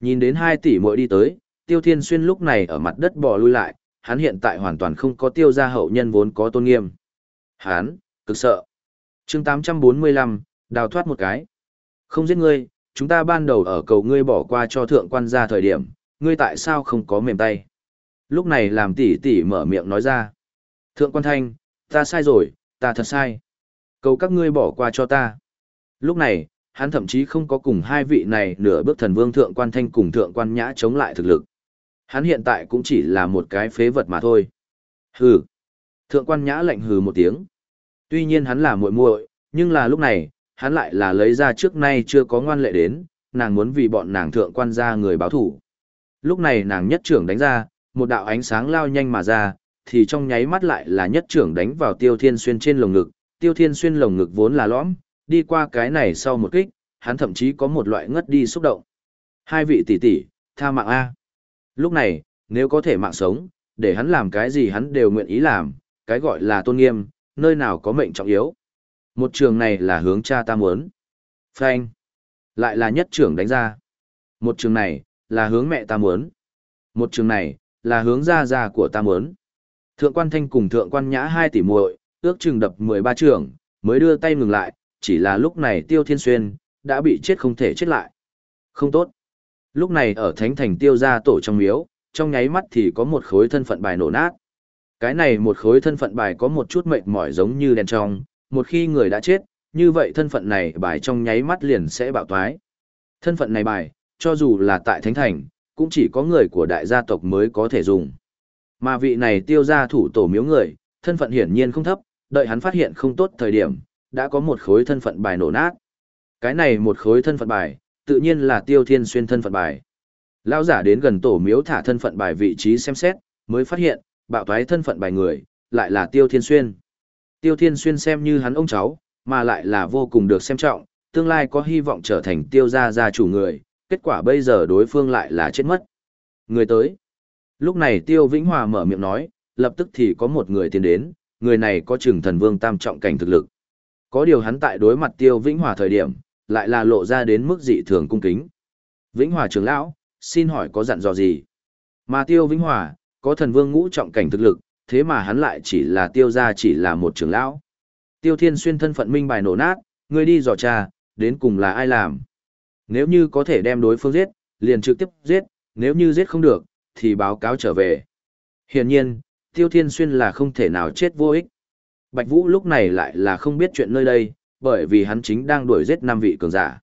Nhìn đến hai tỷ muội đi tới, Tiêu Thiên Xuyên lúc này ở mặt đất bò lui lại, hắn hiện tại hoàn toàn không có tiêu gia hậu nhân vốn có tôn nghiêm. Hắn, cực sợ. chương 845, đào thoát một cái. Không giết ngươi, chúng ta ban đầu ở cầu ngươi bỏ qua cho thượng quan gia thời điểm, ngươi tại sao không có mềm tay? Lúc này làm tỷ tỷ mở miệng nói ra. Thượng quan thanh, ta sai rồi, ta thật sai. Cầu các ngươi bỏ qua cho ta. Lúc này, hắn thậm chí không có cùng hai vị này nửa bước thần vương thượng quan thanh cùng thượng quan nhã chống lại thực lực. Hắn hiện tại cũng chỉ là một cái phế vật mà thôi. Hừ. Thượng quan nhã lạnh hừ một tiếng. Tuy nhiên hắn là muội muội, nhưng là lúc này, hắn lại là lấy ra trước nay chưa có ngoan lệ đến, nàng muốn vì bọn nàng thượng quan ra người báo thủ. Lúc này nàng nhất trưởng đánh ra, một đạo ánh sáng lao nhanh mà ra, thì trong nháy mắt lại là nhất trưởng đánh vào tiêu thiên xuyên trên lồng ngực, tiêu thiên xuyên lồng ngực vốn là lõm, đi qua cái này sau một kích, hắn thậm chí có một loại ngất đi xúc động. Hai vị tỷ tỷ, tha mạng A. Lúc này, nếu có thể mạng sống, để hắn làm cái gì hắn đều nguyện ý làm, cái gọi là tôn nghiêm, nơi nào có mệnh trọng yếu. Một trường này là hướng cha ta muốn. Phanh. Lại là nhất trưởng đánh ra. Một trường này, là hướng mẹ ta muốn. Một trường này, là hướng ra ra của ta muốn. Thượng quan thanh cùng thượng quan nhã hai tỷ muội, ước chừng đập 13 trường, mới đưa tay ngừng lại, chỉ là lúc này tiêu thiên xuyên, đã bị chết không thể chết lại. Không tốt. Lúc này ở thánh thành tiêu gia tổ trong miếu, trong nháy mắt thì có một khối thân phận bài nổ nát. Cái này một khối thân phận bài có một chút mệt mỏi giống như đèn trong, một khi người đã chết, như vậy thân phận này bài trong nháy mắt liền sẽ bạo toái Thân phận này bài, cho dù là tại Thánh Thành, cũng chỉ có người của đại gia tộc mới có thể dùng. Mà vị này tiêu gia thủ tổ miếu người, thân phận hiển nhiên không thấp, đợi hắn phát hiện không tốt thời điểm, đã có một khối thân phận bài nổ nát. Cái này một khối thân phận bài, tự nhiên là tiêu thiên xuyên thân phận bài. Lão giả đến gần tổ miếu thả thân phận bài vị trí xem xét, mới phát hiện, bạo thoái thân phận bài người, lại là Tiêu Thiên Xuyên. Tiêu Thiên Xuyên xem như hắn ông cháu, mà lại là vô cùng được xem trọng, tương lai có hy vọng trở thành tiêu gia gia chủ người, kết quả bây giờ đối phương lại là chết mất. Người tới. Lúc này Tiêu Vĩnh Hòa mở miệng nói, lập tức thì có một người tiến đến, người này có chừng thần vương tam trọng cảnh thực lực. Có điều hắn tại đối mặt Tiêu Vĩnh Hòa thời điểm, lại là lộ ra đến mức dị thường cung kính. Vĩnh Hòa trưởng lão, xin hỏi có dặn dò gì? Mà Tiêu Vĩnh Hòa, có thần vương ngũ trọng cảnh thực lực, thế mà hắn lại chỉ là tiêu gia chỉ là một trưởng lão. Tiêu Thiên Xuyên thân phận minh bài nổ nát, ngươi đi dò tra, đến cùng là ai làm. Nếu như có thể đem đối phương giết, liền trực tiếp giết, nếu như giết không được, thì báo cáo trở về. Hiển nhiên, Tiêu Thiên Xuyên là không thể nào chết vô ích. Bạch Vũ lúc này lại là không biết chuyện nơi đây, bởi vì hắn chính đang đuổi giết năm vị cường giả.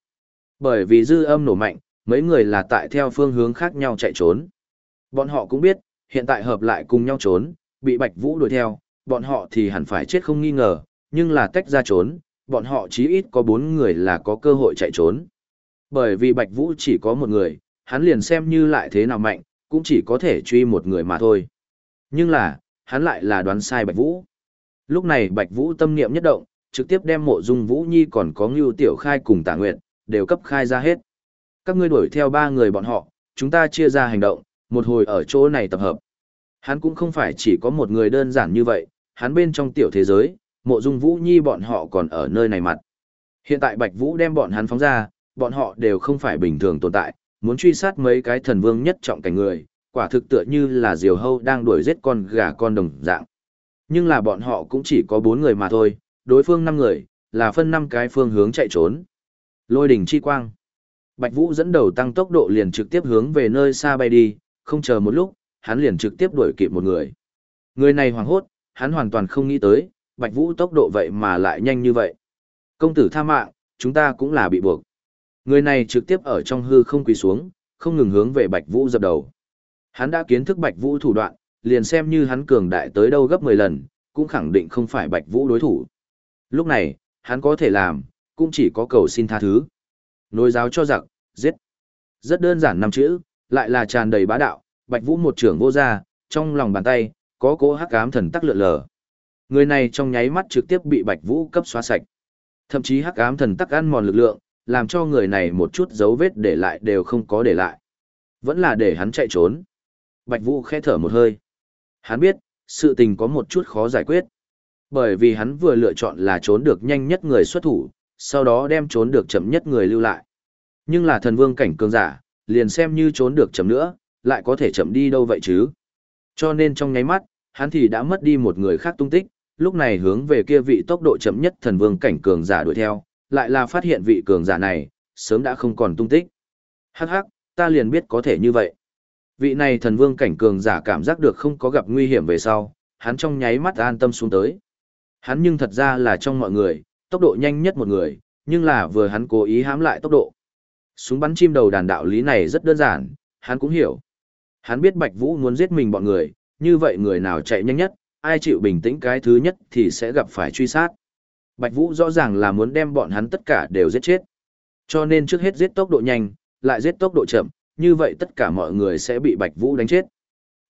Bởi vì dư âm nổ mạnh, mấy người là tại theo phương hướng khác nhau chạy trốn. Bọn họ cũng biết, hiện tại hợp lại cùng nhau trốn, bị Bạch Vũ đuổi theo, bọn họ thì hẳn phải chết không nghi ngờ, nhưng là tách ra trốn, bọn họ chí ít có bốn người là có cơ hội chạy trốn. Bởi vì Bạch Vũ chỉ có một người, hắn liền xem như lại thế nào mạnh, cũng chỉ có thể truy một người mà thôi. Nhưng là, hắn lại là đoán sai Bạch Vũ. Lúc này Bạch Vũ tâm niệm nhất động, trực tiếp đem mộ dung Vũ Nhi còn có Ngưu Tiểu Khai cùng Tả nguyện đều cấp khai ra hết. Các ngươi đuổi theo ba người bọn họ, chúng ta chia ra hành động, một hồi ở chỗ này tập hợp. Hắn cũng không phải chỉ có một người đơn giản như vậy, hắn bên trong tiểu thế giới, mộ dung Vũ Nhi bọn họ còn ở nơi này mặt. Hiện tại Bạch Vũ đem bọn hắn phóng ra, bọn họ đều không phải bình thường tồn tại, muốn truy sát mấy cái thần vương nhất trọng cảnh người, quả thực tựa như là diều hâu đang đuổi giết con gà con đồng dạng. Nhưng là bọn họ cũng chỉ có bốn người mà thôi, đối phương năm người, là phân năm cái phương hướng chạy trốn. Lôi đỉnh chi quang. Bạch Vũ dẫn đầu tăng tốc độ liền trực tiếp hướng về nơi xa bay đi, không chờ một lúc, hắn liền trực tiếp đuổi kịp một người. Người này hoảng hốt, hắn hoàn toàn không nghĩ tới, Bạch Vũ tốc độ vậy mà lại nhanh như vậy. Công tử tha mạng, chúng ta cũng là bị buộc. Người này trực tiếp ở trong hư không quỳ xuống, không ngừng hướng về Bạch Vũ dập đầu. Hắn đã kiến thức Bạch Vũ thủ đoạn, liền xem như hắn cường đại tới đâu gấp 10 lần, cũng khẳng định không phải Bạch Vũ đối thủ. Lúc này, hắn có thể làm, cũng chỉ có cầu xin tha thứ. Nối giáo cho giặc, giết. Rất đơn giản năm chữ, lại là tràn đầy bá đạo, Bạch Vũ một trưởng vô ra, trong lòng bàn tay, có cố hắc ám thần tắc lượn lờ. Người này trong nháy mắt trực tiếp bị Bạch Vũ cấp xóa sạch. Thậm chí hắc ám thần tắc ăn mòn lực lượng, làm cho người này một chút dấu vết để lại đều không có để lại. Vẫn là để hắn chạy trốn. Bạch Vũ khẽ thở một hơi. Hắn biết, sự tình có một chút khó giải quyết. Bởi vì hắn vừa lựa chọn là trốn được nhanh nhất người xuất thủ, sau đó đem trốn được chậm nhất người lưu lại. Nhưng là thần vương cảnh cường giả, liền xem như trốn được chậm nữa, lại có thể chậm đi đâu vậy chứ. Cho nên trong nháy mắt, hắn thì đã mất đi một người khác tung tích, lúc này hướng về kia vị tốc độ chậm nhất thần vương cảnh cường giả đuổi theo, lại là phát hiện vị cường giả này, sớm đã không còn tung tích. Hắc hắc, ta liền biết có thể như vậy. Vị này thần vương cảnh cường giả cảm giác được không có gặp nguy hiểm về sau, hắn trong nháy mắt an tâm xuống tới. Hắn nhưng thật ra là trong mọi người, tốc độ nhanh nhất một người, nhưng là vừa hắn cố ý hãm lại tốc độ. Súng bắn chim đầu đàn đạo lý này rất đơn giản, hắn cũng hiểu. Hắn biết Bạch Vũ muốn giết mình bọn người, như vậy người nào chạy nhanh nhất, ai chịu bình tĩnh cái thứ nhất thì sẽ gặp phải truy sát. Bạch Vũ rõ ràng là muốn đem bọn hắn tất cả đều giết chết. Cho nên trước hết giết tốc độ nhanh, lại giết tốc độ chậm, như vậy tất cả mọi người sẽ bị Bạch Vũ đánh chết.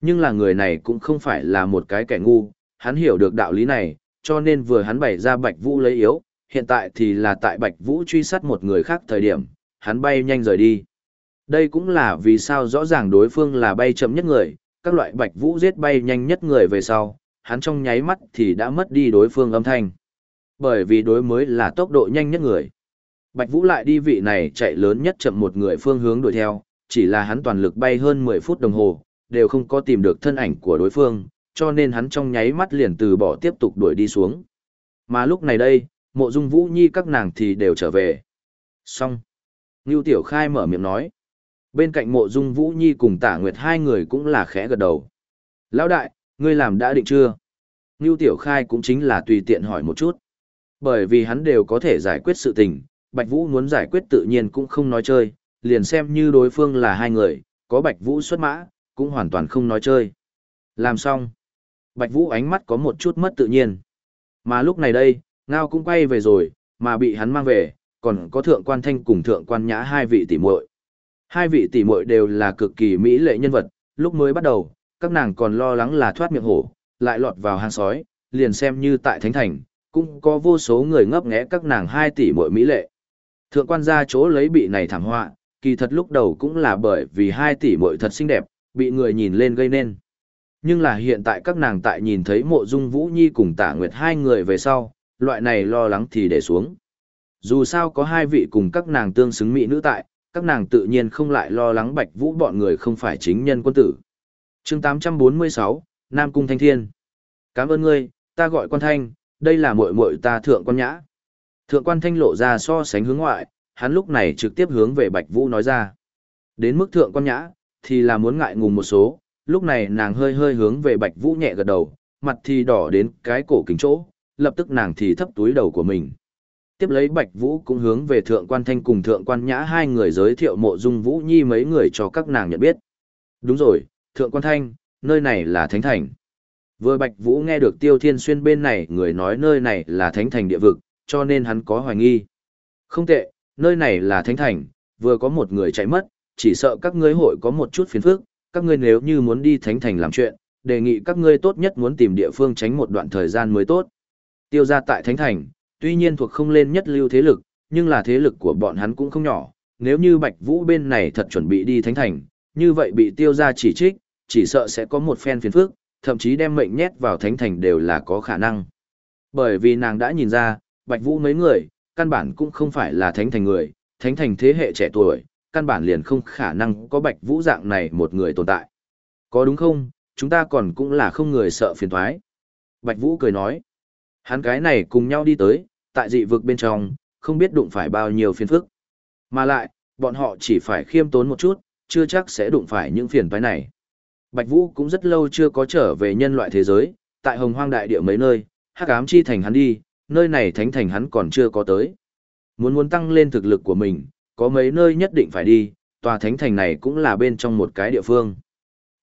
Nhưng là người này cũng không phải là một cái kẻ ngu, hắn hiểu được đạo lý này, cho nên vừa hắn bày ra Bạch Vũ lấy yếu, hiện tại thì là tại Bạch Vũ truy sát một người khác thời điểm, hắn bay nhanh rời đi. Đây cũng là vì sao rõ ràng đối phương là bay chậm nhất người, các loại Bạch Vũ giết bay nhanh nhất người về sau, hắn trong nháy mắt thì đã mất đi đối phương âm thanh. Bởi vì đối mới là tốc độ nhanh nhất người. Bạch Vũ lại đi vị này chạy lớn nhất chậm một người phương hướng đuổi theo, chỉ là hắn toàn lực bay hơn 10 phút đồng hồ, đều không có tìm được thân ảnh của đối phương, cho nên hắn trong nháy mắt liền từ bỏ tiếp tục đuổi đi xuống. Mà lúc này đây, mộ dung Vũ Nhi các nàng thì đều trở về. Xong. Ngưu Tiểu Khai mở miệng nói. Bên cạnh mộ dung Vũ Nhi cùng tả nguyệt hai người cũng là khẽ gật đầu. Lão đại, ngươi làm đã định chưa? Ngưu Tiểu Khai cũng chính là tùy tiện hỏi một chút. Bởi vì hắn đều có thể giải quyết sự tình, Bạch Vũ muốn giải quyết tự nhiên cũng không nói chơi, liền xem như đối phương là hai người, có Bạch Vũ xuất mã, cũng hoàn toàn không nói chơi. Làm xong, Bạch Vũ ánh mắt có một chút mất tự nhiên. Mà lúc này đây, Ngao cũng quay về rồi, mà bị hắn mang về, còn có thượng quan thanh cùng thượng quan nhã hai vị tỷ muội. Hai vị tỷ muội đều là cực kỳ mỹ lệ nhân vật, lúc mới bắt đầu, các nàng còn lo lắng là thoát miệng hổ, lại lọt vào hang sói, liền xem như tại thánh thành, cũng có vô số người ngấp nghé các nàng hai tỷ muội mỹ lệ. Thượng quan gia chỗ lấy bị này thảm họa, kỳ thật lúc đầu cũng là bởi vì hai tỷ muội thật xinh đẹp, bị người nhìn lên gây nên. Nhưng là hiện tại các nàng tại nhìn thấy mộ dung Vũ Nhi cùng tả nguyệt hai người về sau, loại này lo lắng thì để xuống. Dù sao có hai vị cùng các nàng tương xứng mỹ nữ tại, các nàng tự nhiên không lại lo lắng bạch vũ bọn người không phải chính nhân quân tử. chương 846, Nam Cung Thanh Thiên. Cảm ơn ngươi, ta gọi quan thanh, đây là muội muội ta thượng quan nhã. Thượng quan thanh lộ ra so sánh hướng ngoại, hắn lúc này trực tiếp hướng về Bạch Vũ nói ra. Đến mức thượng quan nhã, thì là muốn ngại ngùng một số, lúc này nàng hơi hơi hướng về Bạch Vũ nhẹ gật đầu, mặt thì đỏ đến cái cổ kính chỗ, lập tức nàng thì thấp túi đầu của mình. Tiếp lấy Bạch Vũ cũng hướng về thượng quan thanh cùng thượng quan nhã hai người giới thiệu mộ dung Vũ Nhi mấy người cho các nàng nhận biết. Đúng rồi, thượng quan thanh, nơi này là Thánh Thành. Vừa Bạch Vũ nghe được Tiêu Thiên Xuyên bên này người nói nơi này là Thánh Thành địa vực, cho nên hắn có hoài nghi. Không tệ, nơi này là Thánh Thành, vừa có một người chạy mất, chỉ sợ các ngươi hội có một chút phiền phức, các ngươi nếu như muốn đi Thánh Thành làm chuyện, đề nghị các ngươi tốt nhất muốn tìm địa phương tránh một đoạn thời gian mới tốt. Tiêu gia tại Thánh Thành, tuy nhiên thuộc không lên nhất lưu thế lực, nhưng là thế lực của bọn hắn cũng không nhỏ, nếu như Bạch Vũ bên này thật chuẩn bị đi Thánh Thành, như vậy bị tiêu gia chỉ trích, chỉ sợ sẽ có một phen phiền phức, thậm chí đem mệnh nhét vào Thánh Thành đều là có khả năng. Bởi vì nàng đã nhìn ra, Bạch Vũ mấy người, căn bản cũng không phải là Thánh Thành người, Thánh Thành thế hệ trẻ tuổi, căn bản liền không khả năng có Bạch Vũ dạng này một người tồn tại. Có đúng không, chúng ta còn cũng là không người sợ phiền thoái. Bạch Vũ cười nói, hắn cái này cùng nhau đi tới, tại dị vực bên trong, không biết đụng phải bao nhiêu phiền phức. Mà lại, bọn họ chỉ phải khiêm tốn một chút, chưa chắc sẽ đụng phải những phiền toái này. Bạch Vũ cũng rất lâu chưa có trở về nhân loại thế giới, tại Hồng Hoang đại địa mấy nơi, Hắc ám chi thành hắn đi, nơi này thánh thành hắn còn chưa có tới. Muốn muốn tăng lên thực lực của mình, có mấy nơi nhất định phải đi, tòa thánh thành này cũng là bên trong một cái địa phương.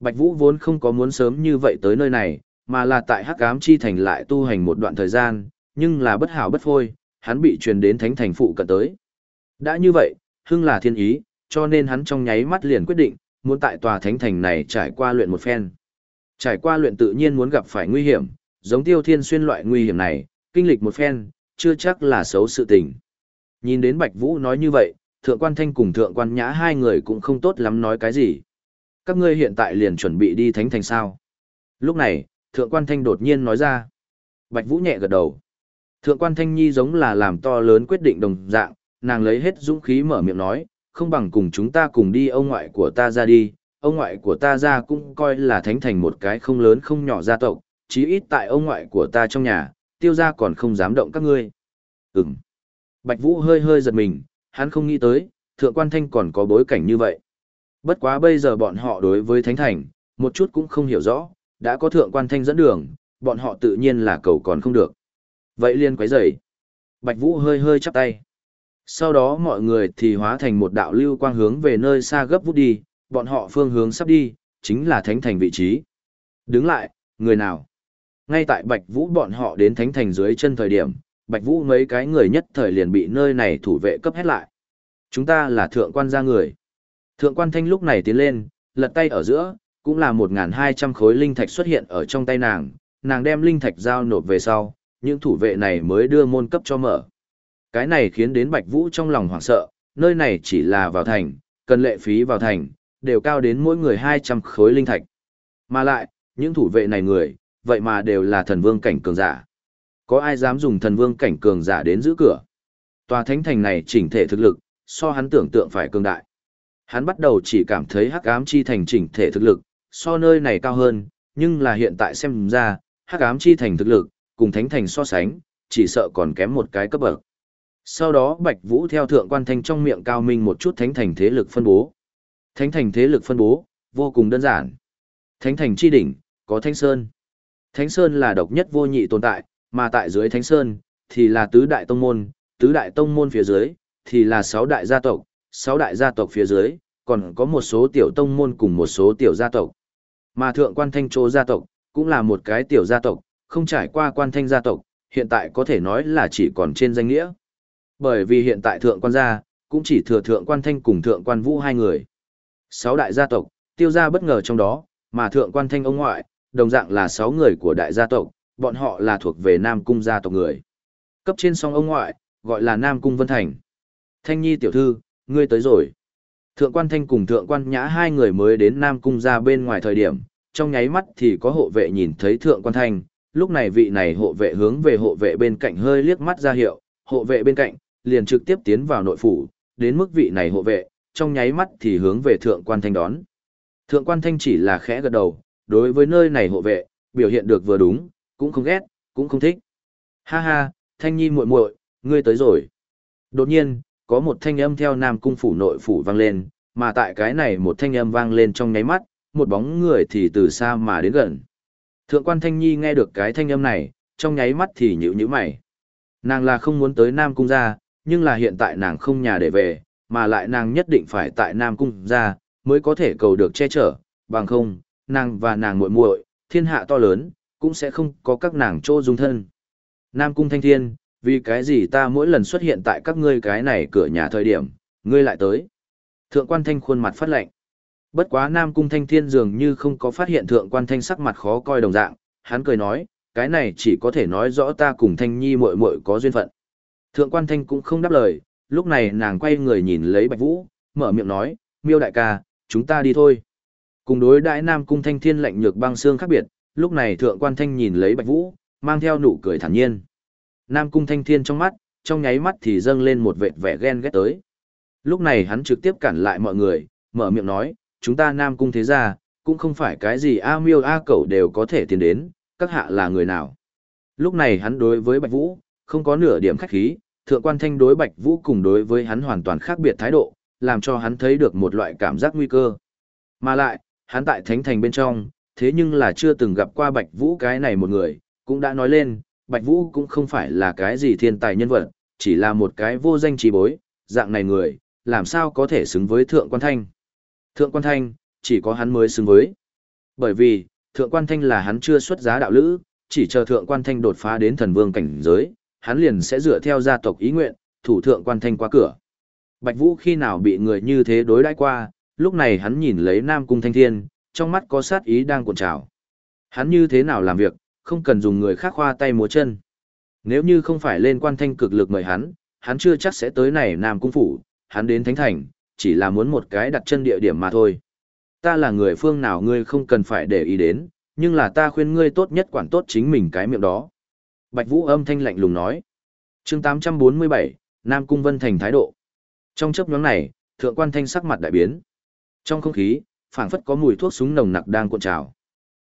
Bạch Vũ vốn không có muốn sớm như vậy tới nơi này, mà là tại Hắc Ám chi thành lại tu hành một đoạn thời gian, nhưng là bất hảo bất phôi, hắn bị truyền đến thánh thành phụ cận tới. Đã như vậy, hưng là thiên ý, cho nên hắn trong nháy mắt liền quyết định, muốn tại tòa thánh thành này trải qua luyện một phen. Trải qua luyện tự nhiên muốn gặp phải nguy hiểm, giống tiêu thiên xuyên loại nguy hiểm này, kinh lịch một phen, chưa chắc là xấu sự tình. Nhìn đến Bạch Vũ nói như vậy, thượng quan thanh cùng thượng quan nhã hai người cũng không tốt lắm nói cái gì. Các ngươi hiện tại liền chuẩn bị đi thánh thành sao. Lúc này, thượng quan thanh đột nhiên nói ra. Bạch Vũ nhẹ gật đầu. Thượng quan thanh nhi giống là làm to lớn quyết định đồng dạng, nàng lấy hết dũng khí mở miệng nói, không bằng cùng chúng ta cùng đi ông ngoại của ta ra đi, ông ngoại của ta ra cũng coi là thánh thành một cái không lớn không nhỏ gia tộc, chí ít tại ông ngoại của ta trong nhà, tiêu gia còn không dám động các ngươi. Ừm. Bạch Vũ hơi hơi giật mình, hắn không nghĩ tới, thượng quan thanh còn có bối cảnh như vậy. Bất quá bây giờ bọn họ đối với thánh thành, một chút cũng không hiểu rõ, đã có thượng quan thanh dẫn đường, bọn họ tự nhiên là cầu còn không được. Vậy liên quấy rầy. Bạch Vũ hơi hơi chắp tay. Sau đó mọi người thì hóa thành một đạo lưu quang hướng về nơi xa gấp vút đi, bọn họ phương hướng sắp đi, chính là thánh thành vị trí. Đứng lại, người nào? Ngay tại Bạch Vũ bọn họ đến thánh thành dưới chân thời điểm, Bạch Vũ mấy cái người nhất thời liền bị nơi này thủ vệ cấp hết lại. Chúng ta là thượng quan gia người. Thượng quan thanh lúc này tiến lên, lật tay ở giữa, cũng là 1.200 khối linh thạch xuất hiện ở trong tay nàng, nàng đem linh thạch giao nộp về sau, những thủ vệ này mới đưa môn cấp cho mở. Cái này khiến đến Bạch Vũ trong lòng hoảng sợ, nơi này chỉ là vào thành, cần lệ phí vào thành, đều cao đến mỗi người 200 khối linh thạch. Mà lại, những thủ vệ này người, vậy mà đều là thần vương cảnh cường giả. Có ai dám dùng thần vương cảnh cường giả đến giữ cửa? Tòa thánh thành này chỉnh thể thực lực, so hắn tưởng tượng phải cường đại. Hắn bắt đầu chỉ cảm thấy hắc ám chi thành chỉnh thể thực lực, so nơi này cao hơn, nhưng là hiện tại xem ra, hắc ám chi thành thực lực, cùng thánh thành so sánh, chỉ sợ còn kém một cái cấp bậc. Sau đó Bạch Vũ theo thượng quan thanh trong miệng cao minh một chút thánh thành thế lực phân bố. Thánh thành thế lực phân bố, vô cùng đơn giản. Thánh thành chi đỉnh, có Thánh Sơn. Thánh Sơn là độc nhất vô nhị tồn tại, mà tại dưới Thánh Sơn, thì là tứ đại tông môn, tứ đại tông môn phía dưới, thì là sáu đại gia tộc, sáu đại gia tộc phía dưới, còn có một số tiểu tông môn cùng một số tiểu gia tộc. Mà thượng quan thanh chỗ gia tộc, cũng là một cái tiểu gia tộc, không trải qua quan thanh gia tộc, hiện tại có thể nói là chỉ còn trên danh nghĩa. Bởi vì hiện tại thượng quan gia, cũng chỉ thừa thượng quan thanh cùng thượng quan vũ hai người. Sáu đại gia tộc, tiêu gia bất ngờ trong đó, mà thượng quan thanh ông ngoại, đồng dạng là sáu người của đại gia tộc, bọn họ là thuộc về Nam Cung gia tộc người. Cấp trên song ông ngoại, gọi là Nam Cung Vân Thành. Thanh Nhi tiểu thư, ngươi tới rồi. Thượng quan Thanh cùng Thượng quan Nhã hai người mới đến Nam Cung ra bên ngoài thời điểm, trong nháy mắt thì có hộ vệ nhìn thấy Thượng quan Thanh, lúc này vị này hộ vệ hướng về hộ vệ bên cạnh hơi liếc mắt ra hiệu, hộ vệ bên cạnh, liền trực tiếp tiến vào nội phủ, đến mức vị này hộ vệ, trong nháy mắt thì hướng về Thượng quan Thanh đón. Thượng quan Thanh chỉ là khẽ gật đầu, đối với nơi này hộ vệ, biểu hiện được vừa đúng, cũng không ghét, cũng không thích. Ha ha, Thanh Nhi muội muội, ngươi tới rồi. Đột nhiên, có một thanh âm theo Nam Cung phủ nội phủ vang lên, mà tại cái này một thanh âm vang lên trong nháy mắt, một bóng người thì từ xa mà đến gần. Thượng quan Thanh Nhi nghe được cái thanh âm này, trong nháy mắt thì nhíu nhíu mày. Nàng là không muốn tới Nam Cung ra, nhưng là hiện tại nàng không nhà để về, mà lại nàng nhất định phải tại Nam Cung ra, mới có thể cầu được che chở, bằng không, nàng và nàng muội muội, thiên hạ to lớn, cũng sẽ không có các nàng chỗ dung thân. Nam Cung Thanh Thiên, vì cái gì ta mỗi lần xuất hiện tại các ngươi cái này cửa nhà thời điểm, ngươi lại tới. Thượng quan thanh khuôn mặt phát lệnh. Bất quá Nam Cung Thanh Thiên dường như không có phát hiện thượng quan thanh sắc mặt khó coi đồng dạng, hắn cười nói, cái này chỉ có thể nói rõ ta cùng Thanh Nhi muội muội có duyên phận. Thượng quan thanh cũng không đáp lời, lúc này nàng quay người nhìn lấy Bạch Vũ, mở miệng nói, miêu đại ca, chúng ta đi thôi. Cùng đối đại Nam Cung Thanh Thiên lạnh nhược băng xương khác biệt, lúc này thượng quan thanh nhìn lấy Bạch Vũ, mang theo nụ cười thản nhiên. Nam Cung Thanh Thiên trong mắt, trong nháy mắt thì dâng lên một vệt vẻ ghen ghét tới. Lúc này hắn trực tiếp cản lại mọi người, mở miệng nói, chúng ta Nam Cung thế gia, cũng không phải cái gì A miêu A cẩu đều có thể tiến đến, các hạ là người nào. Lúc này hắn đối với Bạch Vũ, không có nửa điểm khách khí, thượng quan thanh đối Bạch Vũ cùng đối với hắn hoàn toàn khác biệt thái độ, làm cho hắn thấy được một loại cảm giác nguy cơ. Mà lại, hắn tại thánh thành bên trong, thế nhưng là chưa từng gặp qua Bạch Vũ cái này một người, cũng đã nói lên, Bạch Vũ cũng không phải là cái gì thiên tài nhân vật, chỉ là một cái vô danh trí bối, dạng này người, làm sao có thể xứng với Thượng Quan Thanh. Thượng Quan Thanh, chỉ có hắn mới xứng với. Bởi vì, Thượng Quan Thanh là hắn chưa xuất giá đạo lữ, chỉ chờ Thượng Quan Thanh đột phá đến thần vương cảnh giới, hắn liền sẽ dựa theo gia tộc ý nguyện, thủ Thượng Quan Thanh qua cửa. Bạch Vũ khi nào bị người như thế đối đãi qua, lúc này hắn nhìn lấy Nam Cung Thanh Thiên, trong mắt có sát ý đang cuộn trào. Hắn như thế nào làm việc, không cần dùng người khác khoa tay múa chân. Nếu như không phải lên quan thanh cực lực mời hắn, hắn chưa chắc sẽ tới này Nam Cung Phủ, hắn đến Thánh Thành, chỉ là muốn một cái đặt chân địa điểm mà thôi. Ta là người phương nào ngươi không cần phải để ý đến, nhưng là ta khuyên ngươi tốt nhất quản tốt chính mình cái miệng đó. Bạch Vũ âm thanh lạnh lùng nói. chương 847, Nam Cung Vân Thành thái độ. Trong chấp nhóm này, thượng quan thanh sắc mặt đại biến. Trong không khí, phảng phất có mùi thuốc súng nồng nặc đang cuộn trào.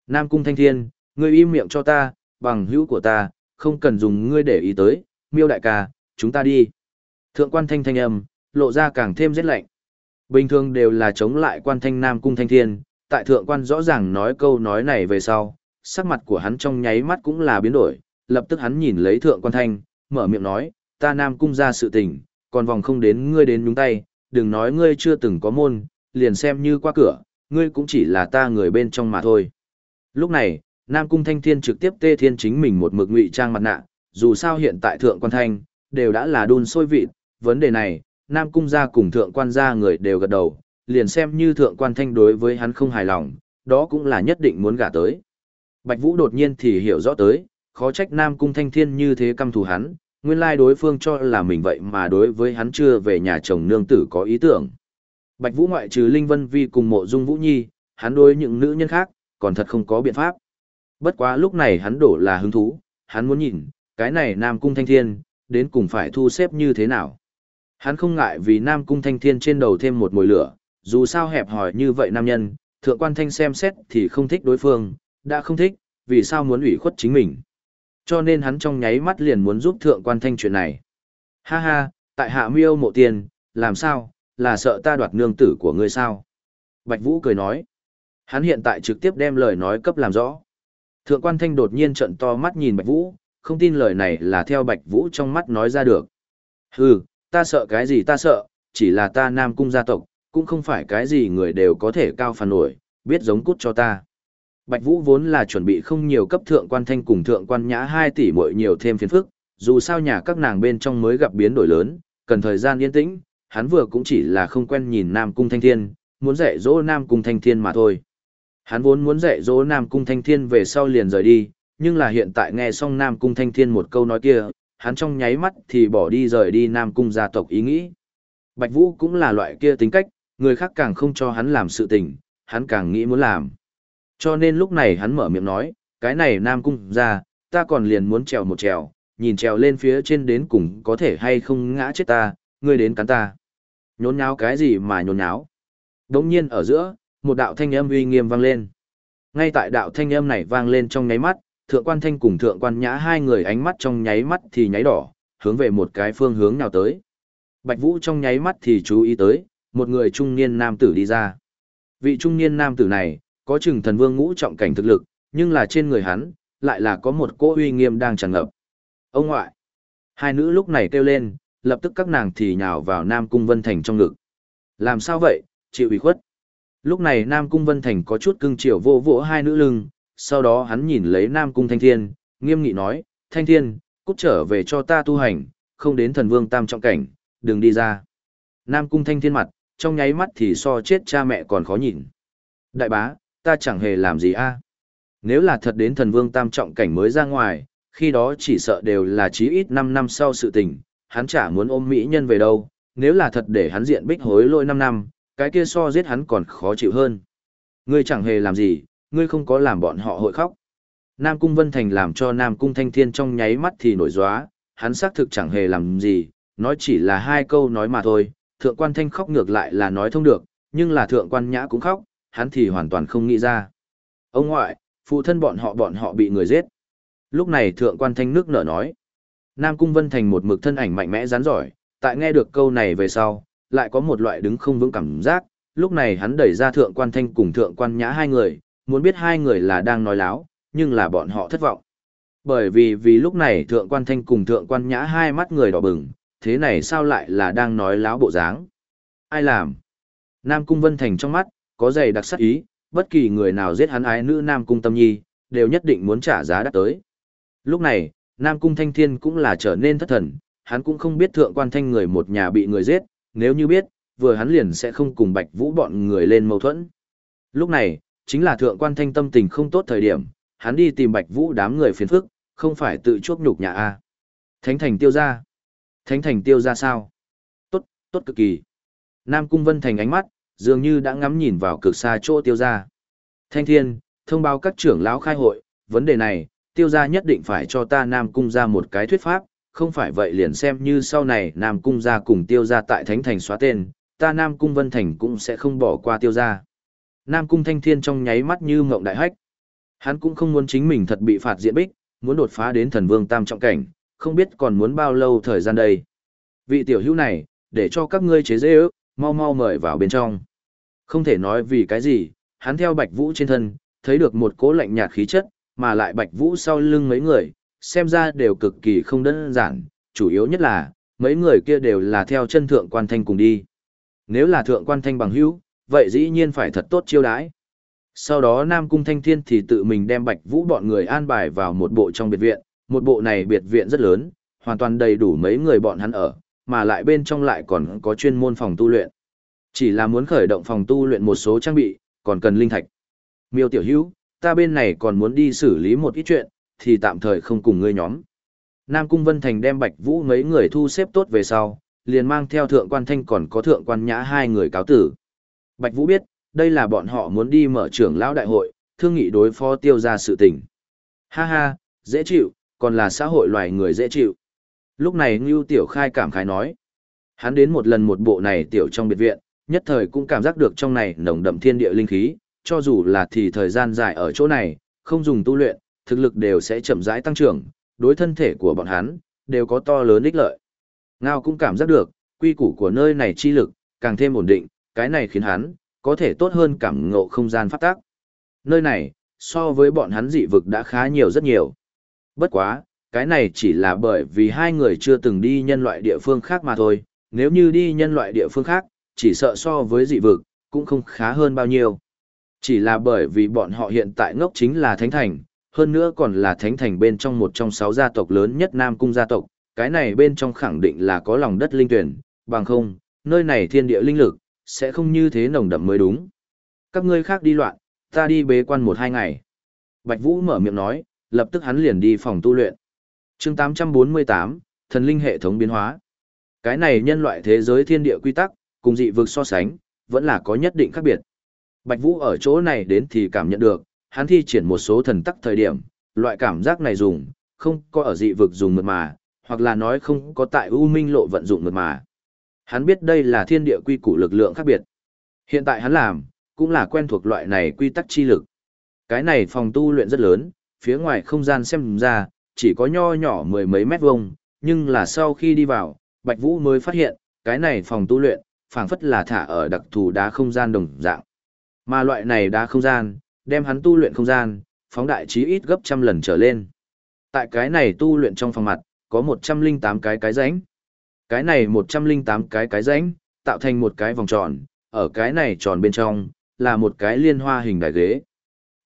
Nam Cung Thanh Thiên, ngươi im miệng cho ta, bằng hữu của ta, không cần dùng ngươi để ý tới, miêu đại ca, chúng ta đi. Thượng quan thanh thanh âm, lộ ra càng thêm rét lạnh. Bình thường đều là chống lại quan thanh nam cung thanh thiên, tại thượng quan rõ ràng nói câu nói này về sau, sắc mặt của hắn trong nháy mắt cũng là biến đổi, lập tức hắn nhìn lấy thượng quan thanh, mở miệng nói, ta nam cung ra sự tình, còn vòng không đến ngươi đến nhúng tay, đừng nói ngươi chưa từng có môn, liền xem như qua cửa, ngươi cũng chỉ là ta người bên trong mà thôi. Lúc này, Nam Cung Thanh Thiên trực tiếp tê thiên chính mình một mực ngụy trang mặt nạ, dù sao hiện tại Thượng Quan Thanh, đều đã là đun sôi vịt, vấn đề này, Nam Cung gia cùng Thượng Quan gia người đều gật đầu, liền xem như Thượng Quan Thanh đối với hắn không hài lòng, đó cũng là nhất định muốn gả tới. Bạch Vũ đột nhiên thì hiểu rõ tới, khó trách Nam Cung Thanh Thiên như thế căm thù hắn, nguyên lai đối phương cho là mình vậy mà đối với hắn chưa về nhà chồng nương tử có ý tưởng. Bạch Vũ ngoại trừ Linh Vân Vi cùng mộ dung Vũ Nhi, hắn đối những nữ nhân khác, còn thật không có biện pháp. Bất quá lúc này hắn đổ là hứng thú, hắn muốn nhìn, cái này Nam Cung Thanh Thiên, đến cùng phải thu xếp như thế nào. Hắn không ngại vì Nam Cung Thanh Thiên trên đầu thêm một mồi lửa, dù sao hẹp hòi như vậy nam nhân, thượng quan thanh xem xét thì không thích đối phương, đã không thích, vì sao muốn ủy khuất chính mình. Cho nên hắn trong nháy mắt liền muốn giúp thượng quan thanh chuyện này. Ha ha, tại hạ miêu mộ tiền, làm sao, là sợ ta đoạt nương tử của ngươi sao? Bạch Vũ cười nói. Hắn hiện tại trực tiếp đem lời nói cấp làm rõ. Thượng quan thanh đột nhiên trợn to mắt nhìn Bạch Vũ, không tin lời này là theo Bạch Vũ trong mắt nói ra được. Hừ, ta sợ cái gì ta sợ, chỉ là ta nam cung gia tộc, cũng không phải cái gì người đều có thể cao phản nổi, biết giống cút cho ta. Bạch Vũ vốn là chuẩn bị không nhiều cấp thượng quan thanh cùng thượng quan nhã 2 tỷ mỗi nhiều thêm phiền phức, dù sao nhà các nàng bên trong mới gặp biến đổi lớn, cần thời gian yên tĩnh, hắn vừa cũng chỉ là không quen nhìn Nam Cung Thanh Thiên, muốn dạy dỗ Nam Cung Thanh Thiên mà thôi. Hắn vốn muốn dạy dỗ Nam Cung Thanh Thiên về sau liền rời đi, nhưng là hiện tại nghe xong Nam Cung Thanh Thiên một câu nói kia, hắn trong nháy mắt thì bỏ đi rời đi Nam Cung gia tộc ý nghĩ. Bạch Vũ cũng là loại kia tính cách, người khác càng không cho hắn làm sự tình, hắn càng nghĩ muốn làm. Cho nên lúc này hắn mở miệng nói, cái này Nam Cung ra, ta còn liền muốn trèo một trèo, nhìn trèo lên phía trên đến cùng có thể hay không ngã chết ta, ngươi đến cắn ta. Nhốn nháo cái gì mà nhốn nháo. Đống nhiên ở giữa, một đạo thanh âm uy nghiêm vang lên. Ngay tại đạo thanh âm này vang lên trong nháy mắt, thượng quan thanh cùng thượng quan nhã hai người ánh mắt trong nháy mắt thì nháy đỏ, hướng về một cái phương hướng nào tới. Bạch Vũ trong nháy mắt thì chú ý tới, một người trung niên nam tử đi ra. Vị trung niên nam tử này, có chừng thần vương ngũ trọng cảnh thực lực, nhưng là trên người hắn, lại là có một cỗ uy nghiêm đang tràn ngập. Ông ngoại! Hai nữ lúc này kêu lên, lập tức các nàng thì nhào vào Nam Cung Vân Thành trong ngực. Làm sao vậy, chịu ủy khuất. Lúc này Nam Cung Vân Thành có chút cưng chiều vô vỗ hai nữ lưng, sau đó hắn nhìn lấy Nam Cung Thanh Thiên, nghiêm nghị nói, Thanh Thiên, cút trở về cho ta tu hành, không đến thần vương tam trọng cảnh, đừng đi ra. Nam Cung Thanh Thiên mặt, trong nháy mắt thì so chết cha mẹ còn khó nhìn. Đại bá, ta chẳng hề làm gì a. Nếu là thật đến thần vương tam trọng cảnh mới ra ngoài, khi đó chỉ sợ đều là chí ít 5 năm sau sự tình, hắn chả muốn ôm mỹ nhân về đâu, nếu là thật để hắn diện bích hối lỗi 5 năm, cái kia so giết hắn còn khó chịu hơn. Ngươi chẳng hề làm gì, ngươi không có làm bọn họ hội khóc. Nam Cung Vân Thành làm cho Nam Cung Thanh Thiên trong nháy mắt thì nổi gióa, hắn xác thực chẳng hề làm gì, nói chỉ là hai câu nói mà thôi, thượng quan thanh khóc ngược lại là nói thông được, nhưng là thượng quan nhã cũng khóc, hắn thì hoàn toàn không nghĩ ra. Ông ngoại, phụ thân bọn họ bọn họ bị người giết. Lúc này thượng quan thanh nước nở nói. Nam Cung Vân Thành một mực thân ảnh mạnh mẽ rắn giỏi, tại nghe được câu này về sau, lại có một loại đứng không vững cảm giác, lúc này hắn đẩy ra thượng quan thanh cùng thượng quan nhã hai người, muốn biết hai người là đang nói láo, nhưng là bọn họ thất vọng. Bởi vì vì lúc này thượng quan thanh cùng thượng quan nhã hai mắt người đỏ bừng, thế này sao lại là đang nói láo bộ dáng? Ai làm? Nam Cung Vân Thành trong mắt, có dày đặc sắc ý, bất kỳ người nào giết hắn ái nữ Nam Cung Tâm Nhi, đều nhất định muốn trả giá đắt tới. Lúc này, Nam Cung Thanh Thiên cũng là trở nên thất thần, hắn cũng không biết thượng quan thanh người một nhà bị người giết, nếu như biết, vừa hắn liền sẽ không cùng Bạch Vũ bọn người lên mâu thuẫn. Lúc này, chính là thượng quan thanh tâm tình không tốt thời điểm, hắn đi tìm Bạch Vũ đám người phiền phức, không phải tự chuốc nhục nhà a. Thánh thành tiêu ra. Thánh thành tiêu ra sao? Tốt, tốt cực kỳ. Nam Cung Vân Thành ánh mắt, dường như đã ngắm nhìn vào cực xa chỗ tiêu ra. Thanh thiên, thông báo các trưởng lão khai hội, vấn đề này, tiêu gia nhất định phải cho ta Nam Cung ra một cái thuyết pháp, không phải vậy liền xem như sau này Nam Cung ra cùng tiêu gia tại Thánh Thành xóa tên, ta Nam Cung Vân Thành cũng sẽ không bỏ qua tiêu gia. Nam Cung Thanh Thiên trong nháy mắt như ngộng đại hách. Hắn cũng không muốn chính mình thật bị phạt diện bích, muốn đột phá đến thần vương tam trọng cảnh, không biết còn muốn bao lâu thời gian đây. Vị tiểu hữu này, để cho các ngươi chế dễ ước, mau mau mời vào bên trong. Không thể nói vì cái gì, hắn theo Bạch Vũ trên thân, thấy được một cố lạnh nhạt khí chất, mà lại Bạch Vũ sau lưng mấy người, xem ra đều cực kỳ không đơn giản, chủ yếu nhất là, mấy người kia đều là theo chân thượng quan thanh cùng đi. Nếu là thượng quan thanh bằng hữu, vậy dĩ nhiên phải thật tốt chiêu đãi. Sau đó Nam Cung Thanh Thiên thì tự mình đem Bạch Vũ bọn người an bài vào một bộ trong biệt viện, một bộ này biệt viện rất lớn, hoàn toàn đầy đủ mấy người bọn hắn ở, mà lại bên trong lại còn có chuyên môn phòng tu luyện. Chỉ là muốn khởi động phòng tu luyện một số trang bị, còn cần linh thạch. Miêu tiểu hữu, ta bên này còn muốn đi xử lý một ít chuyện, thì tạm thời không cùng ngươi nhóm. Nam Cung Vân Thành đem Bạch Vũ mấy người thu xếp tốt về sau, liền mang theo thượng quan thanh còn có thượng quan nhã hai người cáo tử. Bạch Vũ biết, đây là bọn họ muốn đi mở trưởng lão đại hội, thương nghị đối phó tiêu ra sự tình. Ha ha, dễ chịu, còn là xã hội loài người dễ chịu. Lúc này Ngưu Tiểu Khai cảm khái nói. Hắn đến một lần một bộ này tiểu trong biệt viện, nhất thời cũng cảm giác được trong này nồng đậm thiên địa linh khí, cho dù là thì thời gian dài ở chỗ này, không dùng tu luyện, thực lực đều sẽ chậm rãi tăng trưởng, đối thân thể của bọn hắn, đều có to lớn ích lợi. Ngao cũng cảm giác được, quy củ của nơi này chi lực, càng thêm ổn định, cái này khiến hắn, có thể tốt hơn cảm ngộ không gian phát tác. Nơi này, so với bọn hắn dị vực đã khá nhiều rất nhiều. Bất quá, cái này chỉ là bởi vì hai người chưa từng đi nhân loại địa phương khác mà thôi, nếu như đi nhân loại địa phương khác, chỉ sợ so với dị vực, cũng không khá hơn bao nhiêu. Chỉ là bởi vì bọn họ hiện tại ngốc chính là Thánh Thành, hơn nữa còn là Thánh Thành bên trong một trong sáu gia tộc lớn nhất Nam Cung gia tộc, cái này bên trong khẳng định là có lòng đất linh tuyển, bằng không, nơi này thiên địa linh lực, sẽ không như thế nồng đậm mới đúng. Các ngươi khác đi loạn, ta đi bế quan một hai ngày. Bạch Vũ mở miệng nói, lập tức hắn liền đi phòng tu luyện. chương 848, thần linh hệ thống biến hóa. Cái này nhân loại thế giới thiên địa quy tắc, cùng dị vực so sánh, vẫn là có nhất định khác biệt. Bạch Vũ ở chỗ này đến thì cảm nhận được, hắn thi triển một số thần tắc thời điểm, loại cảm giác này dùng, không có ở dị vực dùng mượt mà, hoặc là nói không có tại U Minh lộ vận dụng mượt mà. Hắn biết đây là thiên địa quy củ lực lượng khác biệt. Hiện tại hắn làm, cũng là quen thuộc loại này quy tắc chi lực. Cái này phòng tu luyện rất lớn, phía ngoài không gian xem ra, chỉ có nho nhỏ mười mấy mét vuông, nhưng là sau khi đi vào, Bạch Vũ mới phát hiện, cái này phòng tu luyện, phảng phất là thả ở đặc thù đá không gian đồng dạng. Mà loại này đá không gian, đem hắn tu luyện không gian, phóng đại chí ít gấp trăm lần trở lên. Tại cái này tu luyện trong phòng mặt, có 108 cái cái rãnh. Cái này 108 cái cái rãnh, tạo thành một cái vòng tròn, ở cái này tròn bên trong, là một cái liên hoa hình đài ghế.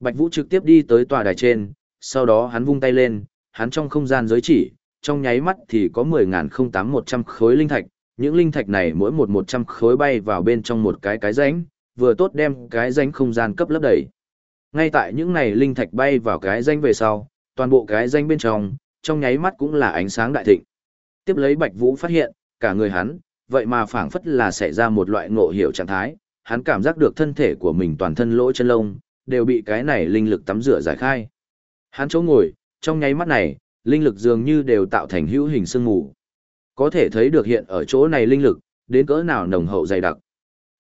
Bạch Vũ trực tiếp đi tới tòa đài trên, sau đó hắn vung tay lên, hắn trong không gian giới chỉ, trong nháy mắt thì có 10.008-100 khối linh thạch, những linh thạch này mỗi một 100 khối bay vào bên trong một cái cái rãnh, vừa tốt đem cái danh không gian cấp lấp đầy. Ngay tại những này linh thạch bay vào cái danh về sau, toàn bộ cái danh bên trong, trong nháy mắt cũng là ánh sáng đại thịnh. Tiếp lấy Bạch Vũ phát hiện, cả người hắn, vậy mà phảng phất là xảy ra một loại ngộ hiểu trạng thái, hắn cảm giác được thân thể của mình toàn thân lỗ chân lông, đều bị cái này linh lực tắm rửa giải khai. Hắn chỗ ngồi, trong nháy mắt này, linh lực dường như đều tạo thành hữu hình sương mù. Có thể thấy được hiện ở chỗ này linh lực, đến cỡ nào nồng hậu dày đặc.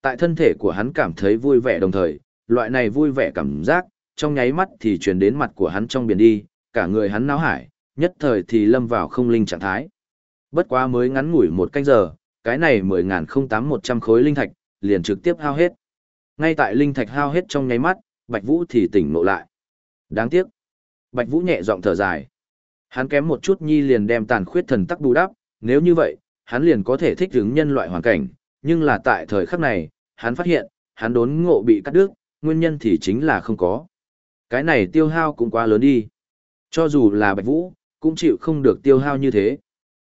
Tại thân thể của hắn cảm thấy vui vẻ đồng thời, loại này vui vẻ cảm giác, trong nháy mắt thì truyền đến mặt của hắn trong biển đi, cả người hắn náo hải, nhất thời thì lâm vào không linh trạng thái. Bất quá mới ngắn ngủi một canh giờ, cái này mười ngàn không tám một trăm khối linh thạch, liền trực tiếp hao hết. Ngay tại linh thạch hao hết trong nháy mắt, Bạch Vũ thì tỉnh ngộ lại. Đáng tiếc. Bạch Vũ nhẹ giọng thở dài. Hắn kém một chút nhi liền đem tàn khuyết thần tắc bù đắp, nếu như vậy, hắn liền có thể thích ứng nhân loại hoàn cảnh, nhưng là tại thời khắc này, hắn phát hiện, hắn đốn ngộ bị cắt đứt, nguyên nhân thì chính là không có. Cái này tiêu hao cũng quá lớn đi. Cho dù là Bạch Vũ, cũng chịu không được tiêu hao như thế.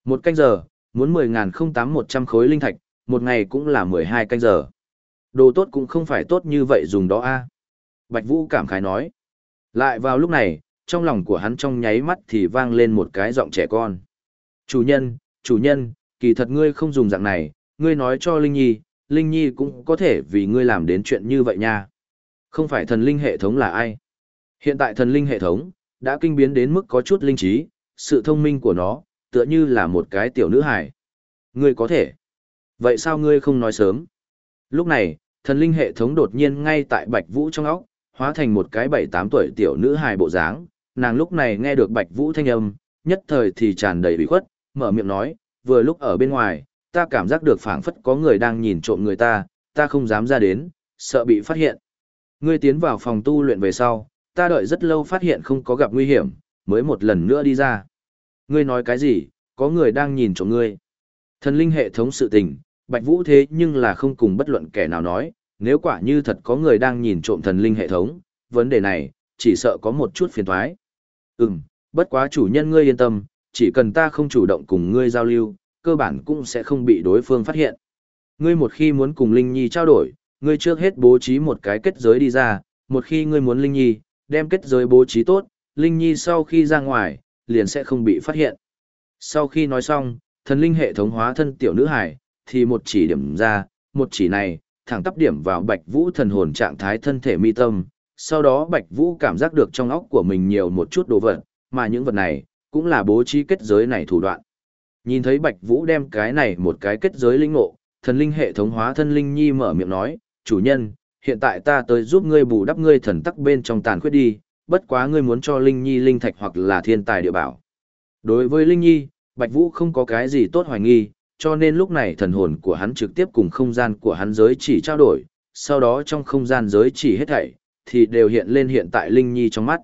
Một canh giờ, muốn 10.081 khối linh thạch, một ngày cũng là 12 canh giờ. Đồ tốt cũng không phải tốt như vậy dùng đó a Bạch Vũ cảm khái nói. Lại vào lúc này, trong lòng của hắn trong nháy mắt thì vang lên một cái giọng trẻ con. Chủ nhân, chủ nhân, kỳ thật ngươi không dùng dạng này, ngươi nói cho Linh Nhi, Linh Nhi cũng có thể vì ngươi làm đến chuyện như vậy nha. Không phải thần linh hệ thống là ai? Hiện tại thần linh hệ thống, đã kinh biến đến mức có chút linh trí, sự thông minh của nó, tựa như là một cái tiểu nữ hài. Ngươi có thể. Vậy sao ngươi không nói sớm? Lúc này, thần linh hệ thống đột nhiên ngay tại Bạch Vũ trong óc, hóa thành một cái bảy tám tuổi tiểu nữ hài bộ dáng, nàng lúc này nghe được Bạch Vũ thanh âm, nhất thời thì tràn đầy ủy khuất, mở miệng nói, vừa lúc ở bên ngoài, ta cảm giác được phảng phất có người đang nhìn trộm người ta, ta không dám ra đến, sợ bị phát hiện. Ngươi tiến vào phòng tu luyện về sau, ta đợi rất lâu phát hiện không có gặp nguy hiểm, mới một lần nữa đi ra. Ngươi nói cái gì, có người đang nhìn trộm ngươi. Thần linh hệ thống sự tình, Bạch Vũ thế nhưng là không cùng bất luận kẻ nào nói, nếu quả như thật có người đang nhìn trộm thần linh hệ thống, vấn đề này, chỉ sợ có một chút phiền toái. Ừm, bất quá chủ nhân ngươi yên tâm, chỉ cần ta không chủ động cùng ngươi giao lưu, cơ bản cũng sẽ không bị đối phương phát hiện. Ngươi một khi muốn cùng Linh Nhi trao đổi, ngươi trước hết bố trí một cái kết giới đi ra, một khi ngươi muốn Linh Nhi, đem kết giới bố trí tốt, Linh Nhi sau khi ra ngoài, liền sẽ không bị phát hiện. Sau khi nói xong, thần linh hệ thống hóa thân tiểu nữ hải, thì một chỉ điểm ra, một chỉ này, thẳng tắp điểm vào Bạch Vũ thần hồn trạng thái thân thể mi tâm, sau đó Bạch Vũ cảm giác được trong óc của mình nhiều một chút đồ vật, mà những vật này, cũng là bố trí kết giới này thủ đoạn. Nhìn thấy Bạch Vũ đem cái này một cái kết giới linh ngộ, thần linh hệ thống hóa thân linh nhi mở miệng nói, chủ nhân, hiện tại ta tới giúp ngươi bù đắp ngươi thần tắc bên trong tàn khuyết đi, bất quá ngươi muốn cho linh nhi linh thạch hoặc là thiên tài địa bảo. Đối với linh nhi, Bạch Vũ không có cái gì tốt hoài nghi, cho nên lúc này thần hồn của hắn trực tiếp cùng không gian của hắn giới chỉ trao đổi, sau đó trong không gian giới chỉ hết thảy, thì đều hiện lên hiện tại Linh Nhi trong mắt.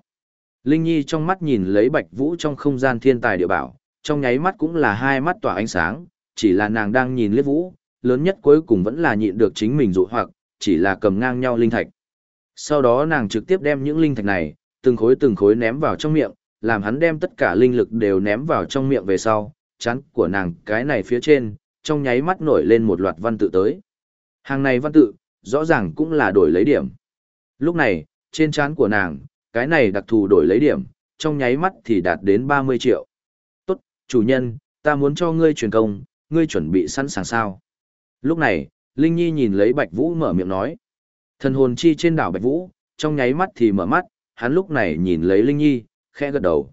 Linh Nhi trong mắt nhìn lấy Bạch Vũ trong không gian thiên tài địa bảo, trong nháy mắt cũng là hai mắt tỏa ánh sáng, chỉ là nàng đang nhìn liếc Vũ, lớn nhất cuối cùng vẫn là nhịn được chính mình dụ hoặc, chỉ là cầm ngang nhau linh thạch. Sau đó nàng trực tiếp đem những linh thạch này, từng khối từng khối ném vào trong miệng, làm hắn đem tất cả linh lực đều ném vào trong miệng về sau, chán của nàng cái này phía trên, trong nháy mắt nổi lên một loạt văn tự tới. Hàng này văn tự, rõ ràng cũng là đổi lấy điểm. Lúc này, trên chán của nàng, cái này đặc thù đổi lấy điểm, trong nháy mắt thì đạt đến 30 triệu. Chủ nhân, ta muốn cho ngươi truyền công, ngươi chuẩn bị sẵn sàng sao. Lúc này, Linh Nhi nhìn lấy Bạch Vũ mở miệng nói. Thần hồn chi trên đảo Bạch Vũ, trong nháy mắt thì mở mắt, hắn lúc này nhìn lấy Linh Nhi, khẽ gật đầu.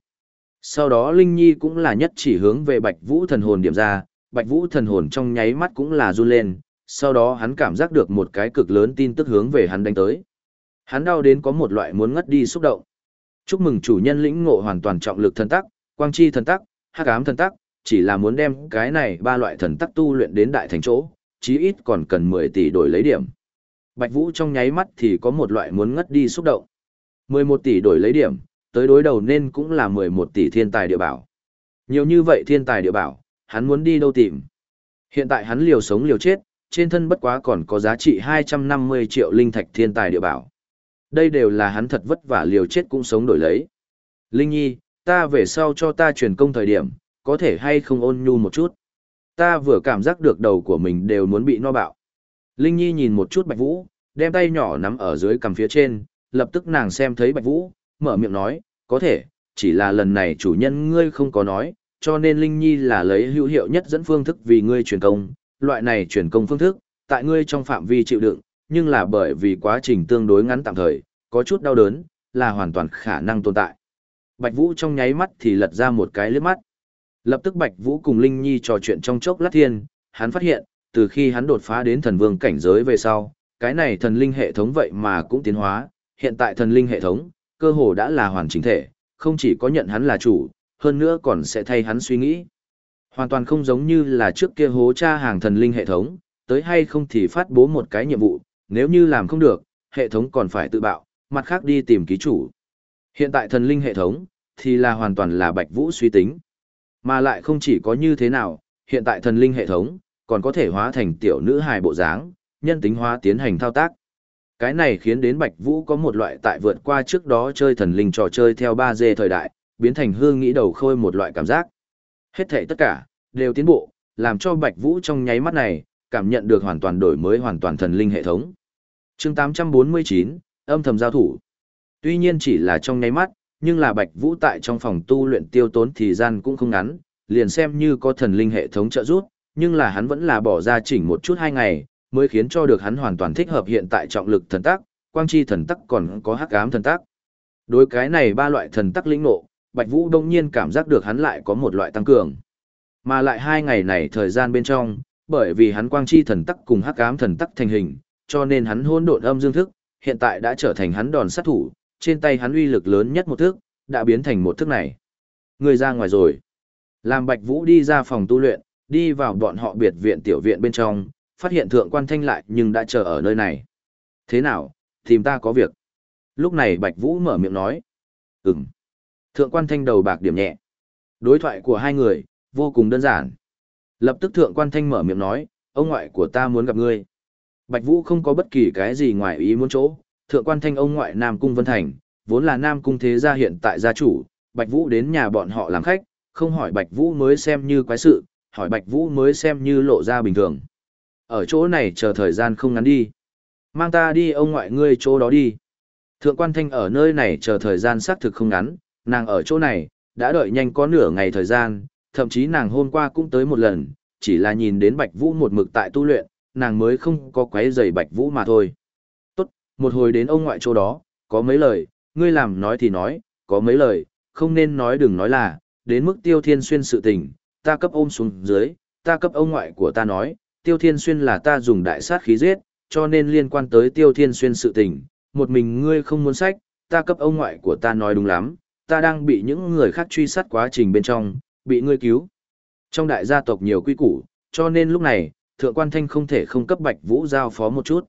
Sau đó Linh Nhi cũng là nhất chỉ hướng về Bạch Vũ thần hồn điểm ra, Bạch Vũ thần hồn trong nháy mắt cũng là run lên, sau đó hắn cảm giác được một cái cực lớn tin tức hướng về hắn đánh tới. Hắn đau đến có một loại muốn ngất đi xúc động. Chúc mừng chủ nhân lĩnh ngộ hoàn toàn trọng lực thần tắc, quang chi thần tắc, hắc ám thần tắc, chỉ là muốn đem cái này ba loại thần tắc tu luyện đến đại thành chỗ, chí ít còn cần 10 tỷ đổi lấy điểm. Bạch Vũ trong nháy mắt thì có một loại muốn ngất đi xúc động. 11 tỷ đổi lấy điểm, tới đối đầu nên cũng là 11 tỷ thiên tài địa bảo. Nhiều như vậy thiên tài địa bảo, hắn muốn đi đâu tìm. Hiện tại hắn liều sống liều chết, trên thân bất quá còn có giá trị 250 triệu linh thạch thiên tài địa bảo. Đây đều là hắn thật vất vả liều chết cũng sống đổi lấy. Linh Nhi, ta về sau cho ta truyền công thời điểm, có thể hay không ôn nhu một chút. Ta vừa cảm giác được đầu của mình đều muốn bị no bạo. Linh Nhi nhìn một chút Bạch Vũ, đem tay nhỏ nắm ở dưới cằm phía trên, lập tức nàng xem thấy Bạch Vũ, mở miệng nói, có thể, chỉ là lần này chủ nhân ngươi không có nói, cho nên Linh Nhi là lấy hữu hiệu nhất dẫn phương thức vì ngươi truyền công, loại này truyền công phương thức, tại ngươi trong phạm vi chịu đựng, nhưng là bởi vì quá trình tương đối ngắn tạm thời, có chút đau đớn, là hoàn toàn khả năng tồn tại. Bạch Vũ trong nháy mắt thì lật ra một cái liếc mắt. Lập tức Bạch Vũ cùng Linh Nhi trò chuyện trong chốc lát thiên, hắn phát hiện, từ khi hắn đột phá đến thần vương cảnh giới về sau, cái này thần linh hệ thống vậy mà cũng tiến hóa, hiện tại thần linh hệ thống, cơ hồ đã là hoàn chỉnh thể, không chỉ có nhận hắn là chủ, hơn nữa còn sẽ thay hắn suy nghĩ. Hoàn toàn không giống như là trước kia hố tra hàng thần linh hệ thống, tới hay không thì phát bố một cái nhiệm vụ, nếu như làm không được, hệ thống còn phải tự bạo, mặt khác đi tìm ký chủ. Hiện tại thần linh hệ thống, thì là hoàn toàn là Bạch Vũ suy tính. Mà lại không chỉ có như thế nào, hiện tại thần linh hệ thống, còn có thể hóa thành tiểu nữ hài bộ dáng, nhân tính hóa tiến hành thao tác. Cái này khiến đến Bạch Vũ có một loại tại vượt qua trước đó chơi thần linh trò chơi theo 3D thời đại, biến thành hương nghĩ đầu khôi một loại cảm giác. Hết thảy tất cả, đều tiến bộ, làm cho Bạch Vũ trong nháy mắt này, cảm nhận được hoàn toàn đổi mới hoàn toàn thần linh hệ thống. chương 849, âm thầm giao thủ. Tuy nhiên chỉ là trong nháy mắt, nhưng là Bạch Vũ tại trong phòng tu luyện tiêu tốn thì gian cũng không ngắn, liền xem như có thần linh hệ thống trợ giúp, nhưng là hắn vẫn là bỏ ra chỉnh một chút hai ngày, mới khiến cho được hắn hoàn toàn thích hợp hiện tại trọng lực thần tắc, quang chi thần tắc còn có hắc ám thần tắc. Đối cái này ba loại thần tắc lĩnh ngộ, Bạch Vũ đông nhiên cảm giác được hắn lại có một loại tăng cường. Mà lại hai ngày này thời gian bên trong, bởi vì hắn quang chi thần tắc cùng hắc ám thần tắc thành hình, cho nên hắn hôn độn âm dương thức, hiện tại đã trở thành hắn đòn sát thủ, trên tay hắn uy lực lớn nhất một thước, đã biến thành một thước này. Người ra ngoài rồi. Làm Bạch Vũ đi ra phòng tu luyện, đi vào bọn họ biệt viện tiểu viện bên trong, phát hiện thượng quan thanh lại nhưng đã chờ ở nơi này. Thế nào, tìm ta có việc. Lúc này Bạch Vũ mở miệng nói. Ừm. Thượng quan thanh đầu bạc điểm nhẹ. Đối thoại của hai người, vô cùng đơn giản. Lập tức thượng quan thanh mở miệng nói, ông ngoại của ta muốn gặp ngươi. Bạch Vũ không có bất kỳ cái gì ngoài ý muốn chỗ, thượng quan thanh ông ngoại Nam Cung Vân Thành, vốn là Nam Cung Thế Gia hiện tại gia chủ, Bạch Vũ đến nhà bọn họ làm khách, không hỏi Bạch Vũ mới xem như quái sự, hỏi Bạch Vũ mới xem như lộ ra bình thường. Ở chỗ này chờ thời gian không ngắn đi. Mang ta đi ông ngoại ngươi chỗ đó đi. Thượng quan thanh ở nơi này chờ thời gian xác thực không ngắn, nàng ở chỗ này, đã đợi nhanh có nửa ngày thời gian, thậm chí nàng hôm qua cũng tới một lần, chỉ là nhìn đến Bạch Vũ một mực tại tu luyện, nàng mới không có quấy giày Bạch Vũ mà thôi. Một hồi đến ông ngoại chỗ đó, có mấy lời, ngươi làm nói thì nói, có mấy lời, không nên nói đừng nói là, đến mức tiêu thiên xuyên sự tình, ta cấp ôm xuống dưới, ta cấp ông ngoại của ta nói, tiêu thiên xuyên là ta dùng đại sát khí giết, cho nên liên quan tới tiêu thiên xuyên sự tình, một mình ngươi không muốn sách, ta cấp ông ngoại của ta nói đúng lắm, ta đang bị những người khác truy sát quá trình bên trong, bị ngươi cứu. Trong đại gia tộc nhiều quy củ, cho nên lúc này, thượng quan thanh không thể không cấp Bạch Vũ giao phó một chút.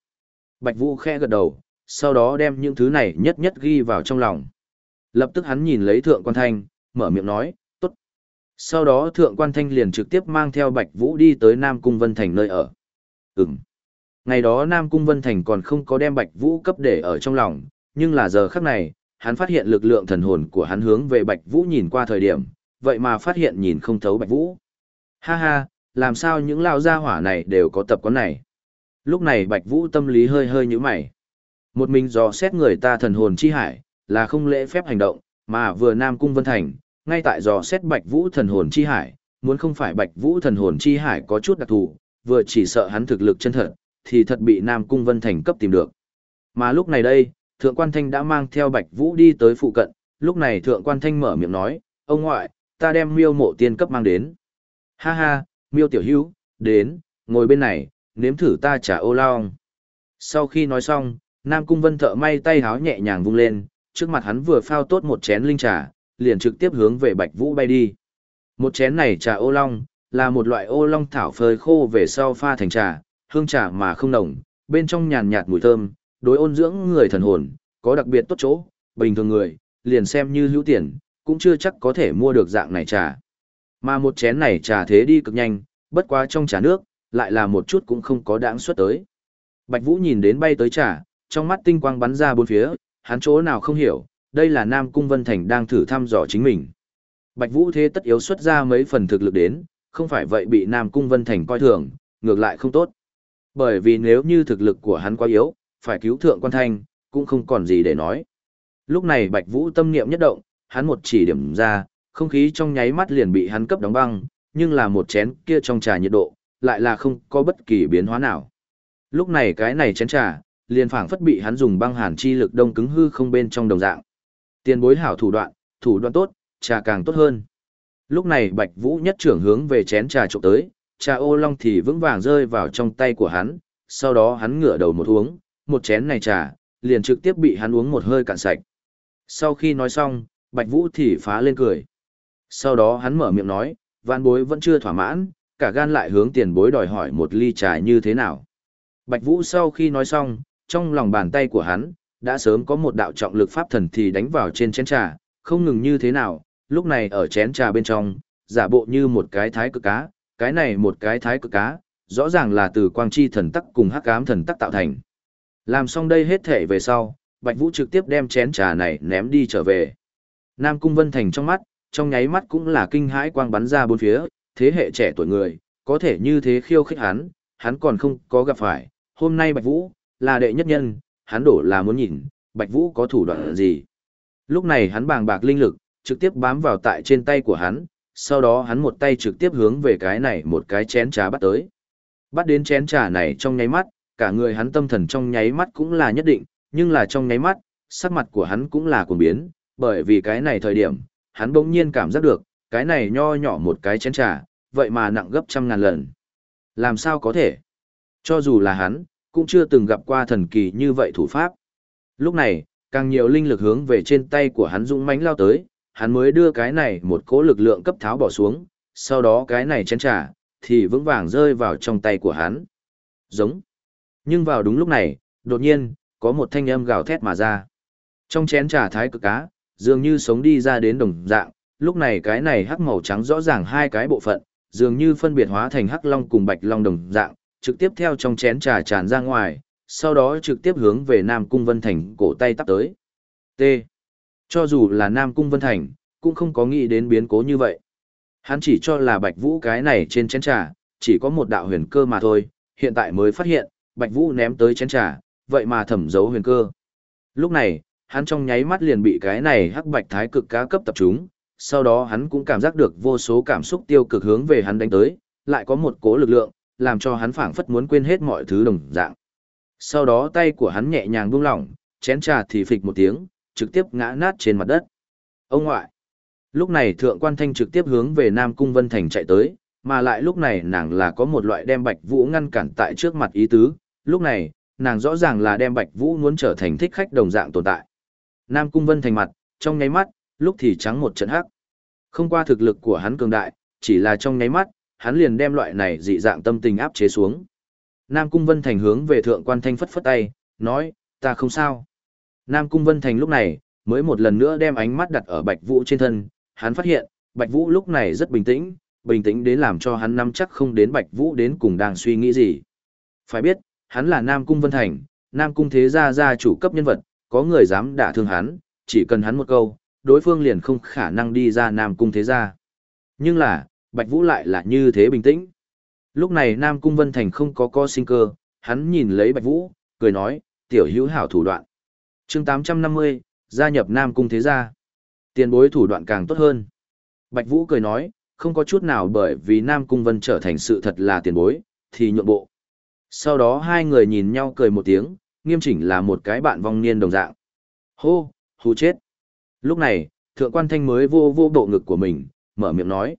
Bạch Vũ khẽ gật đầu, sau đó đem những thứ này nhất nhất ghi vào trong lòng. Lập tức hắn nhìn lấy thượng quan thanh, mở miệng nói, tốt. Sau đó thượng quan thanh liền trực tiếp mang theo Bạch Vũ đi tới Nam Cung Vân Thành nơi ở. Ừm. Ngày đó Nam Cung Vân Thành còn không có đem Bạch Vũ cấp để ở trong lòng, nhưng là giờ khắc này, hắn phát hiện lực lượng thần hồn của hắn hướng về Bạch Vũ nhìn qua thời điểm, vậy mà phát hiện nhìn không thấu Bạch Vũ. Ha ha, làm sao những lao gia hỏa này đều có tập quán này. Lúc này Bạch Vũ tâm lý hơi hơi nhíu mày. Một mình dò xét người ta thần hồn chi hải, là không lễ phép hành động, mà vừa Nam Cung Vân Thành, ngay tại dò xét Bạch Vũ thần hồn chi hải, muốn không phải Bạch Vũ thần hồn chi hải có chút đặc thù, vừa chỉ sợ hắn thực lực chân thật, thì thật bị Nam Cung Vân Thành cấp tìm được. Mà lúc này đây, Thượng Quan Thanh đã mang theo Bạch Vũ đi tới phụ cận, lúc này Thượng Quan Thanh mở miệng nói, ông ngoại, ta đem miêu mộ tiên cấp mang đến. Ha ha, miêu tiểu hữu, đến, ngồi bên này, nếm thử ta trả ô long. Sau khi nói xong, Nam Cung Vân thợ may tay háo nhẹ nhàng vung lên, trước mặt hắn vừa phao tốt một chén linh trà, liền trực tiếp hướng về Bạch Vũ bay đi. Một chén này trà ô long, là một loại ô long thảo phơi khô về sau pha thành trà, hương trà mà không nồng, bên trong nhàn nhạt mùi thơm, đối ôn dưỡng người thần hồn, có đặc biệt tốt chỗ, bình thường người, liền xem như hữu tiền, cũng chưa chắc có thể mua được dạng này trà. Mà một chén này trà thế đi cực nhanh, bất quá trong trà nước, lại là một chút cũng không có đáng xuất tới. Bạch Vũ nhìn đến bay tới trà, trong mắt tinh quang bắn ra bốn phía, hắn chỗ nào không hiểu, đây là Nam Cung Vân Thành đang thử thăm dò chính mình. Bạch Vũ thế tất yếu xuất ra mấy phần thực lực đến, không phải vậy bị Nam Cung Vân Thành coi thường, ngược lại không tốt. Bởi vì nếu như thực lực của hắn quá yếu, phải cứu thượng quan thanh, cũng không còn gì để nói. Lúc này Bạch Vũ tâm niệm nhất động, hắn một chỉ điểm ra, không khí trong nháy mắt liền bị hắn cấp đóng băng, nhưng là một chén kia trong trà nhiệt độ, lại là không có bất kỳ biến hóa nào. Lúc này cái này chén trà, liền phảng phất bị hắn dùng băng hàn chi lực đông cứng hư không bên trong đồng dạng. Tiền bối hảo thủ đoạn, thủ đoạn tốt, trà càng tốt hơn. Lúc này Bạch Vũ nhất trưởng hướng về chén trà trộm tới, trà ô long thì vững vàng rơi vào trong tay của hắn, sau đó hắn ngửa đầu một uống, một chén này trà, liền trực tiếp bị hắn uống một hơi cạn sạch. Sau khi nói xong, Bạch Vũ thì phá lên cười. Sau đó hắn mở miệng nói, vạn bối vẫn chưa thỏa mãn, cả gan lại hướng tiền bối đòi hỏi một ly trà như thế nào. Bạch Vũ sau khi nói xong, trong lòng bàn tay của hắn, đã sớm có một đạo trọng lực pháp thần thì đánh vào trên chén trà, không ngừng như thế nào, lúc này ở chén trà bên trong, giả bộ như một cái thái cực cá, cái này một cái thái cực cá, rõ ràng là từ quang chi thần tắc cùng hắc ám thần tắc tạo thành. Làm xong đây hết thể về sau, Bạch Vũ trực tiếp đem chén trà này ném đi trở về. Nam Cung Vân Thành trong mắt, trong nháy mắt cũng là kinh hãi quang bắn ra bốn phía, thế hệ trẻ tuổi người, có thể như thế khiêu khích hắn, hắn còn không có gặp phải, hôm nay Bạch Vũ, là đệ nhất nhân, hắn đổ là muốn nhìn, Bạch Vũ có thủ đoạn gì. Lúc này hắn bàng bạc linh lực, trực tiếp bám vào tại trên tay của hắn, sau đó hắn một tay trực tiếp hướng về cái này một cái chén trà bắt tới. Bắt đến chén trà này trong nháy mắt, cả người hắn tâm thần trong nháy mắt cũng là nhất định, nhưng là trong nháy mắt, sắc mặt của hắn cũng là cuồng biến, bởi vì cái này thời điểm, hắn bỗng nhiên cảm giác được, cái này nho nhỏ một cái chén trà, vậy mà nặng gấp trăm ngàn lần. Làm sao có thể? Cho dù là hắn, cũng chưa từng gặp qua thần kỳ như vậy thủ pháp. Lúc này, càng nhiều linh lực hướng về trên tay của hắn dũng mãnh lao tới, hắn mới đưa cái này một cỗ lực lượng cấp tháo bỏ xuống, sau đó cái này chén trà, thì vững vàng rơi vào trong tay của hắn. Giống. Nhưng vào đúng lúc này, đột nhiên, có một thanh âm gào thét mà ra. Trong chén trà thái cực cá, dường như sống đi ra đến đồng dạng, lúc này cái này hắc màu trắng rõ ràng hai cái bộ phận, dường như phân biệt hóa thành hắc long cùng bạch long đồng dạng, trực tiếp theo trong chén trà tràn ra ngoài, sau đó trực tiếp hướng về Nam Cung Vân Thành cổ tay tắp tới. T. Cho dù là Nam Cung Vân Thành, cũng không có nghĩ đến biến cố như vậy. Hắn chỉ cho là Bạch Vũ cái này trên chén trà, chỉ có một đạo huyền cơ mà thôi, hiện tại mới phát hiện, Bạch Vũ ném tới chén trà, vậy mà thẩm giấu huyền cơ. Lúc này, hắn trong nháy mắt liền bị cái này hắc bạch thái cực cá cấp tập trung, sau đó hắn cũng cảm giác được vô số cảm xúc tiêu cực hướng về hắn đánh tới, lại có một cố lực lượng, làm cho hắn phảng phất muốn quên hết mọi thứ đồng dạng. Sau đó tay của hắn nhẹ nhàng buông lỏng, chén trà thì phịch một tiếng, trực tiếp ngã nát trên mặt đất. Ông ngoại! Lúc này thượng quan thanh trực tiếp hướng về Nam Cung Vân Thành chạy tới, mà lại lúc này nàng là có một loại đem Bạch Vũ ngăn cản tại trước mặt ý tứ, lúc này, nàng rõ ràng là đem Bạch Vũ muốn trở thành thích khách đồng dạng tồn tại. Nam Cung Vân Thành mặt, trong nháy mắt, lúc thì trắng một trận hắc. Không qua thực lực của hắn cường đại, chỉ là trong nháy mắt, hắn liền đem loại này dị dạng tâm tình áp chế xuống. Nam Cung Vân Thành hướng về thượng quan thanh phất phất tay, nói, ta không sao. Nam Cung Vân Thành lúc này, mới một lần nữa đem ánh mắt đặt ở Bạch Vũ trên thân, hắn phát hiện, Bạch Vũ lúc này rất bình tĩnh, bình tĩnh đến làm cho hắn nắm chắc không đến Bạch Vũ đến cùng đang suy nghĩ gì. Phải biết, hắn là Nam Cung Vân Thành, Nam Cung Thế Gia gia chủ cấp nhân vật, có người dám đả thương hắn, chỉ cần hắn một câu, đối phương liền không khả năng đi ra Nam Cung Thế Gia. Nhưng là, Bạch Vũ lại là như thế bình tĩnh. Lúc này Nam Cung Vân Thành không có co sinh cơ, hắn nhìn lấy Bạch Vũ, cười nói, tiểu hữu hảo thủ đoạn. chương 850, gia nhập Nam Cung Thế Gia. Tiền bối thủ đoạn càng tốt hơn. Bạch Vũ cười nói, không có chút nào bởi vì Nam Cung Vân trở thành sự thật là tiền bối, thì nhượng bộ. Sau đó hai người nhìn nhau cười một tiếng, nghiêm chỉnh là một cái bạn vong niên đồng dạng. Hô, hù chết. Lúc này, thượng quan thanh mới vô vô bộ ngực của mình, mở miệng nói.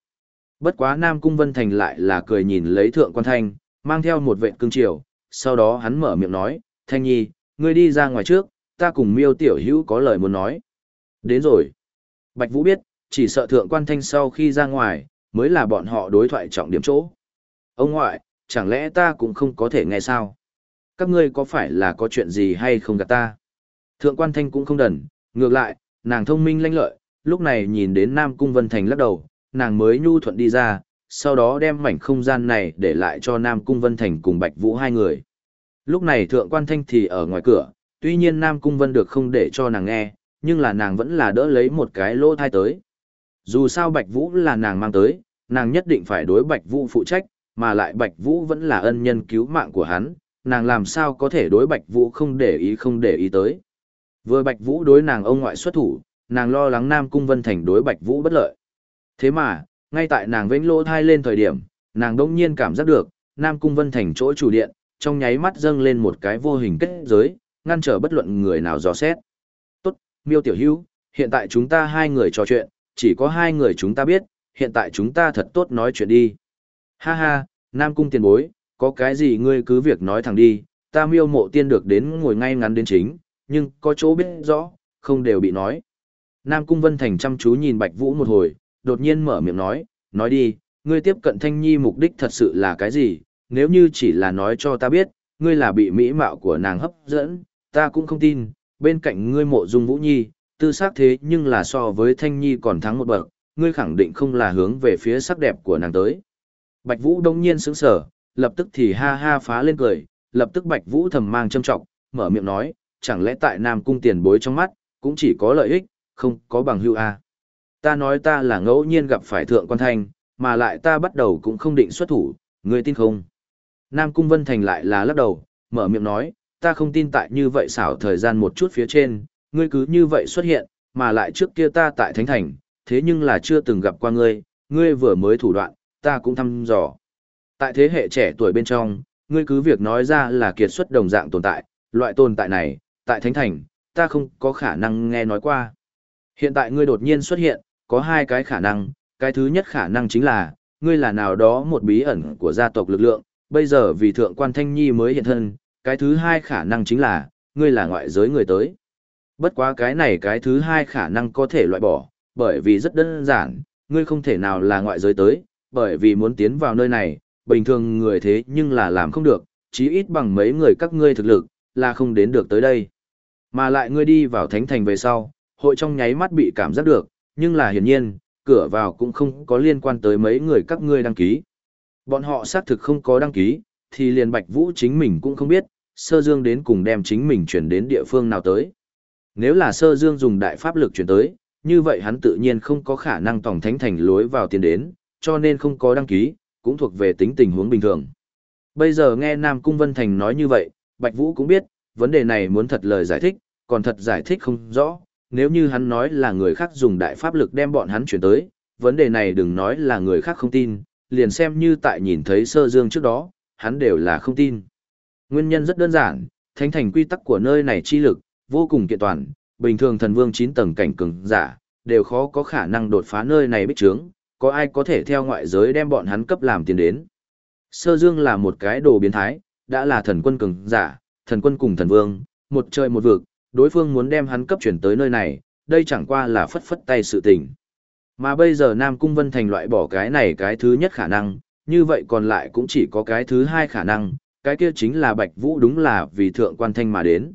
Bất quá Nam Cung Vân Thành lại là cười nhìn lấy thượng quan thanh, mang theo một vệ cương triều, sau đó hắn mở miệng nói, Thanh Nhi, ngươi đi ra ngoài trước, ta cùng miêu tiểu hữu có lời muốn nói. Đến rồi. Bạch Vũ biết, chỉ sợ thượng quan thanh sau khi ra ngoài, mới là bọn họ đối thoại trọng điểm chỗ. Ông ngoại, chẳng lẽ ta cũng không có thể nghe sao? Các ngươi có phải là có chuyện gì hay không gặp ta? Thượng quan thanh cũng không đần, ngược lại, nàng thông minh lanh lợi, lúc này nhìn đến Nam Cung Vân Thành lắc đầu, nàng mới nhu thuận đi ra, sau đó đem mảnh không gian này để lại cho Nam Cung Vân Thành cùng Bạch Vũ hai người. Lúc này Thượng quan thanh thì ở ngoài cửa, tuy nhiên Nam Cung Vân được không để cho nàng nghe, nhưng là nàng vẫn là đỡ lấy một cái lỗ thai tới. Dù sao Bạch Vũ là nàng mang tới, nàng nhất định phải đối Bạch Vũ phụ trách, mà lại Bạch Vũ vẫn là ân nhân cứu mạng của hắn, nàng làm sao có thể đối Bạch Vũ không để ý không để ý tới. Vừa Bạch Vũ đối nàng ông ngoại xuất thủ, nàng lo lắng Nam Cung Vân Thành đối Bạch Vũ bất lợi. Thế mà, ngay tại nàng vĩnh lỗ thai lên thời điểm, nàng đông nhiên cảm giác được, Nam Cung Vân Thành chỗ chủ điện, trong nháy mắt dâng lên một cái vô hình kết giới, ngăn trở bất luận người nào dò xét. Tốt, miêu tiểu hữu, hiện tại chúng ta hai người trò chuyện, chỉ có hai người chúng ta biết, hiện tại chúng ta thật tốt nói chuyện đi. Ha ha, Nam Cung tiền bối, có cái gì ngươi cứ việc nói thẳng đi, ta miêu mộ tiên được đến ngồi ngay ngắn đến chính, nhưng có chỗ biết rõ, không đều bị nói. Nam Cung Vân Thành chăm chú nhìn Bạch Vũ một hồi, đột nhiên mở miệng nói, nói đi, ngươi tiếp cận Thanh Nhi mục đích thật sự là cái gì, nếu như chỉ là nói cho ta biết, ngươi là bị mỹ mạo của nàng hấp dẫn, ta cũng không tin, bên cạnh ngươi mộ dung Vũ Nhi, tư xác thế nhưng là so với Thanh Nhi còn thắng một bậc, ngươi khẳng định không là hướng về phía sắc đẹp của nàng tới. Bạch Vũ đông nhiên sững sờ, lập tức thì ha ha phá lên cười, lập tức Bạch Vũ thầm mang châm trọng, mở miệng nói, chẳng lẽ tại Nam cung tiền bối trong mắt, cũng chỉ có lợi ích, không có bằng hữu. À. Ta nói ta là ngẫu nhiên gặp phải thượng quan thanh, mà lại ta bắt đầu cũng không định xuất thủ, ngươi tin không? Nam cung Vân Thành lại là lắc đầu, mở miệng nói, ta không tin tại như vậy xảo thời gian một chút phía trên, ngươi cứ như vậy xuất hiện, mà lại trước kia ta tại Thánh Thành, thế nhưng là chưa từng gặp qua ngươi, ngươi vừa mới thủ đoạn, ta cũng thăm dò. Tại thế hệ trẻ tuổi bên trong, ngươi cứ việc nói ra là kiệt xuất đồng dạng tồn tại, loại tồn tại này, tại Thánh Thành, ta không có khả năng nghe nói qua. Hiện tại ngươi đột nhiên xuất hiện, có hai cái khả năng, cái thứ nhất khả năng chính là, ngươi là nào đó một bí ẩn của gia tộc lực lượng, bây giờ vì thượng quan Thanh Nhi mới hiện thân, cái thứ hai khả năng chính là, ngươi là ngoại giới người tới. Bất quá cái này cái thứ hai khả năng có thể loại bỏ, bởi vì rất đơn giản, ngươi không thể nào là ngoại giới tới, bởi vì muốn tiến vào nơi này, bình thường người thế nhưng là làm không được, chí ít bằng mấy người các ngươi thực lực, là không đến được tới đây. Mà lại ngươi đi vào thánh thành về sau, hội trong nháy mắt bị cảm giác được, nhưng là hiển nhiên, cửa vào cũng không có liên quan tới mấy người các ngươi đăng ký. Bọn họ xác thực không có đăng ký, thì liền Bạch Vũ chính mình cũng không biết, Sơ Dương đến cùng đem chính mình chuyển đến địa phương nào tới. Nếu là Sơ Dương dùng đại pháp lực chuyển tới, như vậy hắn tự nhiên không có khả năng tổng thánh thành lối vào tiền đến, cho nên không có đăng ký, cũng thuộc về tính tình huống bình thường. Bây giờ nghe Nam Cung Vân Thành nói như vậy, Bạch Vũ cũng biết, vấn đề này muốn thật lời giải thích, còn thật giải thích không rõ, nếu như hắn nói là người khác dùng đại pháp lực đem bọn hắn chuyển tới, vấn đề này đừng nói là người khác không tin, liền xem như tại nhìn thấy sơ dương trước đó, hắn đều là không tin. Nguyên nhân rất đơn giản, thánh thành quy tắc của nơi này chi lực, vô cùng kiện toàn, bình thường thần vương 9 tầng cảnh cường giả, đều khó có khả năng đột phá nơi này bích trướng, có ai có thể theo ngoại giới đem bọn hắn cấp làm tiền đến. Sơ Dương là một cái đồ biến thái, đã là thần quân cường giả, thần quân cùng thần vương, một trời một vực, đối phương muốn đem hắn cấp chuyển tới nơi này, đây chẳng qua là phất phất tay sự tình. Mà bây giờ Nam Cung Vân Thành loại bỏ cái này cái thứ nhất khả năng, như vậy còn lại cũng chỉ có cái thứ hai khả năng, cái kia chính là Bạch Vũ đúng là vì thượng quan thanh mà đến.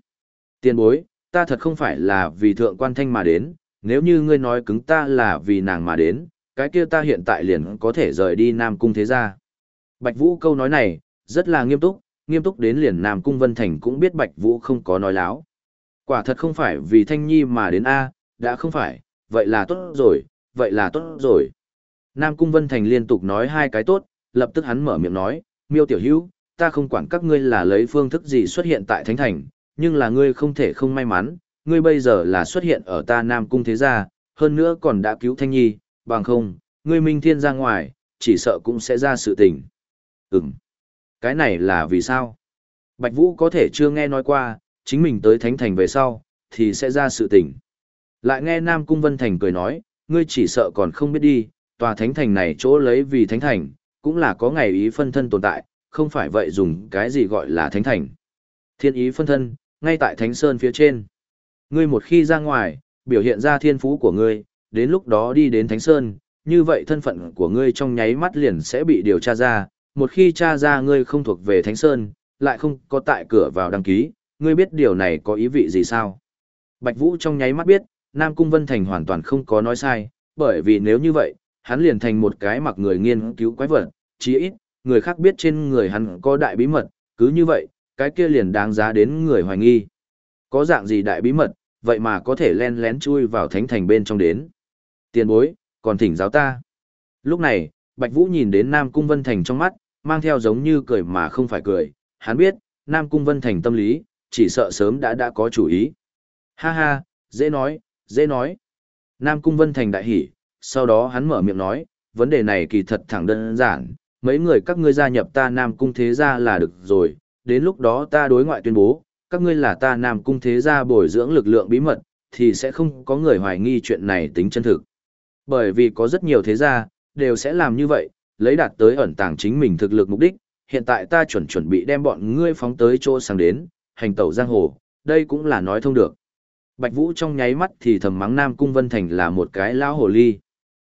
Tiên bối, ta thật không phải là vì thượng quan thanh mà đến, nếu như ngươi nói cứng ta là vì nàng mà đến, cái kia ta hiện tại liền có thể rời đi Nam Cung thế gia. Bạch Vũ câu nói này, rất là nghiêm túc, nghiêm túc đến liền Nam Cung Vân Thành cũng biết Bạch Vũ không có nói láo. Quả thật không phải vì Thanh Nhi mà đến A, đã không phải, vậy là tốt rồi, vậy là tốt rồi. Nam Cung Vân Thành liên tục nói hai cái tốt, lập tức hắn mở miệng nói, miêu tiểu hữu, ta không quản các ngươi là lấy phương thức gì xuất hiện tại Thánh Thành, nhưng là ngươi không thể không may mắn, ngươi bây giờ là xuất hiện ở ta Nam Cung thế gia, hơn nữa còn đã cứu Thanh Nhi, bằng không, ngươi minh thiên ra ngoài, chỉ sợ cũng sẽ ra sự tình. Ừm, cái này là vì sao? Bạch Vũ có thể chưa nghe nói qua, chính mình tới Thánh Thành về sau, thì sẽ ra sự tình. Lại nghe Nam Cung Vân Thành cười nói, ngươi chỉ sợ còn không biết đi, tòa Thánh Thành này chỗ lấy vì Thánh Thành, cũng là có ngày ý phân thân tồn tại, không phải vậy dùng cái gì gọi là Thánh Thành. Thiên ý phân thân, ngay tại Thánh Sơn phía trên. Ngươi một khi ra ngoài, biểu hiện ra thiên phú của ngươi, đến lúc đó đi đến Thánh Sơn, như vậy thân phận của ngươi trong nháy mắt liền sẽ bị điều tra ra, một khi tra ra ngươi không thuộc về Thánh Sơn, lại không có tại cửa vào đăng ký, ngươi biết điều này có ý vị gì sao? Bạch Vũ trong nháy mắt biết, Nam Cung Vân Thành hoàn toàn không có nói sai, bởi vì nếu như vậy, hắn liền thành một cái mặc người nghiên cứu quái vật, chí ít, người khác biết trên người hắn có đại bí mật, cứ như vậy, cái kia liền đáng giá đến người hoài nghi. Có dạng gì đại bí mật, vậy mà có thể len lén chui vào thánh thành bên trong đến. Tiền bối, còn thỉnh giáo ta. Lúc này, Bạch Vũ nhìn đến Nam Cung Vân Thành trong mắt, mang theo giống như cười mà không phải cười, hắn biết, Nam Cung Vân Thành tâm lý, chỉ sợ sớm đã đã có chủ ý. Ha ha, dễ nói, dễ nói. Nam Cung Vân Thành đại hỉ, sau đó hắn mở miệng nói, vấn đề này kỳ thật thẳng đơn giản, mấy người các ngươi gia nhập ta Nam Cung Thế Gia là được rồi, đến lúc đó ta đối ngoại tuyên bố, các ngươi là ta Nam Cung Thế Gia bồi dưỡng lực lượng bí mật, thì sẽ không có người hoài nghi chuyện này tính chân thực. Bởi vì có rất nhiều thế gia, đều sẽ làm như vậy, lấy đạt tới ẩn tàng chính mình thực lực mục đích, hiện tại ta chuẩn chuẩn bị đem bọn ngươi phóng tới chỗ sang đến, hành tẩu giang hồ, đây cũng là nói thông được. Bạch Vũ trong nháy mắt thì thầm mắng Nam Cung Vân Thành là một cái lão hồ ly.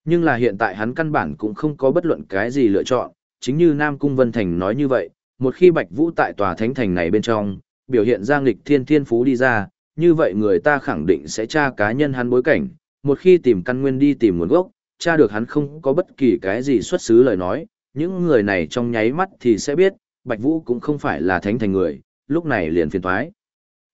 Nhưng là hiện tại hắn căn bản cũng không có bất luận cái gì lựa chọn, chính như Nam Cung Vân Thành nói như vậy, một khi Bạch Vũ tại tòa thánh thành này bên trong, biểu hiện giang lịch thiên thiên phú đi ra, như vậy người ta khẳng định sẽ tra cá nhân hắn bối cảnh, một khi tìm căn nguyên đi tìm nguồn gốc, tra được hắn không có bất kỳ cái gì xuất xứ lời nói, những người này trong nháy mắt thì sẽ biết, Bạch Vũ cũng không phải là thánh thành người, lúc này liền phiền toái.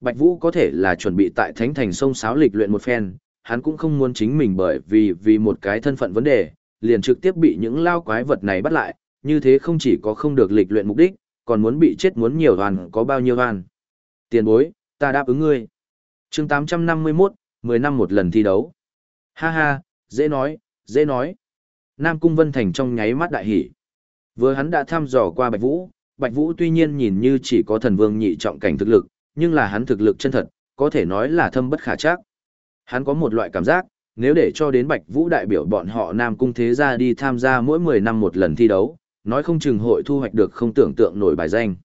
Bạch Vũ có thể là chuẩn bị tại thánh thành sông sáo lịch luyện một phen, hắn cũng không muốn chính mình bởi vì vì một cái thân phận vấn đề, liền trực tiếp bị những lao quái vật này bắt lại, như thế không chỉ có không được lịch luyện mục đích, còn muốn bị chết muốn nhiều đoàn có bao nhiêu đoàn. Tiền bối, ta đáp ứng ngươi. chương 851, 10 năm một lần thi đấu. Ha ha, dễ nói, dễ nói. Nam Cung Vân Thành trong nháy mắt đại hỉ. Vừa hắn đã thăm dò qua Bạch Vũ, Bạch Vũ tuy nhiên nhìn như chỉ có thần vương nhị trọng cảnh thực lực, nhưng là hắn thực lực chân thật, có thể nói là thâm bất khả chắc. Hắn có một loại cảm giác, nếu để cho đến Bạch Vũ đại biểu bọn họ Nam Cung Thế Gia đi tham gia mỗi 10 năm một lần thi đấu, nói không chừng hội thu hoạch được không tưởng tượng nổi bài danh.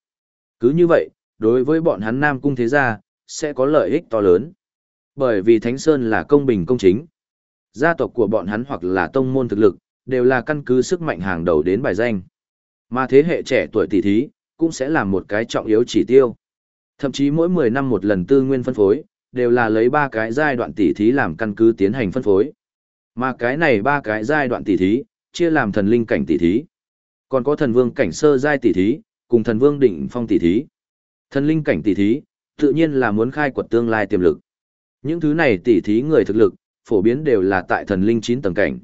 Cứ như vậy, đối với bọn hắn Nam Cung Thế Gia, sẽ có lợi ích to lớn. Bởi vì Thánh Sơn là công bình công chính. Gia tộc của bọn hắn hoặc là tông môn thực lực, đều là căn cứ sức mạnh hàng đầu đến bài danh. Mà thế hệ trẻ tuổi tỷ thí, cũng sẽ là một cái trọng yếu chỉ tiêu. Thậm chí mỗi 10 năm một lần tư nguyên phân phối, đều là lấy ba cái giai đoạn tỷ thí làm căn cứ tiến hành phân phối. Mà cái này ba cái giai đoạn tỷ thí, chia làm thần linh cảnh tỷ thí. Còn có thần vương cảnh sơ giai tỷ thí, cùng thần vương đỉnh phong tỷ thí. Thần linh cảnh tỷ thí, tự nhiên là muốn khai quật tương lai tiềm lực. Những thứ này tỷ thí người thực lực, phổ biến đều là tại thần linh 9 tầng cảnh.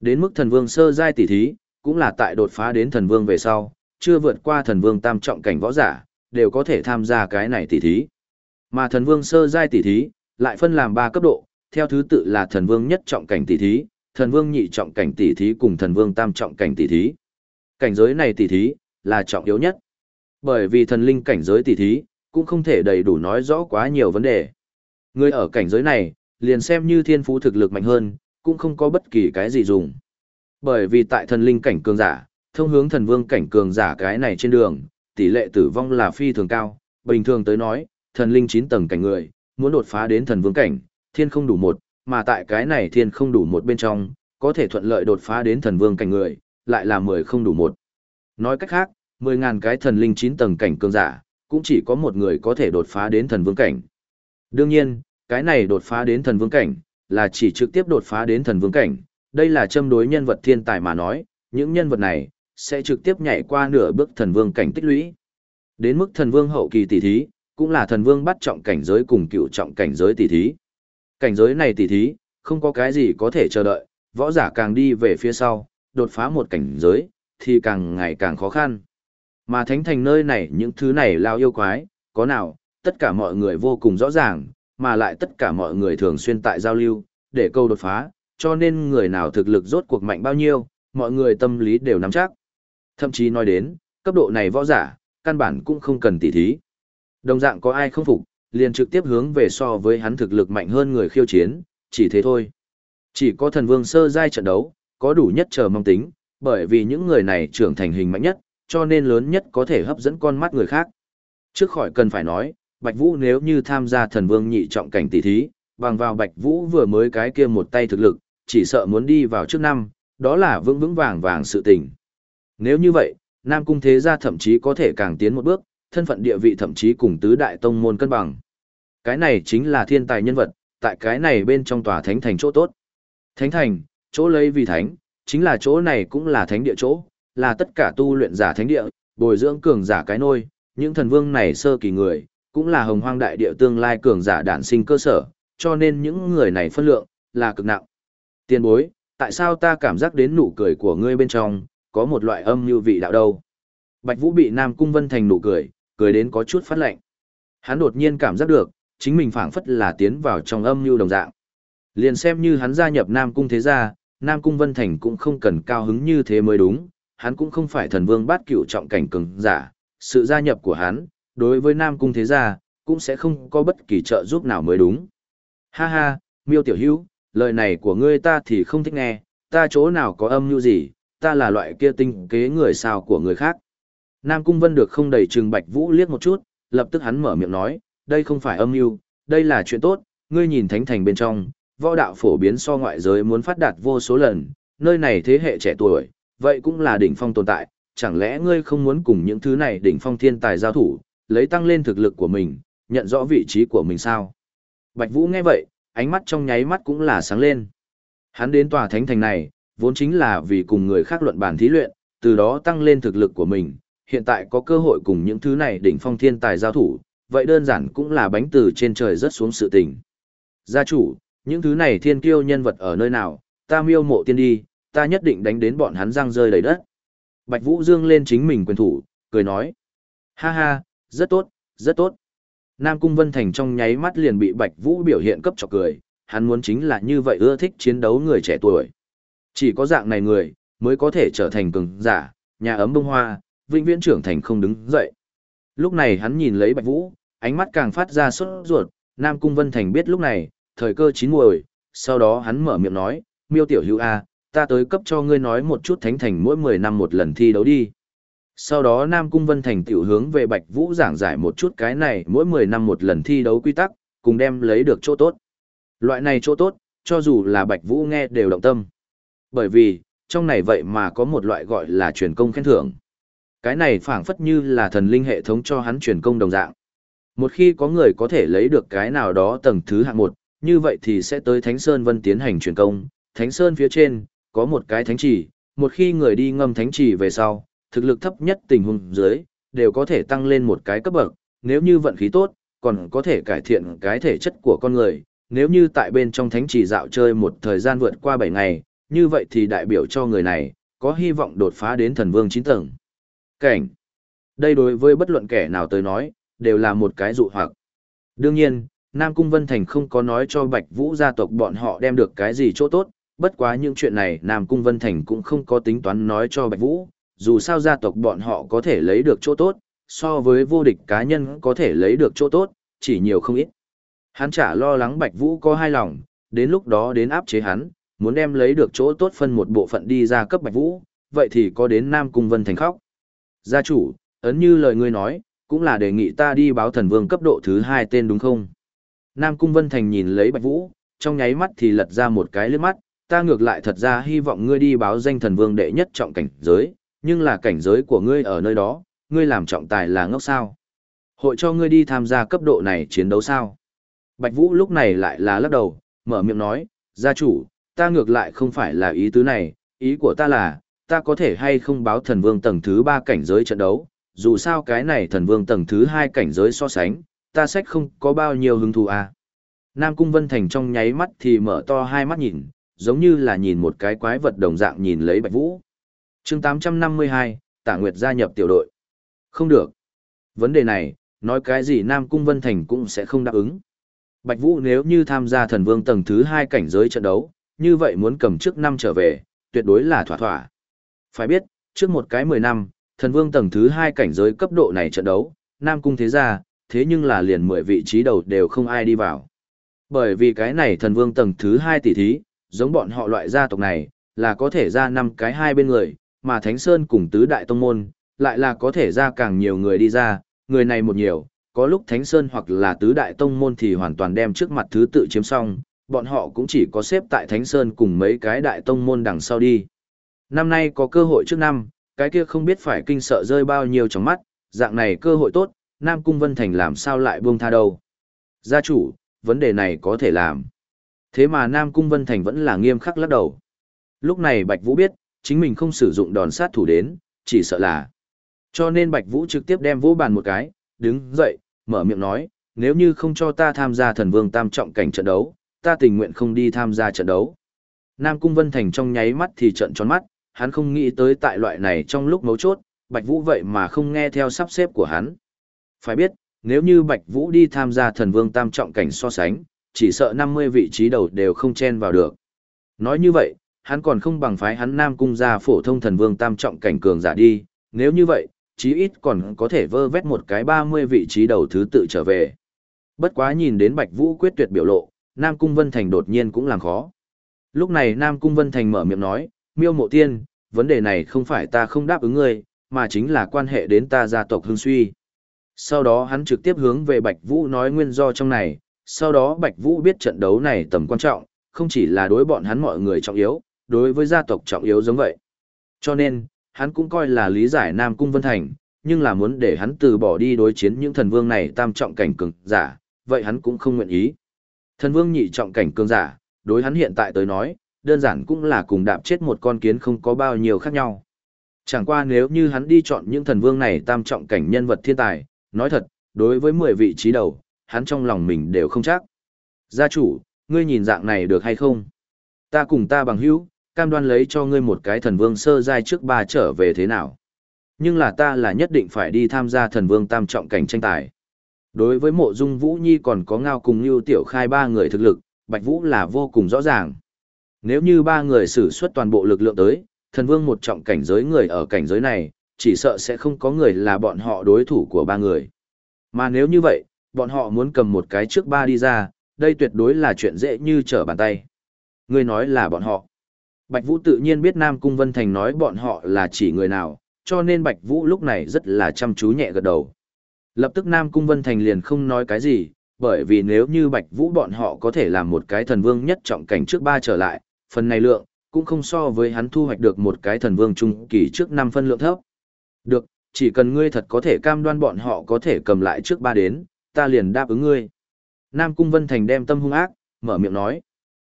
Đến mức thần vương sơ giai tỷ thí, cũng là tại đột phá đến thần vương về sau, chưa vượt qua thần vương tam trọng cảnh võ giả, đều có thể tham gia cái này tỷ thí. Mà thần vương sơ giai tỷ thí, lại phân làm 3 cấp độ, theo thứ tự là thần vương nhất trọng cảnh tỷ thí, thần vương nhị trọng cảnh tỷ thí cùng thần vương tam trọng cảnh tỷ thí. Cảnh giới này tỷ thí là trọng yếu nhất. Bởi vì thần linh cảnh giới tỷ thí cũng không thể đầy đủ nói rõ quá nhiều vấn đề. Người ở cảnh giới này, liền xem như thiên phú thực lực mạnh hơn, cũng không có bất kỳ cái gì dùng. Bởi vì tại thần linh cảnh cường giả, thông hướng thần vương cảnh cường giả cái này trên đường, tỷ lệ tử vong là phi thường cao, bình thường tới nói, thần linh 9 tầng cảnh người, muốn đột phá đến thần vương cảnh, thiên không đủ một, mà tại cái này thiên không đủ một bên trong, có thể thuận lợi đột phá đến thần vương cảnh người, lại là 10 không đủ một. Nói cách khác, 10.000 cái thần linh 9 tầng cảnh cường giả, cũng chỉ có một người có thể đột phá đến thần vương cảnh. Đương nhiên, cái này đột phá đến thần vương cảnh, là chỉ trực tiếp đột phá đến thần vương cảnh, đây là châm đối nhân vật thiên tài mà nói, những nhân vật này, sẽ trực tiếp nhảy qua nửa bước thần vương cảnh tích lũy. Đến mức thần vương hậu kỳ tỷ thí, cũng là thần vương bắt trọng cảnh giới cùng cựu trọng cảnh giới tỷ thí. Cảnh giới này tỷ thí, không có cái gì có thể chờ đợi, võ giả càng đi về phía sau, đột phá một cảnh giới, thì càng ngày càng khó khăn. Mà thánh thành nơi này những thứ này lao yêu quái, có nào, tất cả mọi người vô cùng rõ ràng, mà lại tất cả mọi người thường xuyên tại giao lưu, để câu đột phá, cho nên người nào thực lực rốt cuộc mạnh bao nhiêu, mọi người tâm lý đều nắm chắc. Thậm chí nói đến, cấp độ này võ giả, căn bản cũng không cần tỉ thí. Đồng dạng có ai không phục, liền trực tiếp hướng về so với hắn thực lực mạnh hơn người khiêu chiến, chỉ thế thôi. Chỉ có thần vương sơ giai trận đấu, có đủ nhất chờ mong tính, bởi vì những người này trưởng thành hình mạnh nhất, cho nên lớn nhất có thể hấp dẫn con mắt người khác. Trước khỏi cần phải nói, Bạch Vũ nếu như tham gia thần vương nhị trọng cảnh tỷ thí, bằng vào Bạch Vũ vừa mới cái kia một tay thực lực, chỉ sợ muốn đi vào trước năm, Đó là vững vững vàng vàng sự tình. Nếu như vậy, Nam Cung Thế Gia thậm chí có thể càng tiến một bước, thân phận địa vị thậm chí cùng tứ đại tông môn cân bằng. Cái này chính là thiên tài nhân vật, tại cái này bên trong tòa thánh thành chỗ tốt. Thánh thành, chỗ lấy vì thánh, chính là chỗ này cũng là thánh địa chỗ, là tất cả tu luyện giả thánh địa, bồi dưỡng cường giả cái nôi, những thần vương này sơ kỳ người, cũng là hồng hoang đại địa tương lai cường giả đản sinh cơ sở, cho nên những người này phân lượng, là cực nặng. Tiên bối, tại sao ta cảm giác đến nụ cười của ngươi bên trong, có một loại âm như vị đạo đâu? Bạch Vũ bị Nam Cung Vân Thành nụ cười, cười đến có chút phát lạnh. Hắn đột nhiên cảm giác được, chính mình phảng phất là tiến vào trong âm như đồng dạng. Liền xem như hắn gia nhập Nam Cung thế gia, Nam Cung Vân Thành cũng không cần cao hứng như thế mới đúng, hắn cũng không phải thần vương bát cửu trọng cảnh cường giả, sự gia nhập của hắn, đối với Nam Cung thế gia, cũng sẽ không có bất kỳ trợ giúp nào mới đúng. Ha ha, miêu tiểu hữu, lời này của ngươi ta thì không thích nghe, ta chỗ nào có âm mưu gì, ta là loại kia tinh kế người sao của người khác. Nam Cung Vân được không đầy trừng Bạch Vũ liếc một chút, lập tức hắn mở miệng nói, đây không phải âm mưu, đây là chuyện tốt, ngươi nhìn thánh thành bên trong, võ đạo phổ biến so ngoại giới muốn phát đạt vô số lần, nơi này thế hệ trẻ tuổi, vậy cũng là đỉnh phong tồn tại, chẳng lẽ ngươi không muốn cùng những thứ này đỉnh phong thiên tài giao thủ, lấy tăng lên thực lực của mình, nhận rõ vị trí của mình sao? Bạch Vũ nghe vậy, ánh mắt trong nháy mắt cũng là sáng lên. Hắn đến tòa thánh thành này, vốn chính là vì cùng người khác luận bàn thí luyện, từ đó tăng lên thực lực của mình, hiện tại có cơ hội cùng những thứ này đỉnh phong thiên tài giao thủ, vậy đơn giản cũng là bánh từ trên trời rớt xuống sự tình. Gia chủ, những thứ này thiên kiêu nhân vật ở nơi nào, ta miêu mộ tiên đi, ta nhất định đánh đến bọn hắn răng rơi đầy đất. Bạch Vũ dương lên chính mình quyền thủ, cười nói. Ha ha, rất tốt, rất tốt. Nam Cung Vân Thành trong nháy mắt liền bị Bạch Vũ biểu hiện cấp cho cười, hắn muốn chính là như vậy ưa thích chiến đấu người trẻ tuổi. Chỉ có dạng này người, mới có thể trở thành cường giả, nhà ấm bông hoa, vĩnh viễn trưởng thành không đứng dậy. Lúc này hắn nhìn lấy Bạch Vũ, ánh mắt càng phát ra sốt ruột, Nam Cung Vân Thành biết lúc này, thời cơ chín muồi, sau đó hắn mở miệng nói, miêu tiểu hữu A, ta tới cấp cho ngươi nói một chút thánh thành mỗi 10 năm một lần thi đấu đi. Sau đó Nam Cung Vân Thành tiểu hướng về Bạch Vũ giảng giải một chút cái này mỗi 10 năm một lần thi đấu quy tắc, cùng đem lấy được chỗ tốt. Loại này chỗ tốt, cho dù là Bạch Vũ nghe đều động tâm. Bởi vì, trong này vậy mà có một loại gọi là truyền công khen thưởng. Cái này phảng phất như là thần linh hệ thống cho hắn truyền công đồng dạng. Một khi có người có thể lấy được cái nào đó tầng thứ hạng một, như vậy thì sẽ tới Thánh Sơn Vân tiến hành truyền công. Thánh Sơn phía trên, có một cái thánh chỉ một khi người đi ngâm thánh chỉ về sau, thực lực thấp nhất tình huống dưới, đều có thể tăng lên một cái cấp bậc, nếu như vận khí tốt, còn có thể cải thiện cái thể chất của con người. Nếu như tại bên trong thánh trì dạo chơi một thời gian vượt qua 7 ngày, như vậy thì đại biểu cho người này, có hy vọng đột phá đến thần vương 9 tầng. Cảnh. Đây đối với bất luận kẻ nào tới nói, đều là một cái dụ hoặc. Đương nhiên, Nam Cung Vân Thành không có nói cho Bạch Vũ gia tộc bọn họ đem được cái gì chỗ tốt, bất quá những chuyện này Nam Cung Vân Thành cũng không có tính toán nói cho Bạch Vũ, dù sao gia tộc bọn họ có thể lấy được chỗ tốt, so với vô địch cá nhân có thể lấy được chỗ tốt, chỉ nhiều không ít. Hắn chả lo lắng Bạch Vũ có hai lòng, đến lúc đó đến áp chế hắn, muốn đem lấy được chỗ tốt phân một bộ phận đi ra cấp Bạch Vũ, vậy thì có đến Nam Cung Vân Thành khóc. Gia chủ, ấn như lời ngươi nói, cũng là đề nghị ta đi báo thần vương cấp độ thứ hai tên đúng không? Nam Cung Vân Thành nhìn lấy Bạch Vũ, trong nháy mắt thì lật ra một cái lướt mắt, ta ngược lại thật ra hy vọng ngươi đi báo danh thần vương đệ nhất trọng cảnh giới, nhưng là cảnh giới của ngươi ở nơi đó, ngươi làm trọng tài là ngốc sao. Hội cho ngươi đi tham gia cấp độ này chiến đấu sao. Bạch Vũ lúc này lại là lắc đầu, mở miệng nói, gia chủ, ta ngược lại không phải là ý tứ này, ý của ta là, ta có thể hay không báo thần vương tầng thứ ba cảnh giới trận đấu, dù sao cái này thần vương tầng thứ hai cảnh giới so sánh, ta sách không có bao nhiêu hứng thú à. Nam Cung Vân Thành trong nháy mắt thì mở to hai mắt nhìn, giống như là nhìn một cái quái vật đồng dạng nhìn lấy Bạch Vũ chương 852, Tạ Nguyệt gia nhập tiểu đội. Không được. Vấn đề này, nói cái gì Nam Cung Vân Thành cũng sẽ không đáp ứng. Bạch Vũ nếu như tham gia thần vương tầng thứ hai cảnh giới trận đấu, như vậy muốn cầm trước năm trở về, tuyệt đối là thỏa thỏa. Phải biết, trước một cái 10 năm, thần vương tầng thứ hai cảnh giới cấp độ này trận đấu, Nam Cung thế gia, thế nhưng là liền 10 vị trí đầu đều không ai đi vào. Bởi vì cái này thần vương tầng thứ hai tỷ thí, giống bọn họ loại gia tộc này, là có thể ra năm cái hai bên người, mà Thánh Sơn cùng tứ đại tông môn, lại là có thể ra càng nhiều người đi ra, người này một nhiều, có lúc Thánh Sơn hoặc là tứ đại tông môn thì hoàn toàn đem trước mặt thứ tự chiếm xong, bọn họ cũng chỉ có xếp tại Thánh Sơn cùng mấy cái đại tông môn đằng sau đi. Năm nay có cơ hội trước năm, cái kia không biết phải kinh sợ rơi bao nhiêu trong mắt, dạng này cơ hội tốt, Nam Cung Vân Thành làm sao lại buông tha đâu. Gia chủ, vấn đề này có thể làm. Thế mà Nam Cung Vân Thành vẫn là nghiêm khắc lắc đầu. Lúc này Bạch Vũ biết, chính mình không sử dụng đòn sát thủ đến, chỉ sợ là. Cho nên Bạch Vũ trực tiếp đem vũ bàn một cái, đứng dậy, mở miệng nói, nếu như không cho ta tham gia thần vương tam trọng cảnh trận đấu, ta tình nguyện không đi tham gia trận đấu. Nam Cung Vân Thành trong nháy mắt thì trận tròn mắt, hắn không nghĩ tới tại loại này trong lúc mấu chốt, Bạch Vũ vậy mà không nghe theo sắp xếp của hắn. Phải biết, nếu như Bạch Vũ đi tham gia thần vương tam trọng cảnh so sánh, chỉ sợ 50 vị trí đầu đều không chen vào được. Nói như vậy, hắn còn không bằng phái hắn Nam Cung ra phổ thông thần vương tam trọng cảnh cường giả đi, nếu như vậy, chí ít còn có thể vơ vét một cái 30 vị trí đầu thứ tự trở về. Bất quá nhìn đến Bạch Vũ quyết tuyệt biểu lộ, Nam Cung Vân Thành đột nhiên cũng làm khó. Lúc này Nam Cung Vân Thành mở miệng nói, miêu mộ tiên, vấn đề này không phải ta không đáp ứng ngươi, mà chính là quan hệ đến ta gia tộc hương suy. Sau đó hắn trực tiếp hướng về Bạch Vũ nói nguyên do trong này, sau đó Bạch Vũ biết trận đấu này tầm quan trọng, không chỉ là đối bọn hắn mọi người trọng yếu, đối với gia tộc trọng yếu giống vậy. Cho nên, hắn cũng coi là lý giải Nam Cung Vân Thành, nhưng là muốn để hắn từ bỏ đi đối chiến những thần vương này tam trọng cảnh cường giả, vậy hắn cũng không nguyện ý. Thần vương nhị trọng cảnh cường giả, đối hắn hiện tại tới nói, đơn giản cũng là cùng đạp chết một con kiến không có bao nhiêu khác nhau. Chẳng qua nếu như hắn đi chọn những thần vương này tam trọng cảnh nhân vật thiên tài, nói thật, đối với 10 vị trí đầu, hắn trong lòng mình đều không chắc. Gia chủ, ngươi nhìn dạng này được hay không? Ta cùng ta bằng hữu, cam đoan lấy cho ngươi một cái thần vương sơ giai trước ba trở về thế nào? Nhưng là ta là nhất định phải đi tham gia thần vương tam trọng cảnh tranh tài. Đối với mộ dung Vũ Nhi còn có ngao cùng như tiểu khai ba người thực lực, Bạch Vũ là vô cùng rõ ràng. Nếu như ba người sử xuất toàn bộ lực lượng tới, thần vương một trọng cảnh giới người ở cảnh giới này, chỉ sợ sẽ không có người là bọn họ đối thủ của ba người. Mà nếu như vậy, bọn họ muốn cầm một cái trước ba đi ra, đây tuyệt đối là chuyện dễ như trở bàn tay. Người nói là bọn họ. Bạch Vũ tự nhiên biết Nam Cung Vân Thành nói bọn họ là chỉ người nào, cho nên Bạch Vũ lúc này rất là chăm chú nhẹ gật đầu. Lập tức Nam Cung Vân Thành liền không nói cái gì, bởi vì nếu như Bạch Vũ bọn họ có thể làm một cái thần vương nhất trọng cảnh trước ba trở lại, phần này lượng, cũng không so với hắn thu hoạch được một cái thần vương trung kỳ trước năm phân lượng thấp. Được, chỉ cần ngươi thật có thể cam đoan bọn họ có thể cầm lại trước ba đến, ta liền đáp ứng ngươi. Nam Cung Vân Thành đem tâm hung ác, mở miệng nói.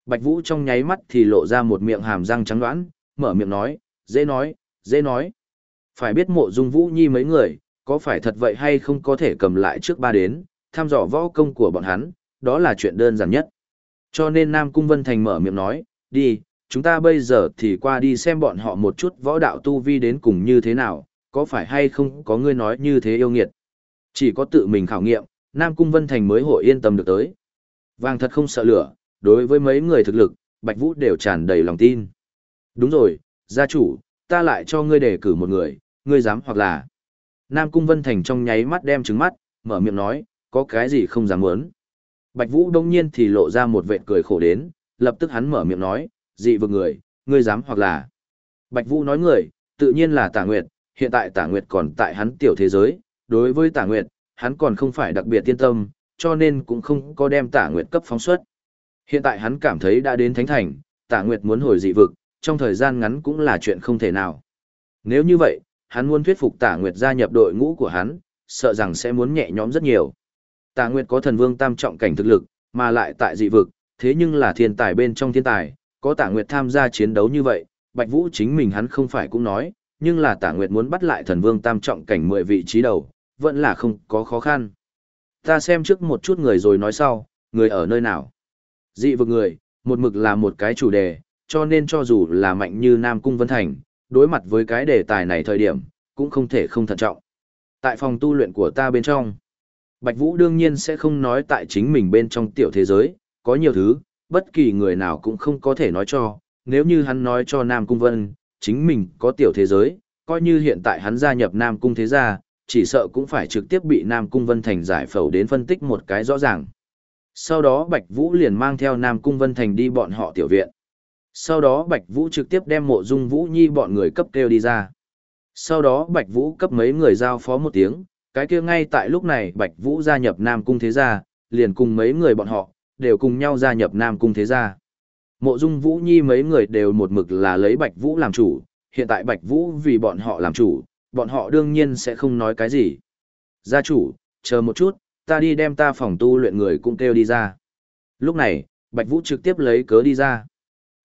Bạch Vũ trong nháy mắt thì lộ ra một miệng hàm răng trắng đoán, mở miệng nói, dễ nói, dễ nói. Phải biết mộ dung Vũ Nhi mấy người, có phải thật vậy hay không có thể cầm lại trước ba đến, tham dò võ công của bọn hắn, đó là chuyện đơn giản nhất. Cho nên Nam Cung Vân Thành mở miệng nói, đi, chúng ta bây giờ thì qua đi xem bọn họ một chút võ đạo tu vi đến cùng như thế nào, có phải hay không có ngươi nói như thế yêu nghiệt. Chỉ có tự mình khảo nghiệm, Nam Cung Vân Thành mới hội yên tâm được tới. Vàng thật không sợ lửa, đối với mấy người thực lực, Bạch Vũ đều tràn đầy lòng tin. Đúng rồi, gia chủ, ta lại cho ngươi đề cử một người, ngươi dám hoặc là. Nam Cung Vân Thành trong nháy mắt đem trứng mắt, mở miệng nói, có cái gì không dám muốn. Bạch Vũ đông nhiên thì lộ ra một vệ cười khổ đến, lập tức hắn mở miệng nói, dị vực người, ngươi dám hoặc là. Bạch Vũ nói người, tự nhiên là Tả Nguyệt, hiện tại Tả Nguyệt còn tại hắn tiểu thế giới, đối với Tả Nguyệt, hắn còn không phải đặc biệt tiên tâm, cho nên cũng không có đem Tả Nguyệt cấp phóng xuất. Hiện tại hắn cảm thấy đã đến Thánh Thành, Tả Nguyệt muốn hồi dị vực, trong thời gian ngắn cũng là chuyện không thể nào. Nếu như vậy, hắn muốn thuyết phục Tả Nguyệt gia nhập đội ngũ của hắn, sợ rằng sẽ muốn nhẹ nhõm rất nhiều. Tả Nguyệt có thần vương tam trọng cảnh thực lực, mà lại tại dị vực, thế nhưng là thiên tài bên trong thiên tài, có Tả Nguyệt tham gia chiến đấu như vậy, Bạch Vũ chính mình hắn không phải cũng nói, nhưng là Tả Nguyệt muốn bắt lại thần vương tam trọng cảnh 10 vị trí đầu, vẫn là không có khó khăn. Ta xem trước một chút người rồi nói sau, người ở nơi nào. Dị vực người, một mực là một cái chủ đề, cho nên cho dù là mạnh như Nam Cung Vân Thành, đối mặt với cái đề tài này thời điểm, cũng không thể không thận trọng. Tại phòng tu luyện của ta bên trong, Bạch Vũ đương nhiên sẽ không nói tại chính mình bên trong tiểu thế giới, có nhiều thứ, bất kỳ người nào cũng không có thể nói cho, nếu như hắn nói cho Nam Cung Vân, chính mình có tiểu thế giới, coi như hiện tại hắn gia nhập Nam Cung thế gia, chỉ sợ cũng phải trực tiếp bị Nam Cung Vân Thành giải phẫu đến phân tích một cái rõ ràng. Sau đó Bạch Vũ liền mang theo Nam Cung Vân Thành đi bọn họ tiểu viện. Sau đó Bạch Vũ trực tiếp đem mộ dung Vũ Nhi bọn người cấp kêu đi ra. Sau đó Bạch Vũ cấp mấy người giao phó một tiếng, cái kia ngay tại lúc này Bạch Vũ gia nhập Nam Cung Thế Gia, liền cùng mấy người bọn họ, đều cùng nhau gia nhập Nam Cung Thế Gia. Mộ dung Vũ Nhi mấy người đều một mực là lấy Bạch Vũ làm chủ, hiện tại Bạch Vũ vì bọn họ làm chủ, bọn họ đương nhiên sẽ không nói cái gì. Gia chủ, chờ một chút, ta đi đem ta phòng tu luyện người cũng kêu đi ra. Lúc này, Bạch Vũ trực tiếp lấy cớ đi ra.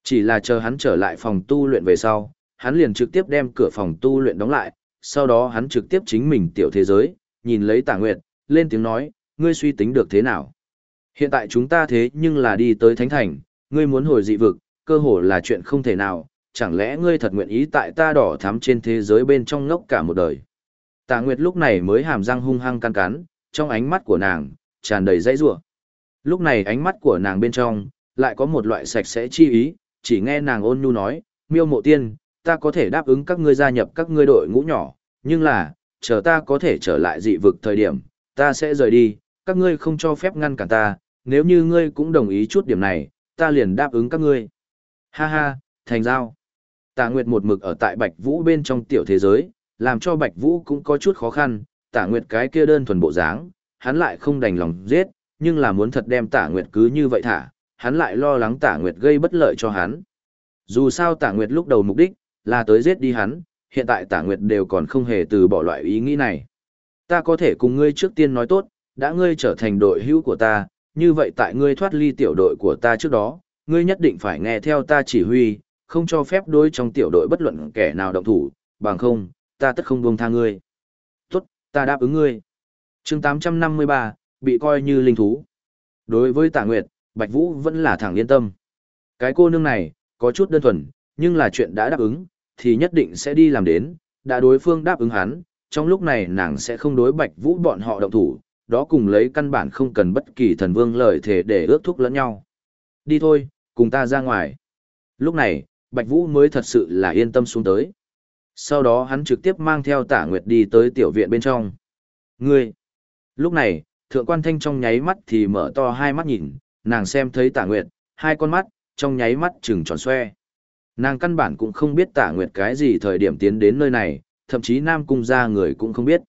Chỉ là chờ hắn trở lại phòng tu luyện về sau, hắn liền trực tiếp đem cửa phòng tu luyện đóng lại, sau đó hắn trực tiếp chính mình tiểu thế giới, nhìn lấy Tả Nguyệt, lên tiếng nói, ngươi suy tính được thế nào? Hiện tại chúng ta thế nhưng là đi tới Thánh Thành, ngươi muốn hồi dị vực, cơ hồ là chuyện không thể nào, chẳng lẽ ngươi thật nguyện ý tại ta đỏ thắm trên thế giới bên trong ngốc cả một đời. Tạ Nguyệt lúc này mới hàm răng hung hăng căn cắn, trong ánh mắt của nàng, tràn đầy dãy rủa. Lúc này ánh mắt của nàng bên trong, lại có một loại sạch sẽ chi ý, chỉ nghe nàng ôn nhu nói, miêu mộ tiên, ta có thể đáp ứng các ngươi gia nhập các ngươi đội ngũ nhỏ, nhưng là, chờ ta có thể trở lại dị vực thời điểm, ta sẽ rời đi, các ngươi không cho phép ngăn cản ta, nếu như ngươi cũng đồng ý chút điểm này, ta liền đáp ứng các ngươi. Ha ha, thành giao. Tạ Nguyệt một mực ở tại Bạch Vũ bên trong tiểu thế giới, làm cho Bạch Vũ cũng có chút khó khăn, Tạ Nguyệt cái kia đơn thuần bộ dáng, hắn lại không đành lòng giết, nhưng là muốn thật đem Tạ Nguyệt cứ như vậy thả, hắn lại lo lắng Tạ Nguyệt gây bất lợi cho hắn. Dù sao Tạ Nguyệt lúc đầu mục đích là tới giết đi hắn, hiện tại Tạ Nguyệt đều còn không hề từ bỏ loại ý nghĩ này. Ta có thể cùng ngươi trước tiên nói tốt, đã ngươi trở thành đội hữu của ta, như vậy tại ngươi thoát ly tiểu đội của ta trước đó, ngươi nhất định phải nghe theo ta chỉ huy, không cho phép đối trong tiểu đội bất luận kẻ nào động thủ, bằng không, ta tất không buông tha ngươi. Ta đáp ứng ngươi. chương 853, bị coi như linh thú. Đối với Tạ Nguyệt, Bạch Vũ vẫn là thẳng yên tâm. Cái cô nương này, có chút đơn thuần, nhưng là chuyện đã đáp ứng, thì nhất định sẽ đi làm đến, đã đối phương đáp ứng hắn, trong lúc này nàng sẽ không đối Bạch Vũ bọn họ động thủ, đó cùng lấy căn bản không cần bất kỳ thần vương lời thể để ước thúc lẫn nhau. Đi thôi, cùng ta ra ngoài. Lúc này, Bạch Vũ mới thật sự là yên tâm xuống tới. Sau đó hắn trực tiếp mang theo tả nguyệt đi tới tiểu viện bên trong. Ngươi! Lúc này, thượng quan thanh trong nháy mắt thì mở to hai mắt nhìn, nàng xem thấy tả nguyệt, hai con mắt, trong nháy mắt trừng tròn xoe. Nàng căn bản cũng không biết tả nguyệt cái gì thời điểm tiến đến nơi này, thậm chí nam cung ra người cũng không biết.